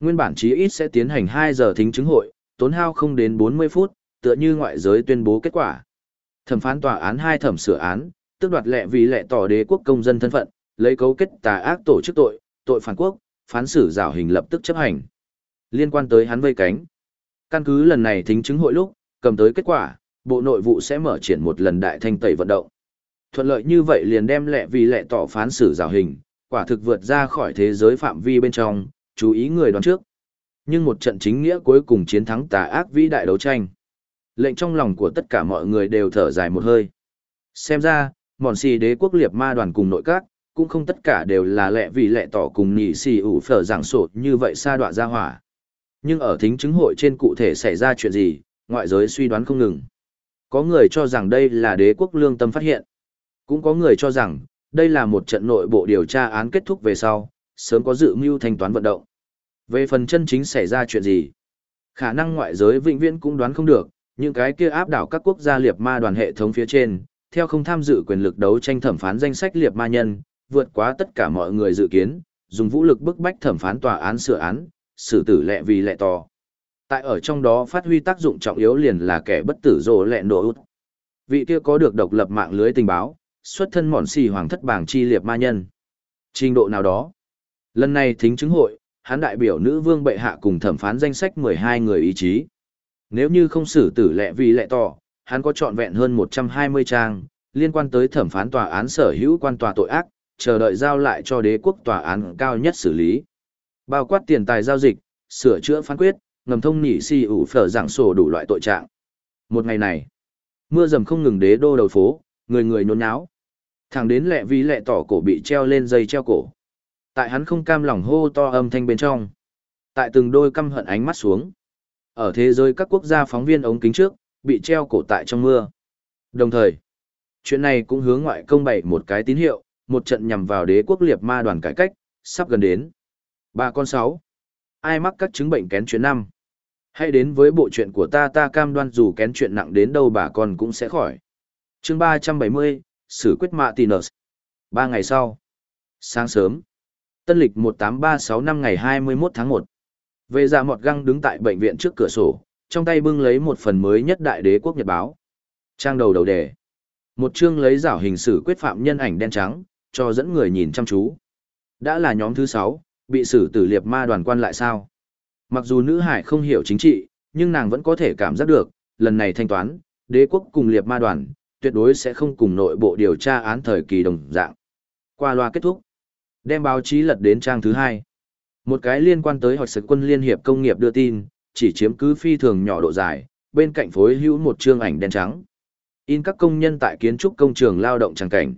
nguyên bản chí ít sẽ tiến hành 2 giờ thính chứng hội, tốn hao không đến 40 phút, tựa như ngoại giới tuyên bố kết quả. Thẩm phán tòa án hai thẩm sửa án, tước đoạt lệ vì lệ tỏ đế quốc công dân thân phận, lấy cấu kết tà ác tổ chức tội, tội phản quốc, phán xử giảo hình lập tức chấp hành. Liên quan tới hắn vây cánh. Căn cứ lần này thính chứng hội lúc, cầm tới kết quả, Bộ Nội vụ sẽ mở triển một lần đại thanh tẩy vận động. Thuận lợi như vậy liền đem lẹ vì lẹ tỏ phán xử giảo hình, quả thực vượt ra khỏi thế giới phạm vi bên trong, chú ý người đoán trước. Nhưng một trận chính nghĩa cuối cùng chiến thắng tà ác vĩ đại đấu tranh. Lệnh trong lòng của tất cả mọi người đều thở dài một hơi. Xem ra, mòn xì đế quốc liệt ma đoàn cùng nội các, cũng không tất cả đều là lệ vì lệ tỏ cùng nhị xì ủ phở giảng sột như vậy xa đoạn ra hỏa. Nhưng ở thính chứng hội trên cụ thể xảy ra chuyện gì, ngoại giới suy đoán không ngừng. Có người cho rằng đây là đế quốc lương tâm phát hiện. Cũng có người cho rằng, đây là một trận nội bộ điều tra án kết thúc về sau, sớm có dự mưu thanh toán vận động. Về phần chân chính xảy ra chuyện gì, khả năng ngoại giới vĩnh viễn cũng đoán không được, những cái kia áp đảo các quốc gia liệt ma đoàn hệ thống phía trên, theo không tham dự quyền lực đấu tranh thẩm phán danh sách liệt ma nhân, vượt quá tất cả mọi người dự kiến, dùng vũ lực bức bách thẩm phán tòa án sửa án, xử tử lệ vì lệ to. Tại ở trong đó phát huy tác dụng trọng yếu liền là kẻ bất tử rồ lệ nổ út. Vị kia có được độc lập mạng lưới tình báo, xuất thân mòn xì hoàng thất bảng chi liệt ma nhân. Trình độ nào đó. Lần này thính chứng hội, hắn đại biểu nữ vương bệ hạ cùng thẩm phán danh sách 12 người ý chí. Nếu như không xử tử lệ vì lệ to hắn có trọn vẹn hơn 120 trang, liên quan tới thẩm phán tòa án sở hữu quan tòa tội ác, chờ đợi giao lại cho đế quốc tòa án cao nhất xử lý. Bao quát tiền tài giao dịch, sửa chữa phán quyết, ngầm thông nỉ si ủ phở giảng sổ đủ loại tội trạng. Một ngày này, mưa dầm không ngừng đế đô đầu phố, người người nhốn nháo. Thẳng đến lẹ vì lẹ tỏ cổ bị treo lên dây treo cổ. Tại hắn không cam lòng hô to âm thanh bên trong. Tại từng đôi căm hận ánh mắt xuống. Ở thế giới các quốc gia phóng viên ống kính trước, bị treo cổ tại trong mưa. Đồng thời, chuyện này cũng hướng ngoại công bày một cái tín hiệu, một trận nhằm vào đế quốc liệt ma đoàn cải cách, sắp gần đến. Ba con sáu. Ai mắc các chứng bệnh kén chuyện năm? Hãy đến với bộ chuyện của ta ta cam đoan dù kén chuyện nặng đến đâu bà con cũng sẽ khỏi. chương ba trăm bảy mươi, Sử quyết mạ Tinus. Ba ngày sau. Sáng sớm. Tân lịch một tám ba sáu năm ngày hai mươi 21 tháng một. Về dạ mọt găng đứng tại bệnh viện trước cửa sổ, trong tay bưng lấy một phần mới nhất đại đế quốc nhật báo. Trang đầu đầu đề. Một chương lấy rảo hình sử quyết phạm nhân ảnh đen trắng, cho dẫn người nhìn chăm chú. Đã là nhóm thứ 6, bị xử tử liệp ma đoàn quan lại sao? Mặc dù nữ hải không hiểu chính trị, nhưng nàng vẫn có thể cảm giác được, lần này thanh toán, đế quốc cùng liệp ma đoàn, tuyệt đối sẽ không cùng nội bộ điều tra án thời kỳ đồng dạng. Qua loa kết thúc, đem báo chí lật đến trang thứ hai. Một cái liên quan tới hội sự quân liên hiệp công nghiệp đưa tin, chỉ chiếm cứ phi thường nhỏ độ dài, bên cạnh phối hữu một chương ảnh đen trắng. In các công nhân tại kiến trúc công trường lao động tràng cảnh.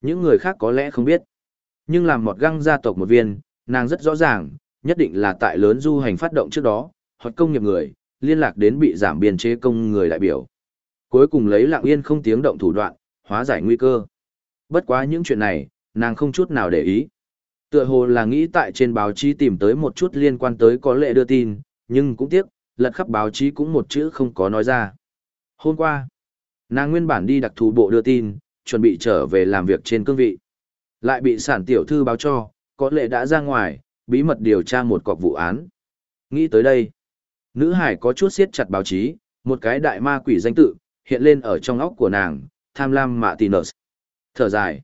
Những người khác có lẽ không biết. Nhưng làm một găng gia tộc một viên, nàng rất rõ ràng, nhất định là tại lớn du hành phát động trước đó, hoặc công nghiệp người, liên lạc đến bị giảm biên chế công người đại biểu. Cuối cùng lấy lặng yên không tiếng động thủ đoạn, hóa giải nguy cơ. Bất quá những chuyện này, nàng không chút nào để ý. Tựa hồ là nghĩ tại trên báo chí tìm tới một chút liên quan tới có lệ đưa tin, nhưng cũng tiếc, lật khắp báo chí cũng một chữ không có nói ra. Hôm qua, nàng nguyên bản đi đặc thù bộ đưa tin, chuẩn bị trở về làm việc trên cương vị. Lại bị sản tiểu thư báo cho, có lệ đã ra ngoài, bí mật điều tra một cọc vụ án. Nghĩ tới đây, nữ hải có chút siết chặt báo chí, một cái đại ma quỷ danh tự, hiện lên ở trong óc của nàng, tham lam mạ tì nợ. Thở dài,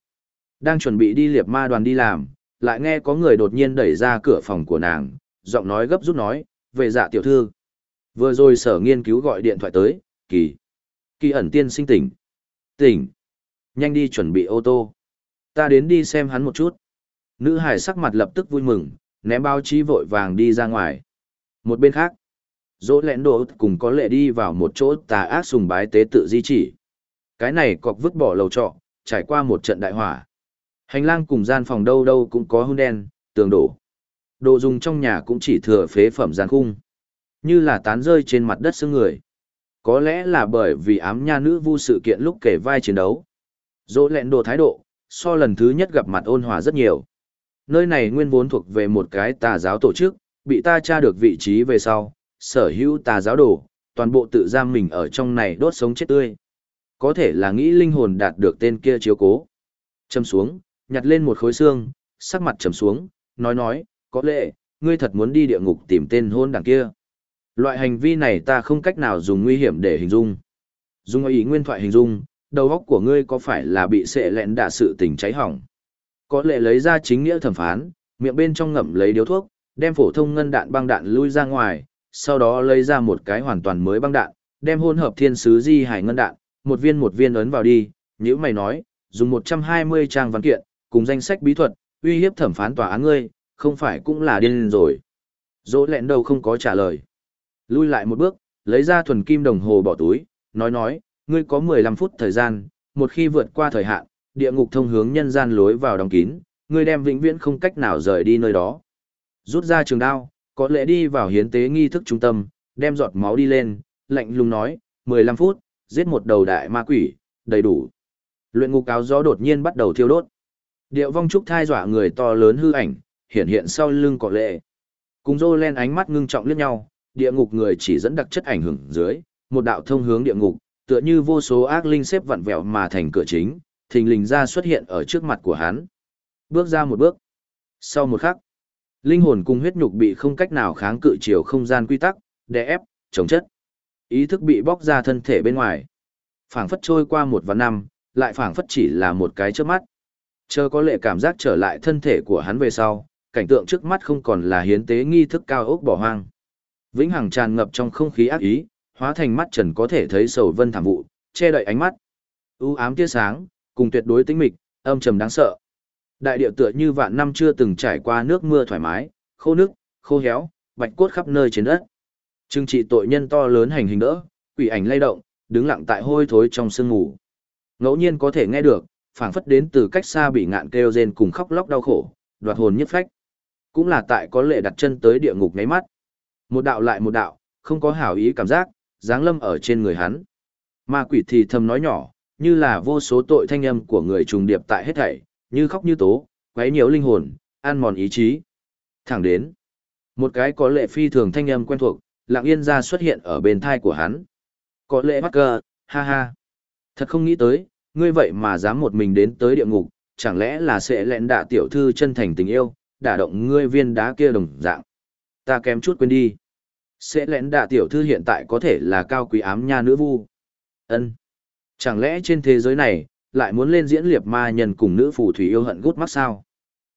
đang chuẩn bị đi liệp ma đoàn đi làm, lại nghe có người đột nhiên đẩy ra cửa phòng của nàng, giọng nói gấp rút nói, về dạ tiểu thư. Vừa rồi sở nghiên cứu gọi điện thoại tới, kỳ. Kỳ ẩn tiên sinh tỉnh. Tỉnh. Nhanh đi chuẩn bị ô tô. Ta đến đi xem hắn một chút. Nữ hải sắc mặt lập tức vui mừng, ném báo chí vội vàng đi ra ngoài. Một bên khác, dỗ lẽn đồ cùng có lệ đi vào một chỗ tà ác sùng bái tế tự di chỉ. Cái này cọc vứt bỏ lầu trọ, trải qua một trận đại hỏa. Hành lang cùng gian phòng đâu đâu cũng có hương đen, tường đổ. Đồ dùng trong nhà cũng chỉ thừa phế phẩm gian khung. Như là tán rơi trên mặt đất xương người. Có lẽ là bởi vì ám nha nữ vu sự kiện lúc kể vai chiến đấu. Dỗ lẹn đồ thái độ, so lần thứ nhất gặp mặt ôn hòa rất nhiều. Nơi này nguyên vốn thuộc về một cái tà giáo tổ chức, bị ta tra được vị trí về sau, sở hữu tà giáo đồ, toàn bộ tự giam mình ở trong này đốt sống chết tươi. Có thể là nghĩ linh hồn đạt được tên kia chiếu cố. Châm xuống, nhặt lên một khối xương, sắc mặt trầm xuống, nói nói, có lẽ, ngươi thật muốn đi địa ngục tìm tên hôn đảng kia. Loại hành vi này ta không cách nào dùng nguy hiểm để hình dung. Dùng ý nguyên thoại hình dung, đầu óc của ngươi có phải là bị sệ lẹn đả sự tình cháy hỏng. Có lẽ lấy ra chính nghĩa thẩm phán, miệng bên trong ngậm lấy điếu thuốc, đem phổ thông ngân đạn băng đạn lui ra ngoài, sau đó lấy ra một cái hoàn toàn mới băng đạn, đem hôn hợp thiên sứ di hải ngân đạn, một viên một viên ấn vào đi, như mày nói, dùng 120 trang văn kiện, cùng danh sách bí thuật, uy hiếp thẩm phán tòa án ngươi, không phải cũng là điên rồi. Dỗ lẹn đâu không có trả lời. Lui lại một bước, lấy ra thuần kim đồng hồ bỏ túi, nói nói, ngươi có 15 phút thời gian, một khi vượt qua thời hạn, địa ngục thông hướng nhân gian lối vào đóng kín, ngươi đem vĩnh viễn không cách nào rời đi nơi đó. Rút ra trường đao, có lẽ đi vào hiến tế nghi thức trung tâm, đem giọt máu đi lên, lạnh lùng nói, 15 phút, giết một đầu đại ma quỷ, đầy đủ. Luyện ngục áo gió đột nhiên bắt đầu thiêu đốt. Điệu vong trúc thai dọa người to lớn hư ảnh, hiện hiện sau lưng cọ lệ. Cùng dô lên ánh mắt ngưng trọng liếc nhau, địa ngục người chỉ dẫn đặc chất ảnh hưởng dưới, một đạo thông hướng địa ngục, tựa như vô số ác linh xếp vặn vẹo mà thành cửa chính, thình lình ra xuất hiện ở trước mặt của hắn. Bước ra một bước. Sau một khắc, linh hồn cùng huyết nhục bị không cách nào kháng cự chiều không gian quy tắc, đè ép, chống chất. Ý thức bị bóc ra thân thể bên ngoài. Phảng phất trôi qua một và năm, lại phảng phất chỉ là một cái trước mắt. Chờ có lệ cảm giác trở lại thân thể của hắn về sau, cảnh tượng trước mắt không còn là hiến tế nghi thức cao ốc bỏ hoang. Vĩnh hằng tràn ngập trong không khí ác ý, hóa thành mắt trần có thể thấy sầu vân thảm vụ, che đậy ánh mắt. U ám tia sáng, cùng tuyệt đối tĩnh mịch, âm trầm đáng sợ. Đại địa tựa như vạn năm chưa từng trải qua nước mưa thoải mái, khô nước, khô héo, bạch cốt khắp nơi trên đất. Trừng trị tội nhân to lớn hành hình đỡ, quỷ ảnh lay động, đứng lặng tại hôi thối trong sương ngủ. Ngẫu nhiên có thể nghe được, phảng phất đến từ cách xa bị ngạn kêu rên cùng khóc lóc đau khổ, đoạt hồn nhất phách. Cũng là tại có lệ đặt chân tới địa ngục ngáy mắt. Một đạo lại một đạo, không có hảo ý cảm giác, giáng lâm ở trên người hắn. Ma quỷ thì thầm nói nhỏ, như là vô số tội thanh âm của người trùng điệp tại hết thảy, như khóc như tố, quấy nhiễu linh hồn, an mòn ý chí. Thẳng đến, một cái có lệ phi thường thanh âm quen thuộc, lặng yên ra xuất hiện ở bên thai của hắn. Có lệ bắt cờ, ha ha. Thật không nghĩ tới, ngươi vậy mà dám một mình đến tới địa ngục, chẳng lẽ là sẽ lẹn đạ tiểu thư chân thành tình yêu, đả động ngươi viên đá kia đồng dạng. Ta kém chút quên đi. Sẽ lén đạ tiểu thư hiện tại có thể là cao quý ám nha nữ vu. ân Chẳng lẽ trên thế giới này, lại muốn lên diễn liệp ma nhân cùng nữ phù thủy yêu hận gút mắt sao?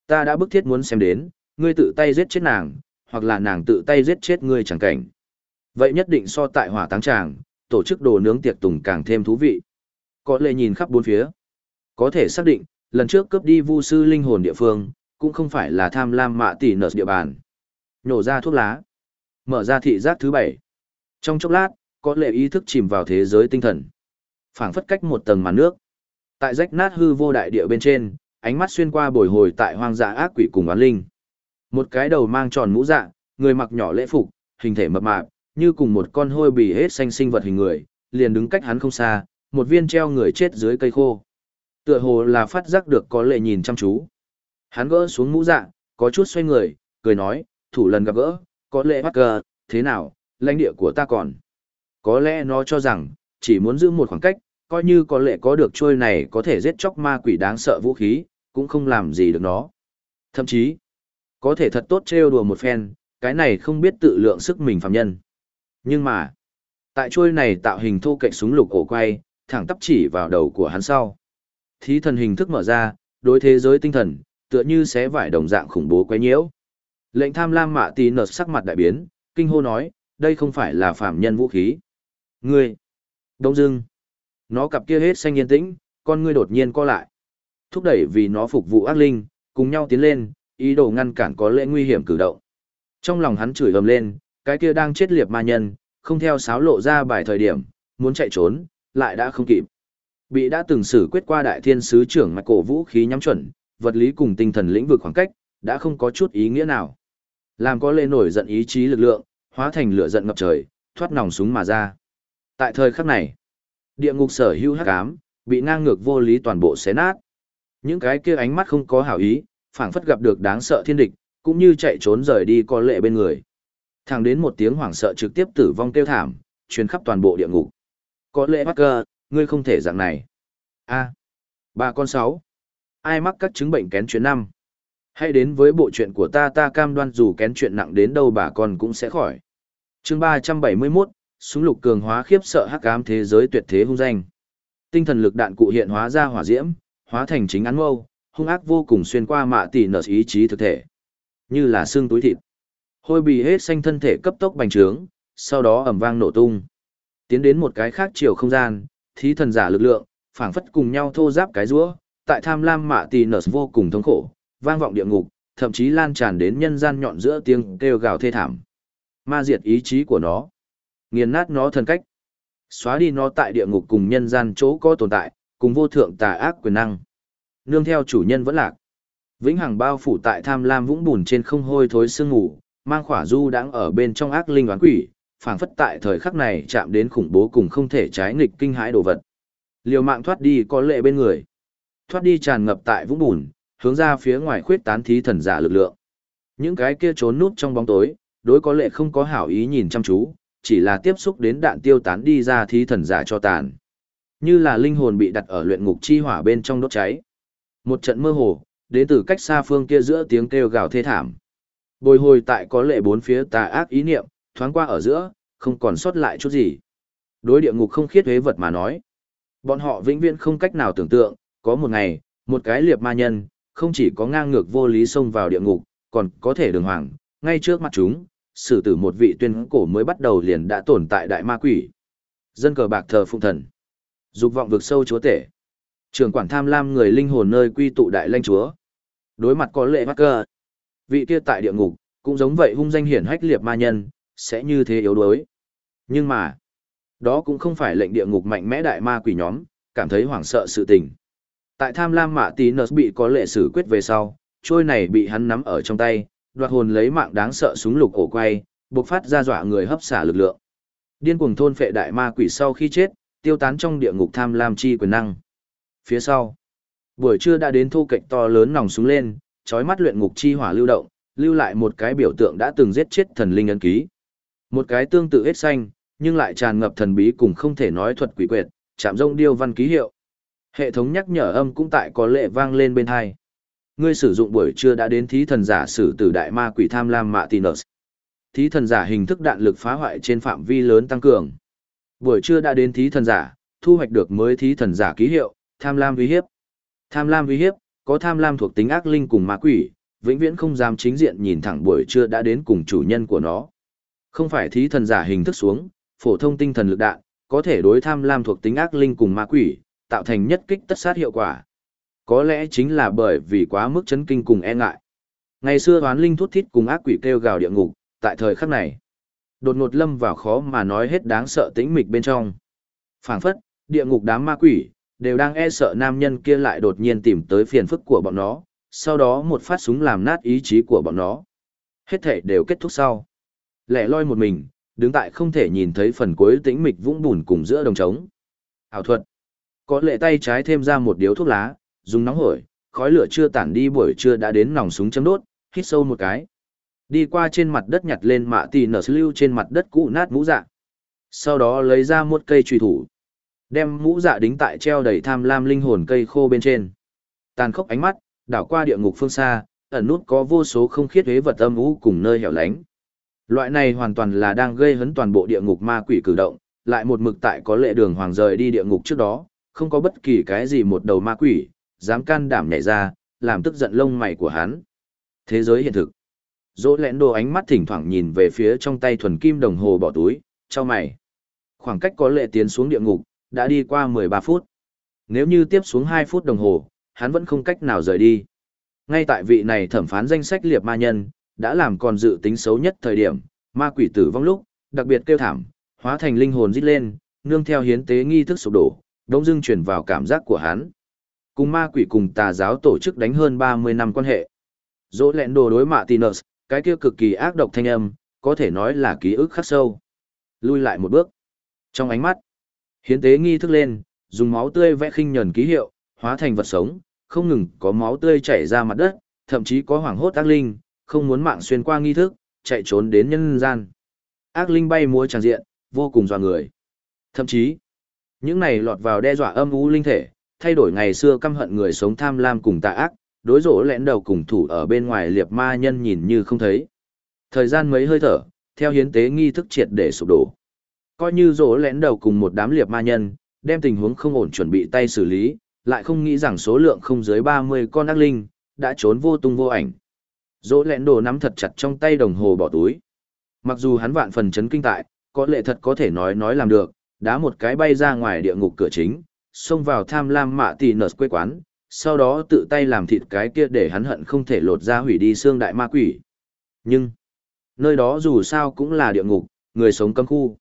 Ta đã bức thiết muốn xem đến, ngươi tự tay giết chết nàng, hoặc là nàng tự tay giết chết ngươi chẳng cảnh. Vậy nhất định so tại hỏa táng tràng, tổ chức đồ nướng tiệc tùng càng thêm thú vị. Có lệ nhìn khắp bốn phía. Có thể xác định, lần trước cướp đi vu sư linh hồn địa phương, cũng không phải là tham lam mạ tỷ nợ địa bàn. Nhổ ra thuốc lá. Mở ra thị giác thứ bảy. Trong chốc lát, có lệ ý thức chìm vào thế giới tinh thần. phảng phất cách một tầng màn nước. Tại rách nát hư vô đại địa bên trên, ánh mắt xuyên qua bồi hồi tại hoang dã ác quỷ cùng oán linh. Một cái đầu mang tròn mũ dạ, người mặc nhỏ lễ phục, hình thể mập mạp, như cùng một con hôi bì hết xanh sinh vật hình người, liền đứng cách hắn không xa, một viên treo người chết dưới cây khô. Tựa hồ là phát giác được có lệ nhìn chăm chú. Hắn gỡ xuống mũ dạ, có chút xoay người, cười nói, thủ lần gặp gỡ, có lẽ bắt cờ, thế nào, lãnh địa của ta còn. Có lẽ nó cho rằng, chỉ muốn giữ một khoảng cách, coi như có lẽ có được trôi này có thể giết chóc ma quỷ đáng sợ vũ khí, cũng không làm gì được nó. Thậm chí, có thể thật tốt trêu đùa một phen, cái này không biết tự lượng sức mình phạm nhân. Nhưng mà, tại trôi này tạo hình thô cạnh súng lục cổ quay, thẳng tắp chỉ vào đầu của hắn sau. Thí thần hình thức mở ra, đối thế giới tinh thần, tựa như xé vải đồng dạng khủng bố quấy nhiễu. Lệnh tham lam mạ tí nợt sắc mặt đại biến, kinh hô nói, đây không phải là phạm nhân vũ khí. Ngươi! Đông dưng! Nó cặp kia hết xanh yên tĩnh, con ngươi đột nhiên co lại. Thúc đẩy vì nó phục vụ ác linh, cùng nhau tiến lên, ý đồ ngăn cản có lẽ nguy hiểm cử động. Trong lòng hắn chửi ầm lên, cái kia đang chết liệt ma nhân, không theo sáo lộ ra bài thời điểm, muốn chạy trốn, lại đã không kịp. Bị đã từng xử quyết qua đại thiên sứ trưởng mạch cổ vũ khí nhắm chuẩn, vật lý cùng tinh thần lĩnh vực khoảng cách, đã không có chút ý nghĩa nào. Làm có lê nổi giận ý chí lực lượng, hóa thành lửa giận ngập trời, thoát nòng súng mà ra. Tại thời khắc này, địa ngục sở hữu hắc ám, bị ngang ngược vô lý toàn bộ xé nát. Những cái kia ánh mắt không có hảo ý, phảng phất gặp được đáng sợ thiên địch, cũng như chạy trốn rời đi có lệ bên người. Thẳng đến một tiếng hoảng sợ trực tiếp tử vong kêu thảm, truyền khắp toàn bộ địa ngục. Có lệ Parker, ngươi không thể dạng này. A. ba con sáu. Ai mắc các chứng bệnh kén chuyến năm? Hãy đến với bộ chuyện của ta ta cam đoan dù kén chuyện nặng đến đâu bà con cũng sẽ khỏi. chương ba trăm bảy mươi 371, súng lục cường hóa khiếp sợ hắc ám thế giới tuyệt thế hung danh. Tinh thần lực đạn cụ hiện hóa ra hỏa diễm, hóa thành chính án mâu, hung ác vô cùng xuyên qua mạ tỷ nở ý chí thực thể. Như là xương túi thịt. Hôi bì hết xanh thân thể cấp tốc bành trướng, sau đó ầm vang nổ tung. Tiến đến một cái khác chiều không gian, thí thần giả lực lượng, phảng phất cùng nhau thô giáp cái rúa, tại tham lam mạ tỷ nở vô cùng thống khổ, vang vọng địa ngục, thậm chí lan tràn đến nhân gian nhọn giữa tiếng kêu gào thê thảm. Ma diệt ý chí của nó, nghiền nát nó thần cách, xóa đi nó tại địa ngục cùng nhân gian chỗ có tồn tại, cùng vô thượng tà ác quyền năng. Nương theo chủ nhân vẫn lạc. Vĩnh hằng bao phủ tại tham lam vũng bùn trên không hôi thối sương ngủ, mang khỏa du đang ở bên trong ác linh oán quỷ, phảng phất tại thời khắc này chạm đến khủng bố cùng không thể trái nghịch kinh hãi đồ vật. Liều mạng thoát đi có lệ bên người. Thoát đi tràn ngập tại vũng bùn, hướng ra phía ngoài khuyết tán thí thần giả lực lượng. Những cái kia trốn núp trong bóng tối, đối có lệ không có hảo ý nhìn chăm chú, chỉ là tiếp xúc đến đạn tiêu tán đi ra thí thần giả cho tàn. Như là linh hồn bị đặt ở luyện ngục chi hỏa bên trong đốt cháy. Một trận mơ hồ, đến từ cách xa phương kia giữa tiếng kêu gào thê thảm. Bồi hồi tại có lệ bốn phía tà ác ý niệm, thoáng qua ở giữa, không còn sót lại chút gì. Đối địa ngục không khiết huế vật mà nói. Bọn họ vĩnh viễn không cách nào tưởng tượng, có một ngày, một cái liệp ma nhân, không chỉ có ngang ngược vô lý xông vào địa ngục, còn có thể đường hoàng, ngay trước mặt chúng, xử tử một vị tuyên cổ mới bắt đầu liền đã tồn tại đại ma quỷ. Dân cờ bạc thờ phụng thần. Dục vọng vực sâu chúa tể. Trường quản tham lam người linh hồn nơi quy tụ đại lãnh chúa. Đối mặt có lệ mắc cơ. Vị kia tại địa ngục, cũng giống vậy hung danh hiển hách liệt ma nhân, sẽ như thế yếu đuối. Nhưng mà, đó cũng không phải lệnh địa ngục mạnh mẽ đại ma quỷ nhóm, cảm thấy hoảng sợ sự tình. Tại tham lam mạ tí nợ bị có lệ xử quyết về sau, trôi này bị hắn nắm ở trong tay, đoạt hồn lấy mạng đáng sợ súng lục cổ quay, buộc phát ra dọa người hấp xả lực lượng. Điên cuồng thôn phệ đại ma quỷ sau khi chết, tiêu tán trong địa ngục tham lam chi quyền năng. Phía sau, buổi trưa đã đến thu cạnh to lớn nòng súng lên, trói mắt luyện ngục chi hỏa lưu động, lưu lại một cái biểu tượng đã từng giết chết thần linh ấn ký. Một cái tương tự hết xanh, nhưng lại tràn ngập thần bí cùng không thể nói thuật quỷ quyệt, chạm rông điêu văn ký hiệu. Hệ thống nhắc nhở âm cũng tại có lệ vang lên bên hai. Ngươi sử dụng buổi trưa đã đến thí thần giả sử tử đại ma quỷ tham lam mạ Tinus. Thí thần giả hình thức đạn lực phá hoại trên phạm vi lớn tăng cường. Buổi trưa đã đến thí thần giả, thu hoạch được mới thí thần giả ký hiệu, tham lam uy hiếp. Tham lam uy hiếp, có tham lam thuộc tính ác linh cùng ma quỷ, vĩnh viễn không dám chính diện nhìn thẳng buổi trưa đã đến cùng chủ nhân của nó. Không phải thí thần giả hình thức xuống, phổ thông tinh thần lực đạn, có thể đối tham lam thuộc tính ác linh cùng ma quỷ, tạo thành nhất kích tất sát hiệu quả. Có lẽ chính là bởi vì quá mức chấn kinh cùng e ngại. Ngày xưa hoán linh thút thít cùng ác quỷ kêu gào địa ngục, tại thời khắc này. Đột ngột lâm vào khó mà nói hết đáng sợ tĩnh mịch bên trong. phảng phất, địa ngục đám ma quỷ, đều đang e sợ nam nhân kia lại đột nhiên tìm tới phiền phức của bọn nó, sau đó một phát súng làm nát ý chí của bọn nó. Hết thể đều kết thúc sau. Lẻ loi một mình, đứng tại không thể nhìn thấy phần cuối tĩnh mịch vũng bùn cùng giữa đồng trống. Ảo thuật. Có lệ tay trái thêm ra một điếu thuốc lá, dùng nóng hổi, khói lửa chưa tản đi buổi trưa đã đến nòng súng chấm đốt, hít sâu một cái. Đi qua trên mặt đất nhặt lên mạ tì nở lưu trên mặt đất cũ nát mũ dạ. Sau đó lấy ra một cây truy thủ. Đem mũ dạ đính tại treo đầy tham lam linh hồn cây khô bên trên. Tàn khốc ánh mắt, đảo qua địa ngục phương xa, ẩn nút có vô số không khiết huế vật âm u cùng nơi hẻo lánh. Loại này hoàn toàn là đang gây hấn toàn bộ địa ngục ma quỷ cử động, lại một mực tại có lệ đường hoàng rời đi địa ngục trước đó, không có bất kỳ cái gì một đầu ma quỷ, dám can đảm nhảy ra, làm tức giận lông mày của hắn. Thế giới hiện thực. Dỗ lẽn đồ ánh mắt thỉnh thoảng nhìn về phía trong tay thuần kim đồng hồ bỏ túi, cho mày. Khoảng cách có lệ tiến xuống địa ngục, đã đi qua 13 phút. Nếu như tiếp xuống 2 phút đồng hồ, hắn vẫn không cách nào rời đi. Ngay tại vị này thẩm phán danh sách liệp ma nhân, đã làm còn dự tính xấu nhất thời điểm, ma quỷ tử vong lúc, đặc biệt kêu thảm, hóa thành linh hồn rít lên, nương theo hiến tế nghi thức sụp đổ, Đông dưng truyền vào cảm giác của hắn. Cùng ma quỷ cùng tà giáo tổ chức đánh hơn 30 năm quan hệ. Dỗ lẹn đồ đối mạ Tinus, cái kia cực kỳ ác độc thanh âm, có thể nói là ký ức khắc sâu. Lui lại một bước. Trong ánh mắt, hiến tế nghi thức lên, dùng máu tươi vẽ khinh nhẫn ký hiệu, hóa thành vật sống, không ngừng có máu tươi chảy ra mặt đất, thậm chí có hoàng hốt ác linh, không muốn mạng xuyên qua nghi thức, chạy trốn đến nhân gian. Ác linh bay múa tràn diện, vô cùng dọa người. Thậm chí, những này lọt vào đe dọa âm u linh thể, thay đổi ngày xưa căm hận người sống tham lam cùng tà ác, đối rỗ lẽn đầu cùng thủ ở bên ngoài liệp ma nhân nhìn như không thấy. Thời gian mấy hơi thở, theo hiến tế nghi thức triệt để sụp đổ. Coi như rỗ lẽn đầu cùng một đám liệp ma nhân, đem tình huống không ổn chuẩn bị tay xử lý, lại không nghĩ rằng số lượng không dưới 30 con ác linh, đã trốn vô tung vô ảnh. Rỗ lẽn đồ nắm thật chặt trong tay đồng hồ bỏ túi. Mặc dù hắn vạn phần chấn kinh tại, có lệ thật có thể nói nói làm được, đá một cái bay ra ngoài địa ngục cửa chính, xông vào tham lam mạ tỷ nợt quê quán, sau đó tự tay làm thịt cái kia để hắn hận không thể lột ra hủy đi xương đại ma quỷ. Nhưng, nơi đó dù sao cũng là địa ngục, người sống cấm khu.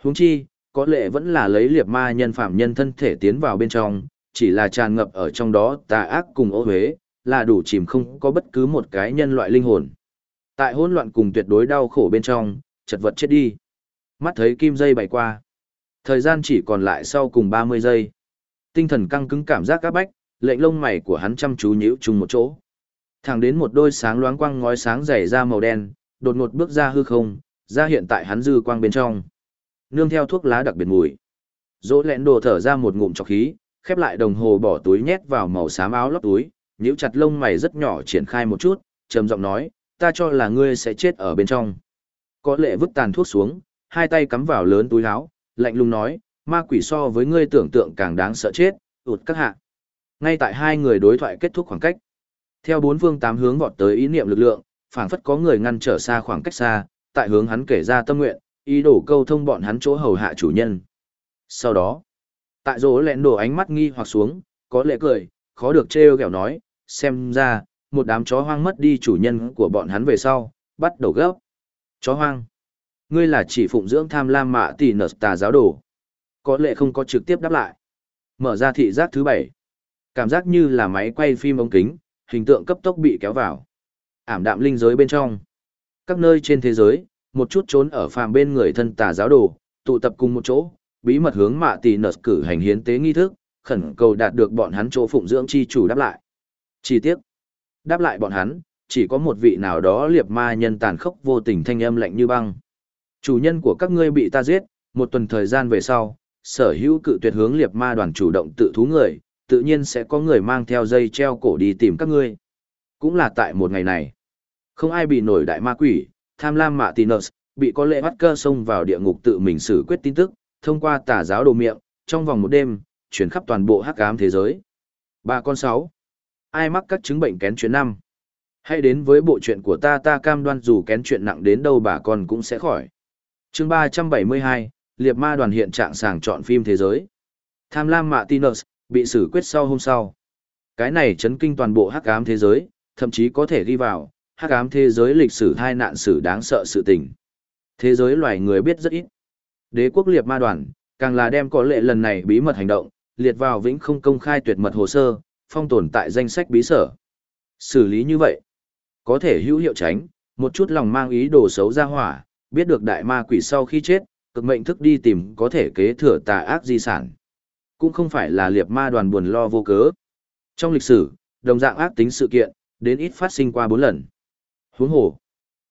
huống chi, có lẽ vẫn là lấy liệp ma nhân phạm nhân thân thể tiến vào bên trong, chỉ là tràn ngập ở trong đó tà ác cùng ô huế, là đủ chìm không có bất cứ một cái nhân loại linh hồn. Tại hỗn loạn cùng tuyệt đối đau khổ bên trong, chật vật chết đi. Mắt thấy kim dây bay qua. Thời gian chỉ còn lại sau cùng 30 giây. Tinh thần căng cứng cảm giác các bách, lệnh lông mày của hắn chăm chú nhíu chung một chỗ. Thẳng đến một đôi sáng loáng quang ngói sáng dày ra màu đen, đột ngột bước ra hư không, ra hiện tại hắn dư quang bên trong. Nương theo thuốc lá đặc biệt mùi. Dỗ lẹn đồ thở ra một ngụm trọc khí, khép lại đồng hồ bỏ túi nhét vào màu xám áo lót túi, nhíu chặt lông mày rất nhỏ triển khai một chút, trầm giọng nói, ta cho là ngươi sẽ chết ở bên trong. Có lệ vứt tàn thuốc xuống, hai tay cắm vào lớn túi áo, lạnh lùng nói, ma quỷ so với ngươi tưởng tượng càng đáng sợ chết, ụt các hạ. Ngay tại hai người đối thoại kết thúc khoảng cách. Theo bốn phương tám hướng vọt tới ý niệm lực lượng, phảng phất có người ngăn trở xa khoảng cách xa, tại hướng hắn kể ra tâm nguyện, ý đồ câu thông bọn hắn chỗ hầu hạ chủ nhân. Sau đó, tại rỗ lẹn đổ ánh mắt nghi hoặc xuống, có lệ cười, khó được trêu ghẹo nói, xem ra, một đám chó hoang mất đi chủ nhân của bọn hắn về sau, bắt đầu gấp. Chó hoang. Ngươi là chỉ phụng dưỡng tham lam mạ tỷ nở tà giáo đồ. Có lẽ không có trực tiếp đáp lại. Mở ra thị giác thứ bảy. Cảm giác như là máy quay phim ống kính, hình tượng cấp tốc bị kéo vào. Ảm đạm linh giới bên trong. Các nơi trên thế giới, một chút trốn ở phàm bên người thân tà giáo đồ, tụ tập cùng một chỗ, bí mật hướng mạ tỷ nở cử hành hiến tế nghi thức, khẩn cầu đạt được bọn hắn chỗ phụng dưỡng chi chủ đáp lại. Chi tiết. Đáp lại bọn hắn, chỉ có một vị nào đó liệp ma nhân tàn khốc vô tình thanh âm lạnh như băng. Chủ nhân của các ngươi bị ta giết, một tuần thời gian về sau, sở hữu cự tuyệt hướng liệt ma đoàn chủ động tự thú người, tự nhiên sẽ có người mang theo dây treo cổ đi tìm các ngươi. Cũng là tại một ngày này, không ai bị nổi đại ma quỷ, tham lam mạ Tinus, bị có lệ bắt cơ xông vào địa ngục tự mình xử quyết tin tức, thông qua tà giáo đồ miệng, trong vòng một đêm, chuyển khắp toàn bộ hắc ám thế giới. Ba con sáu. Ai mắc các chứng bệnh kén chuyện năm? Hãy đến với bộ chuyện của ta ta cam đoan dù kén chuyện nặng đến đâu bà con cũng sẽ khỏi chương 372, liệt Ma đoàn hiện trạng sàng chọn phim thế giới. Tham lam Martinez, bị xử quyết sau hôm sau. Cái này chấn kinh toàn bộ hắc ám thế giới, thậm chí có thể ghi vào, hắc ám thế giới lịch sử hai nạn sử đáng sợ sự tình. Thế giới loài người biết rất ít. Đế quốc liệt ma đoàn, càng là đem có lệ lần này bí mật hành động, liệt vào vĩnh không công khai tuyệt mật hồ sơ, phong tồn tại danh sách bí sở. Xử lý như vậy, có thể hữu hiệu tránh, một chút lòng mang ý đồ xấu ra hỏa, biết được đại ma quỷ sau khi chết, cực mệnh thức đi tìm có thể kế thừa tà ác di sản. Cũng không phải là liệp ma đoàn buồn lo vô cớ. Trong lịch sử, đồng dạng ác tính sự kiện, đến ít phát sinh qua bốn lần. Huống hồ,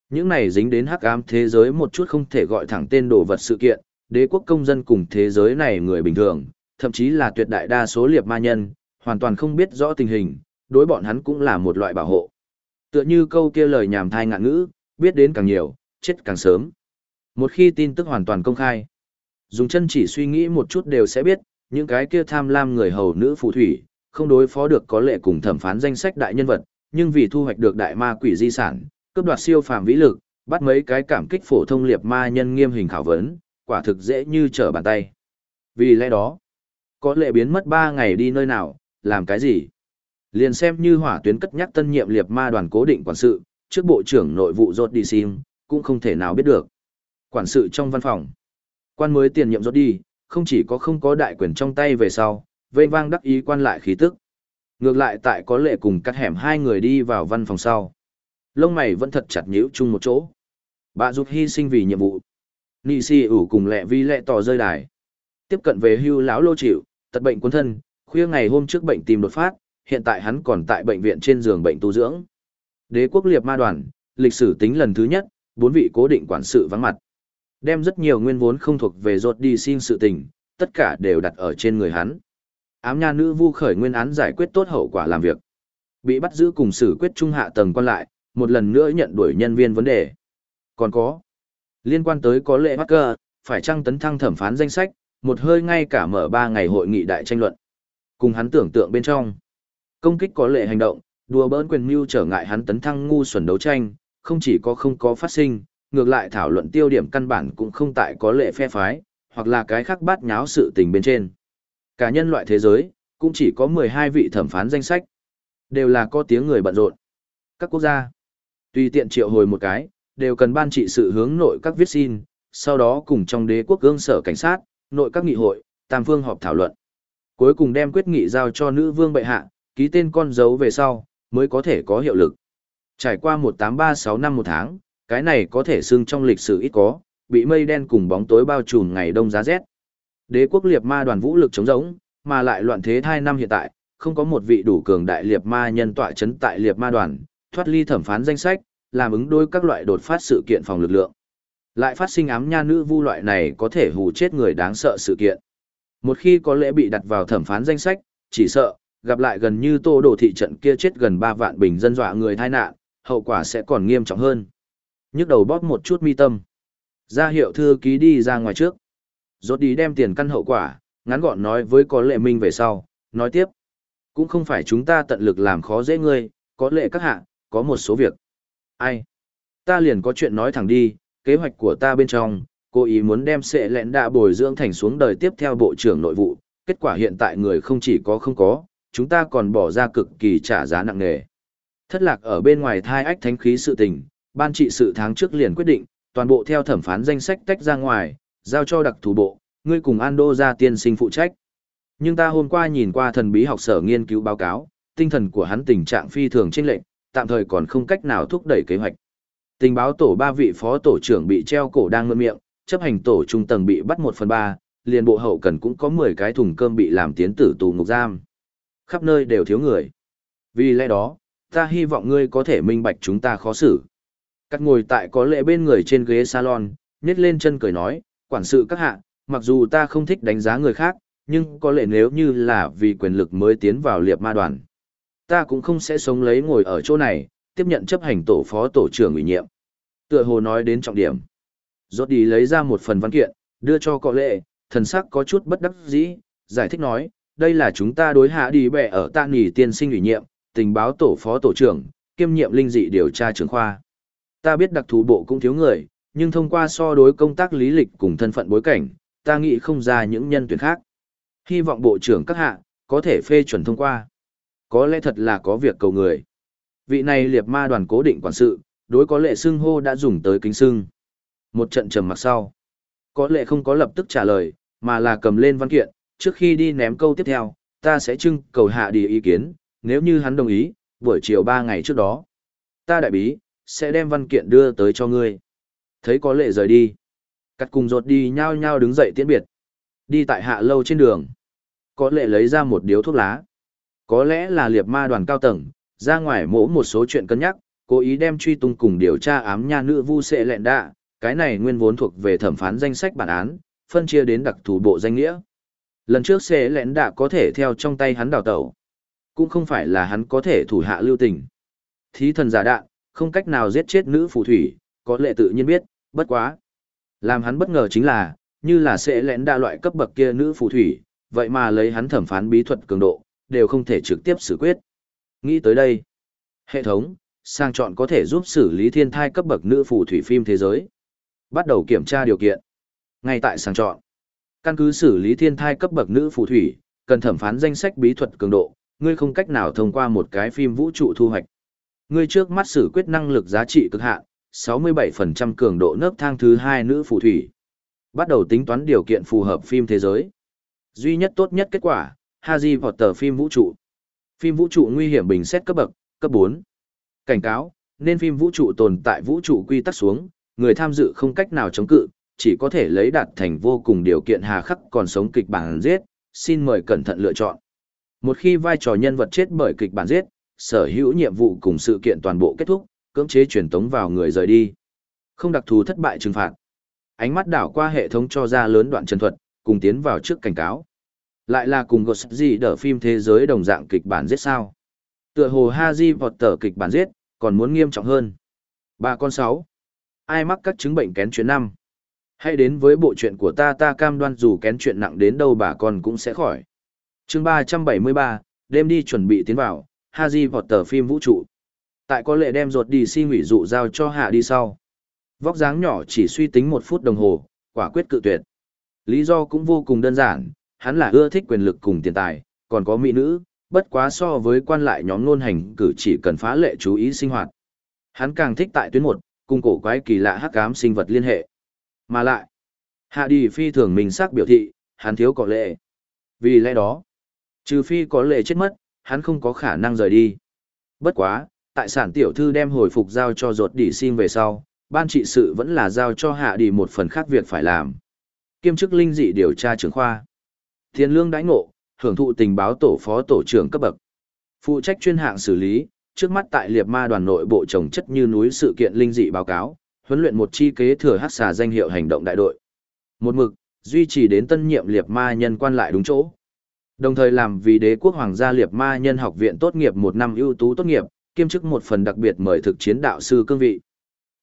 những này dính đến hắc ám thế giới một chút không thể gọi thẳng tên đồ vật sự kiện, đế quốc công dân cùng thế giới này người bình thường, thậm chí là tuyệt đại đa số liệp ma nhân, hoàn toàn không biết rõ tình hình, đối bọn hắn cũng là một loại bảo hộ. Tựa như câu kia lời nhảm thai ngạn ngữ, biết đến càng nhiều, chết càng sớm. Một khi tin tức hoàn toàn công khai, dùng chân chỉ suy nghĩ một chút đều sẽ biết, những cái kia tham lam người hầu nữ phù thủy, không đối phó được có lệ cùng thẩm phán danh sách đại nhân vật, nhưng vì thu hoạch được đại ma quỷ di sản, cướp đoạt siêu phàm vĩ lực, bắt mấy cái cảm kích phổ thông liệp ma nhân nghiêm hình khảo vấn, quả thực dễ như trở bàn tay. Vì lẽ đó, có lệ biến mất 3 ngày đi nơi nào, làm cái gì? Liền xem như hỏa tuyến cất nhắc tân nhiệm liệp ma đoàn cố định quản sự, trước bộ trưởng nội vụ rốt đi sim, cũng không thể nào biết được. Quản sự trong văn phòng. Quan mới tiền nhiệm rốt đi, không chỉ có không có đại quyền trong tay về sau, vây vang đắc ý quan lại khí tức. Ngược lại tại có lệ cùng cắt hẻm hai người đi vào văn phòng sau. Lông mày vẫn thật chặt nhíu chung một chỗ. Bà giúp hy sinh vì nhiệm vụ. Nị si ủ cùng lẹ vi lẹ tỏ rơi đài. Tiếp cận về hưu lão lô chịu, tật bệnh quân thân, khuya ngày hôm trước bệnh tìm đột phát, hiện tại hắn còn tại bệnh viện trên giường bệnh tu dưỡng. Đế quốc liệt ma đoàn, lịch sử tính lần thứ nhất, bốn vị cố định quản sự vắng mặt. Đem rất nhiều nguyên vốn không thuộc về rột đi xin sự tình, tất cả đều đặt ở trên người hắn. Ám nha nữ vu khởi nguyên án giải quyết tốt hậu quả làm việc. Bị bắt giữ cùng xử quyết trung hạ tầng quan lại, một lần nữa nhận đuổi nhân viên vấn đề. Còn có, liên quan tới có lệ Hacker, phải trăng tấn thăng thẩm phán danh sách, một hơi ngay cả mở 3 ngày hội nghị đại tranh luận. Cùng hắn tưởng tượng bên trong, công kích có lệ hành động, đùa bỡn quyền mưu trở ngại hắn tấn thăng ngu xuẩn đấu tranh, không chỉ có không có phát sinh, ngược lại thảo luận tiêu điểm căn bản cũng không tại có lệ phe phái, hoặc là cái khác bát nháo sự tình bên trên. Cả nhân loại thế giới, cũng chỉ có 12 vị thẩm phán danh sách. Đều là có tiếng người bận rộn. Các quốc gia, tùy tiện triệu hồi một cái, đều cần ban trị sự hướng nội các viết xin, sau đó cùng trong đế quốc gương sở cảnh sát, nội các nghị hội, tam phương họp thảo luận. Cuối cùng đem quyết nghị giao cho nữ vương bệ hạ, ký tên con dấu về sau, mới có thể có hiệu lực. Trải qua 1836 năm một tháng, cái này có thể xưng trong lịch sử ít có, bị mây đen cùng bóng tối bao trùm ngày đông giá rét. Đế quốc liệt ma đoàn vũ lực chống rỗng, mà lại loạn thế thai năm hiện tại, không có một vị đủ cường đại liệt ma nhân tọa chấn tại liệt ma đoàn, thoát ly thẩm phán danh sách, làm ứng đối các loại đột phát sự kiện phòng lực lượng. Lại phát sinh ám nha nữ vu loại này có thể hù chết người đáng sợ sự kiện. Một khi có lẽ bị đặt vào thẩm phán danh sách, chỉ sợ, gặp lại gần như tô đồ thị trận kia chết gần 3 vạn bình dân dọa người thai nạn, hậu quả sẽ còn nghiêm trọng hơn. Nhức đầu bóp một chút mi tâm. Ra hiệu thư ký đi ra ngoài trước. Rốt đi đem tiền căn hậu quả, ngắn gọn nói với có lệ minh về sau, nói tiếp. Cũng không phải chúng ta tận lực làm khó dễ ngươi, có lệ các hạ, có một số việc. Ai? Ta liền có chuyện nói thẳng đi, kế hoạch của ta bên trong, cố ý muốn đem sệ lẹn đạ bồi dưỡng thành xuống đời tiếp theo bộ trưởng nội vụ, kết quả hiện tại người không chỉ có không có, chúng ta còn bỏ ra cực kỳ trả giá nặng nề. Thất lạc ở bên ngoài thai ách thánh khí sự tình, ban trị sự tháng trước liền quyết định, toàn bộ theo thẩm phán danh sách tách ra ngoài, giao cho đặc thù bộ, ngươi cùng Ando ra tiên sinh phụ trách. Nhưng ta hôm qua nhìn qua thần bí học sở nghiên cứu báo cáo, tinh thần của hắn tình trạng phi thường chênh lệch, tạm thời còn không cách nào thúc đẩy kế hoạch. Tình báo tổ ba vị phó tổ trưởng bị treo cổ đang ngậm miệng, chấp hành tổ trung tầng bị bắt một phần ba, liền bộ hậu cần cũng có 10 cái thùng cơm bị làm tiến tử tù ngục giam. Khắp nơi đều thiếu người. Vì lẽ đó, ta hy vọng ngươi có thể minh bạch chúng ta khó xử. Cắt ngồi tại có lệ bên người trên ghế salon, nhét lên chân cười nói, quản sự các hạ, mặc dù ta không thích đánh giá người khác, nhưng có lẽ nếu như là vì quyền lực mới tiến vào liệp ma đoàn. Ta cũng không sẽ sống lấy ngồi ở chỗ này, tiếp nhận chấp hành tổ phó tổ trưởng ủy nhiệm. Tựa hồ nói đến trọng điểm. Rốt đi lấy ra một phần văn kiện, đưa cho có lệ, thần sắc có chút bất đắc dĩ, giải thích nói, đây là chúng ta đối hạ đi bẻ ở tạ nghỉ tiên sinh ủy nhiệm, tình báo tổ phó tổ trưởng, kiêm nhiệm linh dị điều tra trưởng khoa. Ta biết đặc thù bộ cũng thiếu người, nhưng thông qua so đối công tác lý lịch cùng thân phận bối cảnh, ta nghĩ không ra những nhân tuyển khác. Hy vọng bộ trưởng các hạ, có thể phê chuẩn thông qua. Có lẽ thật là có việc cầu người. Vị này liệt ma đoàn cố định quản sự, đối có lệ xưng hô đã dùng tới kính xưng. Một trận trầm mặc sau. Có lệ không có lập tức trả lời, mà là cầm lên văn kiện, trước khi đi ném câu tiếp theo, ta sẽ trưng cầu hạ đi ý kiến, nếu như hắn đồng ý, buổi chiều 3 ngày trước đó. Ta đại bí, sẽ đem văn kiện đưa tới cho ngươi. Thấy có lệ rời đi. Cắt cùng rột đi nhau nhau đứng dậy tiễn biệt. Đi tại hạ lâu trên đường. Có lệ lấy ra một điếu thuốc lá. Có lẽ là liệp ma đoàn cao tầng, ra ngoài mỗ một số chuyện cân nhắc, cố ý đem truy tung cùng điều tra ám nha nữ vu sệ lẹn đạ, cái này nguyên vốn thuộc về thẩm phán danh sách bản án, phân chia đến đặc thù bộ danh nghĩa. Lần trước sệ lẹn đạ có thể theo trong tay hắn đào tẩu. Cũng không phải là hắn có thể thủ hạ lưu tình. Thí thần giả đạn, không cách nào giết chết nữ phù thủy, có lệ tự nhiên biết, bất quá. Làm hắn bất ngờ chính là, như là sẽ lén đa loại cấp bậc kia nữ phù thủy, vậy mà lấy hắn thẩm phán bí thuật cường độ, đều không thể trực tiếp xử quyết. Nghĩ tới đây, hệ thống, sang chọn có thể giúp xử lý thiên thai cấp bậc nữ phù thủy phim thế giới. Bắt đầu kiểm tra điều kiện. Ngay tại sang chọn, căn cứ xử lý thiên thai cấp bậc nữ phù thủy, cần thẩm phán danh sách bí thuật cường độ, ngươi không cách nào thông qua một cái phim vũ trụ thu hoạch. Ngươi trước mắt xử quyết năng lực giá trị cực hạn, 67% cường độ nấp thang thứ hai nữ phù thủy. Bắt đầu tính toán điều kiện phù hợp phim thế giới. Duy nhất tốt nhất kết quả, Haji Potter phim vũ trụ. Phim vũ trụ nguy hiểm bình xét cấp bậc, cấp 4. Cảnh cáo, nên phim vũ trụ tồn tại vũ trụ quy tắc xuống, người tham dự không cách nào chống cự, chỉ có thể lấy đạt thành vô cùng điều kiện hà khắc còn sống kịch bản giết, xin mời cẩn thận lựa chọn. Một khi vai trò nhân vật chết bởi kịch bản giết, sở hữu nhiệm vụ cùng sự kiện toàn bộ kết thúc, cưỡng chế truyền tống vào người rời đi. Không đặc thù thất bại trừng phạt. Ánh mắt đảo qua hệ thống cho ra lớn đoạn trần thuật, cùng tiến vào trước cảnh cáo. Lại là cùng gột gì đỡ phim thế giới đồng dạng kịch bản giết sao. Tựa hồ Haji tờ kịch bản giết, còn muốn nghiêm trọng hơn. Ba con sáu. Ai mắc các chứng bệnh kén chuyện năm? Hãy đến với bộ chuyện của ta ta cam đoan dù kén chuyện nặng đến đâu bà con cũng sẽ khỏi chương 373, đêm đi chuẩn bị tiến vào, Haji Potter phim vũ trụ. Tại có lệ đem ruột đi si hủy dụ giao cho hạ đi sau. Vóc dáng nhỏ chỉ suy tính một phút đồng hồ, quả quyết cự tuyệt. Lý do cũng vô cùng đơn giản, hắn là ưa thích quyền lực cùng tiền tài, còn có mỹ nữ, bất quá so với quan lại nhóm ngôn hành cử chỉ cần phá lệ chú ý sinh hoạt. Hắn càng thích tại tuyến một, cùng cổ quái kỳ lạ hắc ám sinh vật liên hệ. Mà lại, hạ đi phi thường mình sắc biểu thị, hắn thiếu có lệ. Vì lẽ đó, trừ phi có lệ chết mất, hắn không có khả năng rời đi. Bất quá, tại sản tiểu thư đem hồi phục giao cho ruột đỉ xin về sau, ban trị sự vẫn là giao cho hạ đi một phần khác việc phải làm. Kiêm chức linh dị điều tra trưởng khoa. Thiên lương đãi ngộ, hưởng thụ tình báo tổ phó tổ trưởng cấp bậc. Phụ trách chuyên hạng xử lý, trước mắt tại liệt ma đoàn nội bộ trồng chất như núi sự kiện linh dị báo cáo, huấn luyện một chi kế thừa hắc xà danh hiệu hành động đại đội. Một mực, duy trì đến tân nhiệm liệt ma nhân quan lại đúng chỗ. Đồng thời làm vì đế quốc hoàng gia liệt ma nhân học viện tốt nghiệp một năm ưu tú tốt nghiệp, kiêm chức một phần đặc biệt mời thực chiến đạo sư cương vị.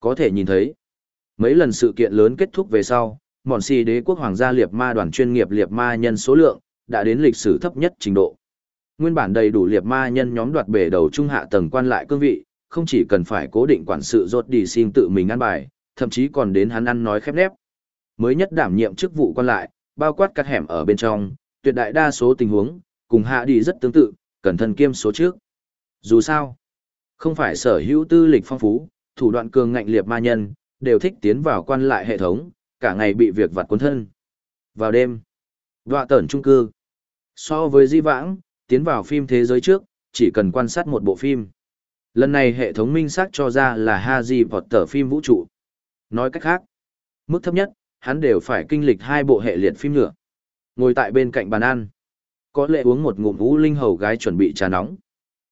Có thể nhìn thấy, mấy lần sự kiện lớn kết thúc về sau, mòn xì đế quốc hoàng gia liệt ma đoàn chuyên nghiệp liệt ma nhân số lượng, đã đến lịch sử thấp nhất trình độ. Nguyên bản đầy đủ liệt ma nhân nhóm đoạt bể đầu trung hạ tầng quan lại cương vị, không chỉ cần phải cố định quản sự rốt đi xin tự mình ăn bài, thậm chí còn đến hắn ăn nói khép nép. Mới nhất đảm nhiệm chức vụ quan lại, bao quát các hẻm ở bên trong, tuyệt đại đa số tình huống, cùng hạ đi rất tương tự, cẩn thận kiêm số trước. Dù sao, không phải sở hữu tư lịch phong phú, thủ đoạn cường ngạnh liệt ma nhân, đều thích tiến vào quan lại hệ thống, cả ngày bị việc vặt cuốn thân. Vào đêm, đọa tẩn trung cư. So với di vãng, tiến vào phim thế giới trước, chỉ cần quan sát một bộ phim. Lần này hệ thống minh xác cho ra là Haji Potter phim vũ trụ. Nói cách khác, mức thấp nhất, hắn đều phải kinh lịch hai bộ hệ liệt phim nữa. Ngồi tại bên cạnh bàn ăn, có lệ uống một ngụm vũ linh hầu gái chuẩn bị trà nóng.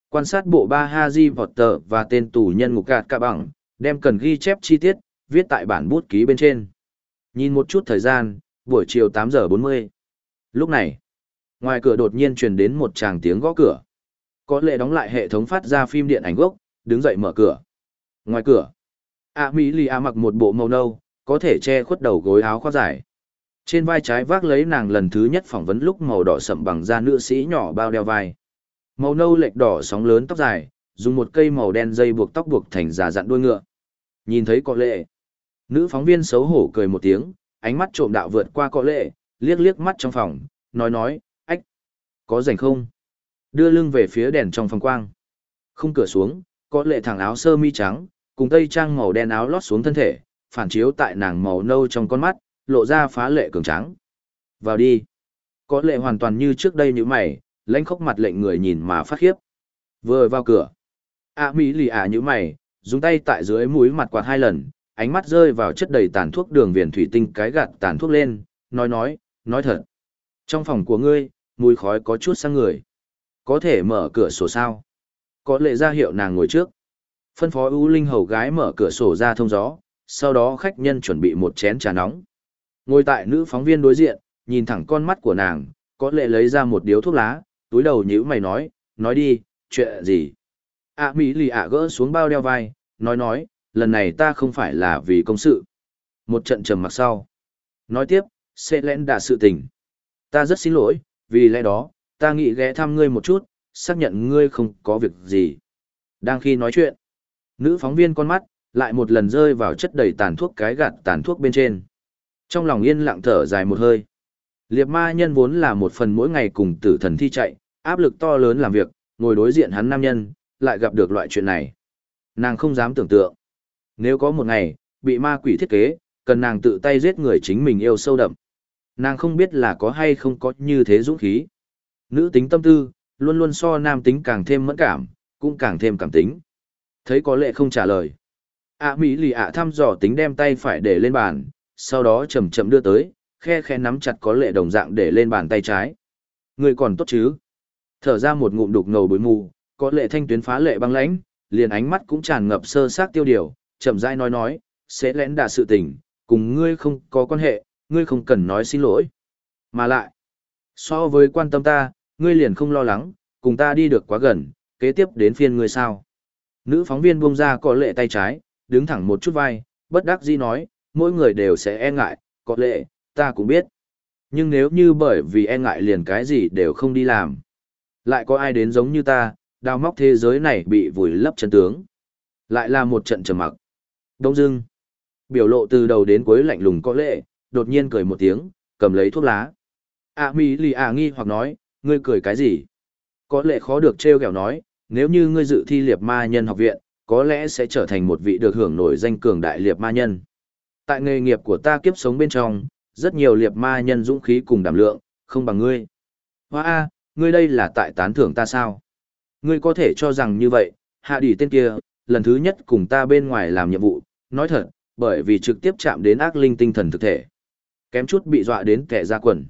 Quan sát bộ ba Haji Potter và tên tù nhân ngục gạt cả bằng, đem cần ghi chép chi tiết, viết tại bản bút ký bên trên. Nhìn một chút thời gian, buổi chiều 8 giờ 40. Lúc này, ngoài cửa đột nhiên truyền đến một tràng tiếng gõ cửa. Có lệ đóng lại hệ thống phát ra phim điện ảnh gốc, đứng dậy mở cửa. Ngoài cửa, A Mỹ Lì A mặc một bộ màu nâu, có thể che khuất đầu gối áo khoác dài. Trên vai trái vác lấy nàng lần thứ nhất phỏng vấn lúc màu đỏ sậm bằng da nữ sĩ nhỏ bao đeo vai. Màu nâu lệch đỏ sóng lớn tóc dài, dùng một cây màu đen dây buộc tóc buộc thành giả dặn đuôi ngựa. Nhìn thấy có lệ. Nữ phóng viên xấu hổ cười một tiếng, ánh mắt trộm đạo vượt qua có lệ, liếc liếc mắt trong phòng, nói nói, ách, có rảnh không? Đưa lưng về phía đèn trong phòng quang. Không cửa xuống, có lệ thẳng áo sơ mi trắng, cùng tây trang màu đen áo lót xuống thân thể, phản chiếu tại nàng màu nâu trong con mắt, lộ ra phá lệ cường trắng. Vào đi. Có lệ hoàn toàn như trước đây như mày, lãnh khốc mặt lệnh người nhìn mà phát khiếp. Vừa vào cửa. A Mỹ lì ả như mày, dùng tay tại dưới mũi mặt quạt hai lần, ánh mắt rơi vào chất đầy tàn thuốc đường viền thủy tinh cái gạt tàn thuốc lên, nói nói, nói thật. Trong phòng của ngươi, mùi khói có chút sang người. Có thể mở cửa sổ sao? Có lệ ra hiệu nàng ngồi trước. Phân phó ưu linh hầu gái mở cửa sổ ra thông gió, sau đó khách nhân chuẩn bị một chén trà nóng. Ngồi tại nữ phóng viên đối diện, nhìn thẳng con mắt của nàng, có lệ lấy ra một điếu thuốc lá, túi đầu nhữ mày nói, nói đi, chuyện gì? À Mỹ lì ạ gỡ xuống bao đeo vai, nói nói, lần này ta không phải là vì công sự. Một trận trầm mặc sau. Nói tiếp, sẽ lẽn đã sự tình. Ta rất xin lỗi, vì lẽ đó, ta nghĩ ghé thăm ngươi một chút, xác nhận ngươi không có việc gì. Đang khi nói chuyện, nữ phóng viên con mắt, lại một lần rơi vào chất đầy tàn thuốc cái gạt tàn thuốc bên trên. Trong lòng yên lặng thở dài một hơi. Liệp ma nhân vốn là một phần mỗi ngày cùng tử thần thi chạy, áp lực to lớn làm việc, ngồi đối diện hắn nam nhân, lại gặp được loại chuyện này. Nàng không dám tưởng tượng. Nếu có một ngày, bị ma quỷ thiết kế, cần nàng tự tay giết người chính mình yêu sâu đậm. Nàng không biết là có hay không có như thế dũng khí. Nữ tính tâm tư, luôn luôn so nam tính càng thêm mẫn cảm, cũng càng thêm cảm tính. Thấy có lệ không trả lời. ạ Mỹ lì ạ thăm dò tính đem tay phải để lên bàn, sau đó chậm chậm đưa tới, khe khe nắm chặt có lệ đồng dạng để lên bàn tay trái. Người còn tốt chứ? Thở ra một ngụm đục ngầu bối mù, có lệ thanh tuyến phá lệ băng lãnh, liền ánh mắt cũng tràn ngập sơ sát tiêu điều, chậm rãi nói nói, sẽ lén đà sự tình, cùng ngươi không có quan hệ, ngươi không cần nói xin lỗi. Mà lại, so với quan tâm ta, ngươi liền không lo lắng, cùng ta đi được quá gần, kế tiếp đến phiên ngươi sao. Nữ phóng viên buông ra có lệ tay trái, đứng thẳng một chút vai, bất đắc dĩ nói, mỗi người đều sẽ e ngại, có lẽ ta cũng biết. Nhưng nếu như bởi vì e ngại liền cái gì đều không đi làm, lại có ai đến giống như ta, đào móc thế giới này bị vùi lấp chân tướng. Lại là một trận trầm mặc. Đông dưng. Biểu lộ từ đầu đến cuối lạnh lùng có lệ, đột nhiên cười một tiếng, cầm lấy thuốc lá. À mi lì à nghi hoặc nói, ngươi cười cái gì? Có lệ khó được treo kẹo nói, nếu như ngươi dự thi liệp ma nhân học viện, có lẽ sẽ trở thành một vị được hưởng nổi danh cường đại liệp ma nhân. Tại nghề nghiệp của ta kiếp sống bên trong, rất nhiều liệp ma nhân dũng khí cùng đảm lượng, không bằng ngươi. Hoa a, ngươi đây là tại tán thưởng ta sao? Ngươi có thể cho rằng như vậy, hạ đỉ tên kia, lần thứ nhất cùng ta bên ngoài làm nhiệm vụ, nói thật, bởi vì trực tiếp chạm đến ác linh tinh thần thực thể. Kém chút bị dọa đến kẻ ra quần.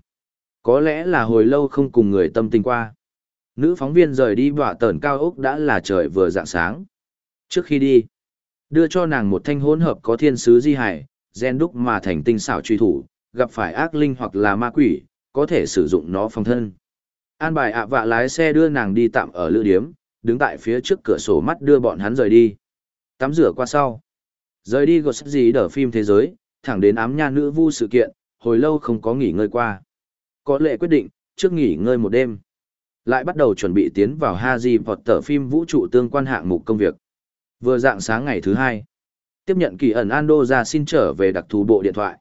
Có lẽ là hồi lâu không cùng người tâm tình qua. Nữ phóng viên rời đi bọa tờn cao ốc đã là trời vừa dạng sáng. Trước khi đi, đưa cho nàng một thanh hỗn hợp có thiên sứ di hải, gen đúc mà thành tinh xảo truy thủ, gặp phải ác linh hoặc là ma quỷ, có thể sử dụng nó phòng thân. An bài ạ vạ lái xe đưa nàng đi tạm ở lữ điếm, đứng tại phía trước cửa sổ mắt đưa bọn hắn rời đi. Tắm rửa qua sau. Rời đi gột sắc gì đỡ phim thế giới, thẳng đến ám nha nữ vu sự kiện, hồi lâu không có nghỉ ngơi qua. Có lệ quyết định, trước nghỉ ngơi một đêm. Lại bắt đầu chuẩn bị tiến vào Haji Potter phim vũ trụ tương quan hạng mục công việc. Vừa dạng sáng ngày thứ hai, tiếp nhận kỳ ẩn Ando ra xin trở về đặc thù bộ điện thoại.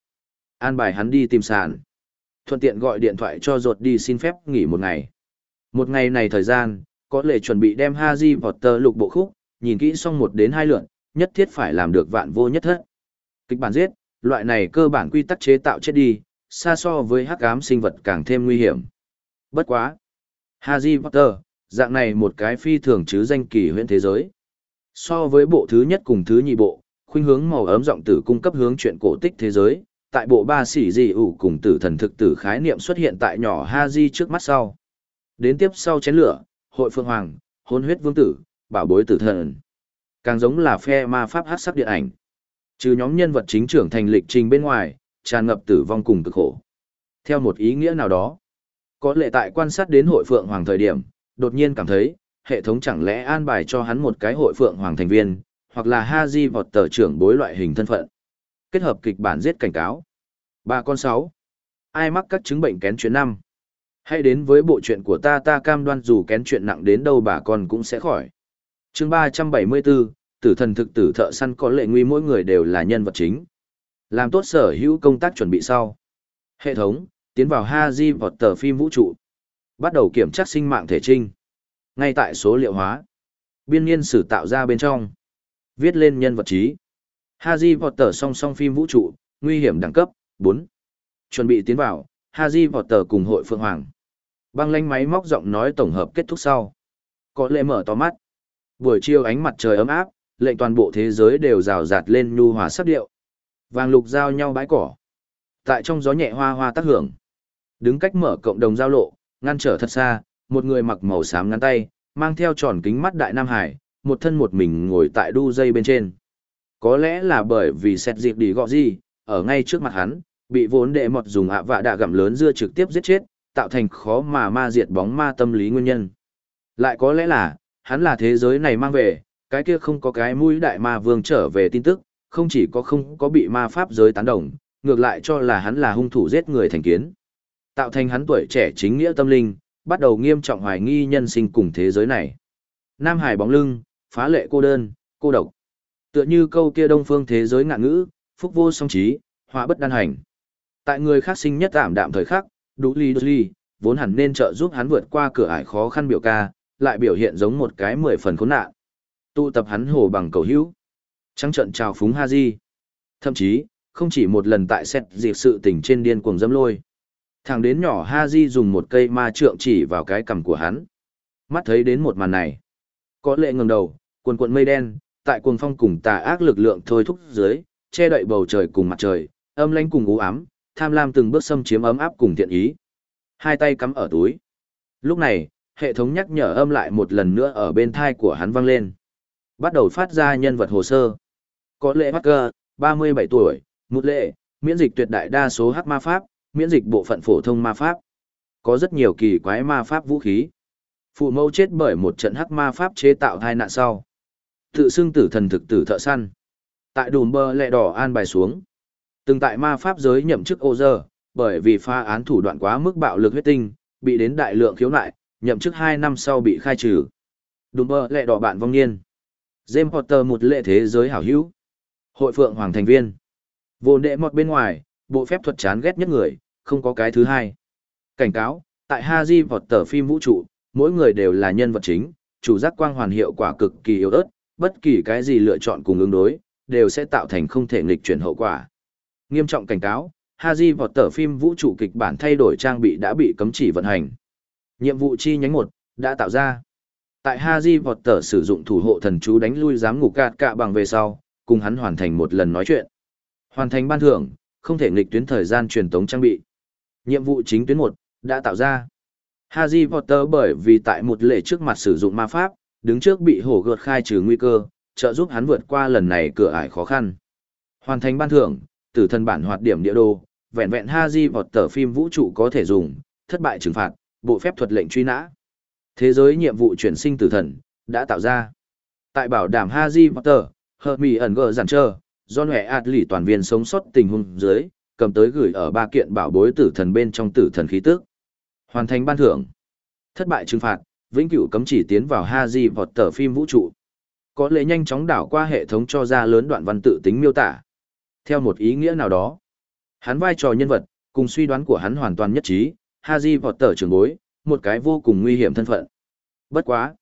An bài hắn đi tìm sàn. Thuận tiện gọi điện thoại cho ruột đi xin phép nghỉ một ngày. Một ngày này thời gian, có lệ chuẩn bị đem Haji Potter lục bộ khúc, nhìn kỹ xong một đến hai lượt, nhất thiết phải làm được vạn vô nhất thất. Kịch bản giết, loại này cơ bản quy tắc chế tạo chết đi, xa so với hắc ám sinh vật càng thêm nguy hiểm. Bất quá. Haji Potter, dạng này một cái phi thường chứ danh kỳ huyện thế giới. So với bộ thứ nhất cùng thứ nhị bộ, khuynh hướng màu ấm giọng tử cung cấp hướng chuyện cổ tích thế giới, tại bộ ba xỉ dị ủ cùng tử thần thực tử khái niệm xuất hiện tại nhỏ ha di trước mắt sau. Đến tiếp sau chén lửa, hội phương hoàng, hôn huyết vương tử, bảo bối tử thần. Càng giống là phe ma pháp hát sắc điện ảnh. Trừ nhóm nhân vật chính trưởng thành lịch trình bên ngoài, tràn ngập tử vong cùng cực khổ. Theo một ý nghĩa nào đó, có lệ tại quan sát đến hội phượng hoàng thời điểm, đột nhiên cảm thấy, hệ thống chẳng lẽ an bài cho hắn một cái hội phượng hoàng thành viên, hoặc là Haji vọt tờ trưởng bối loại hình thân phận. Kết hợp kịch bản giết cảnh cáo. Ba con sáu. Ai mắc các chứng bệnh kén chuyện năm. Hãy đến với bộ chuyện của ta ta cam đoan dù kén chuyện nặng đến đâu bà con cũng sẽ khỏi. chương 374, tử thần thực tử thợ săn có lệ nguy mỗi người đều là nhân vật chính. Làm tốt sở hữu công tác chuẩn bị sau. Hệ thống, tiến vào Haji vọt tờ phim vũ trụ. Bắt đầu kiểm tra sinh mạng thể trinh. Ngay tại số liệu hóa. Biên niên sử tạo ra bên trong. Viết lên nhân vật trí. Haji Potter tờ song song phim vũ trụ, nguy hiểm đẳng cấp, 4. Chuẩn bị tiến vào, Haji Potter tờ cùng hội Phượng Hoàng. Băng lanh máy móc giọng nói tổng hợp kết thúc sau. Có lệ mở to mắt. Buổi chiều ánh mặt trời ấm áp, lệnh toàn bộ thế giới đều rào rạt lên nhu hòa sắc điệu. Vàng lục giao nhau bãi cỏ. Tại trong gió nhẹ hoa hoa tác hưởng. Đứng cách mở cộng đồng giao lộ, ngăn trở thật xa, một người mặc màu xám ngắn tay, mang theo tròn kính mắt đại Nam Hải, một thân một mình ngồi tại đu dây bên trên. Có lẽ là bởi vì xét dịp đi gọ gì, ở ngay trước mặt hắn, bị vốn đệ mọt dùng ạ vạ đạ gặm lớn dưa trực tiếp giết chết, tạo thành khó mà ma diệt bóng ma tâm lý nguyên nhân. Lại có lẽ là, hắn là thế giới này mang về, cái kia không có cái mũi đại ma vương trở về tin tức, không chỉ có không có bị ma pháp giới tán đồng, ngược lại cho là hắn là hung thủ giết người thành kiến. Tạo thành hắn tuổi trẻ chính nghĩa tâm linh, bắt đầu nghiêm trọng hoài nghi nhân sinh cùng thế giới này. Nam Hải bóng lưng, phá lệ cô đơn, cô độc. Tựa như câu kia đông phương thế giới ngạn ngữ, phúc vô song trí, họa bất đan hành. Tại người khác sinh nhất tạm đạm thời khắc, đủ ly đủ ly, vốn hẳn nên trợ giúp hắn vượt qua cửa ải khó khăn biểu ca, lại biểu hiện giống một cái mười phần khốn nạn. Tụ tập hắn hồ bằng cầu hữu. Trắng trận chào phúng ha di. Thậm chí, không chỉ một lần tại xét dịp sự tình trên điên cuồng dâm lôi. Thằng đến nhỏ ha di dùng một cây ma trượng chỉ vào cái cằm của hắn. Mắt thấy đến một màn này. Có lệ ngẩng đầu, cuồn cuộn mây đen, tại cuồng phong cùng tà ác lực lượng thôi thúc dưới, che đậy bầu trời cùng mặt trời, âm lãnh cùng u ám, tham lam từng bước xâm chiếm ấm áp cùng thiện ý. Hai tay cắm ở túi. Lúc này, hệ thống nhắc nhở âm lại một lần nữa ở bên thai của hắn vang lên. Bắt đầu phát ra nhân vật hồ sơ. Có lệ Parker, 37 tuổi, một lệ, miễn dịch tuyệt đại đa số hắc ma pháp, miễn dịch bộ phận phổ thông ma pháp. Có rất nhiều kỳ quái ma pháp vũ khí. Phụ mẫu chết bởi một trận hắc ma pháp chế tạo hai nạn sau. Tự xưng tử thần thực tử thợ săn. Tại đùm bơ lẹ đỏ an bài xuống. Từng tại ma pháp giới nhậm chức ô dơ, bởi vì pha án thủ đoạn quá mức bạo lực huyết tinh, bị đến đại lượng khiếu nại, nhậm chức 2 năm sau bị khai trừ. Đùm bơ lẹ đỏ bạn vong niên. James Potter một lệ thế giới hảo hữu. Hội phượng hoàng thành viên. Vô đệ mọt bên ngoài, bộ phép thuật chán ghét nhất người, không có cái thứ hai. Cảnh cáo, tại Haji Potter phim vũ trụ, mỗi người đều là nhân vật chính, chủ giác quang hoàn hiệu quả cực kỳ yếu ớt, bất kỳ cái gì lựa chọn cùng ứng đối, đều sẽ tạo thành không thể nghịch chuyển hậu quả. Nghiêm trọng cảnh cáo, Haji vọt tờ phim vũ trụ kịch bản thay đổi trang bị đã bị cấm chỉ vận hành. Nhiệm vụ chi nhánh 1, đã tạo ra. Tại Haji vọt tờ sử dụng thủ hộ thần chú đánh lui giám ngục gạt cạ bằng về sau, cùng hắn hoàn thành một lần nói chuyện. Hoàn thành ban thưởng, không thể nghịch tuyến thời gian truyền tống trang bị. Nhiệm vụ chính tuyến 1, đã tạo ra. Haji Potter bởi vì tại một lệ trước mặt sử dụng ma pháp, đứng trước bị hổ gợt khai trừ nguy cơ, trợ giúp hắn vượt qua lần này cửa ải khó khăn. Hoàn thành ban thưởng, tử thần bản hoạt điểm địa đồ, vẹn vẹn Haji Potter phim vũ trụ có thể dùng, thất bại trừng phạt, bộ phép thuật lệnh truy nã. Thế giới nhiệm vụ chuyển sinh tử thần, đã tạo ra. Tại bảo đảm Haji Potter, Hermione ẩn gờ giản trơ, do nẻ ạt lì toàn viên sống sót tình huống dưới, cầm tới gửi ở ba kiện bảo bối tử thần bên trong tử thần khí tức. Hoàn thành ban thưởng. Thất bại trừng phạt, vĩnh cửu cấm chỉ tiến vào Haji vọt tờ phim vũ trụ. Có lẽ nhanh chóng đảo qua hệ thống cho ra lớn đoạn văn tự tính miêu tả. Theo một ý nghĩa nào đó, hắn vai trò nhân vật, cùng suy đoán của hắn hoàn toàn nhất trí, Haji vọt tờ trường bối, một cái vô cùng nguy hiểm thân phận. Bất quá.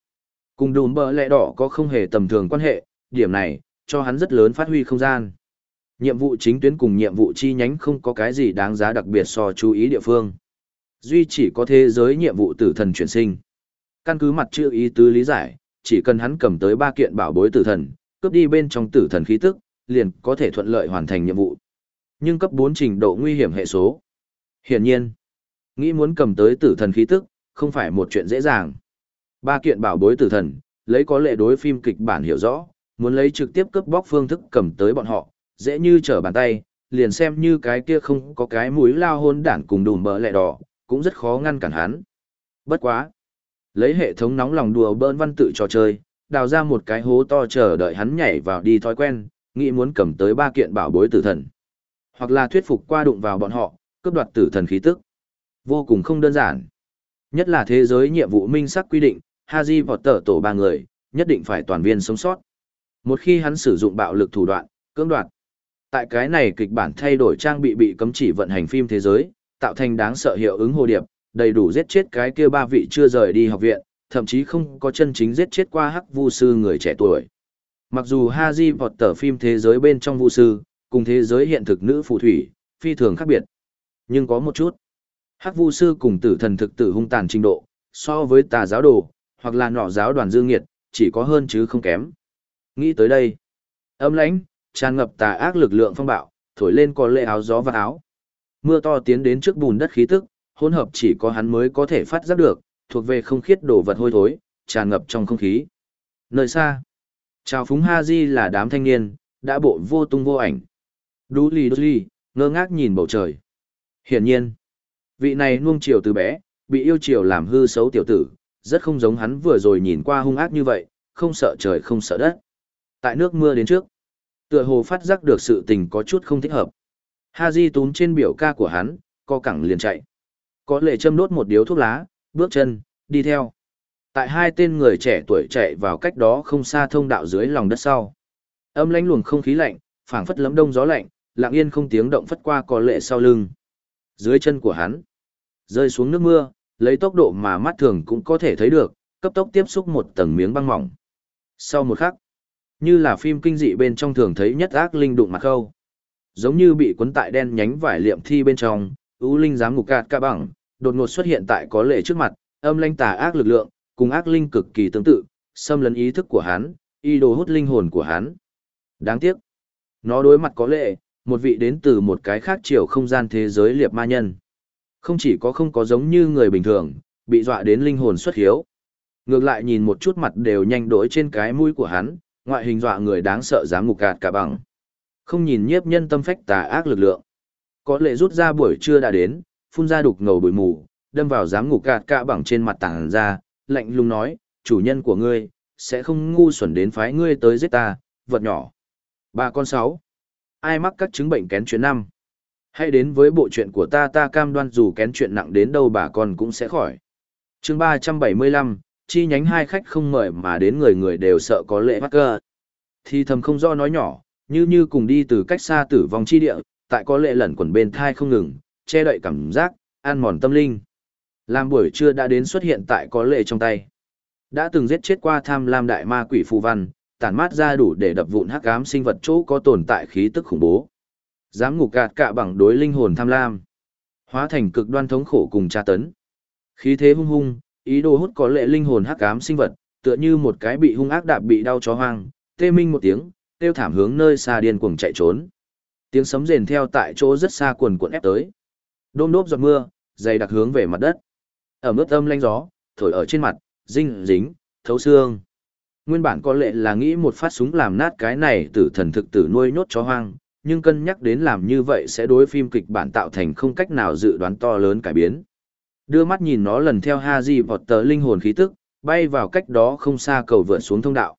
Cùng đùm bờ lẹ đỏ có không hề tầm thường quan hệ, điểm này, cho hắn rất lớn phát huy không gian. Nhiệm vụ chính tuyến cùng nhiệm vụ chi nhánh không có cái gì đáng giá đặc biệt so chú ý địa phương duy chỉ có thế giới nhiệm vụ tử thần chuyển sinh. Căn cứ mặt chưa ý tứ lý giải, chỉ cần hắn cầm tới ba kiện bảo bối tử thần, cướp đi bên trong tử thần khí tức, liền có thể thuận lợi hoàn thành nhiệm vụ. Nhưng cấp 4 trình độ nguy hiểm hệ số. Hiển nhiên, nghĩ muốn cầm tới tử thần khí tức, không phải một chuyện dễ dàng. Ba kiện bảo bối tử thần, lấy có lệ đối phim kịch bản hiểu rõ, muốn lấy trực tiếp cướp bóc phương thức cầm tới bọn họ, dễ như trở bàn tay, liền xem như cái kia không có cái mũi lao hôn đản cùng đùm bờ lẹ đỏ, cũng rất khó ngăn cản hắn. Bất quá. Lấy hệ thống nóng lòng đùa bỡn văn tự trò chơi, đào ra một cái hố to chờ đợi hắn nhảy vào đi thói quen, nghĩ muốn cầm tới ba kiện bảo bối tử thần. Hoặc là thuyết phục qua đụng vào bọn họ, cướp đoạt tử thần khí tức. Vô cùng không đơn giản. Nhất là thế giới nhiệm vụ minh sắc quy định, Haji vọt tở tổ ba người, nhất định phải toàn viên sống sót. Một khi hắn sử dụng bạo lực thủ đoạn, cưỡng đoạt. Tại cái này kịch bản thay đổi trang bị bị cấm chỉ vận hành phim thế giới, tạo thành đáng sợ hiệu ứng hồ điệp, đầy đủ giết chết cái kia ba vị chưa rời đi học viện, thậm chí không có chân chính giết chết qua hắc vu sư người trẻ tuổi. Mặc dù Haji vọt tờ phim thế giới bên trong vu sư, cùng thế giới hiện thực nữ phù thủy, phi thường khác biệt. Nhưng có một chút. Hắc vu sư cùng tử thần thực tử hung tàn trình độ, so với tà giáo đồ, hoặc là nọ giáo đoàn dương nghiệt, chỉ có hơn chứ không kém. Nghĩ tới đây, âm lãnh, tràn ngập tà ác lực lượng phong bạo, thổi lên có lệ áo gió và áo. Mưa to tiến đến trước bùn đất khí tức, hỗn hợp chỉ có hắn mới có thể phát giác được, thuộc về không khiết đổ vật hôi thối, tràn ngập trong không khí. Nơi xa, chào phúng ha di là đám thanh niên, đã bộ vô tung vô ảnh. Đu lì đu lì, ngơ ngác nhìn bầu trời. Hiển nhiên, vị này nuông chiều từ bé, bị yêu chiều làm hư xấu tiểu tử, rất không giống hắn vừa rồi nhìn qua hung ác như vậy, không sợ trời không sợ đất. Tại nước mưa đến trước, tựa hồ phát giác được sự tình có chút không thích hợp. Ha Di túm trên biểu ca của hắn, co cẳng liền chạy. Có lệ châm đốt một điếu thuốc lá, bước chân, đi theo. Tại hai tên người trẻ tuổi chạy vào cách đó không xa thông đạo dưới lòng đất sau. Âm lãnh luồng không khí lạnh, phảng phất lấm đông gió lạnh, lặng yên không tiếng động phất qua có lệ sau lưng. Dưới chân của hắn, rơi xuống nước mưa, lấy tốc độ mà mắt thường cũng có thể thấy được, cấp tốc tiếp xúc một tầng miếng băng mỏng. Sau một khắc, như là phim kinh dị bên trong thường thấy nhất ác linh đụng mặt khâu. Giống như bị cuốn tại đen nhánh vải liệm thi bên trong, ưu linh dám ngục gạt ca bằng, đột ngột xuất hiện tại có lệ trước mặt, âm linh tà ác lực lượng, cùng ác linh cực kỳ tương tự, xâm lấn ý thức của hắn, y đồ hút linh hồn của hắn. Đáng tiếc, nó đối mặt có lệ, một vị đến từ một cái khác chiều không gian thế giới liệp ma nhân. Không chỉ có không có giống như người bình thường, bị dọa đến linh hồn xuất hiếu. Ngược lại nhìn một chút mặt đều nhanh đổi trên cái mũi của hắn, ngoại hình dọa người đáng sợ dám ngục gạt cả bằng. Không nhìn nhiếp nhân tâm phách tà ác lực lượng. Có lệ rút ra buổi trưa đã đến, phun ra đục ngầu bụi mù, đâm vào giám ngục gạt cạ bằng trên mặt tảng ra, lạnh lùng nói, chủ nhân của ngươi, sẽ không ngu xuẩn đến phái ngươi tới giết ta, vật nhỏ. Ba con sáu. Ai mắc các chứng bệnh kén chuyện năm? Hãy đến với bộ chuyện của ta ta cam đoan dù kén chuyện nặng đến đâu bà con cũng sẽ khỏi. chương 375, chi nhánh hai khách không mời mà đến người người đều sợ có lệ mắc cơ. Thì thầm không do nói nhỏ, như như cùng đi từ cách xa tử vong chi địa, tại có lệ lẩn quẩn bên thai không ngừng, che đậy cảm giác, an mòn tâm linh. Làm buổi trưa đã đến xuất hiện tại có lệ trong tay. Đã từng giết chết qua tham lam đại ma quỷ phù văn, tản mát ra đủ để đập vụn hắc ám sinh vật chỗ có tồn tại khí tức khủng bố. Dám ngục gạt cả bằng đối linh hồn tham lam. Hóa thành cực đoan thống khổ cùng tra tấn. Khí thế hung hung, ý đồ hút có lệ linh hồn hắc ám sinh vật, tựa như một cái bị hung ác đạp bị đau chó hoang, tê minh một tiếng, tiêu thảm hướng nơi xa điên cuồng chạy trốn. Tiếng sấm rền theo tại chỗ rất xa quần cuộn ép tới. Đôm đốp giọt mưa, dày đặc hướng về mặt đất. Ở mức âm lanh gió, thổi ở trên mặt, dinh dính, thấu xương. Nguyên bản có lệ là nghĩ một phát súng làm nát cái này tử thần thực tử nuôi nhốt chó hoang, nhưng cân nhắc đến làm như vậy sẽ đối phim kịch bản tạo thành không cách nào dự đoán to lớn cải biến. Đưa mắt nhìn nó lần theo Haji tờ linh hồn khí tức, bay vào cách đó không xa cầu vượt xuống thông đạo.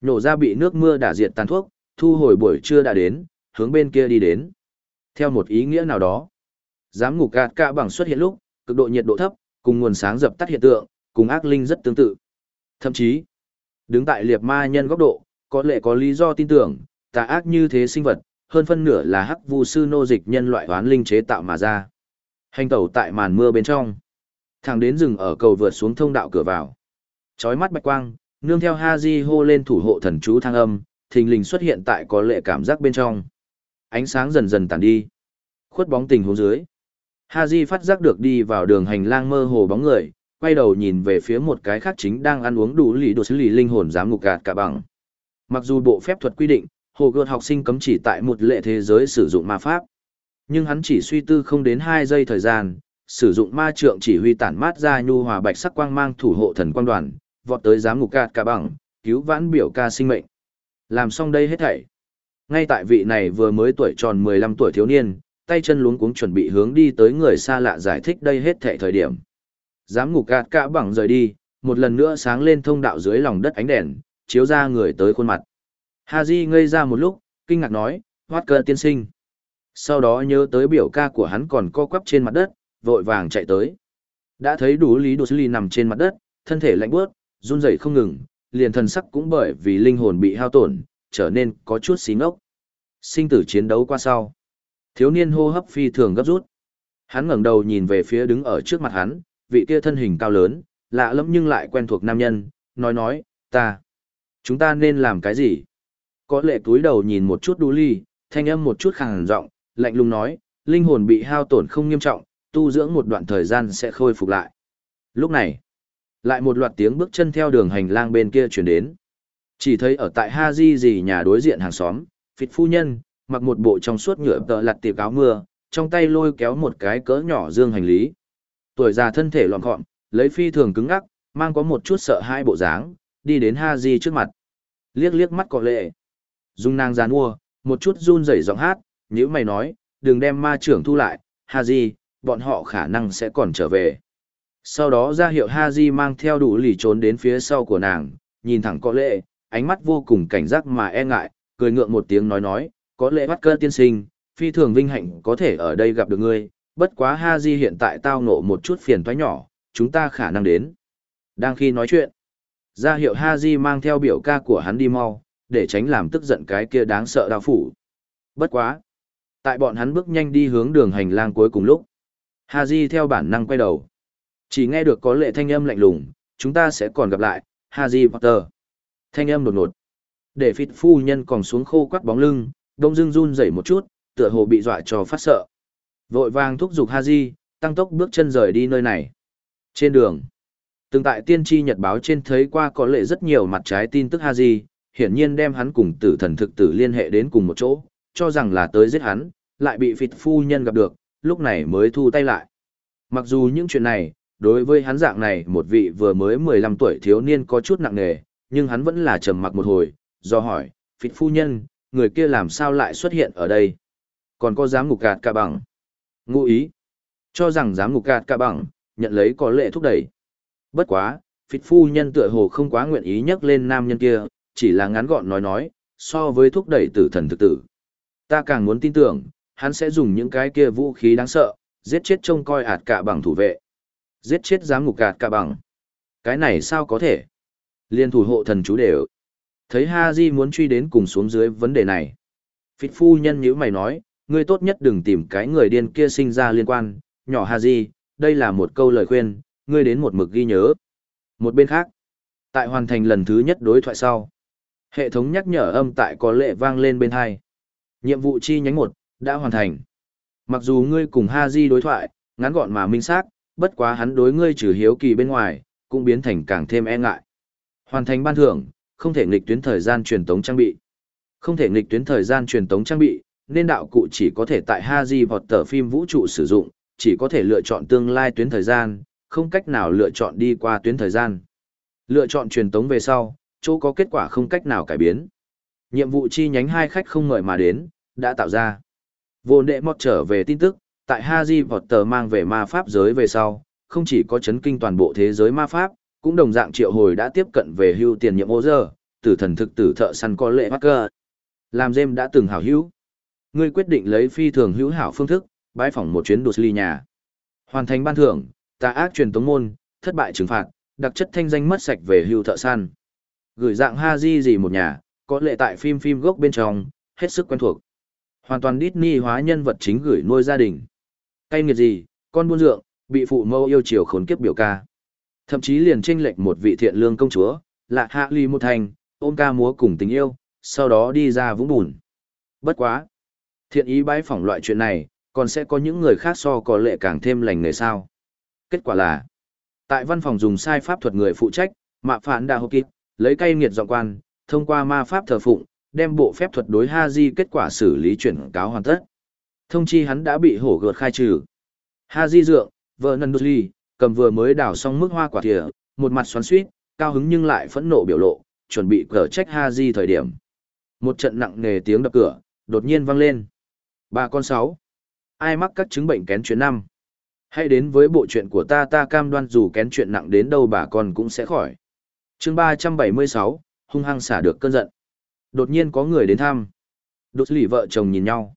Nổ ra bị nước mưa đả diệt tàn thuốc, thu hồi buổi trưa đã đến, hướng bên kia đi đến. Theo một ý nghĩa nào đó, giám ngục gạt cả bằng xuất hiện lúc, cực độ nhiệt độ thấp, cùng nguồn sáng dập tắt hiện tượng, cùng ác linh rất tương tự. Thậm chí, đứng tại liệt ma nhân góc độ, có lẽ có lý do tin tưởng, tà ác như thế sinh vật, hơn phân nửa là hắc vu sư nô dịch nhân loại hoán linh chế tạo mà ra. Hành tẩu tại màn mưa bên trong. Thẳng đến rừng ở cầu vượt xuống thông đạo cửa vào. Chói mắt bạch quang, nương theo Haji hô lên thủ hộ thần chú thang âm, thình lình xuất hiện tại có lệ cảm giác bên trong. Ánh sáng dần dần tàn đi. Khuất bóng tình huống dưới. Haji phát giác được đi vào đường hành lang mơ hồ bóng người, quay đầu nhìn về phía một cái khác chính đang ăn uống đủ lì đồ xử lý linh hồn dám ngục gạt cả bằng. Mặc dù bộ phép thuật quy định, hồ gợt học sinh cấm chỉ tại một lệ thế giới sử dụng ma pháp. Nhưng hắn chỉ suy tư không đến hai giây thời gian, sử dụng ma trượng chỉ huy tản mát ra nhu hòa bạch sắc quang mang thủ hộ thần quang đoàn, vọt tới giám ngục gạt cả bằng, cứu vãn biểu ca sinh mệnh. Làm xong đây hết thảy. Ngay tại vị này vừa mới tuổi tròn 15 tuổi thiếu niên, tay chân luống cuống chuẩn bị hướng đi tới người xa lạ giải thích đây hết thảy thời điểm. Giám ngục gạt cả bằng rời đi, một lần nữa sáng lên thông đạo dưới lòng đất ánh đèn, chiếu ra người tới khuôn mặt. Haji ngây ra một lúc, kinh ngạc nói, hoát cơ tiên sinh. Sau đó nhớ tới biểu ca của hắn còn co quắp trên mặt đất, vội vàng chạy tới. Đã thấy đủ lý đồ sư lý nằm trên mặt đất, thân thể lạnh bước, run rẩy không ngừng, liền thần sắc cũng bởi vì linh hồn bị hao tổn, trở nên có chút xí ngốc. Sinh tử chiến đấu qua sau. Thiếu niên hô hấp phi thường gấp rút. Hắn ngẩng đầu nhìn về phía đứng ở trước mặt hắn, vị kia thân hình cao lớn, lạ lẫm nhưng lại quen thuộc nam nhân, nói nói, ta. Chúng ta nên làm cái gì? Có lệ túi đầu nhìn một chút đu ly, thanh âm một chút khàn giọng, lạnh lùng nói, linh hồn bị hao tổn không nghiêm trọng, tu dưỡng một đoạn thời gian sẽ khôi phục lại. Lúc này, lại một loạt tiếng bước chân theo đường hành lang bên kia chuyển đến. Chỉ thấy ở tại Ha Di gì nhà đối diện hàng xóm, phịt phu nhân, mặc một bộ trong suốt nhựa tờ lặt tiệp áo mưa, trong tay lôi kéo một cái cỡ nhỏ dương hành lý. Tuổi già thân thể lọn gọn, lấy phi thường cứng ngắc, mang có một chút sợ hai bộ dáng, đi đến Ha Di trước mặt. Liếc liếc mắt có lệ. Dung nàng gián mua, một chút run rẩy giọng hát, nếu mày nói, đừng đem ma trưởng thu lại, Ha Di, bọn họ khả năng sẽ còn trở về. Sau đó ra hiệu Ha Di mang theo đủ lì trốn đến phía sau của nàng, nhìn thẳng có lệ, ánh mắt vô cùng cảnh giác mà e ngại, cười ngượng một tiếng nói nói, có lẽ bắt cơ tiên sinh, phi thường vinh hạnh có thể ở đây gặp được ngươi, bất quá Ha Di hiện tại tao ngộ một chút phiền toái nhỏ, chúng ta khả năng đến. Đang khi nói chuyện, ra hiệu Ha Di mang theo biểu ca của hắn đi mau, để tránh làm tức giận cái kia đáng sợ đao phủ. Bất quá. Tại bọn hắn bước nhanh đi hướng đường hành lang cuối cùng lúc. Ha Di theo bản năng quay đầu. Chỉ nghe được có lệ thanh âm lạnh lùng, chúng ta sẽ còn gặp lại, haji Potter. Thanh âm đột ngột. Để phịt phu nhân còn xuống khô quắt bóng lưng, đông dưng run rẩy một chút, tựa hồ bị dọa cho phát sợ. Vội vàng thúc giục haji tăng tốc bước chân rời đi nơi này. Trên đường, từng tại tiên tri nhật báo trên thấy qua có lệ rất nhiều mặt trái tin tức haji hiển nhiên đem hắn cùng tử thần thực tử liên hệ đến cùng một chỗ, cho rằng là tới giết hắn, lại bị phịt phu nhân gặp được, lúc này mới thu tay lại. Mặc dù những chuyện này, đối với hắn dạng này một vị vừa mới 15 tuổi thiếu niên có chút nặng nề, nhưng hắn vẫn là trầm mặc một hồi, do hỏi, phịt phu nhân, người kia làm sao lại xuất hiện ở đây? Còn có dám ngục gạt cả bằng? Ngụ ý, cho rằng dám ngục gạt cả bằng, nhận lấy có lệ thúc đẩy. Bất quá, phịt phu nhân tựa hồ không quá nguyện ý nhắc lên nam nhân kia, chỉ là ngắn gọn nói nói, so với thúc đẩy tử thần thực tử. Ta càng muốn tin tưởng, hắn sẽ dùng những cái kia vũ khí đáng sợ, giết chết trông coi ạt cả bằng thủ vệ. Giết chết giám ngục gạt cả bằng. Cái này sao có thể? Liên thủ hộ thần chú đều. Thấy Ha Di muốn truy đến cùng xuống dưới vấn đề này. Phịt phu nhân nhữ mày nói, ngươi tốt nhất đừng tìm cái người điên kia sinh ra liên quan, nhỏ Ha Di, đây là một câu lời khuyên, ngươi đến một mực ghi nhớ. Một bên khác, tại hoàn thành lần thứ nhất đối thoại sau, hệ thống nhắc nhở âm tại có lệ vang lên bên hai. Nhiệm vụ chi nhánh một đã hoàn thành. Mặc dù ngươi cùng Ha Di đối thoại, ngắn gọn mà minh xác, bất quá hắn đối ngươi trừ hiếu kỳ bên ngoài, cũng biến thành càng thêm e ngại. Hoàn thành ban thưởng, không thể nghịch tuyến thời gian truyền tống trang bị. Không thể nghịch tuyến thời gian truyền tống trang bị, nên đạo cụ chỉ có thể tại Ha Di vọt tờ phim vũ trụ sử dụng, chỉ có thể lựa chọn tương lai tuyến thời gian, không cách nào lựa chọn đi qua tuyến thời gian. Lựa chọn truyền tống về sau, chỗ có kết quả không cách nào cải biến. Nhiệm vụ chi nhánh hai khách không ngợi mà đến, đã tạo ra. Vô đệ mọt trở về tin tức, tại Haji Potter mang về ma pháp giới về sau, không chỉ có chấn kinh toàn bộ thế giới ma pháp, cũng đồng dạng triệu hồi đã tiếp cận về hưu tiền nhiệm ô giờ, tử thần thực tử thợ săn có lệ mắc cơ. Làm James đã từng hảo hữu. Ngươi quyết định lấy phi thường hữu hảo phương thức, bái phỏng một chuyến đột ly nhà. Hoàn thành ban thưởng, tà ác truyền tống môn, thất bại trừng phạt, đặc chất thanh danh mất sạch về hưu thợ săn. Gửi dạng Haji gì một nhà, có lệ tại phim phim gốc bên trong, hết sức quen thuộc. Hoàn toàn Disney hóa nhân vật chính gửi nuôi gia đình. Cây nghiệt gì, con buôn dượng, bị phụ mâu yêu chiều khốn kiếp biểu ca. Thậm chí liền tranh lệch một vị thiện lương công chúa, là hạ ly một thành, ôm ca múa cùng tình yêu, sau đó đi ra vũng bùn. Bất quá. Thiện ý bái phỏng loại chuyện này, còn sẽ có những người khác so có lệ càng thêm lành nghề sao. Kết quả là, tại văn phòng dùng sai pháp thuật người phụ trách, mạ phản đa hộp kịp, lấy cây nghiệt dọn quan, thông qua ma pháp thờ phụng, đem bộ phép thuật đối Ha Di kết quả xử lý chuyển cáo hoàn tất. Thông chi hắn đã bị hổ gợt khai trừ. Ha Di dượng, vợ Nần Đô Ly, cầm vừa mới đào xong mức hoa quả thìa, một mặt xoắn suýt, cao hứng nhưng lại phẫn nộ biểu lộ, chuẩn bị cờ trách Ha Di thời điểm. Một trận nặng nề tiếng đập cửa, đột nhiên vang lên. Bà con sáu. Ai mắc các chứng bệnh kén chuyện năm? Hãy đến với bộ chuyện của ta ta cam đoan dù kén chuyện nặng đến đâu bà con cũng sẽ khỏi. chương ba trăm bảy mươi sáu, hung hăng xả được cơn giận. Đột nhiên có người đến thăm. Đột lì vợ chồng nhìn nhau.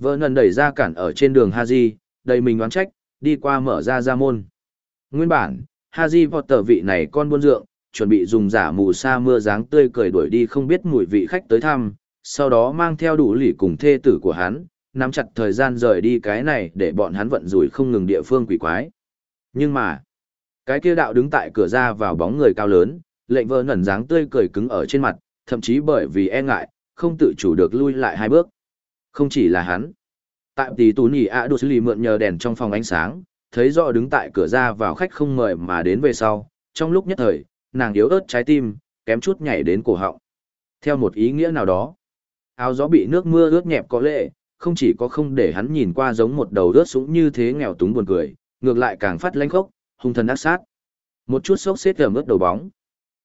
Vợ nần đẩy ra cản ở trên đường Haji, đầy mình đoán trách, đi qua mở ra ra môn. Nguyên bản, Haji tờ vị này con buôn dượng, chuẩn bị dùng giả mù sa mưa dáng tươi cười đuổi đi không biết mùi vị khách tới thăm, sau đó mang theo đủ lì cùng thê tử của hắn, nắm chặt thời gian rời đi cái này để bọn hắn vận rủi không ngừng địa phương quỷ quái. Nhưng mà, cái kia đạo đứng tại cửa ra vào bóng người cao lớn, lệnh vợ nần dáng tươi cười cứng ở trên mặt, thậm chí bởi vì e ngại, không tự chủ được lui lại hai bước. Không chỉ là hắn. Tại tỷ tù nỉ ạ xử lý mượn nhờ đèn trong phòng ánh sáng, thấy rõ đứng tại cửa ra vào khách không mời mà đến về sau, trong lúc nhất thời, nàng yếu ớt trái tim, kém chút nhảy đến cổ họng. Theo một ý nghĩa nào đó, áo gió bị nước mưa ướt nhẹp có lệ, không chỉ có không để hắn nhìn qua giống một đầu rớt sũng như thế nghèo túng buồn cười, ngược lại càng phát lanh khốc, hung thần ác sát. Một chút sốc xếp ẩm ướt đầu bóng.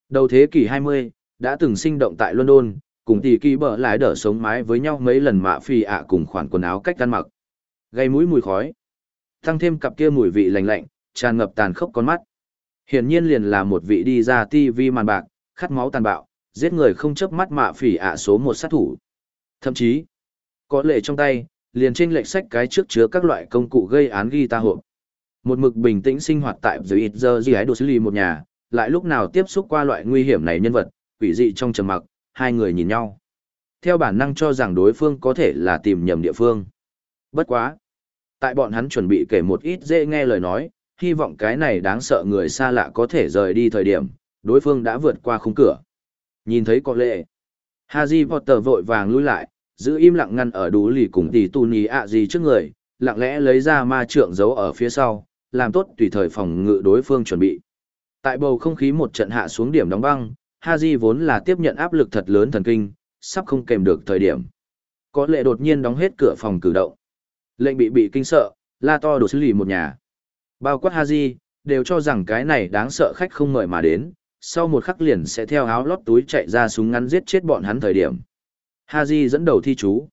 Đầu thế kỷ 20, đã từng sinh động tại London, cùng tỷ kỳ bợ lại đỡ sống mái với nhau mấy lần mạ phi ạ cùng khoản quần áo cách ăn mặc. Gây mũi mùi khói. Tăng thêm cặp kia mùi vị lạnh lạnh, tràn ngập tàn khốc con mắt. Hiển nhiên liền là một vị đi ra TV màn bạc, khát máu tàn bạo, giết người không chớp mắt mạ phỉ ạ số một sát thủ. Thậm chí, có lệ trong tay, liền trên lệch sách cái trước chứa các loại công cụ gây án ghi ta hộp. Một mực bình tĩnh sinh hoạt tại dưới ít giờ gì ấy đồ xử lý một nhà, lại lúc nào tiếp xúc qua loại nguy hiểm này nhân vật, quỷ dị trong trầm mặc, hai người nhìn nhau. Theo bản năng cho rằng đối phương có thể là tìm nhầm địa phương. Bất quá. Tại bọn hắn chuẩn bị kể một ít dễ nghe lời nói, hy vọng cái này đáng sợ người xa lạ có thể rời đi thời điểm, đối phương đã vượt qua khung cửa. Nhìn thấy có lệ. Haji Potter vội vàng lui lại, giữ im lặng ngăn ở đủ lì cùng tỷ tu ní ạ gì trước người, lặng lẽ lấy ra ma trượng giấu ở phía sau, làm tốt tùy thời phòng ngự đối phương chuẩn bị. Tại bầu không khí một trận hạ xuống điểm đóng băng, Haji vốn là tiếp nhận áp lực thật lớn thần kinh, sắp không kèm được thời điểm. Có lệ đột nhiên đóng hết cửa phòng cử động. Lệnh bị bị kinh sợ, la to đổ xử lý một nhà. Bao quát Haji, đều cho rằng cái này đáng sợ khách không mời mà đến, sau một khắc liền sẽ theo áo lót túi chạy ra súng ngắn giết chết bọn hắn thời điểm. Haji dẫn đầu thi chú.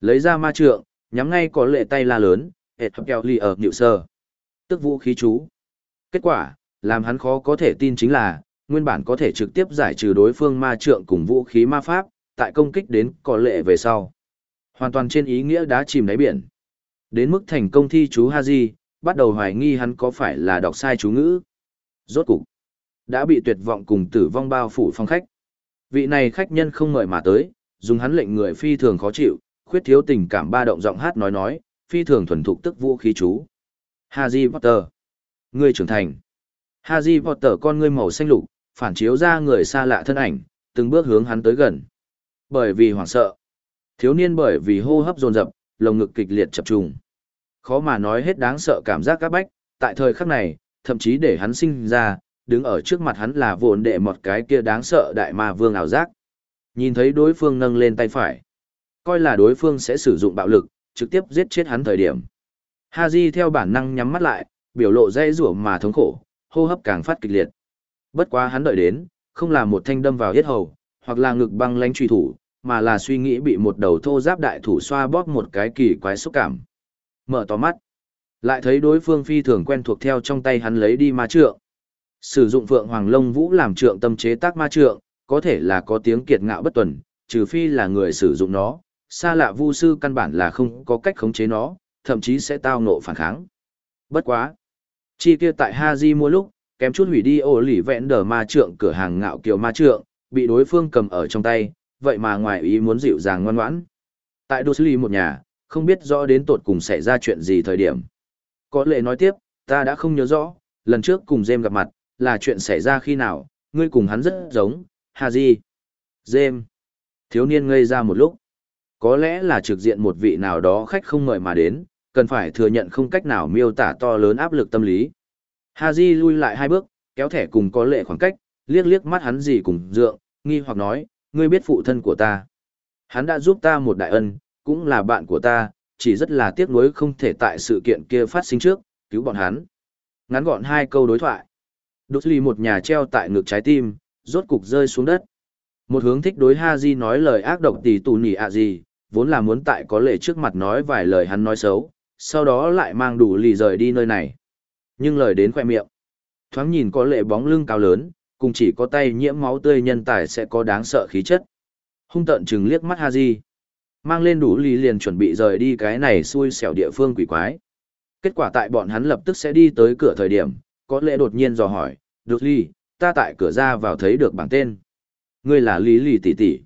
Lấy ra ma trượng, nhắm ngay có lệ tay la lớn, hệt hợp kèo ly ở nhịu sơ. Tức vũ khí chú. Kết quả, làm hắn khó có thể tin chính là, nguyên bản có thể trực tiếp giải trừ đối phương ma trượng cùng vũ khí ma pháp, tại công kích đến có lệ về sau. Hoàn toàn trên ý nghĩa đã chìm đáy biển. Đến mức thành công thi chú Haji, bắt đầu hoài nghi hắn có phải là đọc sai chú ngữ. Rốt cục, đã bị tuyệt vọng cùng tử vong bao phủ phong khách. Vị này khách nhân không mời mà tới, dùng hắn lệnh người phi thường khó chịu, khuyết thiếu tình cảm ba động giọng hát nói nói, phi thường thuần thục tức vũ khí chú. Haji Potter. Người trưởng thành. Haji Potter con ngươi màu xanh lục, phản chiếu ra người xa lạ thân ảnh, từng bước hướng hắn tới gần. Bởi vì hoảng sợ. Thiếu niên bởi vì hô hấp dồn dập, lồng ngực kịch liệt chập trùng. Khó mà nói hết đáng sợ cảm giác các bách, tại thời khắc này, thậm chí để hắn sinh ra, đứng ở trước mặt hắn là vồn đệ một cái kia đáng sợ đại ma vương ảo giác. Nhìn thấy đối phương nâng lên tay phải, coi là đối phương sẽ sử dụng bạo lực, trực tiếp giết chết hắn thời điểm. Haji theo bản năng nhắm mắt lại, biểu lộ dây rủa mà thống khổ, hô hấp càng phát kịch liệt. Bất quá hắn đợi đến, không là một thanh đâm vào yết hầu, hoặc là ngực băng lánh truy thủ, mà là suy nghĩ bị một đầu thô giáp đại thủ xoa bóp một cái kỳ quái xúc cảm. Mở to mắt, lại thấy đối phương phi thường quen thuộc theo trong tay hắn lấy đi ma trượng. Sử dụng phượng hoàng lông vũ làm trượng tâm chế tác ma trượng, có thể là có tiếng kiệt ngạo bất tuần, trừ phi là người sử dụng nó, xa lạ vu sư căn bản là không có cách khống chế nó, thậm chí sẽ tao nộ phản kháng. Bất quá. Chi kia tại Haji mua lúc, kém chút hủy đi ổ lỉ vẹn đờ ma trượng cửa hàng ngạo kiều ma trượng, bị đối phương cầm ở trong tay, vậy mà ngoài ý muốn dịu dàng ngoan ngoãn. Tại Đô Sư một nhà, không biết rõ đến tột cùng xảy ra chuyện gì thời điểm. Có lệ nói tiếp, ta đã không nhớ rõ, lần trước cùng Jem gặp mặt, là chuyện xảy ra khi nào, ngươi cùng hắn rất giống, hà gì Jem. Thiếu niên ngây ra một lúc. Có lẽ là trực diện một vị nào đó khách không mời mà đến, cần phải thừa nhận không cách nào miêu tả to lớn áp lực tâm lý. Haji lui lại hai bước, kéo thẻ cùng có lệ khoảng cách, liếc liếc mắt hắn gì cùng dượng, nghi hoặc nói, ngươi biết phụ thân của ta. Hắn đã giúp ta một đại ân, cũng là bạn của ta, chỉ rất là tiếc nuối không thể tại sự kiện kia phát sinh trước, cứu bọn hắn. Ngắn gọn hai câu đối thoại. đột lì một nhà treo tại ngực trái tim, rốt cục rơi xuống đất. Một hướng thích đối Ha Di nói lời ác độc tỷ tù nỉ ạ gì, vốn là muốn tại có lệ trước mặt nói vài lời hắn nói xấu, sau đó lại mang đủ lì rời đi nơi này. Nhưng lời đến khoe miệng. Thoáng nhìn có lệ bóng lưng cao lớn, cùng chỉ có tay nhiễm máu tươi nhân tài sẽ có đáng sợ khí chất. Hung tận chừng liếc mắt Haji. Mang lên đủ lý liền chuẩn bị rời đi cái này xui xẻo địa phương quỷ quái. Kết quả tại bọn hắn lập tức sẽ đi tới cửa thời điểm, có lẽ đột nhiên dò hỏi, được ly, ta tại cửa ra vào thấy được bảng tên. Ngươi là Lý Lì tỷ tỷ.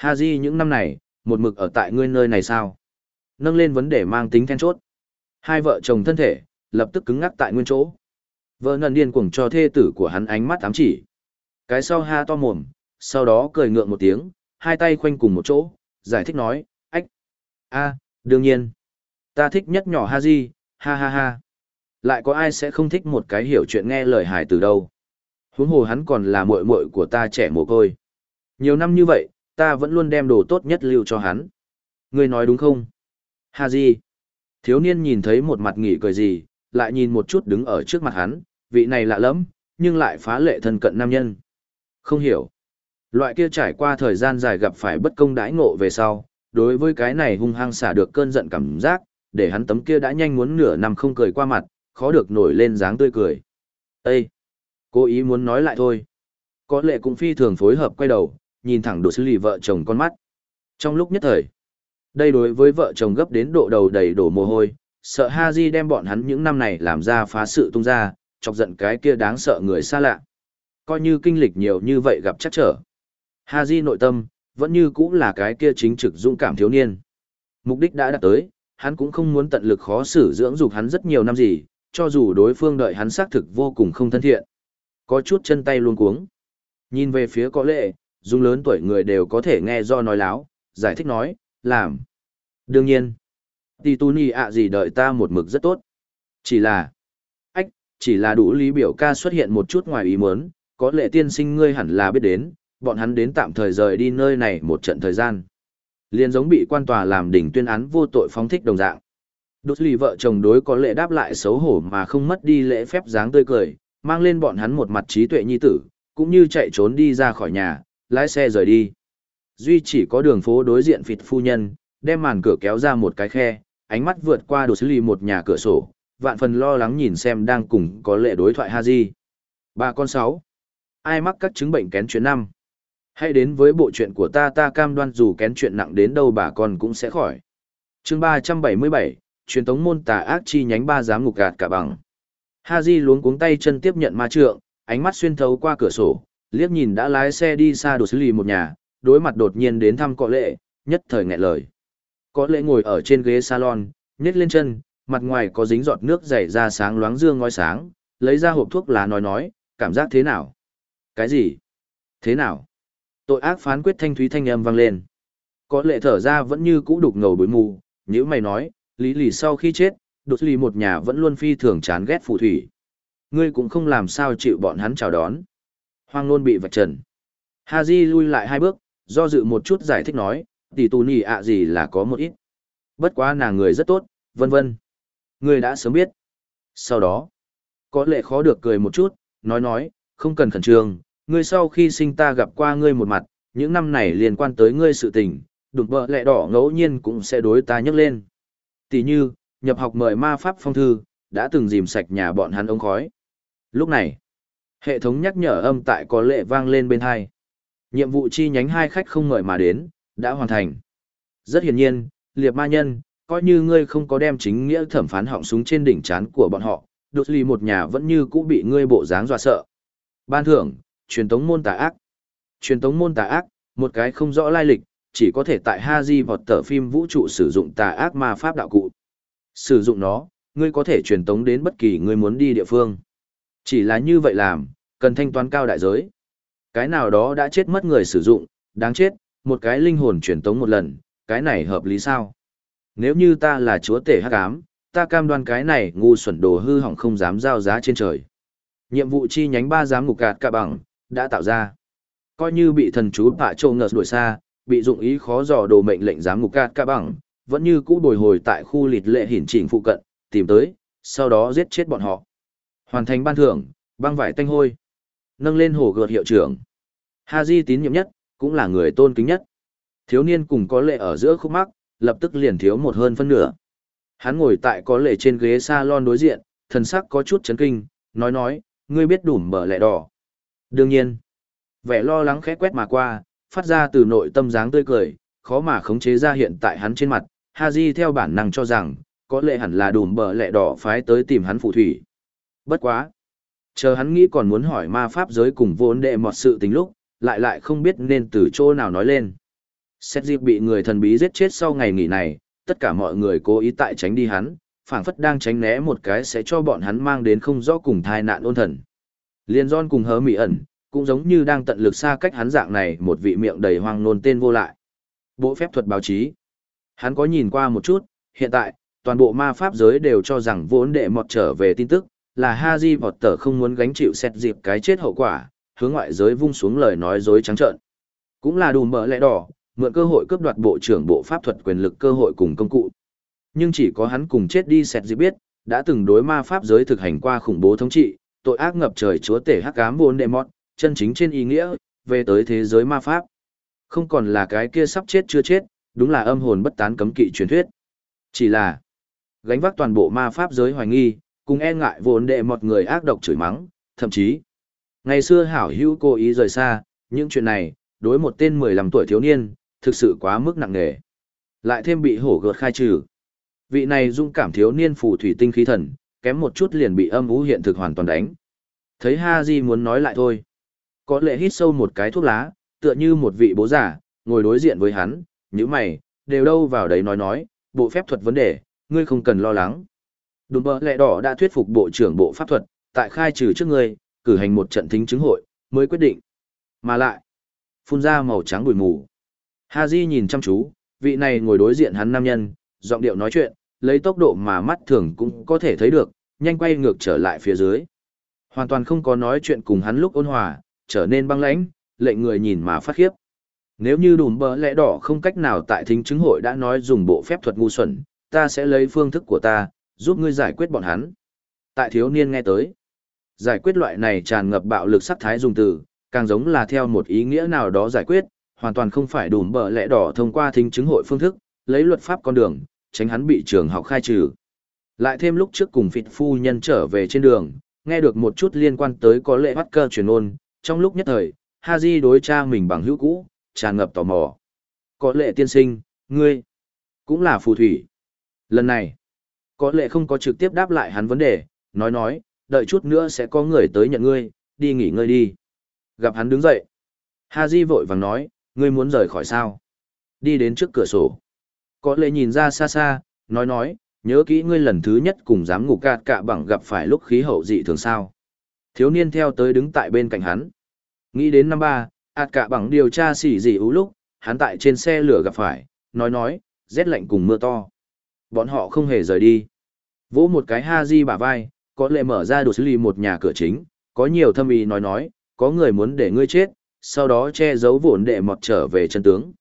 Haji những năm này, một mực ở tại ngươi nơi này sao? Nâng lên vấn đề mang tính then chốt. Hai vợ chồng thân thể, lập tức cứng ngắc tại nguyên chỗ. Vợ nần điên cuồng cho thê tử của hắn ánh mắt ám chỉ. Cái sau ha to mồm, sau đó cười ngượng một tiếng, hai tay khoanh cùng một chỗ, giải thích nói, ách. a đương nhiên. Ta thích nhất nhỏ ha di, ha ha ha. Lại có ai sẽ không thích một cái hiểu chuyện nghe lời hài từ đâu. Huống hồ hắn còn là muội muội của ta trẻ mồ côi. Nhiều năm như vậy, ta vẫn luôn đem đồ tốt nhất lưu cho hắn. Ngươi nói đúng không? Ha di, Thiếu niên nhìn thấy một mặt nghỉ cười gì, lại nhìn một chút đứng ở trước mặt hắn, vị này lạ lắm, nhưng lại phá lệ thân cận nam nhân. Không hiểu. Loại kia trải qua thời gian dài gặp phải bất công đãi ngộ về sau, đối với cái này hung hăng xả được cơn giận cảm giác, để hắn tấm kia đã nhanh muốn nửa năm không cười qua mặt, khó được nổi lên dáng tươi cười. Ê! Cố ý muốn nói lại thôi. Có lệ cũng phi thường phối hợp quay đầu, nhìn thẳng đồ sư lì vợ chồng con mắt. Trong lúc nhất thời, đây đối với vợ chồng gấp đến độ đầu đầy đổ mồ hôi, sợ Ha Di đem bọn hắn những năm này làm ra phá sự tung ra, chọc giận cái kia đáng sợ người xa lạ. Coi như kinh lịch nhiều như vậy gặp chắc trở. Ha Di nội tâm, vẫn như cũng là cái kia chính trực dũng cảm thiếu niên. Mục đích đã đạt tới, hắn cũng không muốn tận lực khó xử dưỡng dục hắn rất nhiều năm gì, cho dù đối phương đợi hắn xác thực vô cùng không thân thiện. Có chút chân tay luôn cuống. Nhìn về phía có lệ, dung lớn tuổi người đều có thể nghe do nói láo, giải thích nói, làm. Đương nhiên, tỷ tu nì ạ gì đợi ta một mực rất tốt. Chỉ là, ách, chỉ là đủ lý biểu ca xuất hiện một chút ngoài ý muốn, có lệ tiên sinh ngươi hẳn là biết đến, bọn hắn đến tạm thời rời đi nơi này một trận thời gian. Liên giống bị quan tòa làm đỉnh tuyên án vô tội phóng thích đồng dạng. Đốt lì vợ chồng đối có lệ đáp lại xấu hổ mà không mất đi lễ phép dáng tươi cười, mang lên bọn hắn một mặt trí tuệ nhi tử, cũng như chạy trốn đi ra khỏi nhà, lái xe rời đi. Duy chỉ có đường phố đối diện phịt phu nhân, đem màn cửa kéo ra một cái khe, ánh mắt vượt qua đồ sứ lì một nhà cửa sổ, vạn phần lo lắng nhìn xem đang cùng có lệ đối thoại Haji. Bà con sáu, ai mắc các chứng bệnh kén chuyện năm? Hãy đến với bộ chuyện của ta ta cam đoan dù kén chuyện nặng đến đâu bà con cũng sẽ khỏi. chương 377, truyền tống môn tà ác chi nhánh ba giám ngục gạt cả bằng. Haji luống cuống tay chân tiếp nhận ma trượng, ánh mắt xuyên thấu qua cửa sổ, liếc nhìn đã lái xe đi xa đồ sứ lì một nhà, đối mặt đột nhiên đến thăm có lệ, nhất thời nghẹn lời. Có lẽ ngồi ở trên ghế salon, nhét lên chân, mặt ngoài có dính giọt nước dày ra sáng loáng dương ngói sáng, lấy ra hộp thuốc lá nói nói, cảm giác thế nào? Cái gì? Thế nào? Tội ác phán quyết thanh thúy thanh âm vang lên. Có lệ thở ra vẫn như cũ đục ngầu bối mù, nếu mày nói, lý lì sau khi chết, đột lì một nhà vẫn luôn phi thường chán ghét phù thủy. Ngươi cũng không làm sao chịu bọn hắn chào đón. Hoang nôn bị vạch trần. Haji lui lại hai bước, do dự một chút giải thích nói, tỷ tù nỉ ạ gì là có một ít. Bất quá nàng người rất tốt, vân vân. người đã sớm biết. Sau đó, có lệ khó được cười một chút, nói nói, không cần khẩn trương, ngươi sau khi sinh ta gặp qua ngươi một mặt, những năm này liên quan tới ngươi sự tình, đụng vợ lẹ đỏ ngẫu nhiên cũng sẽ đối ta nhấc lên. Tỷ như, nhập học mời ma pháp phong thư, đã từng dìm sạch nhà bọn hắn ống khói. Lúc này, hệ thống nhắc nhở âm tại có lệ vang lên bên hai. Nhiệm vụ chi nhánh hai khách không mời mà đến, đã hoàn thành. Rất hiển nhiên, liệp ma nhân, coi như ngươi không có đem chính nghĩa thẩm phán họng súng trên đỉnh chán của bọn họ, đột lì một nhà vẫn như cũ bị ngươi bộ dáng dọa sợ. Ban thưởng, truyền tống môn tà ác. Truyền tống môn tà ác, một cái không rõ lai lịch, chỉ có thể tại Haji vọt tờ phim vũ trụ sử dụng tà ác ma pháp đạo cụ. Sử dụng nó, ngươi có thể truyền tống đến bất kỳ ngươi muốn đi địa phương. Chỉ là như vậy làm, cần thanh toán cao đại giới. Cái nào đó đã chết mất người sử dụng, đáng chết, một cái linh hồn truyền tống một lần, cái này hợp lý sao? Nếu như ta là chúa tể hắc ám, ta cam đoan cái này ngu xuẩn đồ hư hỏng không dám giao giá trên trời. Nhiệm vụ chi nhánh ba giám ngục gạt cả bằng, đã tạo ra. Coi như bị thần chú bạ trô ngợt đuổi xa, bị dụng ý khó dò đồ mệnh lệnh giám ngục gạt cả bằng, vẫn như cũ bồi hồi tại khu lịt lệ hiển chỉnh phụ cận, tìm tới, sau đó giết chết bọn họ. Hoàn thành ban thưởng, băng vải tanh hôi. Nâng lên hồ gợt hiệu trưởng. Haji tín nhiệm nhất, cũng là người tôn kính nhất. Thiếu niên cùng có lệ ở giữa khúc mắc, lập tức liền thiếu một hơn phân nửa. Hắn ngồi tại có lệ trên ghế salon đối diện, thần sắc có chút chấn kinh, nói nói, ngươi biết đủ mở lẹ đỏ. Đương nhiên, vẻ lo lắng khẽ quét mà qua, phát ra từ nội tâm dáng tươi cười, khó mà khống chế ra hiện tại hắn trên mặt. Haji theo bản năng cho rằng, có lệ hẳn là đùm bờ lẹ đỏ phái tới tìm hắn phụ thủy. Bất quá. Chờ hắn nghĩ còn muốn hỏi ma pháp giới cùng vốn đệ một sự tình lúc, lại lại không biết nên từ chỗ nào nói lên. Xét dịp bị người thần bí giết chết sau ngày nghỉ này, tất cả mọi người cố ý tại tránh đi hắn, phảng phất đang tránh né một cái sẽ cho bọn hắn mang đến không rõ cùng thai nạn ôn thần. Liên John cùng hớ mị ẩn, cũng giống như đang tận lực xa cách hắn dạng này một vị miệng đầy hoang nôn tên vô lại. Bộ phép thuật báo chí. Hắn có nhìn qua một chút, hiện tại, toàn bộ ma pháp giới đều cho rằng vốn đệ mọt trở về tin tức, là Haji tờ không muốn gánh chịu xét dịp cái chết hậu quả, hướng ngoại giới vung xuống lời nói dối trắng trợn. Cũng là đùm mở lẽ đỏ, mượn cơ hội cướp đoạt bộ trưởng bộ pháp thuật quyền lực cơ hội cùng công cụ. Nhưng chỉ có hắn cùng chết đi sẹt dịp biết, đã từng đối ma pháp giới thực hành qua khủng bố thống trị, tội ác ngập trời chúa tể hắc ám vốn đệ mọt, chân chính trên ý nghĩa, về tới thế giới ma pháp. Không còn là cái kia sắp chết chưa chết, đúng là âm hồn bất tán cấm kỵ truyền thuyết. Chỉ là gánh vác toàn bộ ma pháp giới hoài nghi, cùng e ngại vốn đệ một người ác độc chửi mắng, thậm chí. Ngày xưa hảo hữu cố ý rời xa, những chuyện này, đối một tên 15 tuổi thiếu niên, thực sự quá mức nặng nề. Lại thêm bị hổ gợt khai trừ. Vị này dung cảm thiếu niên phù thủy tinh khí thần, kém một chút liền bị âm ú hiện thực hoàn toàn đánh. Thấy Ha Di muốn nói lại thôi. Có lệ hít sâu một cái thuốc lá, tựa như một vị bố giả, ngồi đối diện với hắn, những mày, đều đâu vào đấy nói nói, bộ phép thuật vấn đề, ngươi không cần lo lắng. Đùm bờ lẹ đỏ đã thuyết phục bộ trưởng bộ pháp thuật, tại khai trừ trước ngươi, cử hành một trận thính chứng hội, mới quyết định. Mà lại, phun ra màu trắng bụi mù. Ha Di nhìn chăm chú, vị này ngồi đối diện hắn nam nhân, giọng điệu nói chuyện, lấy tốc độ mà mắt thường cũng có thể thấy được, nhanh quay ngược trở lại phía dưới. Hoàn toàn không có nói chuyện cùng hắn lúc ôn hòa, trở nên băng lãnh, lệnh người nhìn mà phát khiếp. Nếu như đùm bờ lẽ đỏ không cách nào tại thính chứng hội đã nói dùng bộ phép thuật ngu xuẩn, ta sẽ lấy phương thức của ta, giúp ngươi giải quyết bọn hắn. Tại thiếu niên nghe tới, giải quyết loại này tràn ngập bạo lực sắc thái dùng từ, càng giống là theo một ý nghĩa nào đó giải quyết, hoàn toàn không phải đùm bờ lẽ đỏ thông qua thính chứng hội phương thức, lấy luật pháp con đường, tránh hắn bị trường học khai trừ. Lại thêm lúc trước cùng phịt phu nhân trở về trên đường, nghe được một chút liên quan tới có lệ bắt cơ truyền ôn, trong lúc nhất thời, Haji đối cha mình bằng hữu cũ, tràn ngập tò mò. Có lệ tiên sinh, ngươi, cũng là phù thủy. Lần này, có lệ không có trực tiếp đáp lại hắn vấn đề, nói nói, đợi chút nữa sẽ có người tới nhận ngươi, đi nghỉ ngơi đi. Gặp hắn đứng dậy. Haji vội vàng nói, ngươi muốn rời khỏi sao? Đi đến trước cửa sổ. Có lệ nhìn ra xa xa, nói nói, nhớ kỹ ngươi lần thứ nhất cùng dám ngủ cạt cạ bằng gặp phải lúc khí hậu dị thường sao. Thiếu niên theo tới đứng tại bên cạnh hắn. Nghĩ đến năm ba, ạt cả bằng điều tra xỉ dị ú lúc, hắn tại trên xe lửa gặp phải, nói nói, rét lạnh cùng mưa to. Bọn họ không hề rời đi. Vỗ một cái ha di bả vai, có lệ mở ra đồ xử lý một nhà cửa chính, có nhiều thâm ý nói nói, có người muốn để ngươi chết, sau đó che giấu vụn để mọt trở về chân tướng.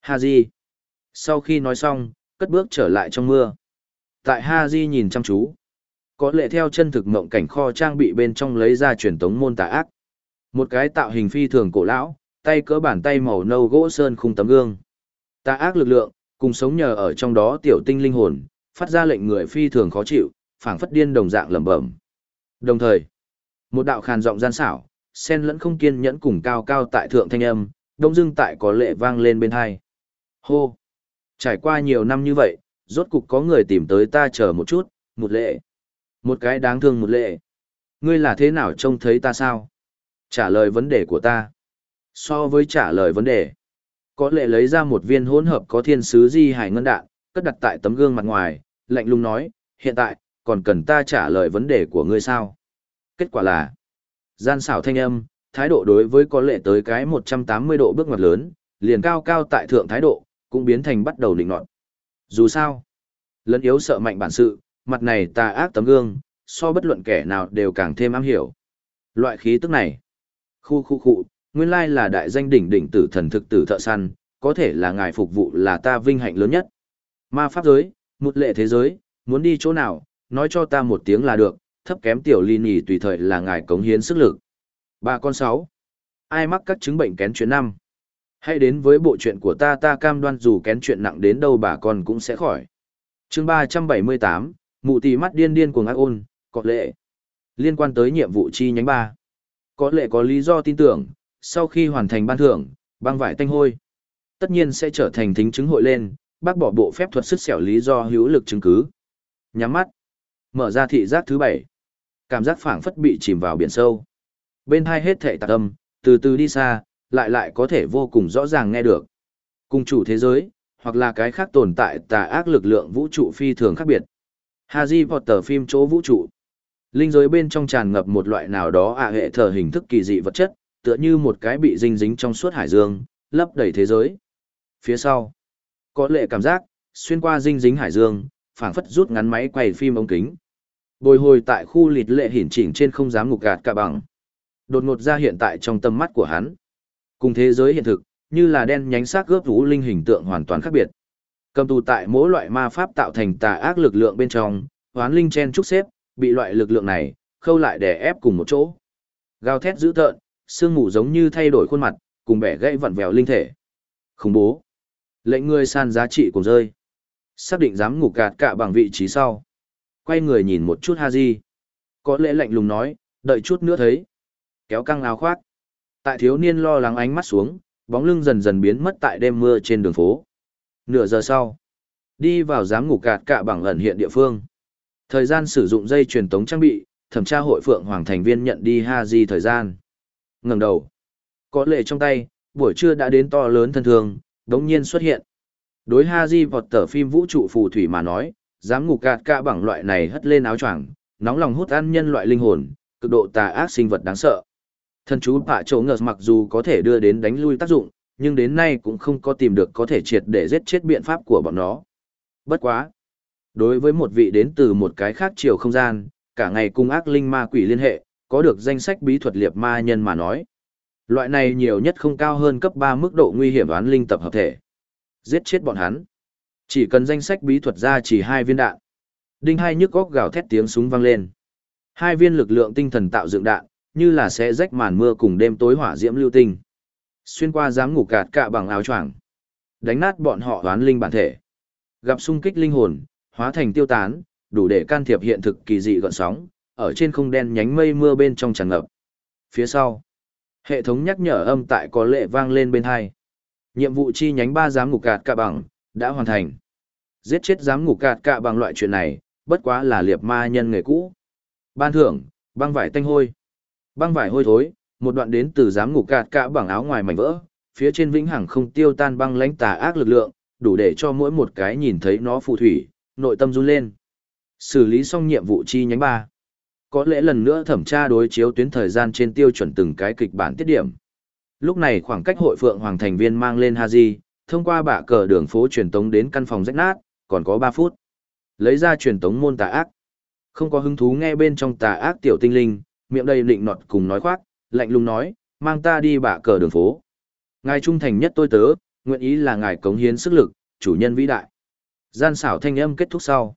Ha di. Sau khi nói xong, cất bước trở lại trong mưa. Tại Ha di nhìn chăm chú. Có lệ theo chân thực mộng cảnh kho trang bị bên trong lấy ra truyền tống môn tà ác. Một cái tạo hình phi thường cổ lão, tay cỡ bàn tay màu nâu gỗ sơn khung tấm gương. Tà ác lực lượng, cùng sống nhờ ở trong đó tiểu tinh linh hồn, phát ra lệnh người phi thường khó chịu, phảng phất điên đồng dạng lẩm bẩm. Đồng thời, một đạo khàn giọng gian xảo, sen lẫn không kiên nhẫn cùng cao cao tại thượng thanh âm, đông dưng tại có lệ vang lên bên hai. Hô! Trải qua nhiều năm như vậy, rốt cục có người tìm tới ta chờ một chút, một lệ. Một cái đáng thương một lệ. Ngươi là thế nào trông thấy ta sao? Trả lời vấn đề của ta. So với trả lời vấn đề, có lệ lấy ra một viên hỗn hợp có thiên sứ di hải ngân đạn, cất đặt tại tấm gương mặt ngoài, lạnh lùng nói, hiện tại, còn cần ta trả lời vấn đề của ngươi sao? Kết quả là, gian xảo thanh âm, thái độ đối với có lệ tới cái 180 độ bước ngoặt lớn, liền cao cao tại thượng thái độ, cũng biến thành bắt đầu định nọt. Dù sao, lấn yếu sợ mạnh bản sự, mặt này tà ác tấm gương, so bất luận kẻ nào đều càng thêm am hiểu. Loại khí tức này, Khu khu khu, nguyên lai là đại danh đỉnh đỉnh tử thần thực tử thợ săn, có thể là ngài phục vụ là ta vinh hạnh lớn nhất. Ma pháp giới, một lệ thế giới, muốn đi chỗ nào, nói cho ta một tiếng là được, thấp kém tiểu ly nhì tùy thời là ngài cống hiến sức lực. bà con sáu. Ai mắc các chứng bệnh kén chuyện năm? Hãy đến với bộ chuyện của ta ta cam đoan dù kén chuyện nặng đến đâu bà con cũng sẽ khỏi. chương ba trăm bảy mươi tám, mụ tỷ mắt điên điên của ngác ôn, có lệ. Liên quan tới nhiệm vụ chi nhánh ba có lệ có lý do tin tưởng, sau khi hoàn thành ban thưởng, băng vải tanh hôi, tất nhiên sẽ trở thành thính chứng hội lên, bác bỏ bộ phép thuật sức xẻo lý do hữu lực chứng cứ. Nhắm mắt, mở ra thị giác thứ bảy. Cảm giác phảng phất bị chìm vào biển sâu. Bên hai hết thệ tạc âm, từ từ đi xa, lại lại có thể vô cùng rõ ràng nghe được. Cùng chủ thế giới, hoặc là cái khác tồn tại tà ác lực lượng vũ trụ phi thường khác biệt. Harry Potter phim chỗ vũ trụ. Linh giới bên trong tràn ngập một loại nào đó ạ hệ thờ hình thức kỳ dị vật chất, tựa như một cái bị dinh dính trong suốt hải dương, lấp đầy thế giới. Phía sau, có lệ cảm giác, xuyên qua dinh dính hải dương, phảng phất rút ngắn máy quay phim ống kính. Bồi hồi tại khu lịt lệ hiển chỉnh trên không dám ngục gạt cả bằng. Đột ngột ra hiện tại trong tâm mắt của hắn. Cùng thế giới hiện thực, như là đen nhánh xác gớp vũ linh hình tượng hoàn toàn khác biệt. Cầm tù tại mỗi loại ma pháp tạo thành tà ác lực lượng bên trong, hoán linh chen trúc xếp, bị loại lực lượng này, khâu lại để ép cùng một chỗ. Gào thét dữ tợn, sương mù giống như thay đổi khuôn mặt, cùng bẻ gãy vặn vẹo linh thể. Khủng bố. Lệnh người san giá trị cùng rơi. Xác định dám ngục gạt cả bằng vị trí sau. Quay người nhìn một chút Haji. Có lẽ lạnh lùng nói, đợi chút nữa thấy. Kéo căng áo khoác. Tại thiếu niên lo lắng ánh mắt xuống, bóng lưng dần dần biến mất tại đêm mưa trên đường phố. Nửa giờ sau, đi vào giám ngục gạt cả bằng ẩn hiện địa phương. Thời gian sử dụng dây truyền tống trang bị, thẩm tra hội phượng hoàng thành viên nhận đi Haji thời gian. Ngẩng đầu, có lệ trong tay, buổi trưa đã đến to lớn thân thường, đống nhiên xuất hiện. Đối Haji vọt tờ phim vũ trụ phù thủy mà nói, dám ngục gạt cả bằng loại này hất lên áo choàng, nóng lòng hút ăn nhân loại linh hồn, cực độ tà ác sinh vật đáng sợ. Thần chú bạ chỗ Ngợt mặc dù có thể đưa đến đánh lui tác dụng, nhưng đến nay cũng không có tìm được có thể triệt để giết chết biện pháp của bọn nó. Bất quá. Đối với một vị đến từ một cái khác chiều không gian, cả ngày cung ác linh ma quỷ liên hệ, có được danh sách bí thuật liệp ma nhân mà nói. Loại này nhiều nhất không cao hơn cấp 3 mức độ nguy hiểm oán linh tập hợp thể. Giết chết bọn hắn. Chỉ cần danh sách bí thuật ra chỉ hai viên đạn. Đinh hai nhức góc gào thét tiếng súng vang lên. Hai viên lực lượng tinh thần tạo dựng đạn, như là sẽ rách màn mưa cùng đêm tối hỏa diễm lưu tinh. Xuyên qua dám ngủ cạt cạ bằng áo choàng, đánh nát bọn họ oán linh bản thể. Gặp xung kích linh hồn, hóa thành tiêu tán, đủ để can thiệp hiện thực kỳ dị gọn sóng, ở trên không đen nhánh mây mưa bên trong tràn ngập. Phía sau, hệ thống nhắc nhở âm tại có lệ vang lên bên hai. Nhiệm vụ chi nhánh ba giám ngục cạt cạ bằng, đã hoàn thành. Giết chết giám ngục cạt cạ bằng loại chuyện này, bất quá là liệp ma nhân nghề cũ. Ban thưởng, băng vải tanh hôi. Băng vải hôi thối, một đoạn đến từ giám ngục cạt cạ bằng áo ngoài mảnh vỡ, phía trên vĩnh hằng không tiêu tan băng lãnh tà ác lực lượng, đủ để cho mỗi một cái nhìn thấy nó phù thủy, nội tâm run lên. Xử lý xong nhiệm vụ chi nhánh ba Có lẽ lần nữa thẩm tra đối chiếu tuyến thời gian trên tiêu chuẩn từng cái kịch bản tiết điểm. Lúc này khoảng cách hội phượng hoàng thành viên mang lên Haji, thông qua bạ cờ đường phố truyền tống đến căn phòng rách nát, còn có 3 phút. Lấy ra truyền tống môn tà ác. Không có hứng thú nghe bên trong tà ác tiểu tinh linh, miệng đầy lịnh nọt cùng nói khoác, lạnh lùng nói, mang ta đi bạ cờ đường phố. Ngài trung thành nhất tôi tớ, nguyện ý là ngài cống hiến sức lực, chủ nhân vĩ đại. Gian xảo thanh âm kết thúc sau.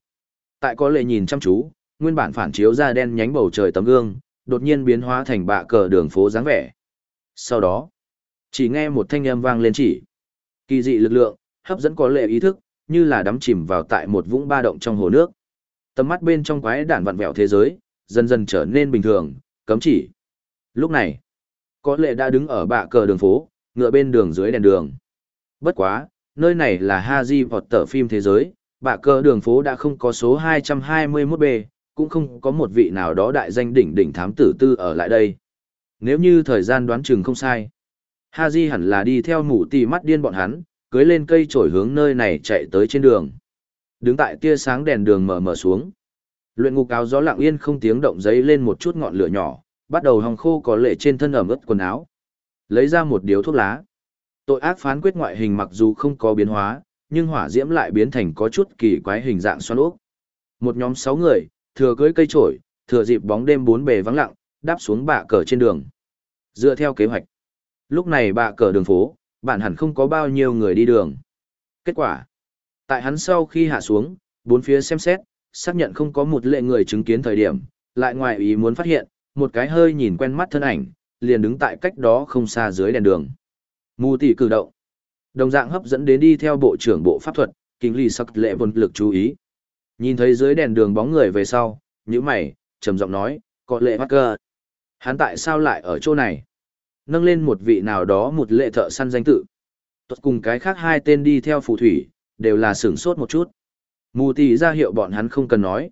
Tại có lệ nhìn chăm chú, nguyên bản phản chiếu ra đen nhánh bầu trời tấm gương, đột nhiên biến hóa thành bạ cờ đường phố dáng vẻ. Sau đó, chỉ nghe một thanh âm vang lên chỉ. Kỳ dị lực lượng, hấp dẫn có lệ ý thức, như là đắm chìm vào tại một vũng ba động trong hồ nước. Tầm mắt bên trong quái đản vặn vẹo thế giới, dần dần trở nên bình thường, cấm chỉ. Lúc này, có lệ đã đứng ở bạ cờ đường phố, ngựa bên đường dưới đèn đường. Bất quá, nơi này là Haji tờ phim thế giới, bạ cờ đường phố đã không có số 221B, cũng không có một vị nào đó đại danh đỉnh đỉnh thám tử tư ở lại đây. Nếu như thời gian đoán chừng không sai, Haji hẳn là đi theo mũ tì mắt điên bọn hắn, cưới lên cây trổi hướng nơi này chạy tới trên đường. Đứng tại tia sáng đèn đường mở mở xuống. Luyện ngục áo gió lặng yên không tiếng động giấy lên một chút ngọn lửa nhỏ, bắt đầu hòng khô có lệ trên thân ẩm ướt quần áo. Lấy ra một điếu thuốc lá. Tội ác phán quyết ngoại hình mặc dù không có biến hóa, nhưng hỏa diễm lại biến thành có chút kỳ quái hình dạng xoắn ốc. Một nhóm sáu người, thừa cưới cây trổi, thừa dịp bóng đêm bốn bề vắng lặng, đáp xuống bạ cờ trên đường. Dựa theo kế hoạch. Lúc này bạ cờ đường phố, bạn hẳn không có bao nhiêu người đi đường. Kết quả. Tại hắn sau khi hạ xuống, bốn phía xem xét, xác nhận không có một lệ người chứng kiến thời điểm, lại ngoài ý muốn phát hiện, một cái hơi nhìn quen mắt thân ảnh, liền đứng tại cách đó không xa dưới đèn đường. Mù tỷ cử động. Đồng dạng hấp dẫn đến đi theo bộ trưởng bộ pháp thuật, kinh ly sắc lệ vốn lực chú ý. Nhìn thấy dưới đèn đường bóng người về sau, như mày, trầm giọng nói, có lệ mắc cơ. Hắn tại sao lại ở chỗ này? Nâng lên một vị nào đó một lệ thợ săn danh tự. Tuất cùng cái khác hai tên đi theo phù thủy, đều là sửng sốt một chút. Mù tì ra hiệu bọn hắn không cần nói.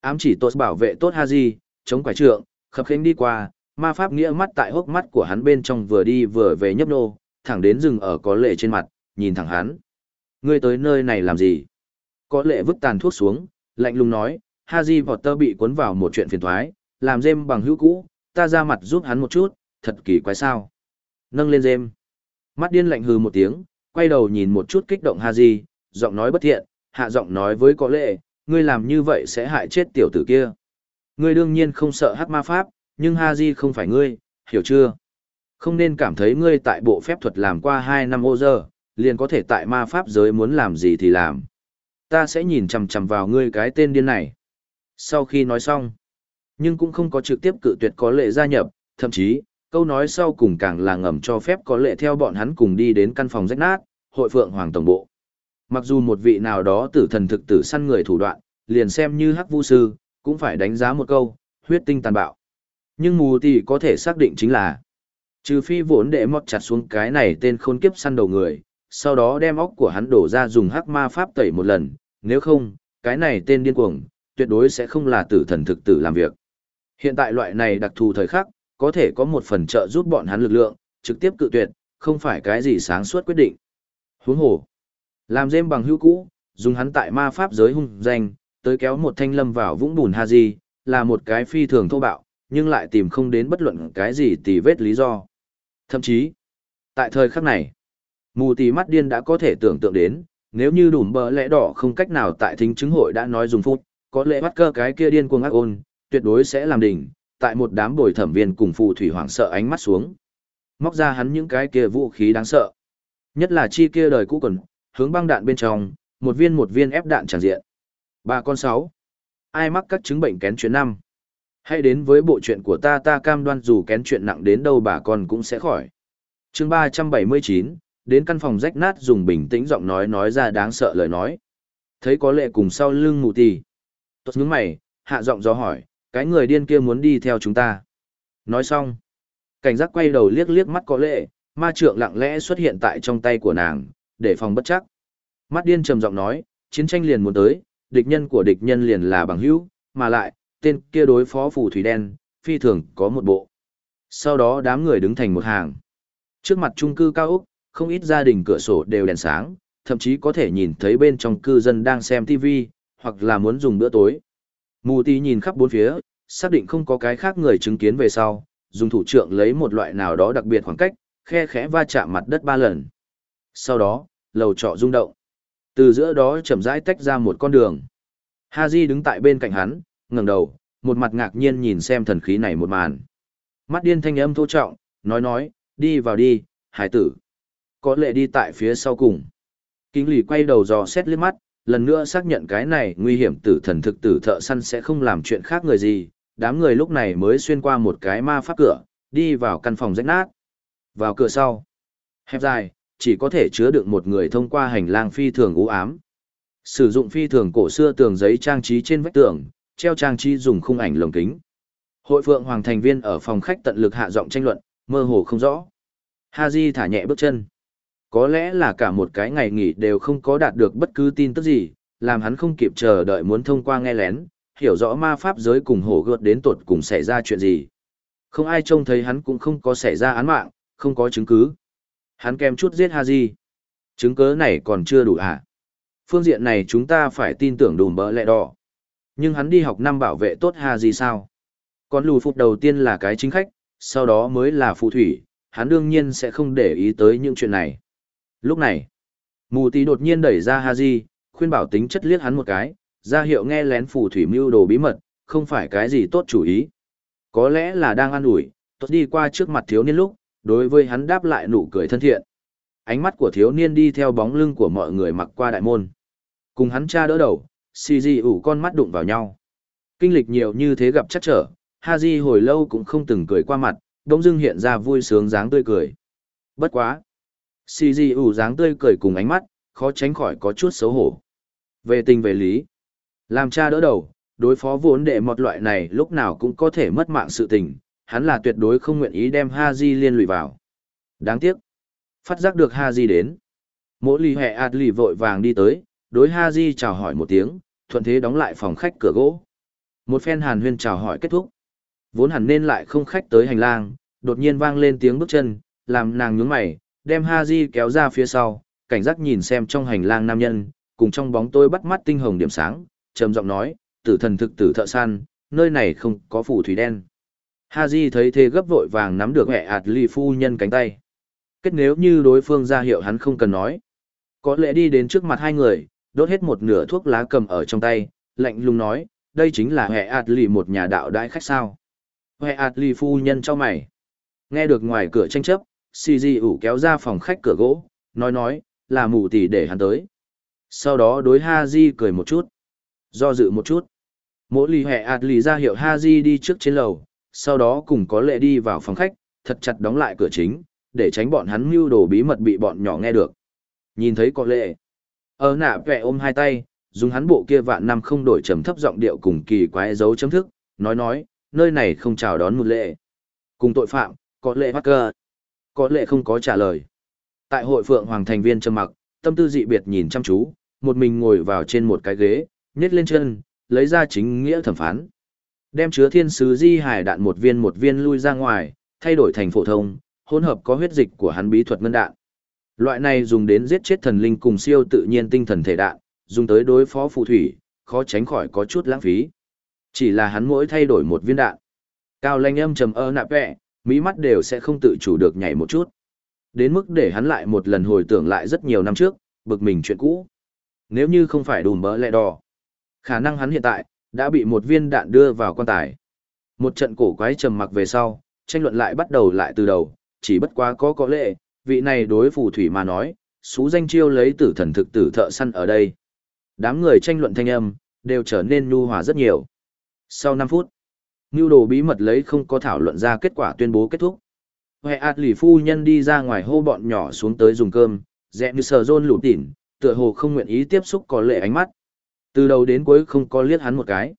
Ám chỉ tốt bảo vệ tốt Haji, chống quải trượng, khập khênh đi qua, ma pháp nghĩa mắt tại hốc mắt của hắn bên trong vừa đi vừa về nhấp nô, thẳng đến rừng ở có lệ trên mặt, nhìn thẳng hắn. Ngươi tới nơi này làm gì? Có lệ vứt tàn thuốc xuống, lạnh lùng nói, Haji Potter bị cuốn vào một chuyện phiền thoái, làm dêm bằng hữu cũ, ta ra mặt giúp hắn một chút, thật kỳ quái sao. Nâng lên dêm. Mắt điên lạnh hừ một tiếng, quay đầu nhìn một chút kích động Haji, giọng nói bất thiện, hạ giọng nói với có lệ, ngươi làm như vậy sẽ hại chết tiểu tử kia. Ngươi đương nhiên không sợ hát ma pháp, nhưng Haji không phải ngươi, hiểu chưa? Không nên cảm thấy ngươi tại bộ phép thuật làm qua 2 năm ô giờ, liền có thể tại ma pháp giới muốn làm gì thì làm. Ta sẽ nhìn chằm chằm vào ngươi cái tên điên này. Sau khi nói xong, nhưng cũng không có trực tiếp cự tuyệt có lệ gia nhập, thậm chí, câu nói sau cùng càng là ngầm cho phép có lệ theo bọn hắn cùng đi đến căn phòng rách nát, hội phượng hoàng tổng bộ. Mặc dù một vị nào đó tử thần thực tử săn người thủ đoạn, liền xem như hắc vu sư, cũng phải đánh giá một câu, huyết tinh tàn bạo. Nhưng mù thì có thể xác định chính là, trừ phi vốn để mọt chặt xuống cái này tên khôn kiếp săn đầu người, sau đó đem óc của hắn đổ ra dùng hắc ma pháp tẩy một lần, nếu không, cái này tên điên cuồng, tuyệt đối sẽ không là tử thần thực tử làm việc. Hiện tại loại này đặc thù thời khắc, có thể có một phần trợ giúp bọn hắn lực lượng, trực tiếp cự tuyệt, không phải cái gì sáng suốt quyết định. Huống hồ, làm dêm bằng hữu cũ, dùng hắn tại ma pháp giới hung danh, tới kéo một thanh lâm vào vũng bùn Haji, là một cái phi thường thô bạo, nhưng lại tìm không đến bất luận cái gì tì vết lý do. Thậm chí, tại thời khắc này, mù tì mắt điên đã có thể tưởng tượng đến, nếu như đủ bờ lẽ đỏ không cách nào tại thính chứng hội đã nói dùng phút, có lẽ bắt cơ cái kia điên cuồng ác ôn, tuyệt đối sẽ làm đỉnh, tại một đám bồi thẩm viên cùng phù thủy hoảng sợ ánh mắt xuống. Móc ra hắn những cái kia vũ khí đáng sợ. Nhất là chi kia đời cũ quần, hướng băng đạn bên trong, một viên một viên ép đạn tràn diện. Ba con sáu. Ai mắc các chứng bệnh kén chuyện năm? Hãy đến với bộ chuyện của ta ta cam đoan dù kén chuyện nặng đến đâu bà con cũng sẽ khỏi. chương ba trăm bảy mươi chín đến căn phòng rách nát dùng bình tĩnh giọng nói nói ra đáng sợ lời nói. Thấy có lệ cùng sau lưng mù tì. Tốt nhướng mày, hạ giọng do hỏi, cái người điên kia muốn đi theo chúng ta. Nói xong, cảnh giác quay đầu liếc liếc mắt có lệ, ma trượng lặng lẽ xuất hiện tại trong tay của nàng, để phòng bất chắc. Mắt điên trầm giọng nói, chiến tranh liền muốn tới, địch nhân của địch nhân liền là bằng hữu, mà lại, tên kia đối phó phù thủy đen, phi thường có một bộ. Sau đó đám người đứng thành một hàng. Trước mặt trung cư cao ốc, không ít gia đình cửa sổ đều đèn sáng, thậm chí có thể nhìn thấy bên trong cư dân đang xem TV, hoặc là muốn dùng bữa tối. Mù tí nhìn khắp bốn phía, xác định không có cái khác người chứng kiến về sau, dùng thủ trưởng lấy một loại nào đó đặc biệt khoảng cách, khe khẽ va chạm mặt đất ba lần. Sau đó, lầu trọ rung động. Từ giữa đó chậm rãi tách ra một con đường. Haji đứng tại bên cạnh hắn, ngẩng đầu, một mặt ngạc nhiên nhìn xem thần khí này một màn. Mắt điên thanh âm thô trọng, nói nói, đi vào đi, hải tử. Có lệ đi tại phía sau cùng. Kinh lì quay đầu dò xét liếc mắt, lần nữa xác nhận cái này nguy hiểm tử thần thực tử thợ săn sẽ không làm chuyện khác người gì. Đám người lúc này mới xuyên qua một cái ma pháp cửa, đi vào căn phòng rách nát. Vào cửa sau. Hẹp dài, chỉ có thể chứa được một người thông qua hành lang phi thường u ám. Sử dụng phi thường cổ xưa tường giấy trang trí trên vách tường, treo trang trí dùng khung ảnh lồng kính. Hội phượng hoàng thành viên ở phòng khách tận lực hạ giọng tranh luận, mơ hồ không rõ. Haji thả nhẹ bước chân. Có lẽ là cả một cái ngày nghỉ đều không có đạt được bất cứ tin tức gì, làm hắn không kịp chờ đợi muốn thông qua nghe lén, hiểu rõ ma pháp giới cùng hổ gợt đến tột cùng xảy ra chuyện gì. Không ai trông thấy hắn cũng không có xảy ra án mạng, không có chứng cứ. Hắn kèm chút giết Haji. Chứng cứ này còn chưa đủ à? Phương diện này chúng ta phải tin tưởng đùm bỡ lẹ đỏ. Nhưng hắn đi học năm bảo vệ tốt Haji sao? Còn lùi phục đầu tiên là cái chính khách, sau đó mới là phù thủy, hắn đương nhiên sẽ không để ý tới những chuyện này. Lúc này, mù tý đột nhiên đẩy ra Haji, khuyên bảo tính chất liếc hắn một cái, ra hiệu nghe lén phù thủy mưu đồ bí mật, không phải cái gì tốt chủ ý. Có lẽ là đang an ủi, tốt đi qua trước mặt thiếu niên lúc, đối với hắn đáp lại nụ cười thân thiện. Ánh mắt của thiếu niên đi theo bóng lưng của mọi người mặc qua đại môn. Cùng hắn cha đỡ đầu, xì gì ủ con mắt đụng vào nhau. Kinh lịch nhiều như thế gặp chắc trở, Haji hồi lâu cũng không từng cười qua mặt, Đông dưng hiện ra vui sướng dáng tươi cười. Bất quá. Xì gì ủ dáng tươi cười cùng ánh mắt, khó tránh khỏi có chút xấu hổ. Về tình về lý. Làm cha đỡ đầu, đối phó vốn đệ một loại này lúc nào cũng có thể mất mạng sự tình, hắn là tuyệt đối không nguyện ý đem Ha Haji liên lụy vào. Đáng tiếc. Phát giác được Ha Haji đến. Mỗi lì hẹ ạt lì vội vàng đi tới, đối Ha Haji chào hỏi một tiếng, thuận thế đóng lại phòng khách cửa gỗ. Một phen hàn huyên chào hỏi kết thúc. Vốn hẳn nên lại không khách tới hành lang, đột nhiên vang lên tiếng bước chân, làm nàng nhướng mày, đem Haji kéo ra phía sau, cảnh giác nhìn xem trong hành lang nam nhân, cùng trong bóng tôi bắt mắt tinh hồng điểm sáng, trầm giọng nói, tử thần thực tử thợ săn, nơi này không có phù thủy đen. Haji thấy thế gấp vội vàng nắm được mẹ ạt ly phu nhân cánh tay. Kết nếu như đối phương ra hiệu hắn không cần nói. Có lẽ đi đến trước mặt hai người, đốt hết một nửa thuốc lá cầm ở trong tay, lạnh lùng nói, đây chính là hệ ạt lì một nhà đạo đại khách sao. Hệ ạt lì phu nhân cho mày. Nghe được ngoài cửa tranh chấp, xì di ủ kéo ra phòng khách cửa gỗ, nói nói, là mù tỉ để hắn tới. Sau đó đối Ha Di cười một chút. Do dự một chút. Mỗi lì hệ ạt lì ra hiệu Ha Di đi trước trên lầu, sau đó cùng có lệ đi vào phòng khách, thật chặt đóng lại cửa chính, để tránh bọn hắn mưu đồ bí mật bị bọn nhỏ nghe được. Nhìn thấy có lệ. Ở nạ vẹ ôm hai tay, dùng hắn bộ kia vạn năm không đổi trầm thấp giọng điệu cùng kỳ quái dấu chấm thức, nói nói, nơi này không chào đón một lệ. Cùng tội phạm, có lệ bắt cơ. Có lệ không có trả lời. Tại hội phượng hoàng thành viên trầm mặc, tâm tư dị biệt nhìn chăm chú, một mình ngồi vào trên một cái ghế, nhét lên chân, lấy ra chính nghĩa thẩm phán. Đem chứa thiên sứ di hải đạn một viên một viên lui ra ngoài, thay đổi thành phổ thông, hỗn hợp có huyết dịch của hắn bí thuật ngân đạn. Loại này dùng đến giết chết thần linh cùng siêu tự nhiên tinh thần thể đạn, dùng tới đối phó phù thủy, khó tránh khỏi có chút lãng phí. Chỉ là hắn mỗi thay đổi một viên đạn. Cao lanh âm trầm ơ nạp vẹ, mỹ mắt đều sẽ không tự chủ được nhảy một chút. Đến mức để hắn lại một lần hồi tưởng lại rất nhiều năm trước, bực mình chuyện cũ. Nếu như không phải đùm bỡ lẹ đỏ, khả năng hắn hiện tại, đã bị một viên đạn đưa vào quan tài. Một trận cổ quái trầm mặc về sau, tranh luận lại bắt đầu lại từ đầu, chỉ bất quá có có lệ, vị này đối phù thủy mà nói, xú danh chiêu lấy tử thần thực tử thợ săn ở đây. Đám người tranh luận thanh âm, đều trở nên nhu hòa rất nhiều. Sau 5 phút, Ngưu đồ bí mật lấy không có thảo luận ra kết quả tuyên bố kết thúc. Hệ ạt lì phu nhân đi ra ngoài hô bọn nhỏ xuống tới dùng cơm, dẹ như sờ rôn lụt tỉn, tựa hồ không nguyện ý tiếp xúc có lệ ánh mắt. Từ đầu đến cuối không có liếc hắn một cái.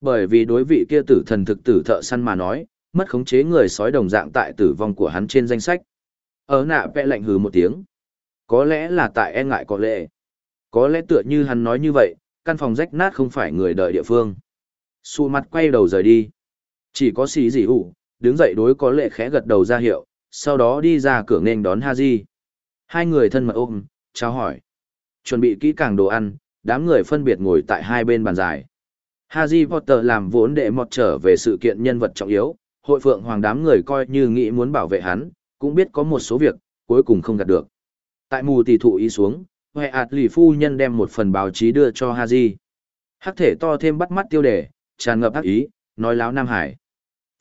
Bởi vì đối vị kia tử thần thực tử thợ săn mà nói, mất khống chế người sói đồng dạng tại tử vong của hắn trên danh sách. Ở nạ vẽ lạnh hừ một tiếng. Có lẽ là tại e ngại có lệ. Có lẽ tựa như hắn nói như vậy, căn phòng rách nát không phải người đợi địa phương. Xù mặt quay đầu rời đi. Chỉ có xì gì ủ, đứng dậy đối có lệ khẽ gật đầu ra hiệu, sau đó đi ra cửa nghênh đón Haji. Hai người thân mật ôm, chào hỏi. Chuẩn bị kỹ càng đồ ăn, đám người phân biệt ngồi tại hai bên bàn dài. Haji Potter làm vốn để mọt trở về sự kiện nhân vật trọng yếu, hội phượng hoàng đám người coi như nghĩ muốn bảo vệ hắn, cũng biết có một số việc, cuối cùng không gạt được. Tại mù tỷ thụ ý xuống, Huệ ạt lì phu nhân đem một phần báo chí đưa cho Haji. Hắc thể to thêm bắt mắt tiêu đề, tràn ngập hắc ý, nói láo Nam Hải.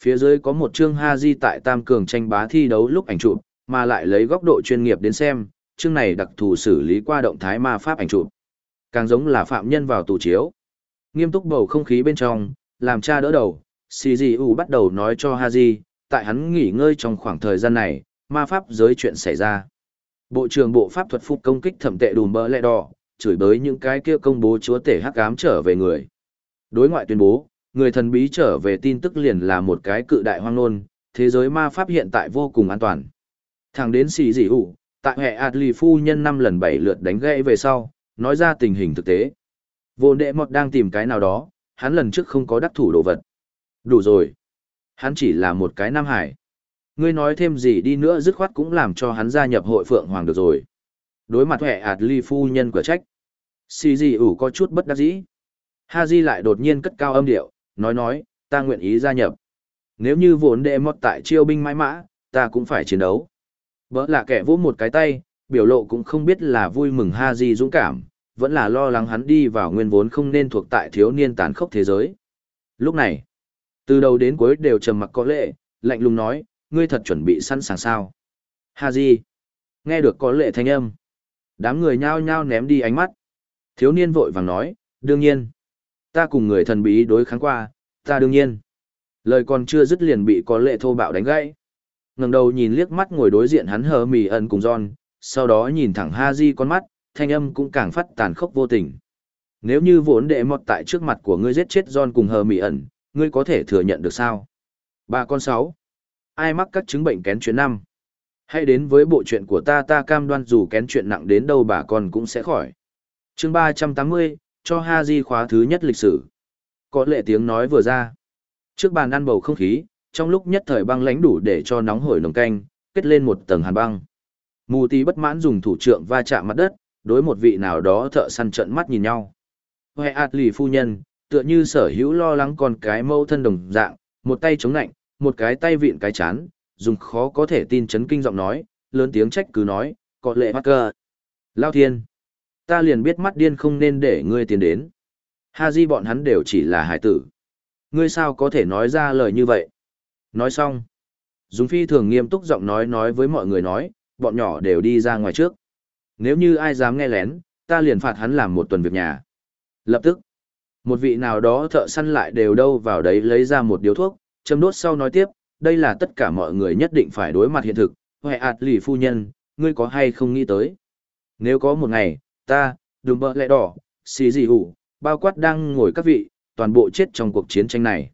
Phía dưới có một chương Ha Di tại Tam Cường tranh bá thi đấu lúc ảnh chụp, mà lại lấy góc độ chuyên nghiệp đến xem, chương này đặc thù xử lý qua động thái ma pháp ảnh chụp. Càng giống là phạm nhân vào tù chiếu. Nghiêm túc bầu không khí bên trong, làm cha đỡ đầu, CGU bắt đầu nói cho Ha Di, tại hắn nghỉ ngơi trong khoảng thời gian này, ma pháp giới chuyện xảy ra. Bộ trưởng bộ pháp thuật phục công kích thẩm tệ đùm bỡ lẹ đỏ, chửi bới những cái kia công bố chúa tể hắc ám trở về người. Đối ngoại tuyên bố, người thần bí trở về tin tức liền là một cái cự đại hoang nôn, thế giới ma pháp hiện tại vô cùng an toàn. Thẳng đến xì dị ủ, tại hệ Adli phu nhân năm lần bảy lượt đánh gãy về sau, nói ra tình hình thực tế. Vô đệ mọt đang tìm cái nào đó, hắn lần trước không có đắc thủ đồ vật. Đủ rồi. Hắn chỉ là một cái Nam Hải. Ngươi nói thêm gì đi nữa dứt khoát cũng làm cho hắn gia nhập hội Phượng Hoàng được rồi. Đối mặt hệ Adli phu nhân của trách. Xì dị ủ có chút bất đắc dĩ. Ha Di lại đột nhiên cất cao âm điệu, nói nói, ta nguyện ý gia nhập. Nếu như vốn đệ mọt tại chiêu binh mãi mã, ta cũng phải chiến đấu. Bỡ là kẻ vỗ một cái tay, biểu lộ cũng không biết là vui mừng ha di dũng cảm, vẫn là lo lắng hắn đi vào nguyên vốn không nên thuộc tại thiếu niên tàn khốc thế giới. Lúc này, từ đầu đến cuối đều trầm mặc có lệ, lạnh lùng nói, ngươi thật chuẩn bị sẵn sàng sao. Ha di, nghe được có lệ thanh âm. Đám người nhao nhao ném đi ánh mắt. Thiếu niên vội vàng nói, đương nhiên. Ta cùng người thần bí đối kháng qua, ta đương nhiên. Lời còn chưa dứt liền bị có lệ thô bạo đánh gãy. ngẩng đầu nhìn liếc mắt ngồi đối diện hắn hờ mì ẩn cùng John, sau đó nhìn thẳng Ha Di con mắt, thanh âm cũng càng phát tàn khốc vô tình. Nếu như vốn đệ mọt tại trước mặt của ngươi giết chết John cùng hờ mì ẩn, ngươi có thể thừa nhận được sao? Ba con sáu. Ai mắc các chứng bệnh kén chuyện năm? Hãy đến với bộ chuyện của ta ta cam đoan dù kén chuyện nặng đến đâu bà con cũng sẽ khỏi. chương ba trăm tám mươi cho Ha Di khóa thứ nhất lịch sử. Có lệ tiếng nói vừa ra. Trước bàn ăn bầu không khí, trong lúc nhất thời băng lãnh đủ để cho nóng hổi nồng canh, kết lên một tầng hàn băng. Mù tí bất mãn dùng thủ trượng va chạm mặt đất, đối một vị nào đó thợ săn trận mắt nhìn nhau. Huệ ạt lì phu nhân, tựa như sở hữu lo lắng con cái mâu thân đồng dạng, một tay chống nạnh, một cái tay vịn cái chán, dùng khó có thể tin chấn kinh giọng nói, lớn tiếng trách cứ nói, có lệ mắc cơ. Lao thiên, ta liền biết mắt điên không nên để ngươi tiến đến. Ha di bọn hắn đều chỉ là hải tử. Ngươi sao có thể nói ra lời như vậy? Nói xong. Dùng phi thường nghiêm túc giọng nói nói với mọi người nói, bọn nhỏ đều đi ra ngoài trước. Nếu như ai dám nghe lén, ta liền phạt hắn làm một tuần việc nhà. Lập tức, một vị nào đó thợ săn lại đều đâu vào đấy lấy ra một điếu thuốc, châm đốt sau nói tiếp, đây là tất cả mọi người nhất định phải đối mặt hiện thực, hệ ạt lì phu nhân, ngươi có hay không nghĩ tới. Nếu có một ngày, ta, đùm bơ lẹ đỏ, xì gì hủ, bao quát đang ngồi các vị, toàn bộ chết trong cuộc chiến tranh này.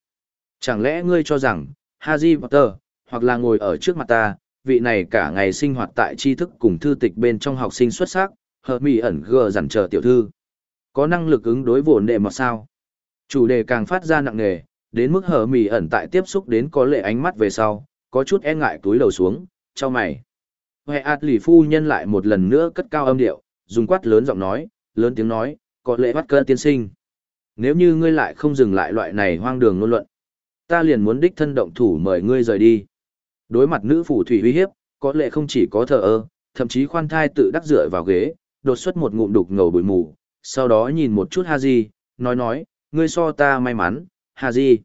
Chẳng lẽ ngươi cho rằng, Haji Potter, hoặc là ngồi ở trước mặt ta, vị này cả ngày sinh hoạt tại tri thức cùng thư tịch bên trong học sinh xuất sắc, hợp mỹ ẩn gờ dằn chờ tiểu thư. Có năng lực ứng đối vốn đệ mà sao? Chủ đề càng phát ra nặng nề, đến mức hở mì ẩn tại tiếp xúc đến có lệ ánh mắt về sau, có chút e ngại túi đầu xuống, cho mày. Hệ ạt lì phu nhân lại một lần nữa cất cao âm điệu, dùng quát lớn giọng nói, lớn tiếng nói, có lệ bắt cơn tiên sinh. Nếu như ngươi lại không dừng lại loại này hoang đường ngôn luận, ta liền muốn đích thân động thủ mời ngươi rời đi. Đối mặt nữ phủ thủy uy hiếp, có lệ không chỉ có thờ ơ, thậm chí khoan thai tự đắc dựa vào ghế, đột xuất một ngụm đục ngầu bụi mù, sau đó nhìn một chút Haji, nói nói, ngươi so ta may mắn, Haji.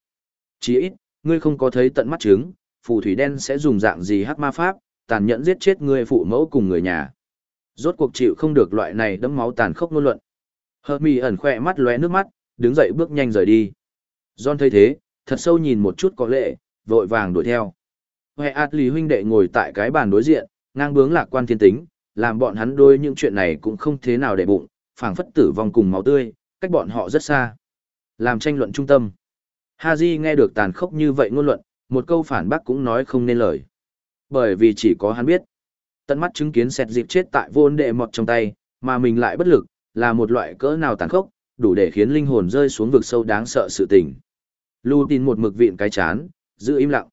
Chỉ ít, ngươi không có thấy tận mắt chứng, phù thủy đen sẽ dùng dạng gì hắc ma pháp, tàn nhẫn giết chết ngươi phụ mẫu cùng người nhà. Rốt cuộc chịu không được loại này đẫm máu tàn khốc ngôn luận. Hợp mì ẩn khỏe mắt lóe nước mắt, đứng dậy bước nhanh rời đi. John thấy thế, thật sâu nhìn một chút có lệ, vội vàng đuổi theo. Hệ ạt Lý huynh đệ ngồi tại cái bàn đối diện, ngang bướng lạc quan thiên tính, làm bọn hắn đôi những chuyện này cũng không thế nào để bụng, phảng phất tử vong cùng máu tươi, cách bọn họ rất xa. Làm tranh luận trung tâm. Haji nghe được tàn khốc như vậy ngôn luận, một câu phản bác cũng nói không nên lời. Bởi vì chỉ có hắn biết. Tận mắt chứng kiến sẹt dịp chết tại vô đệ mọt trong tay, mà mình lại bất lực, là một loại cỡ nào tàn khốc, đủ để khiến linh hồn rơi xuống vực sâu đáng sợ sự tình. Lưu tin một mực vịn cái chán, giữ im lặng.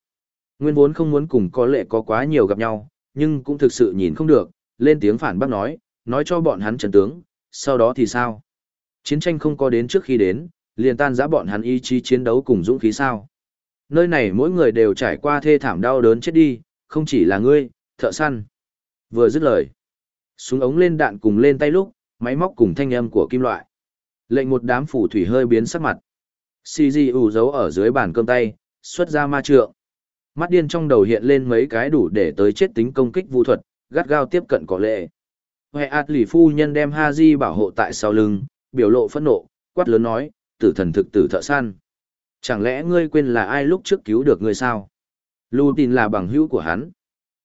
Nguyên vốn không muốn cùng có lệ có quá nhiều gặp nhau, nhưng cũng thực sự nhìn không được, lên tiếng phản bác nói, nói cho bọn hắn trần tướng, sau đó thì sao? Chiến tranh không có đến trước khi đến, liền tan giã bọn hắn ý chí chiến đấu cùng dũng khí sao? Nơi này mỗi người đều trải qua thê thảm đau đớn chết đi, không chỉ là ngươi, thợ săn. Vừa dứt lời, súng ống lên đạn cùng lên tay lúc, máy móc cùng thanh âm của kim loại. Lệnh một đám phủ thủy hơi biến sắc mặt. CG ủ giấu ở dưới bàn cơm tay, xuất ra ma trượng. Mắt điên trong đầu hiện lên mấy cái đủ để tới chết tính công kích vũ thuật, gắt gao tiếp cận có lệ. Hệ ạt lì phu nhân đem Ha Haji bảo hộ tại sau lưng, biểu lộ phẫn nộ, quát lớn nói, tử thần thực tử thợ săn. Chẳng lẽ ngươi quên là ai lúc trước cứu được ngươi sao? Lưu tin là bằng hữu của hắn.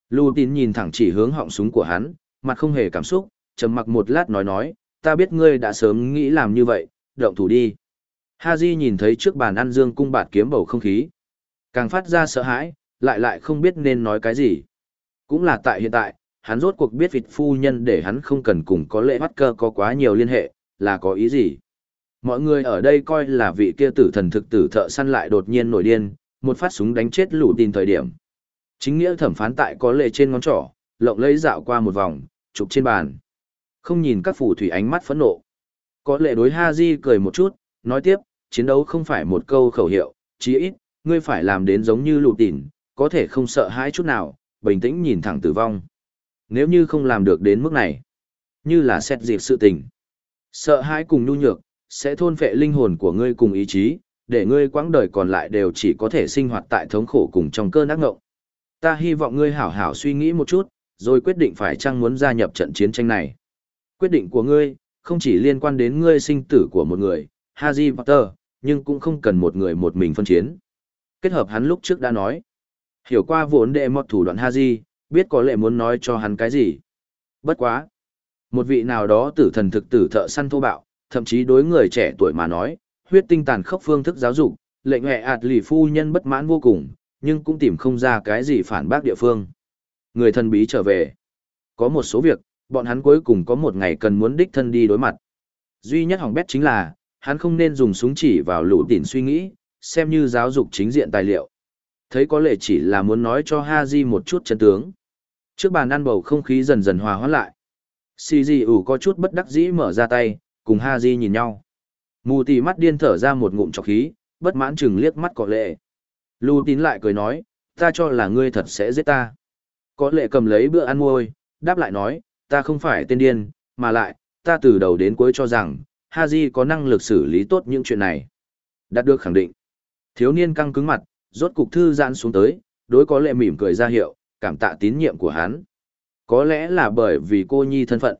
Lưu Tín nhìn thẳng chỉ hướng họng súng của hắn, mặt không hề cảm xúc, trầm mặc một lát nói nói, ta biết ngươi đã sớm nghĩ làm như vậy, động thủ đi. Haji nhìn thấy trước bàn ăn dương cung bạt kiếm bầu không khí. Càng phát ra sợ hãi, lại lại không biết nên nói cái gì. Cũng là tại hiện tại, hắn rốt cuộc biết vịt phu nhân để hắn không cần cùng có lệ bắt cơ có quá nhiều liên hệ, là có ý gì. Mọi người ở đây coi là vị kia tử thần thực tử thợ săn lại đột nhiên nổi điên, một phát súng đánh chết lũ tin thời điểm. Chính nghĩa thẩm phán tại có lệ trên ngón trỏ, lộng lấy dạo qua một vòng, chụp trên bàn. Không nhìn các phù thủy ánh mắt phẫn nộ. Có lệ đối Ha Di cười một chút, nói tiếp, chiến đấu không phải một câu khẩu hiệu, chí ít, ngươi phải làm đến giống như lụt tỉn, có thể không sợ hãi chút nào, bình tĩnh nhìn thẳng tử vong. Nếu như không làm được đến mức này, như là xét dịp sự tình. Sợ hãi cùng nhu nhược, sẽ thôn phệ linh hồn của ngươi cùng ý chí, để ngươi quãng đời còn lại đều chỉ có thể sinh hoạt tại thống khổ cùng trong cơn ác ngộng. Ta hy vọng ngươi hảo hảo suy nghĩ một chút, rồi quyết định phải chăng muốn gia nhập trận chiến tranh này. Quyết định của ngươi, không chỉ liên quan đến ngươi sinh tử của một người, Haji Potter, nhưng cũng không cần một người một mình phân chiến. Kết hợp hắn lúc trước đã nói. Hiểu qua vốn đệ mọt thủ đoạn Haji, biết có lẽ muốn nói cho hắn cái gì. Bất quá. Một vị nào đó tử thần thực tử thợ săn thô bạo, thậm chí đối người trẻ tuổi mà nói, huyết tinh tàn khốc phương thức giáo dục, lệnh hệ ạt lì phu nhân bất mãn vô cùng, nhưng cũng tìm không ra cái gì phản bác địa phương. Người thần bí trở về. Có một số việc, bọn hắn cuối cùng có một ngày cần muốn đích thân đi đối mặt. Duy nhất hỏng bét chính là, hắn không nên dùng súng chỉ vào lũ tỉn suy nghĩ, xem như giáo dục chính diện tài liệu. Thấy có lẽ chỉ là muốn nói cho Haji một chút chân tướng. Trước bàn ăn bầu không khí dần dần hòa hoãn lại. Xì gì ủ có chút bất đắc dĩ mở ra tay, cùng Haji nhìn nhau. Mù tì mắt điên thở ra một ngụm trọc khí, bất mãn chừng liếc mắt có lệ. Lưu tín lại cười nói, ta cho là ngươi thật sẽ giết ta. Có lệ cầm lấy bữa ăn môi, đáp lại nói, ta không phải tên điên, mà lại, ta từ đầu đến cuối cho rằng, Haji có năng lực xử lý tốt những chuyện này. Đạt được khẳng định. Thiếu niên căng cứng mặt, rốt cục thư giãn xuống tới, đối có lệ mỉm cười ra hiệu, cảm tạ tín nhiệm của hắn. Có lẽ là bởi vì cô nhi thân phận.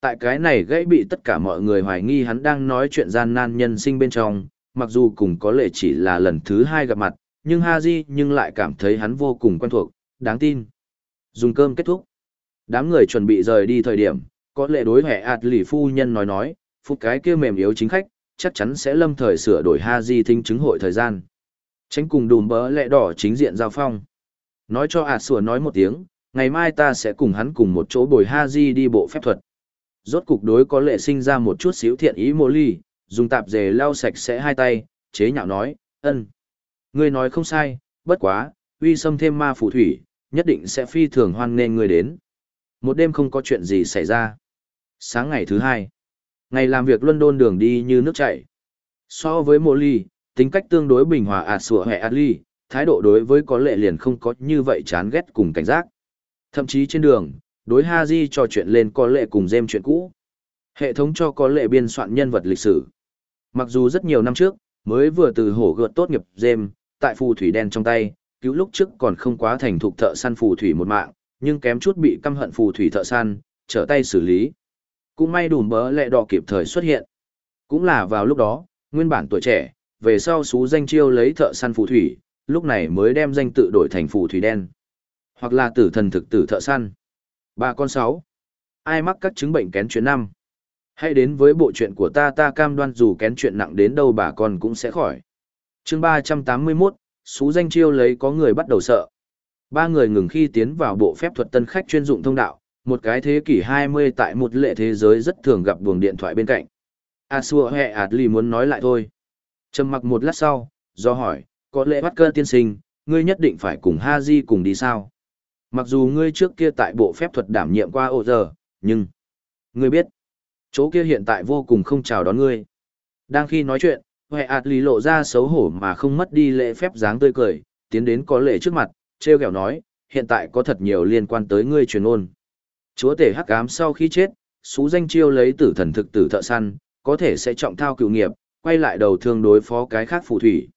Tại cái này gãy bị tất cả mọi người hoài nghi hắn đang nói chuyện gian nan nhân sinh bên trong, mặc dù cùng có lệ chỉ là lần thứ hai gặp mặt, nhưng Haji nhưng lại cảm thấy hắn vô cùng quen thuộc, đáng tin. Dùng cơm kết thúc. Đám người chuẩn bị rời đi thời điểm, có lệ đối hệ ạt lì phu nhân nói nói, phục cái kia mềm yếu chính khách, chắc chắn sẽ lâm thời sửa đổi Haji thính chứng hội thời gian. Tránh cùng đùm bỡ lệ đỏ chính diện giao phong. Nói cho ạt sủa nói một tiếng, ngày mai ta sẽ cùng hắn cùng một chỗ bồi Haji đi bộ phép thuật. Rốt cục đối có lệ sinh ra một chút xíu thiện ý mô ly, dùng tạp dề lau sạch sẽ hai tay, chế nhạo nói, ân. Ngươi nói không sai, bất quá, uy xâm thêm ma phù thủy, nhất định sẽ phi thường hoan nên ngươi đến. Một đêm không có chuyện gì xảy ra. Sáng ngày thứ hai, ngày làm việc London đường đi như nước chảy. So với mộ ly, tính cách tương đối bình hòa ạt sủa hẹ ạt ly, thái độ đối với có lệ liền không có như vậy chán ghét cùng cảnh giác. Thậm chí trên đường, đối ha di trò chuyện lên có lệ cùng dêm chuyện cũ. Hệ thống cho có lệ biên soạn nhân vật lịch sử. Mặc dù rất nhiều năm trước, mới vừa từ hổ gợt tốt nghiệp dêm, tại phù thủy đen trong tay, cứu lúc trước còn không quá thành thục thợ săn phù thủy một mạng, nhưng kém chút bị căm hận phù thủy thợ săn, trở tay xử lý. Cũng may đủ bỡ lệ đỏ kịp thời xuất hiện. Cũng là vào lúc đó, nguyên bản tuổi trẻ, về sau xú danh chiêu lấy thợ săn phù thủy, lúc này mới đem danh tự đổi thành phù thủy đen. Hoặc là tử thần thực tử thợ săn. Ba con sáu. Ai mắc các chứng bệnh kén chuyện năm. Hãy đến với bộ chuyện của ta ta cam đoan dù kén chuyện nặng đến đâu bà con cũng sẽ khỏi chương ba trăm tám mươi 381, xú danh chiêu lấy có người bắt đầu sợ. Ba người ngừng khi tiến vào bộ phép thuật tân khách chuyên dụng thông đạo, một cái thế kỷ 20 tại một lệ thế giới rất thường gặp buồng điện thoại bên cạnh. A xua hẹ ạt à, lì muốn nói lại thôi. Trầm mặc một lát sau, do hỏi, có lẽ bắt cơ tiên sinh, ngươi nhất định phải cùng Ha Di cùng đi sao? Mặc dù ngươi trước kia tại bộ phép thuật đảm nhiệm qua ô giờ, nhưng... Ngươi biết, chỗ kia hiện tại vô cùng không chào đón ngươi. Đang khi nói chuyện, Huệ ạt lì lộ ra xấu hổ mà không mất đi lễ phép dáng tươi cười, tiến đến có lệ trước mặt, treo kẹo nói, hiện tại có thật nhiều liên quan tới ngươi truyền ôn. Chúa tể hắc ám sau khi chết, xú danh chiêu lấy tử thần thực tử thợ săn, có thể sẽ trọng thao cựu nghiệp, quay lại đầu thương đối phó cái khác phù thủy.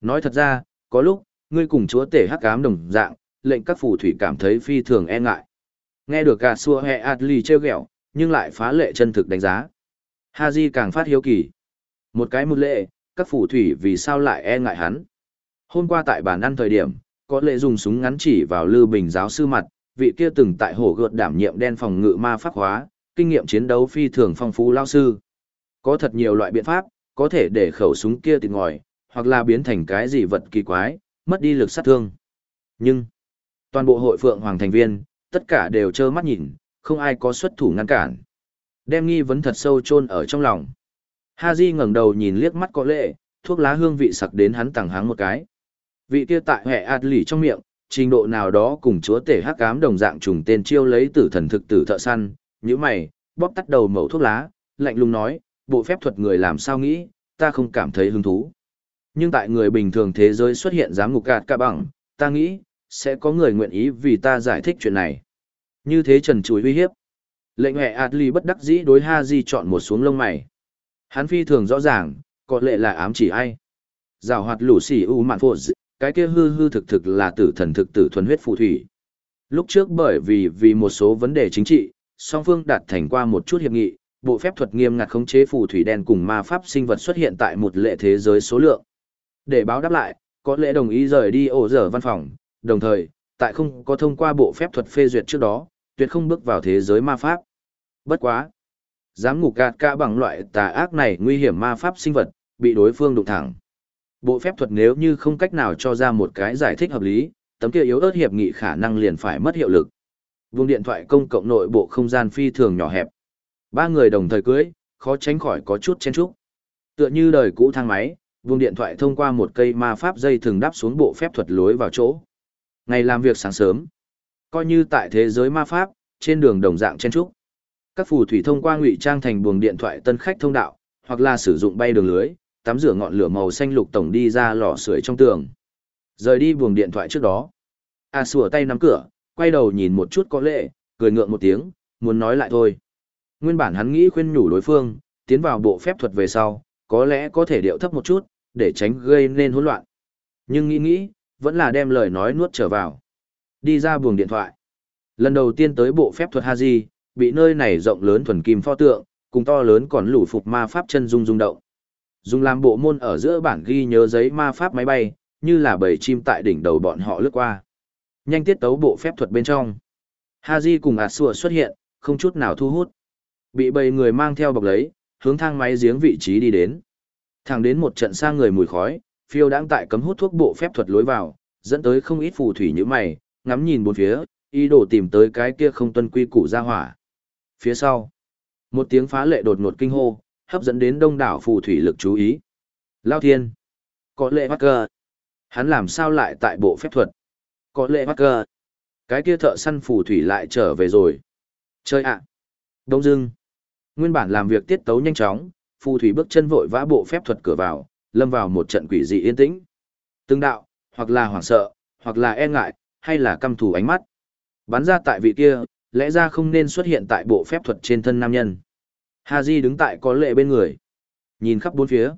Nói thật ra, có lúc, ngươi cùng chúa tể hắc ám đồng dạng, lệnh các phù thủy cảm thấy phi thường e ngại. Nghe được gà xua hệ Adli treo ghẹo, nhưng lại phá lệ chân thực đánh giá. Haji càng phát hiếu kỳ. Một cái một lệ, các phù thủy vì sao lại e ngại hắn. Hôm qua tại bàn ăn thời điểm, có lệ dùng súng ngắn chỉ vào Lư Bình giáo sư mặt, vị kia từng tại hổ gợt đảm nhiệm đen phòng ngự ma pháp hóa, kinh nghiệm chiến đấu phi thường phong phú lao sư. Có thật nhiều loại biện pháp, có thể để khẩu súng kia tịt ngòi, hoặc là biến thành cái gì vật kỳ quái, mất đi lực sát thương. Nhưng, toàn bộ hội phượng hoàng thành viên, tất cả đều trơ mắt nhìn, không ai có xuất thủ ngăn cản. Đem nghi vấn thật sâu chôn ở trong lòng. Ha Haji ngẩng đầu nhìn liếc mắt có lệ, thuốc lá hương vị sặc đến hắn tẳng háng một cái. Vị kia tại hệ ạt lỉ trong miệng, trình độ nào đó cùng chúa tể hắc ám đồng dạng trùng tên chiêu lấy tử thần thực tử thợ săn, như mày, bóp tắt đầu mẩu thuốc lá, lạnh lùng nói, bộ phép thuật người làm sao nghĩ, ta không cảm thấy hứng thú. Nhưng tại người bình thường thế giới xuất hiện giám ngục gạt cả bằng, ta nghĩ, sẽ có người nguyện ý vì ta giải thích chuyện này. Như thế trần chùi uy hiếp. Lệnh hệ lì bất đắc dĩ đối Ha Di chọn một xuống lông mày. Hắn phi thường rõ ràng, có lệ là ám chỉ ai. Giảo hoạt lũ xỉ u mạn phô cái kia hư hư thực thực là tử thần thực tử thuần huyết phù thủy. Lúc trước bởi vì vì một số vấn đề chính trị, song phương đạt thành qua một chút hiệp nghị, bộ phép thuật nghiêm ngặt khống chế phù thủy đen cùng ma pháp sinh vật xuất hiện tại một lệ thế giới số lượng. Để báo đáp lại, có lẽ đồng ý rời đi ổ dở văn phòng, đồng thời, tại không có thông qua bộ phép thuật phê duyệt trước đó, tuyệt không bước vào thế giới ma pháp. Bất quá. Dám ngục gạt cả bằng loại tà ác này nguy hiểm ma pháp sinh vật, bị đối phương đụng thẳng. Bộ phép thuật nếu như không cách nào cho ra một cái giải thích hợp lý, tấm kia yếu ớt hiệp nghị khả năng liền phải mất hiệu lực. Vùng điện thoại công cộng nội bộ không gian phi thường nhỏ hẹp. Ba người đồng thời cưới, khó tránh khỏi có chút chen chúc. Tựa như đời cũ thang máy, Vùng điện thoại thông qua một cây ma pháp dây thường đắp xuống bộ phép thuật lối vào chỗ. Ngày làm việc sáng sớm. Coi như tại thế giới ma pháp, trên đường đồng dạng chen trúc. Các phù thủy thông qua ngụy trang thành buồng điện thoại tân khách thông đạo, hoặc là sử dụng bay đường lưới, tắm rửa ngọn lửa màu xanh lục tổng đi ra lò sưởi trong tường. Rời đi buồng điện thoại trước đó. A à, sủa tay nắm cửa, quay đầu nhìn một chút có lệ, cười ngượng một tiếng, muốn nói lại thôi. Nguyên bản hắn nghĩ khuyên nhủ đối phương, tiến vào bộ phép thuật về sau, có lẽ có thể điệu thấp một chút, để tránh gây nên hỗn loạn. Nhưng nghĩ nghĩ, vẫn là đem lời nói nuốt trở vào. Đi ra buồng điện thoại. Lần đầu tiên tới bộ phép thuật Haji, bị nơi này rộng lớn thuần kim pho tượng, cùng to lớn còn lũ phục ma pháp chân dung rung động. Dùng làm bộ môn ở giữa bản ghi nhớ giấy ma pháp máy bay, như là bầy chim tại đỉnh đầu bọn họ lướt qua. Nhanh tiết tấu bộ phép thuật bên trong. Haji cùng Asua xuất hiện, không chút nào thu hút. Bị bầy người mang theo bọc lấy, hướng thang máy giếng vị trí đi đến. Thẳng đến một trận sang người mùi khói, phiêu đang tại cấm hút thuốc bộ phép thuật lối vào, dẫn tới không ít phù thủy như mày, ngắm nhìn bốn phía, ý đồ tìm tới cái kia không tuân quy củ ra hỏa. Phía sau, một tiếng phá lệ đột ngột kinh hô, hấp dẫn đến đông đảo phù thủy lực chú ý. Lao thiên, có lệ bắt cờ. Hắn làm sao lại tại bộ phép thuật? Có lệ bắt cờ. Cái kia thợ săn phù thủy lại trở về rồi. Chơi ạ. Đông dưng. Nguyên bản làm việc tiết tấu nhanh chóng, phù thủy bước chân vội vã bộ phép thuật cửa vào, lâm vào một trận quỷ dị yên tĩnh. Tương đạo, hoặc là hoảng sợ, hoặc là e ngại, hay là căm thù ánh mắt. Bắn ra tại vị kia, lẽ ra không nên xuất hiện tại bộ phép thuật trên thân nam nhân. Haji đứng tại có lệ bên người. Nhìn khắp bốn phía.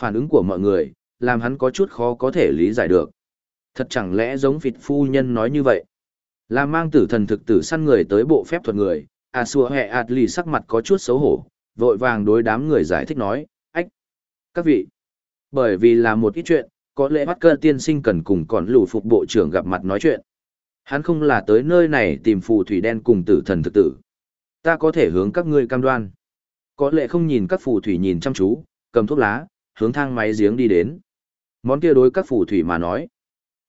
Phản ứng của mọi người, làm hắn có chút khó có thể lý giải được. Thật chẳng lẽ giống vịt phu nhân nói như vậy. Là mang tử thần thực tử săn người tới bộ phép thuật người, à xua hẹ ạt lì sắc mặt có chút xấu hổ, vội vàng đối đám người giải thích nói, ách, các vị. Bởi vì là một ít chuyện, có lẽ bắt cơ tiên sinh cần cùng còn lù phục bộ trưởng gặp mặt nói chuyện. Hắn không là tới nơi này tìm phù thủy đen cùng tử thần thực tử. Ta có thể hướng các ngươi cam đoan. Có lẽ không nhìn các phù thủy nhìn chăm chú, cầm thuốc lá, hướng thang máy giếng đi đến. Món kia đối các phù thủy mà nói.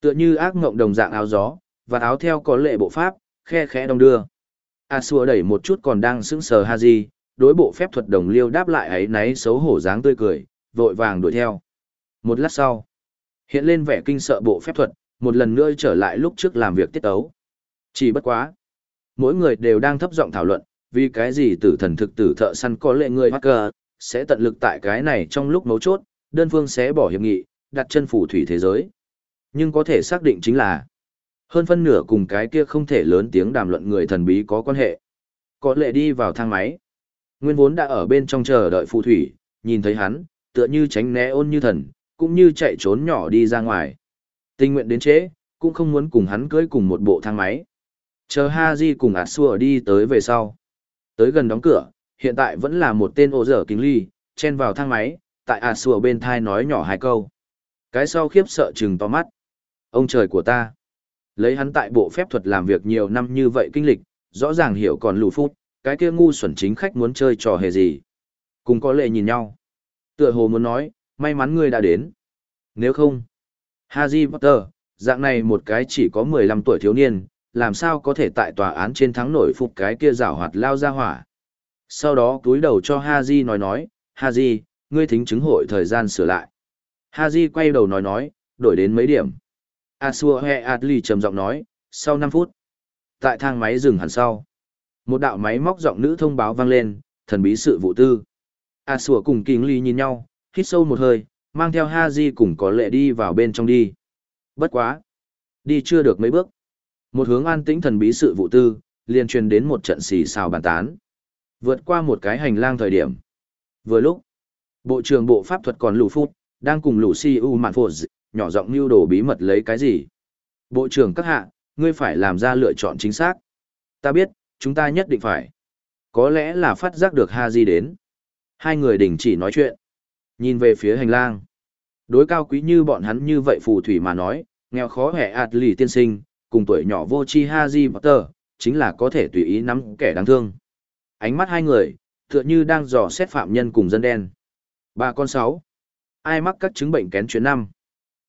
Tựa như ác ngộng đồng dạng áo gió, và áo theo có lệ bộ pháp, khe khẽ đông đưa. A xua đẩy một chút còn đang sững sờ Haji, đối bộ phép thuật đồng liêu đáp lại ấy náy xấu hổ dáng tươi cười, vội vàng đuổi theo. Một lát sau, hiện lên vẻ kinh sợ bộ phép thuật, một lần nữa trở lại lúc trước làm việc tiết ấu. Chỉ bất quá. Mỗi người đều đang thấp giọng thảo luận, vì cái gì tử thần thực tử thợ săn có lệ người hacker, sẽ tận lực tại cái này trong lúc mấu chốt, đơn phương sẽ bỏ hiệp nghị, đặt chân phủ thủy thế giới. Nhưng có thể xác định chính là, hơn phân nửa cùng cái kia không thể lớn tiếng đàm luận người thần bí có quan hệ. Có lệ đi vào thang máy. Nguyên vốn đã ở bên trong chờ đợi phù thủy, nhìn thấy hắn, tựa như tránh né ôn như thần, cũng như chạy trốn nhỏ đi ra ngoài. Tình nguyện đến trễ, cũng không muốn cùng hắn cưới cùng một bộ thang máy. Chờ Ha Di cùng ạt xua đi tới về sau. Tới gần đóng cửa, hiện tại vẫn là một tên ô dở kính ly, chen vào thang máy, tại ạt xua bên thai nói nhỏ hai câu. Cái sau khiếp sợ chừng to mắt. Ông trời của ta. Lấy hắn tại bộ phép thuật làm việc nhiều năm như vậy kinh lịch, rõ ràng hiểu còn lù phút, cái kia ngu xuẩn chính khách muốn chơi trò hề gì. Cùng có lệ nhìn nhau. Tựa hồ muốn nói, may mắn ngươi đã đến. Nếu không, Harry Potter, dạng này một cái chỉ có 15 tuổi thiếu niên, làm sao có thể tại tòa án trên thắng nổi phục cái kia rảo hoạt lao ra hỏa. Sau đó túi đầu cho Haji nói nói, Haji, ngươi thính chứng hội thời gian sửa lại. Haji quay đầu nói nói, đổi đến mấy điểm. Asua He Adli trầm giọng nói, sau 5 phút. Tại thang máy dừng hẳn sau. Một đạo máy móc giọng nữ thông báo vang lên, thần bí sự vụ tư. Asua cùng Kinh Ly nhìn nhau, hít sâu một hơi, mang theo ha di cùng có lệ đi vào bên trong đi. Bất quá. Đi chưa được mấy bước. Một hướng an tĩnh thần bí sự vụ tư, liền truyền đến một trận xì xào bàn tán. Vượt qua một cái hành lang thời điểm. Vừa lúc, Bộ trưởng Bộ Pháp thuật còn lù phút, đang cùng lù si u mạn phô nhỏ giọng mưu đồ bí mật lấy cái gì. Bộ trưởng các hạ, ngươi phải làm ra lựa chọn chính xác. Ta biết, chúng ta nhất định phải. Có lẽ là phát giác được Ha Di đến. Hai người đình chỉ nói chuyện. Nhìn về phía hành lang. Đối cao quý như bọn hắn như vậy phù thủy mà nói, nghèo khó hẻ ạt lì tiên sinh, cùng tuổi nhỏ vô chi Haji Potter, chính là có thể tùy ý nắm kẻ đáng thương. Ánh mắt hai người, tựa như đang dò xét phạm nhân cùng dân đen. Ba con sáu. Ai mắc các chứng bệnh kén chuyện năm?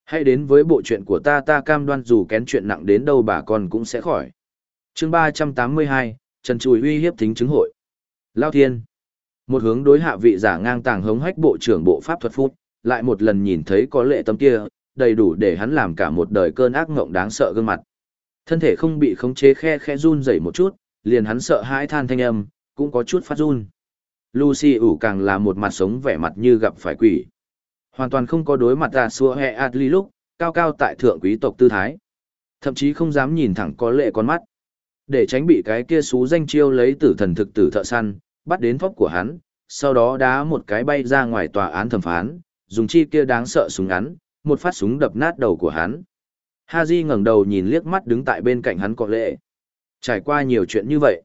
Hãy đến với bộ chuyện của ta ta cam đoan dù kén chuyện nặng đến đâu bà con cũng sẽ khỏi. chương ba trăm tám mươi hai, Trần Chùi uy hiếp thính chứng hội. Lao Thiên. Một hướng đối hạ vị giả ngang tàng hống hách bộ trưởng bộ pháp thuật phút, lại một lần nhìn thấy có lệ tâm kia, đầy đủ để hắn làm cả một đời cơn ác ngộng đáng sợ gương mặt. Thân thể không bị khống chế khe khe run rẩy một chút, liền hắn sợ hãi than thanh âm, cũng có chút phát run. Lucy ủ càng là một mặt sống vẻ mặt như gặp phải quỷ. Hoàn toàn không có đối mặt ra xua hệ Adli lúc, cao cao tại thượng quý tộc tư thái. Thậm chí không dám nhìn thẳng có lệ con mắt. Để tránh bị cái kia xú danh chiêu lấy tử thần thực tử thợ săn, bắt đến thóp của hắn, sau đó đá một cái bay ra ngoài tòa án thẩm phán, dùng chi kia đáng sợ súng ngắn, một phát súng đập nát đầu của hắn. Haji ngẩng đầu nhìn liếc mắt đứng tại bên cạnh hắn có lệ. Trải qua nhiều chuyện như vậy,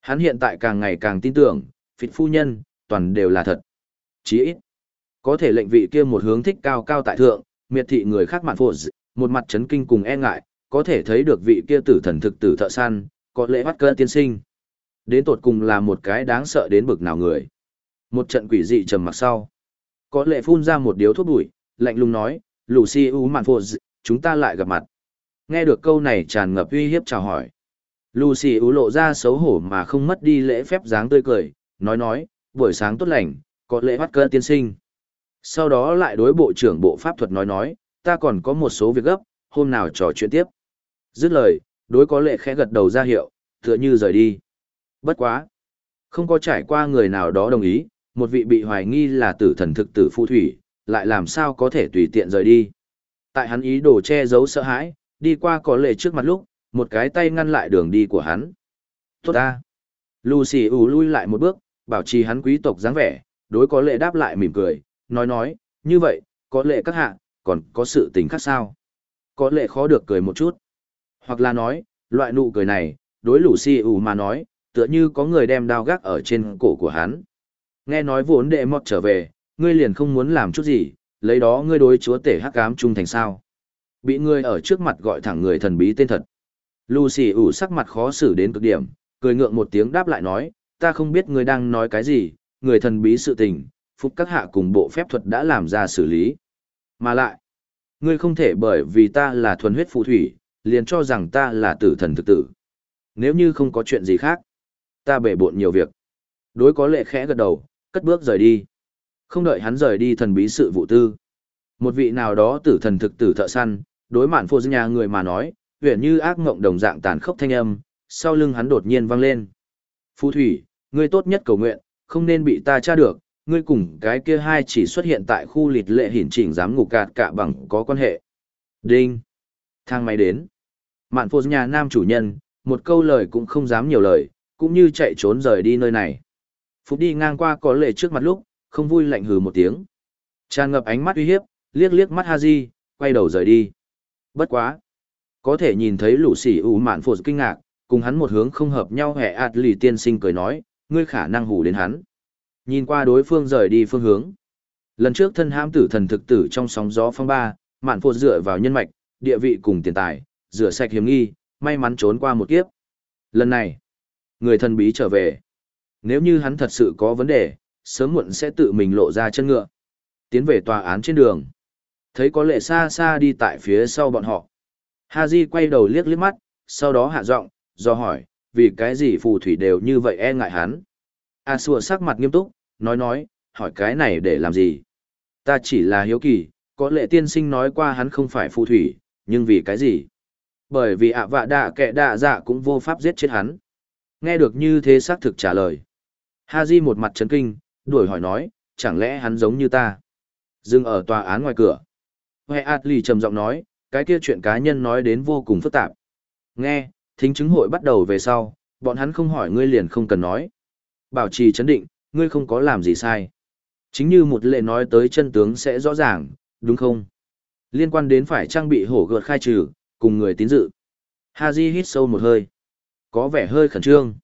hắn hiện tại càng ngày càng tin tưởng, phịt phu nhân, toàn đều là thật. Chỉ ít, có thể lệnh vị kia một hướng thích cao cao tại thượng, miệt thị người khác mạn phụ, một mặt chấn kinh cùng e ngại, có thể thấy được vị kia tử thần thực tử thợ săn, có lẽ bắt cơn tiên sinh. Đến tột cùng là một cái đáng sợ đến bực nào người. Một trận quỷ dị trầm mặc sau. Có lệ phun ra một điếu thuốc bụi, lạnh lùng nói, Lucy U Mạn Phô chúng ta lại gặp mặt. Nghe được câu này tràn ngập uy hiếp chào hỏi. Lucy U lộ ra xấu hổ mà không mất đi lễ phép dáng tươi cười, nói nói, buổi sáng tốt lành, có lệ bắt cơ tiên sinh. Sau đó lại đối bộ trưởng bộ pháp thuật nói nói, ta còn có một số việc gấp, hôm nào trò chuyện tiếp. Dứt lời, đối có lệ khẽ gật đầu ra hiệu, tựa như rời đi. Bất quá. Không có trải qua người nào đó đồng ý, một vị bị hoài nghi là tử thần thực tử phu thủy, lại làm sao có thể tùy tiện rời đi. Tại hắn ý đồ che giấu sợ hãi, đi qua có lệ trước mặt lúc, một cái tay ngăn lại đường đi của hắn. Tốt ta. Lucy ủ lui lại một bước, bảo trì hắn quý tộc dáng vẻ, đối có lệ đáp lại mỉm cười, nói nói, như vậy, có lệ các hạ, còn có sự tình khác sao? Có lệ khó được cười một chút. Hoặc là nói, loại nụ cười này, đối Lucy ủ mà nói, tựa như có người đem đao gác ở trên cổ của hắn. Nghe nói vốn đệ mọt trở về, ngươi liền không muốn làm chút gì, lấy đó ngươi đối chúa tể hắc ám trung thành sao. Bị ngươi ở trước mặt gọi thẳng người thần bí tên thật. Lucy ủ sắc mặt khó xử đến cực điểm, cười ngượng một tiếng đáp lại nói, ta không biết ngươi đang nói cái gì, người thần bí sự tình, phục các hạ cùng bộ phép thuật đã làm ra xử lý. Mà lại, ngươi không thể bởi vì ta là thuần huyết phù thủy, liền cho rằng ta là tử thần thực tử. Nếu như không có chuyện gì khác, ta bể bộn nhiều việc. Đối có lệ khẽ gật đầu, cất bước rời đi. Không đợi hắn rời đi thần bí sự vụ tư. Một vị nào đó tử thần thực tử thợ săn, đối mạn phô nhà người mà nói, huyện như ác mộng đồng dạng tàn khốc thanh âm, sau lưng hắn đột nhiên vang lên. Phù thủy, ngươi tốt nhất cầu nguyện, không nên bị ta tra được, ngươi cùng cái kia hai chỉ xuất hiện tại khu lịt lệ hiển chỉnh dám ngục gạt cả bằng có quan hệ. Đinh. Thang máy đến. Mạn phô nhà nam chủ nhân, một câu lời cũng không dám nhiều lời, cũng như chạy trốn rời đi nơi này. Phục đi ngang qua có lệ trước mặt lúc, không vui lạnh hừ một tiếng. Tràn ngập ánh mắt uy hiếp, liếc liếc mắt Haji, quay đầu rời đi. Bất quá. Có thể nhìn thấy lũ sỉ ủ mạn phổ kinh ngạc, cùng hắn một hướng không hợp nhau hẻ ạt lì tiên sinh cười nói, ngươi khả năng hù đến hắn. Nhìn qua đối phương rời đi phương hướng. Lần trước thân hãm tử thần thực tử trong sóng gió phong ba, mạn phổ dựa vào nhân mạch, địa vị cùng tiền tài, rửa sạch hiểm nghi, may mắn trốn qua một kiếp. Lần này, người thần bí trở về. Nếu như hắn thật sự có vấn đề, sớm muộn sẽ tự mình lộ ra chân ngựa. Tiến về tòa án trên đường. Thấy có lệ xa xa đi tại phía sau bọn họ. Haji quay đầu liếc liếc mắt, sau đó hạ giọng, do hỏi, vì cái gì phù thủy đều như vậy e ngại hắn. A sùa sắc mặt nghiêm túc, nói nói, hỏi cái này để làm gì? Ta chỉ là hiếu kỳ, có lệ tiên sinh nói qua hắn không phải phù thủy, nhưng vì cái gì? Bởi vì ạ vạ đạ kẻ đạ dạ cũng vô pháp giết chết hắn. Nghe được như thế xác thực trả lời. Haji một mặt chấn kinh, đuổi hỏi nói, chẳng lẽ hắn giống như ta? Dừng ở tòa án ngoài cửa. Hệ Atli trầm giọng nói, cái kia chuyện cá nhân nói đến vô cùng phức tạp. Nghe, thính chứng hội bắt đầu về sau, bọn hắn không hỏi ngươi liền không cần nói. Bảo trì chấn định, ngươi không có làm gì sai. Chính như một lệ nói tới chân tướng sẽ rõ ràng, đúng không? Liên quan đến phải trang bị hổ gợt khai trừ, cùng người tín dự. Haji hít sâu một hơi. Có vẻ hơi khẩn trương.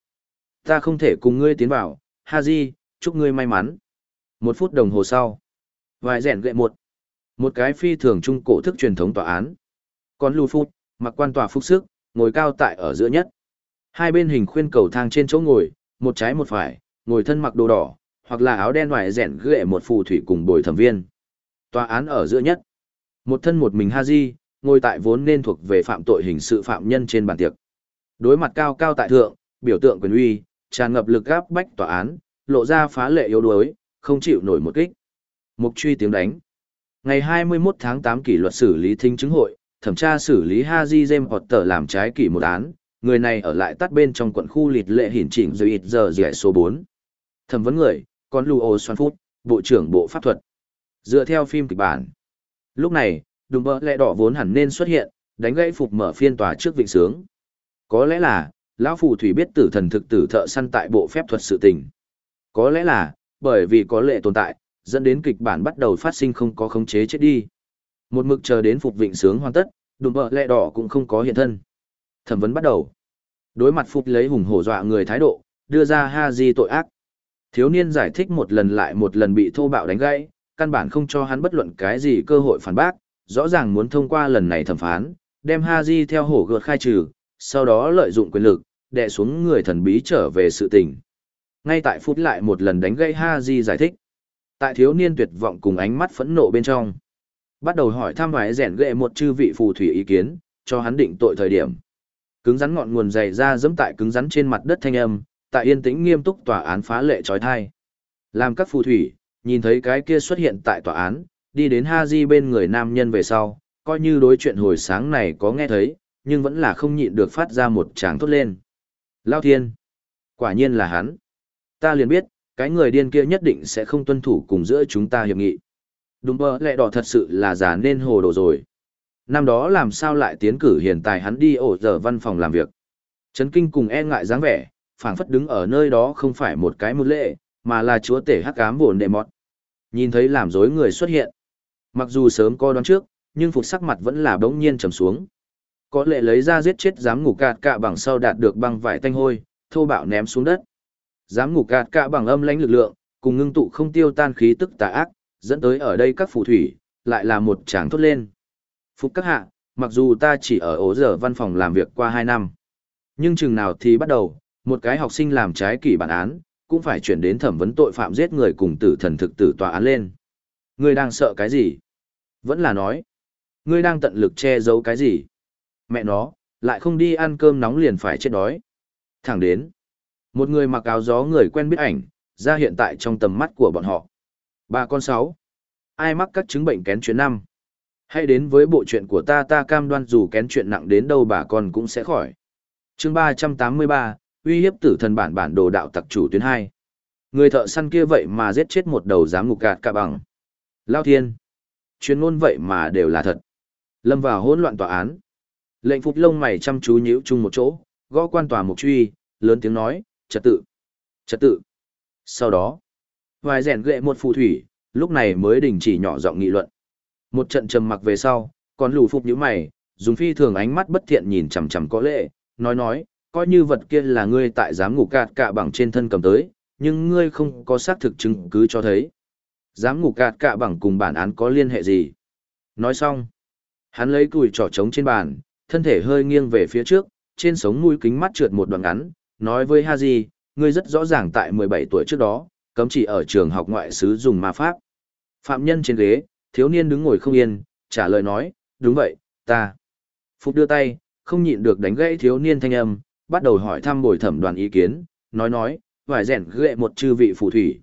Ta không thể cùng ngươi tiến vào, Haji, chúc ngươi may mắn. Một phút đồng hồ sau. Vài rèn gậy một. Một cái phi thường trung cổ thức truyền thống tòa án. Còn lưu phút, mặc quan tòa phúc sức, ngồi cao tại ở giữa nhất. Hai bên hình khuyên cầu thang trên chỗ ngồi, một trái một phải, ngồi thân mặc đồ đỏ, hoặc là áo đen ngoài rèn ghệ một phù thủy cùng bồi thẩm viên. Tòa án ở giữa nhất. Một thân một mình Haji, ngồi tại vốn nên thuộc về phạm tội hình sự phạm nhân trên bàn tiệc. Đối mặt cao cao tại thượng, biểu tượng quyền uy, tràn ngập lực gáp bách tòa án, lộ ra phá lệ yếu đuối, không chịu nổi một kích. Mục truy tiếng đánh. Ngày 21 tháng 8 kỷ luật xử lý thính chứng hội, thẩm tra xử lý Haji James Potter làm trái kỷ một án, người này ở lại tắt bên trong quận khu lịt lệ hiển chỉnh rồi ít giờ dẻ số 4. Thẩm vấn người, con Luo Xoan Phút, Bộ trưởng Bộ Pháp thuật. Dựa theo phim kịch bản. Lúc này, đùm bơ lẹ đỏ vốn hẳn nên xuất hiện, đánh gãy phục mở phiên tòa trước vịnh sướng. Có lẽ là, lão phù thủy biết tử thần thực tử thợ săn tại bộ phép thuật sự tình. Có lẽ là, bởi vì có lệ tồn tại, dẫn đến kịch bản bắt đầu phát sinh không có khống chế chết đi. Một mực chờ đến phục vịnh sướng hoàn tất, đùm bờ lẹ đỏ cũng không có hiện thân. Thẩm vấn bắt đầu. Đối mặt phục lấy hùng hổ dọa người thái độ, đưa ra ha di tội ác. Thiếu niên giải thích một lần lại một lần bị thô bạo đánh gãy, căn bản không cho hắn bất luận cái gì cơ hội phản bác, rõ ràng muốn thông qua lần này thẩm phán, đem ha di theo hổ gợt khai trừ, sau đó lợi dụng quyền lực, đè xuống người thần bí trở về sự tình. Ngay tại phút lại một lần đánh gãy ha di giải thích. Tại thiếu niên tuyệt vọng cùng ánh mắt phẫn nộ bên trong. Bắt đầu hỏi thăm vài rèn ghệ một chư vị phù thủy ý kiến, cho hắn định tội thời điểm. Cứng rắn ngọn nguồn dày ra dẫm tại cứng rắn trên mặt đất thanh âm, tại yên tĩnh nghiêm túc tòa án phá lệ trói thai. Làm các phù thủy, nhìn thấy cái kia xuất hiện tại tòa án, đi đến ha di bên người nam nhân về sau, coi như đối chuyện hồi sáng này có nghe thấy, nhưng vẫn là không nhịn được phát ra một tràng thốt lên. Lao thiên! Quả nhiên là hắn. Ta liền biết, cái người điên kia nhất định sẽ không tuân thủ cùng giữa chúng ta hiệp nghị. Đúng bờ lẹ đỏ thật sự là giả nên hồ đồ rồi. Năm đó làm sao lại tiến cử hiện tại hắn đi ổ giờ văn phòng làm việc. Trấn kinh cùng e ngại dáng vẻ, phảng phất đứng ở nơi đó không phải một cái một lệ, mà là chúa tể hắc ám bổn đệ mọt. Nhìn thấy làm dối người xuất hiện. Mặc dù sớm coi đoán trước, nhưng phục sắc mặt vẫn là bỗng nhiên trầm xuống. Có lệ lấy ra giết chết dám ngủ gạt cạ bằng sau đạt được băng vải tanh hôi, thô bạo ném xuống đất. Dám ngủ gạt cạ bằng âm lãnh lực lượng, cùng ngưng tụ không tiêu tan khí tức tà ác, dẫn tới ở đây các phù thủy, lại là một tràng thốt lên. Phục các hạ, mặc dù ta chỉ ở ổ giờ văn phòng làm việc qua 2 năm, nhưng chừng nào thì bắt đầu, một cái học sinh làm trái kỷ bản án, cũng phải chuyển đến thẩm vấn tội phạm giết người cùng tử thần thực tử tòa án lên. Ngươi đang sợ cái gì? Vẫn là nói. Ngươi đang tận lực che giấu cái gì? Mẹ nó, lại không đi ăn cơm nóng liền phải chết đói. Thẳng đến. Một người mặc áo gió người quen biết ảnh, ra hiện tại trong tầm mắt của bọn họ. Ba con sáu. Ai mắc các chứng bệnh kén chuyện năm? Hãy đến với bộ chuyện của ta ta cam đoan dù kén chuyện nặng đến đâu bà con cũng sẽ khỏi. chương ba trăm tám mươi ba, uy hiếp tử thần bản bản đồ đạo tặc chủ tuyến hai. Người thợ săn kia vậy mà giết chết một đầu giám ngục gạt cả bằng. Lao thiên. Chuyên ngôn vậy mà đều là thật. Lâm vào hỗn loạn tòa án. Lệnh phục lông mày chăm chú nhíu chung một chỗ, gõ quan tòa mục truy, lớn tiếng nói, trật tự, trật tự. Sau đó, vài rèn ghệ một phù thủy, lúc này mới đình chỉ nhỏ giọng nghị luận. Một trận trầm mặc về sau, còn lù phục nhíu mày, dùng phi thường ánh mắt bất thiện nhìn chằm chằm có lệ, nói nói, coi như vật kia là ngươi tại giám ngục cạt cạ bằng trên thân cầm tới, nhưng ngươi không có xác thực chứng cứ cho thấy. Giám ngục cạt cạ bằng cùng bản án có liên hệ gì? Nói xong, hắn lấy cùi trỏ trống trên bàn, thân thể hơi nghiêng về phía trước, trên sống mũi kính mắt trượt một đoạn ngắn, nói với Haji, ngươi rất rõ ràng tại 17 tuổi trước đó, cấm chỉ ở trường học ngoại xứ dùng ma pháp. Phạm nhân trên ghế, thiếu niên đứng ngồi không yên, trả lời nói, đúng vậy, ta. Phục đưa tay, không nhịn được đánh gãy thiếu niên thanh âm, bắt đầu hỏi thăm bồi thẩm đoàn ý kiến, nói nói, vài rèn ghệ một chư vị phù thủy.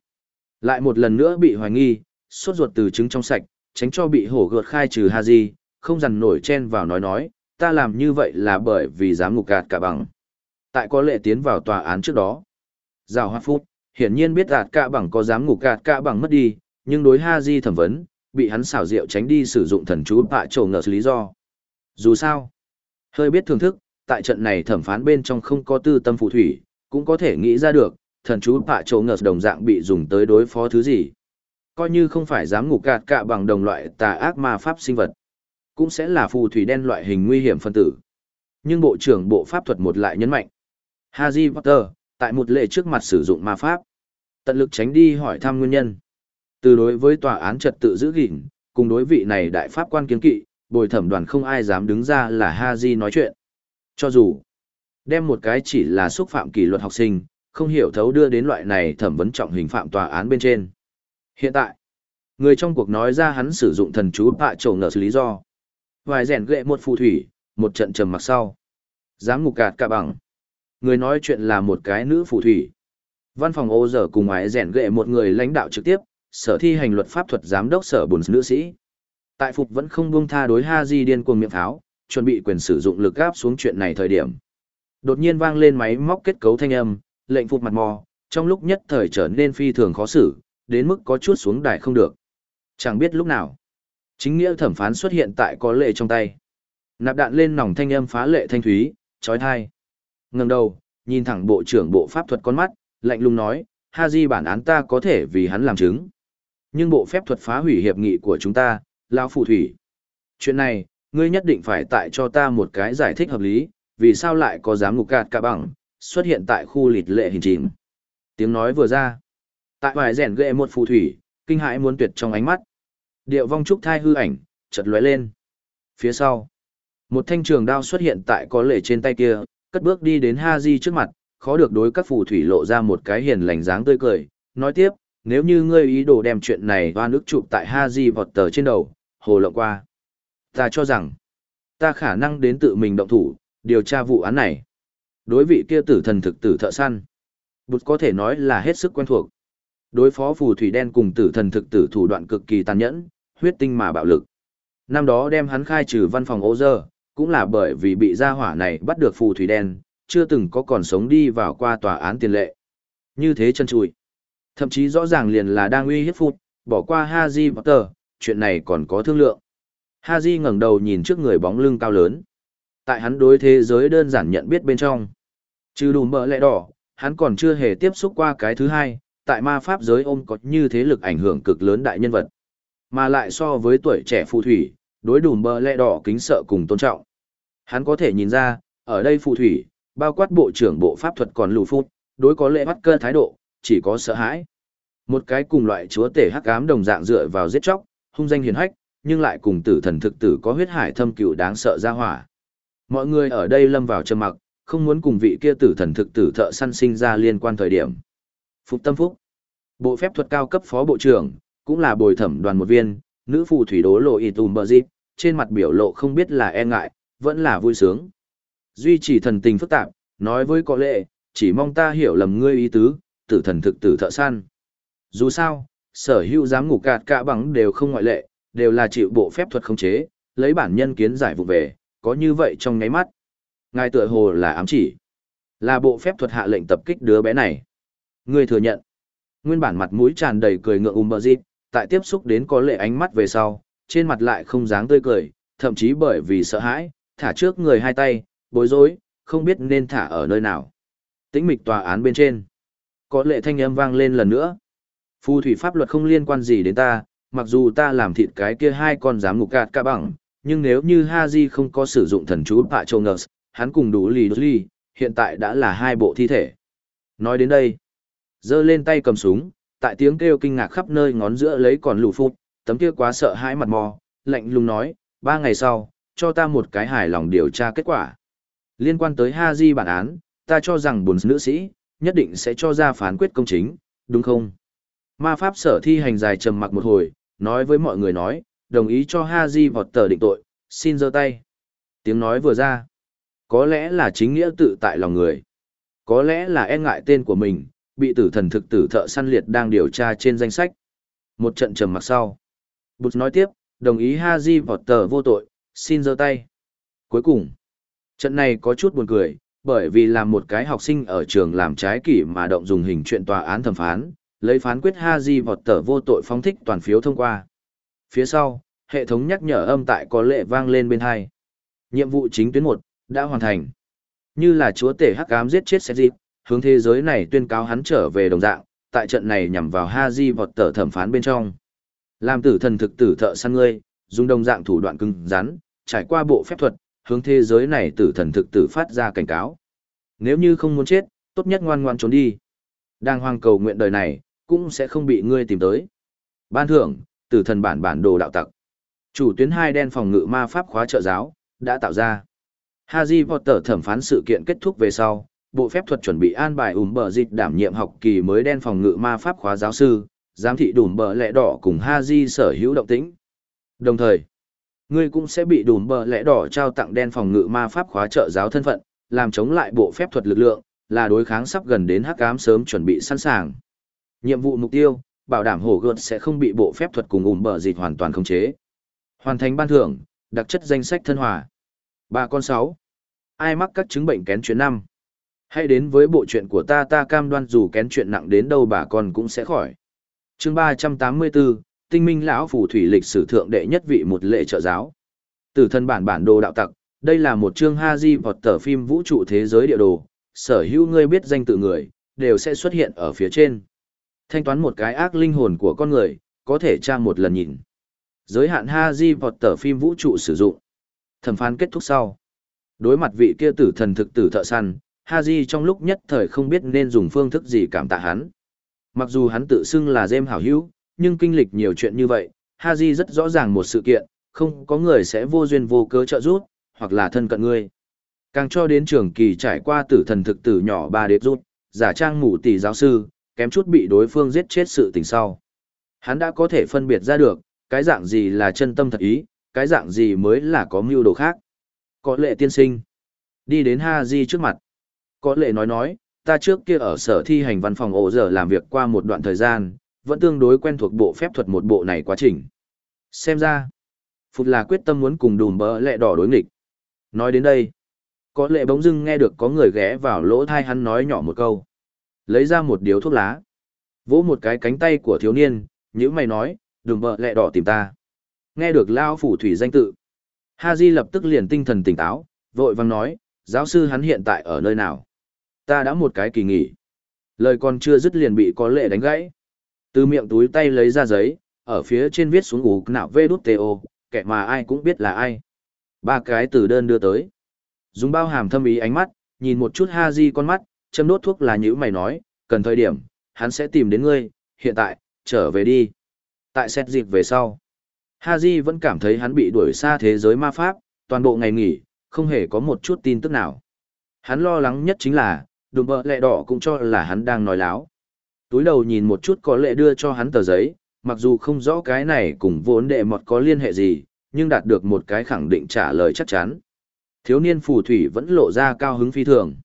Lại một lần nữa bị hoài nghi, sốt ruột từ trứng trong sạch, tránh cho bị hổ gợt khai trừ Haji, không dằn nổi chen vào nói nói, ta làm như vậy là bởi vì dám ngục gạt cả bằng. Tại có lệ tiến vào tòa án trước đó. Rào hoa phút, hiển nhiên biết gạt cả bằng có dám ngục gạt cả bằng mất đi, nhưng đối ha di thẩm vấn, bị hắn xảo diệu tránh đi sử dụng thần chú bạ trổ ngờ lý do. Dù sao, hơi biết thưởng thức, tại trận này thẩm phán bên trong không có tư tâm phụ thủy, cũng có thể nghĩ ra được, thần chú bạ trổ ngờ đồng dạng bị dùng tới đối phó thứ gì. Coi như không phải dám ngục gạt cả bằng đồng loại tà ác ma pháp sinh vật cũng sẽ là phù thủy đen loại hình nguy hiểm phân tử. Nhưng Bộ trưởng Bộ Pháp thuật một lại nhấn mạnh. Harry Potter, tại một lệ trước mặt sử dụng ma pháp, tận lực tránh đi hỏi thăm nguyên nhân. Từ đối với tòa án trật tự giữ gìn, cùng đối vị này đại pháp quan kiến kỵ, bồi thẩm đoàn không ai dám đứng ra là Harry nói chuyện. Cho dù, đem một cái chỉ là xúc phạm kỷ luật học sinh, không hiểu thấu đưa đến loại này thẩm vấn trọng hình phạm tòa án bên trên. Hiện tại, người trong cuộc nói ra hắn sử dụng thần chú bạ trổ ngờ lý do vài rèn gệ một phù thủy, một trận trầm mặc sau. Dám ngục gạt cả bằng. Người nói chuyện là một cái nữ phù thủy. Văn phòng ô giờ cùng ái rèn gệ một người lãnh đạo trực tiếp, sở thi hành luật pháp thuật giám đốc sở bùn nữ sĩ. Tại Phục vẫn không buông tha đối ha di điên cuồng miệng tháo, chuẩn bị quyền sử dụng lực áp xuống chuyện này thời điểm. Đột nhiên vang lên máy móc kết cấu thanh âm, lệnh Phục mặt mò, trong lúc nhất thời trở nên phi thường khó xử, đến mức có chút xuống đài không được. Chẳng biết lúc nào, chính nghĩa thẩm phán xuất hiện tại có lệ trong tay. Nạp đạn lên nòng thanh âm phá lệ thanh thúy, trói thai. Ngừng đầu, nhìn thẳng bộ trưởng bộ pháp thuật con mắt, lạnh lùng nói, ha di bản án ta có thể vì hắn làm chứng. Nhưng bộ phép thuật phá hủy hiệp nghị của chúng ta, lao phù thủy. Chuyện này, ngươi nhất định phải tại cho ta một cái giải thích hợp lý, vì sao lại có dám ngục gạt cả bằng, xuất hiện tại khu lịt lệ hình chìm Tiếng nói vừa ra. Tại vài rèn ghệ một phù thủy, kinh hãi muốn tuyệt trong ánh mắt. Điệu vong trúc thai hư ảnh, chợt lóe lên. Phía sau, một thanh trường đao xuất hiện tại có lệ trên tay kia, cất bước đi đến Ha Di trước mặt, khó được đối các phù thủy lộ ra một cái hiền lành dáng tươi cười, nói tiếp, nếu như ngươi ý đồ đem chuyện này hoa nước chụp tại Ha Di vọt tờ trên đầu, hồ lộng qua. Ta cho rằng, ta khả năng đến tự mình động thủ, điều tra vụ án này. Đối vị kia tử thần thực tử thợ săn, bụt có thể nói là hết sức quen thuộc. Đối phó phù thủy đen cùng tử thần thực tử thủ đoạn cực kỳ tàn nhẫn, huyết tinh mà bạo lực. Năm đó đem hắn khai trừ văn phòng ô dơ, cũng là bởi vì bị gia hỏa này bắt được phù thủy đen, chưa từng có còn sống đi vào qua tòa án tiền lệ. Như thế chân trụi. Thậm chí rõ ràng liền là đang uy hiếp phụt, bỏ qua Haji Potter, chuyện này còn có thương lượng. Haji ngẩng đầu nhìn trước người bóng lưng cao lớn. Tại hắn đối thế giới đơn giản nhận biết bên trong. Trừ đủ mỡ lẽ đỏ, hắn còn chưa hề tiếp xúc qua cái thứ hai, tại ma pháp giới ôm có như thế lực ảnh hưởng cực lớn đại nhân vật. Mà lại so với tuổi trẻ phù thủy, đối đùm bờ lẹ đỏ kính sợ cùng tôn trọng. Hắn có thể nhìn ra, ở đây phù thủy, bao quát bộ trưởng bộ pháp thuật còn lù phút, đối có lệ bắt cơ thái độ, chỉ có sợ hãi. Một cái cùng loại chúa tể hắc ám đồng dạng dựa vào giết chóc, hung danh hiền hách, nhưng lại cùng tử thần thực tử có huyết hải thâm cựu đáng sợ ra hỏa. Mọi người ở đây lâm vào trầm mặc, không muốn cùng vị kia tử thần thực tử thợ săn sinh ra liên quan thời điểm. Phục Tâm Phúc, bộ phép thuật cao cấp phó bộ trưởng, cũng là bồi thẩm đoàn một viên, nữ phù thủy đố lộ y tùm bờ dịp, trên mặt biểu lộ không biết là e ngại, vẫn là vui sướng. Duy trì thần tình phức tạp, nói với có lệ, chỉ mong ta hiểu lầm ngươi ý tứ, tử thần thực tử thợ săn. Dù sao, sở hữu giám ngục gạt cả bằng đều không ngoại lệ, đều là chịu bộ phép thuật khống chế, lấy bản nhân kiến giải vụ về, có như vậy trong nháy mắt. Ngài tựa hồ là ám chỉ. Là bộ phép thuật hạ lệnh tập kích đứa bé này. Ngươi thừa nhận. Nguyên bản mặt mũi tràn đầy cười ngượng ùm bờ dịp, tại tiếp xúc đến có lệ ánh mắt về sau, trên mặt lại không dáng tươi cười, thậm chí bởi vì sợ hãi, thả trước người hai tay, bối rối, không biết nên thả ở nơi nào. Tĩnh mịch tòa án bên trên. Có lệ thanh âm vang lên lần nữa. Phù thủy pháp luật không liên quan gì đến ta, mặc dù ta làm thịt cái kia hai con giám ngục gạt cả bằng, nhưng nếu như Haji không có sử dụng thần chú Patronus, hắn cùng đủ lì lì, hiện tại đã là hai bộ thi thể. Nói đến đây, giơ lên tay cầm súng, tại tiếng kêu kinh ngạc khắp nơi ngón giữa lấy còn lù phục, tấm kia quá sợ hãi mặt mò, lạnh lùng nói, ba ngày sau, cho ta một cái hài lòng điều tra kết quả. Liên quan tới Haji bản án, ta cho rằng bốn nữ sĩ, nhất định sẽ cho ra phán quyết công chính, đúng không? Ma pháp sở thi hành dài trầm mặc một hồi, nói với mọi người nói, đồng ý cho Haji vọt tờ định tội, xin giơ tay. Tiếng nói vừa ra. Có lẽ là chính nghĩa tự tại lòng người. Có lẽ là e ngại tên của mình, bị tử thần thực tử thợ săn liệt đang điều tra trên danh sách. Một trận trầm mặc sau. Bụt nói tiếp, đồng ý Haji vọt tờ vô tội, xin giơ tay. Cuối cùng, trận này có chút buồn cười, bởi vì là một cái học sinh ở trường làm trái kỷ mà động dùng hình chuyện tòa án thẩm phán, lấy phán quyết Haji vọt tờ vô tội phóng thích toàn phiếu thông qua. Phía sau, hệ thống nhắc nhở âm tại có lệ vang lên bên hai. Nhiệm vụ chính tuyến 1, đã hoàn thành. Như là chúa tể hắc ám giết chết Seth hướng thế giới này tuyên cáo hắn trở về đồng dạng, tại trận này nhằm vào Haji vọt tờ thẩm phán bên trong. Làm tử thần thực tử thợ săn ngươi, dùng đồng dạng thủ đoạn cứng rắn, trải qua bộ phép thuật, hướng thế giới này tử thần thực tử phát ra cảnh cáo. Nếu như không muốn chết, tốt nhất ngoan ngoan trốn đi. Đang hoang cầu nguyện đời này, cũng sẽ không bị ngươi tìm tới. Ban thưởng, tử thần bản bản đồ đạo tặc. Chủ tuyến hai đen phòng ngự ma pháp khóa trợ giáo, đã tạo ra. Haji Potter thẩm phán sự kiện kết thúc về sau, bộ phép thuật chuẩn bị an bài ủm bờ dịch đảm nhiệm học kỳ mới đen phòng ngự ma pháp khóa giáo sư, giám thị đùm bờ lẽ đỏ cùng ha di sở hữu động tĩnh. Đồng thời, ngươi cũng sẽ bị đùm bờ lẽ đỏ trao tặng đen phòng ngự ma pháp khóa trợ giáo thân phận, làm chống lại bộ phép thuật lực lượng, là đối kháng sắp gần đến hắc ám sớm chuẩn bị sẵn sàng. Nhiệm vụ mục tiêu, bảo đảm hổ gợt sẽ không bị bộ phép thuật cùng ủm bờ dịch hoàn toàn khống chế. Hoàn thành ban thưởng, đặc chất danh sách thân hòa. Ba con sáu. Ai mắc các chứng bệnh kén chuyến năm? Hãy đến với bộ chuyện của ta ta cam đoan dù kén chuyện nặng đến đâu bà con cũng sẽ khỏi. chương 384, tinh minh lão phù thủy lịch sử thượng đệ nhất vị một lệ trợ giáo. Tử thân bản bản đồ đạo tặc, đây là một chương Haji Potter phim vũ trụ thế giới địa đồ, sở hữu ngươi biết danh tự người, đều sẽ xuất hiện ở phía trên. Thanh toán một cái ác linh hồn của con người, có thể tra một lần nhìn. Giới hạn Haji Potter phim vũ trụ sử dụng. Thẩm phán kết thúc sau. Đối mặt vị kia tử thần thực tử thợ săn, Ha Haji trong lúc nhất thời không biết nên dùng phương thức gì cảm tạ hắn. Mặc dù hắn tự xưng là Jem hảo hữu, nhưng kinh lịch nhiều chuyện như vậy, Ha Haji rất rõ ràng một sự kiện, không có người sẽ vô duyên vô cớ trợ giúp, hoặc là thân cận ngươi. Càng cho đến trường kỳ trải qua tử thần thực tử nhỏ ba đế rút, giả trang mù tỷ giáo sư, kém chút bị đối phương giết chết sự tình sau. Hắn đã có thể phân biệt ra được, cái dạng gì là chân tâm thật ý, cái dạng gì mới là có mưu đồ khác. Có lệ tiên sinh. Đi đến Ha Di trước mặt. Có lệ nói nói, ta trước kia ở sở thi hành văn phòng ổ giờ làm việc qua một đoạn thời gian, vẫn tương đối quen thuộc bộ phép thuật một bộ này quá trình. Xem ra, Phụt là quyết tâm muốn cùng đùm bỡ lệ đỏ đối nghịch. Nói đến đây, có lệ bỗng dưng nghe được có người ghé vào lỗ thai hắn nói nhỏ một câu. Lấy ra một điếu thuốc lá. Vỗ một cái cánh tay của thiếu niên, nhữ mày nói, đùm bỡ lệ đỏ tìm ta. Nghe được Lao Phủ Thủy danh tự. Ha Di lập tức liền tinh thần tỉnh táo, vội vang nói, giáo sư hắn hiện tại ở nơi nào? Ta đã một cái kỳ nghỉ. Lời còn chưa dứt liền bị có lệ đánh gãy. Từ miệng túi tay lấy ra giấy, ở phía trên viết xuống ủ nạo vê đút tê ô, kẻ mà ai cũng biết là ai. Ba cái từ đơn đưa tới. Dùng bao hàm thâm ý ánh mắt, nhìn một chút ha di con mắt, châm đốt thuốc là nhữ mày nói, cần thời điểm, hắn sẽ tìm đến ngươi, hiện tại, trở về đi. Tại xét dịp về sau, ha di vẫn cảm thấy hắn bị đuổi xa thế giới ma pháp, toàn bộ ngày nghỉ, không hề có một chút tin tức nào. Hắn lo lắng nhất chính là, đùm bợ lẹ đỏ cũng cho là hắn đang nói láo. Túi đầu nhìn một chút có lệ đưa cho hắn tờ giấy, mặc dù không rõ cái này cùng vốn đệ mọt có liên hệ gì, nhưng đạt được một cái khẳng định trả lời chắc chắn. Thiếu niên phù thủy vẫn lộ ra cao hứng phi thường.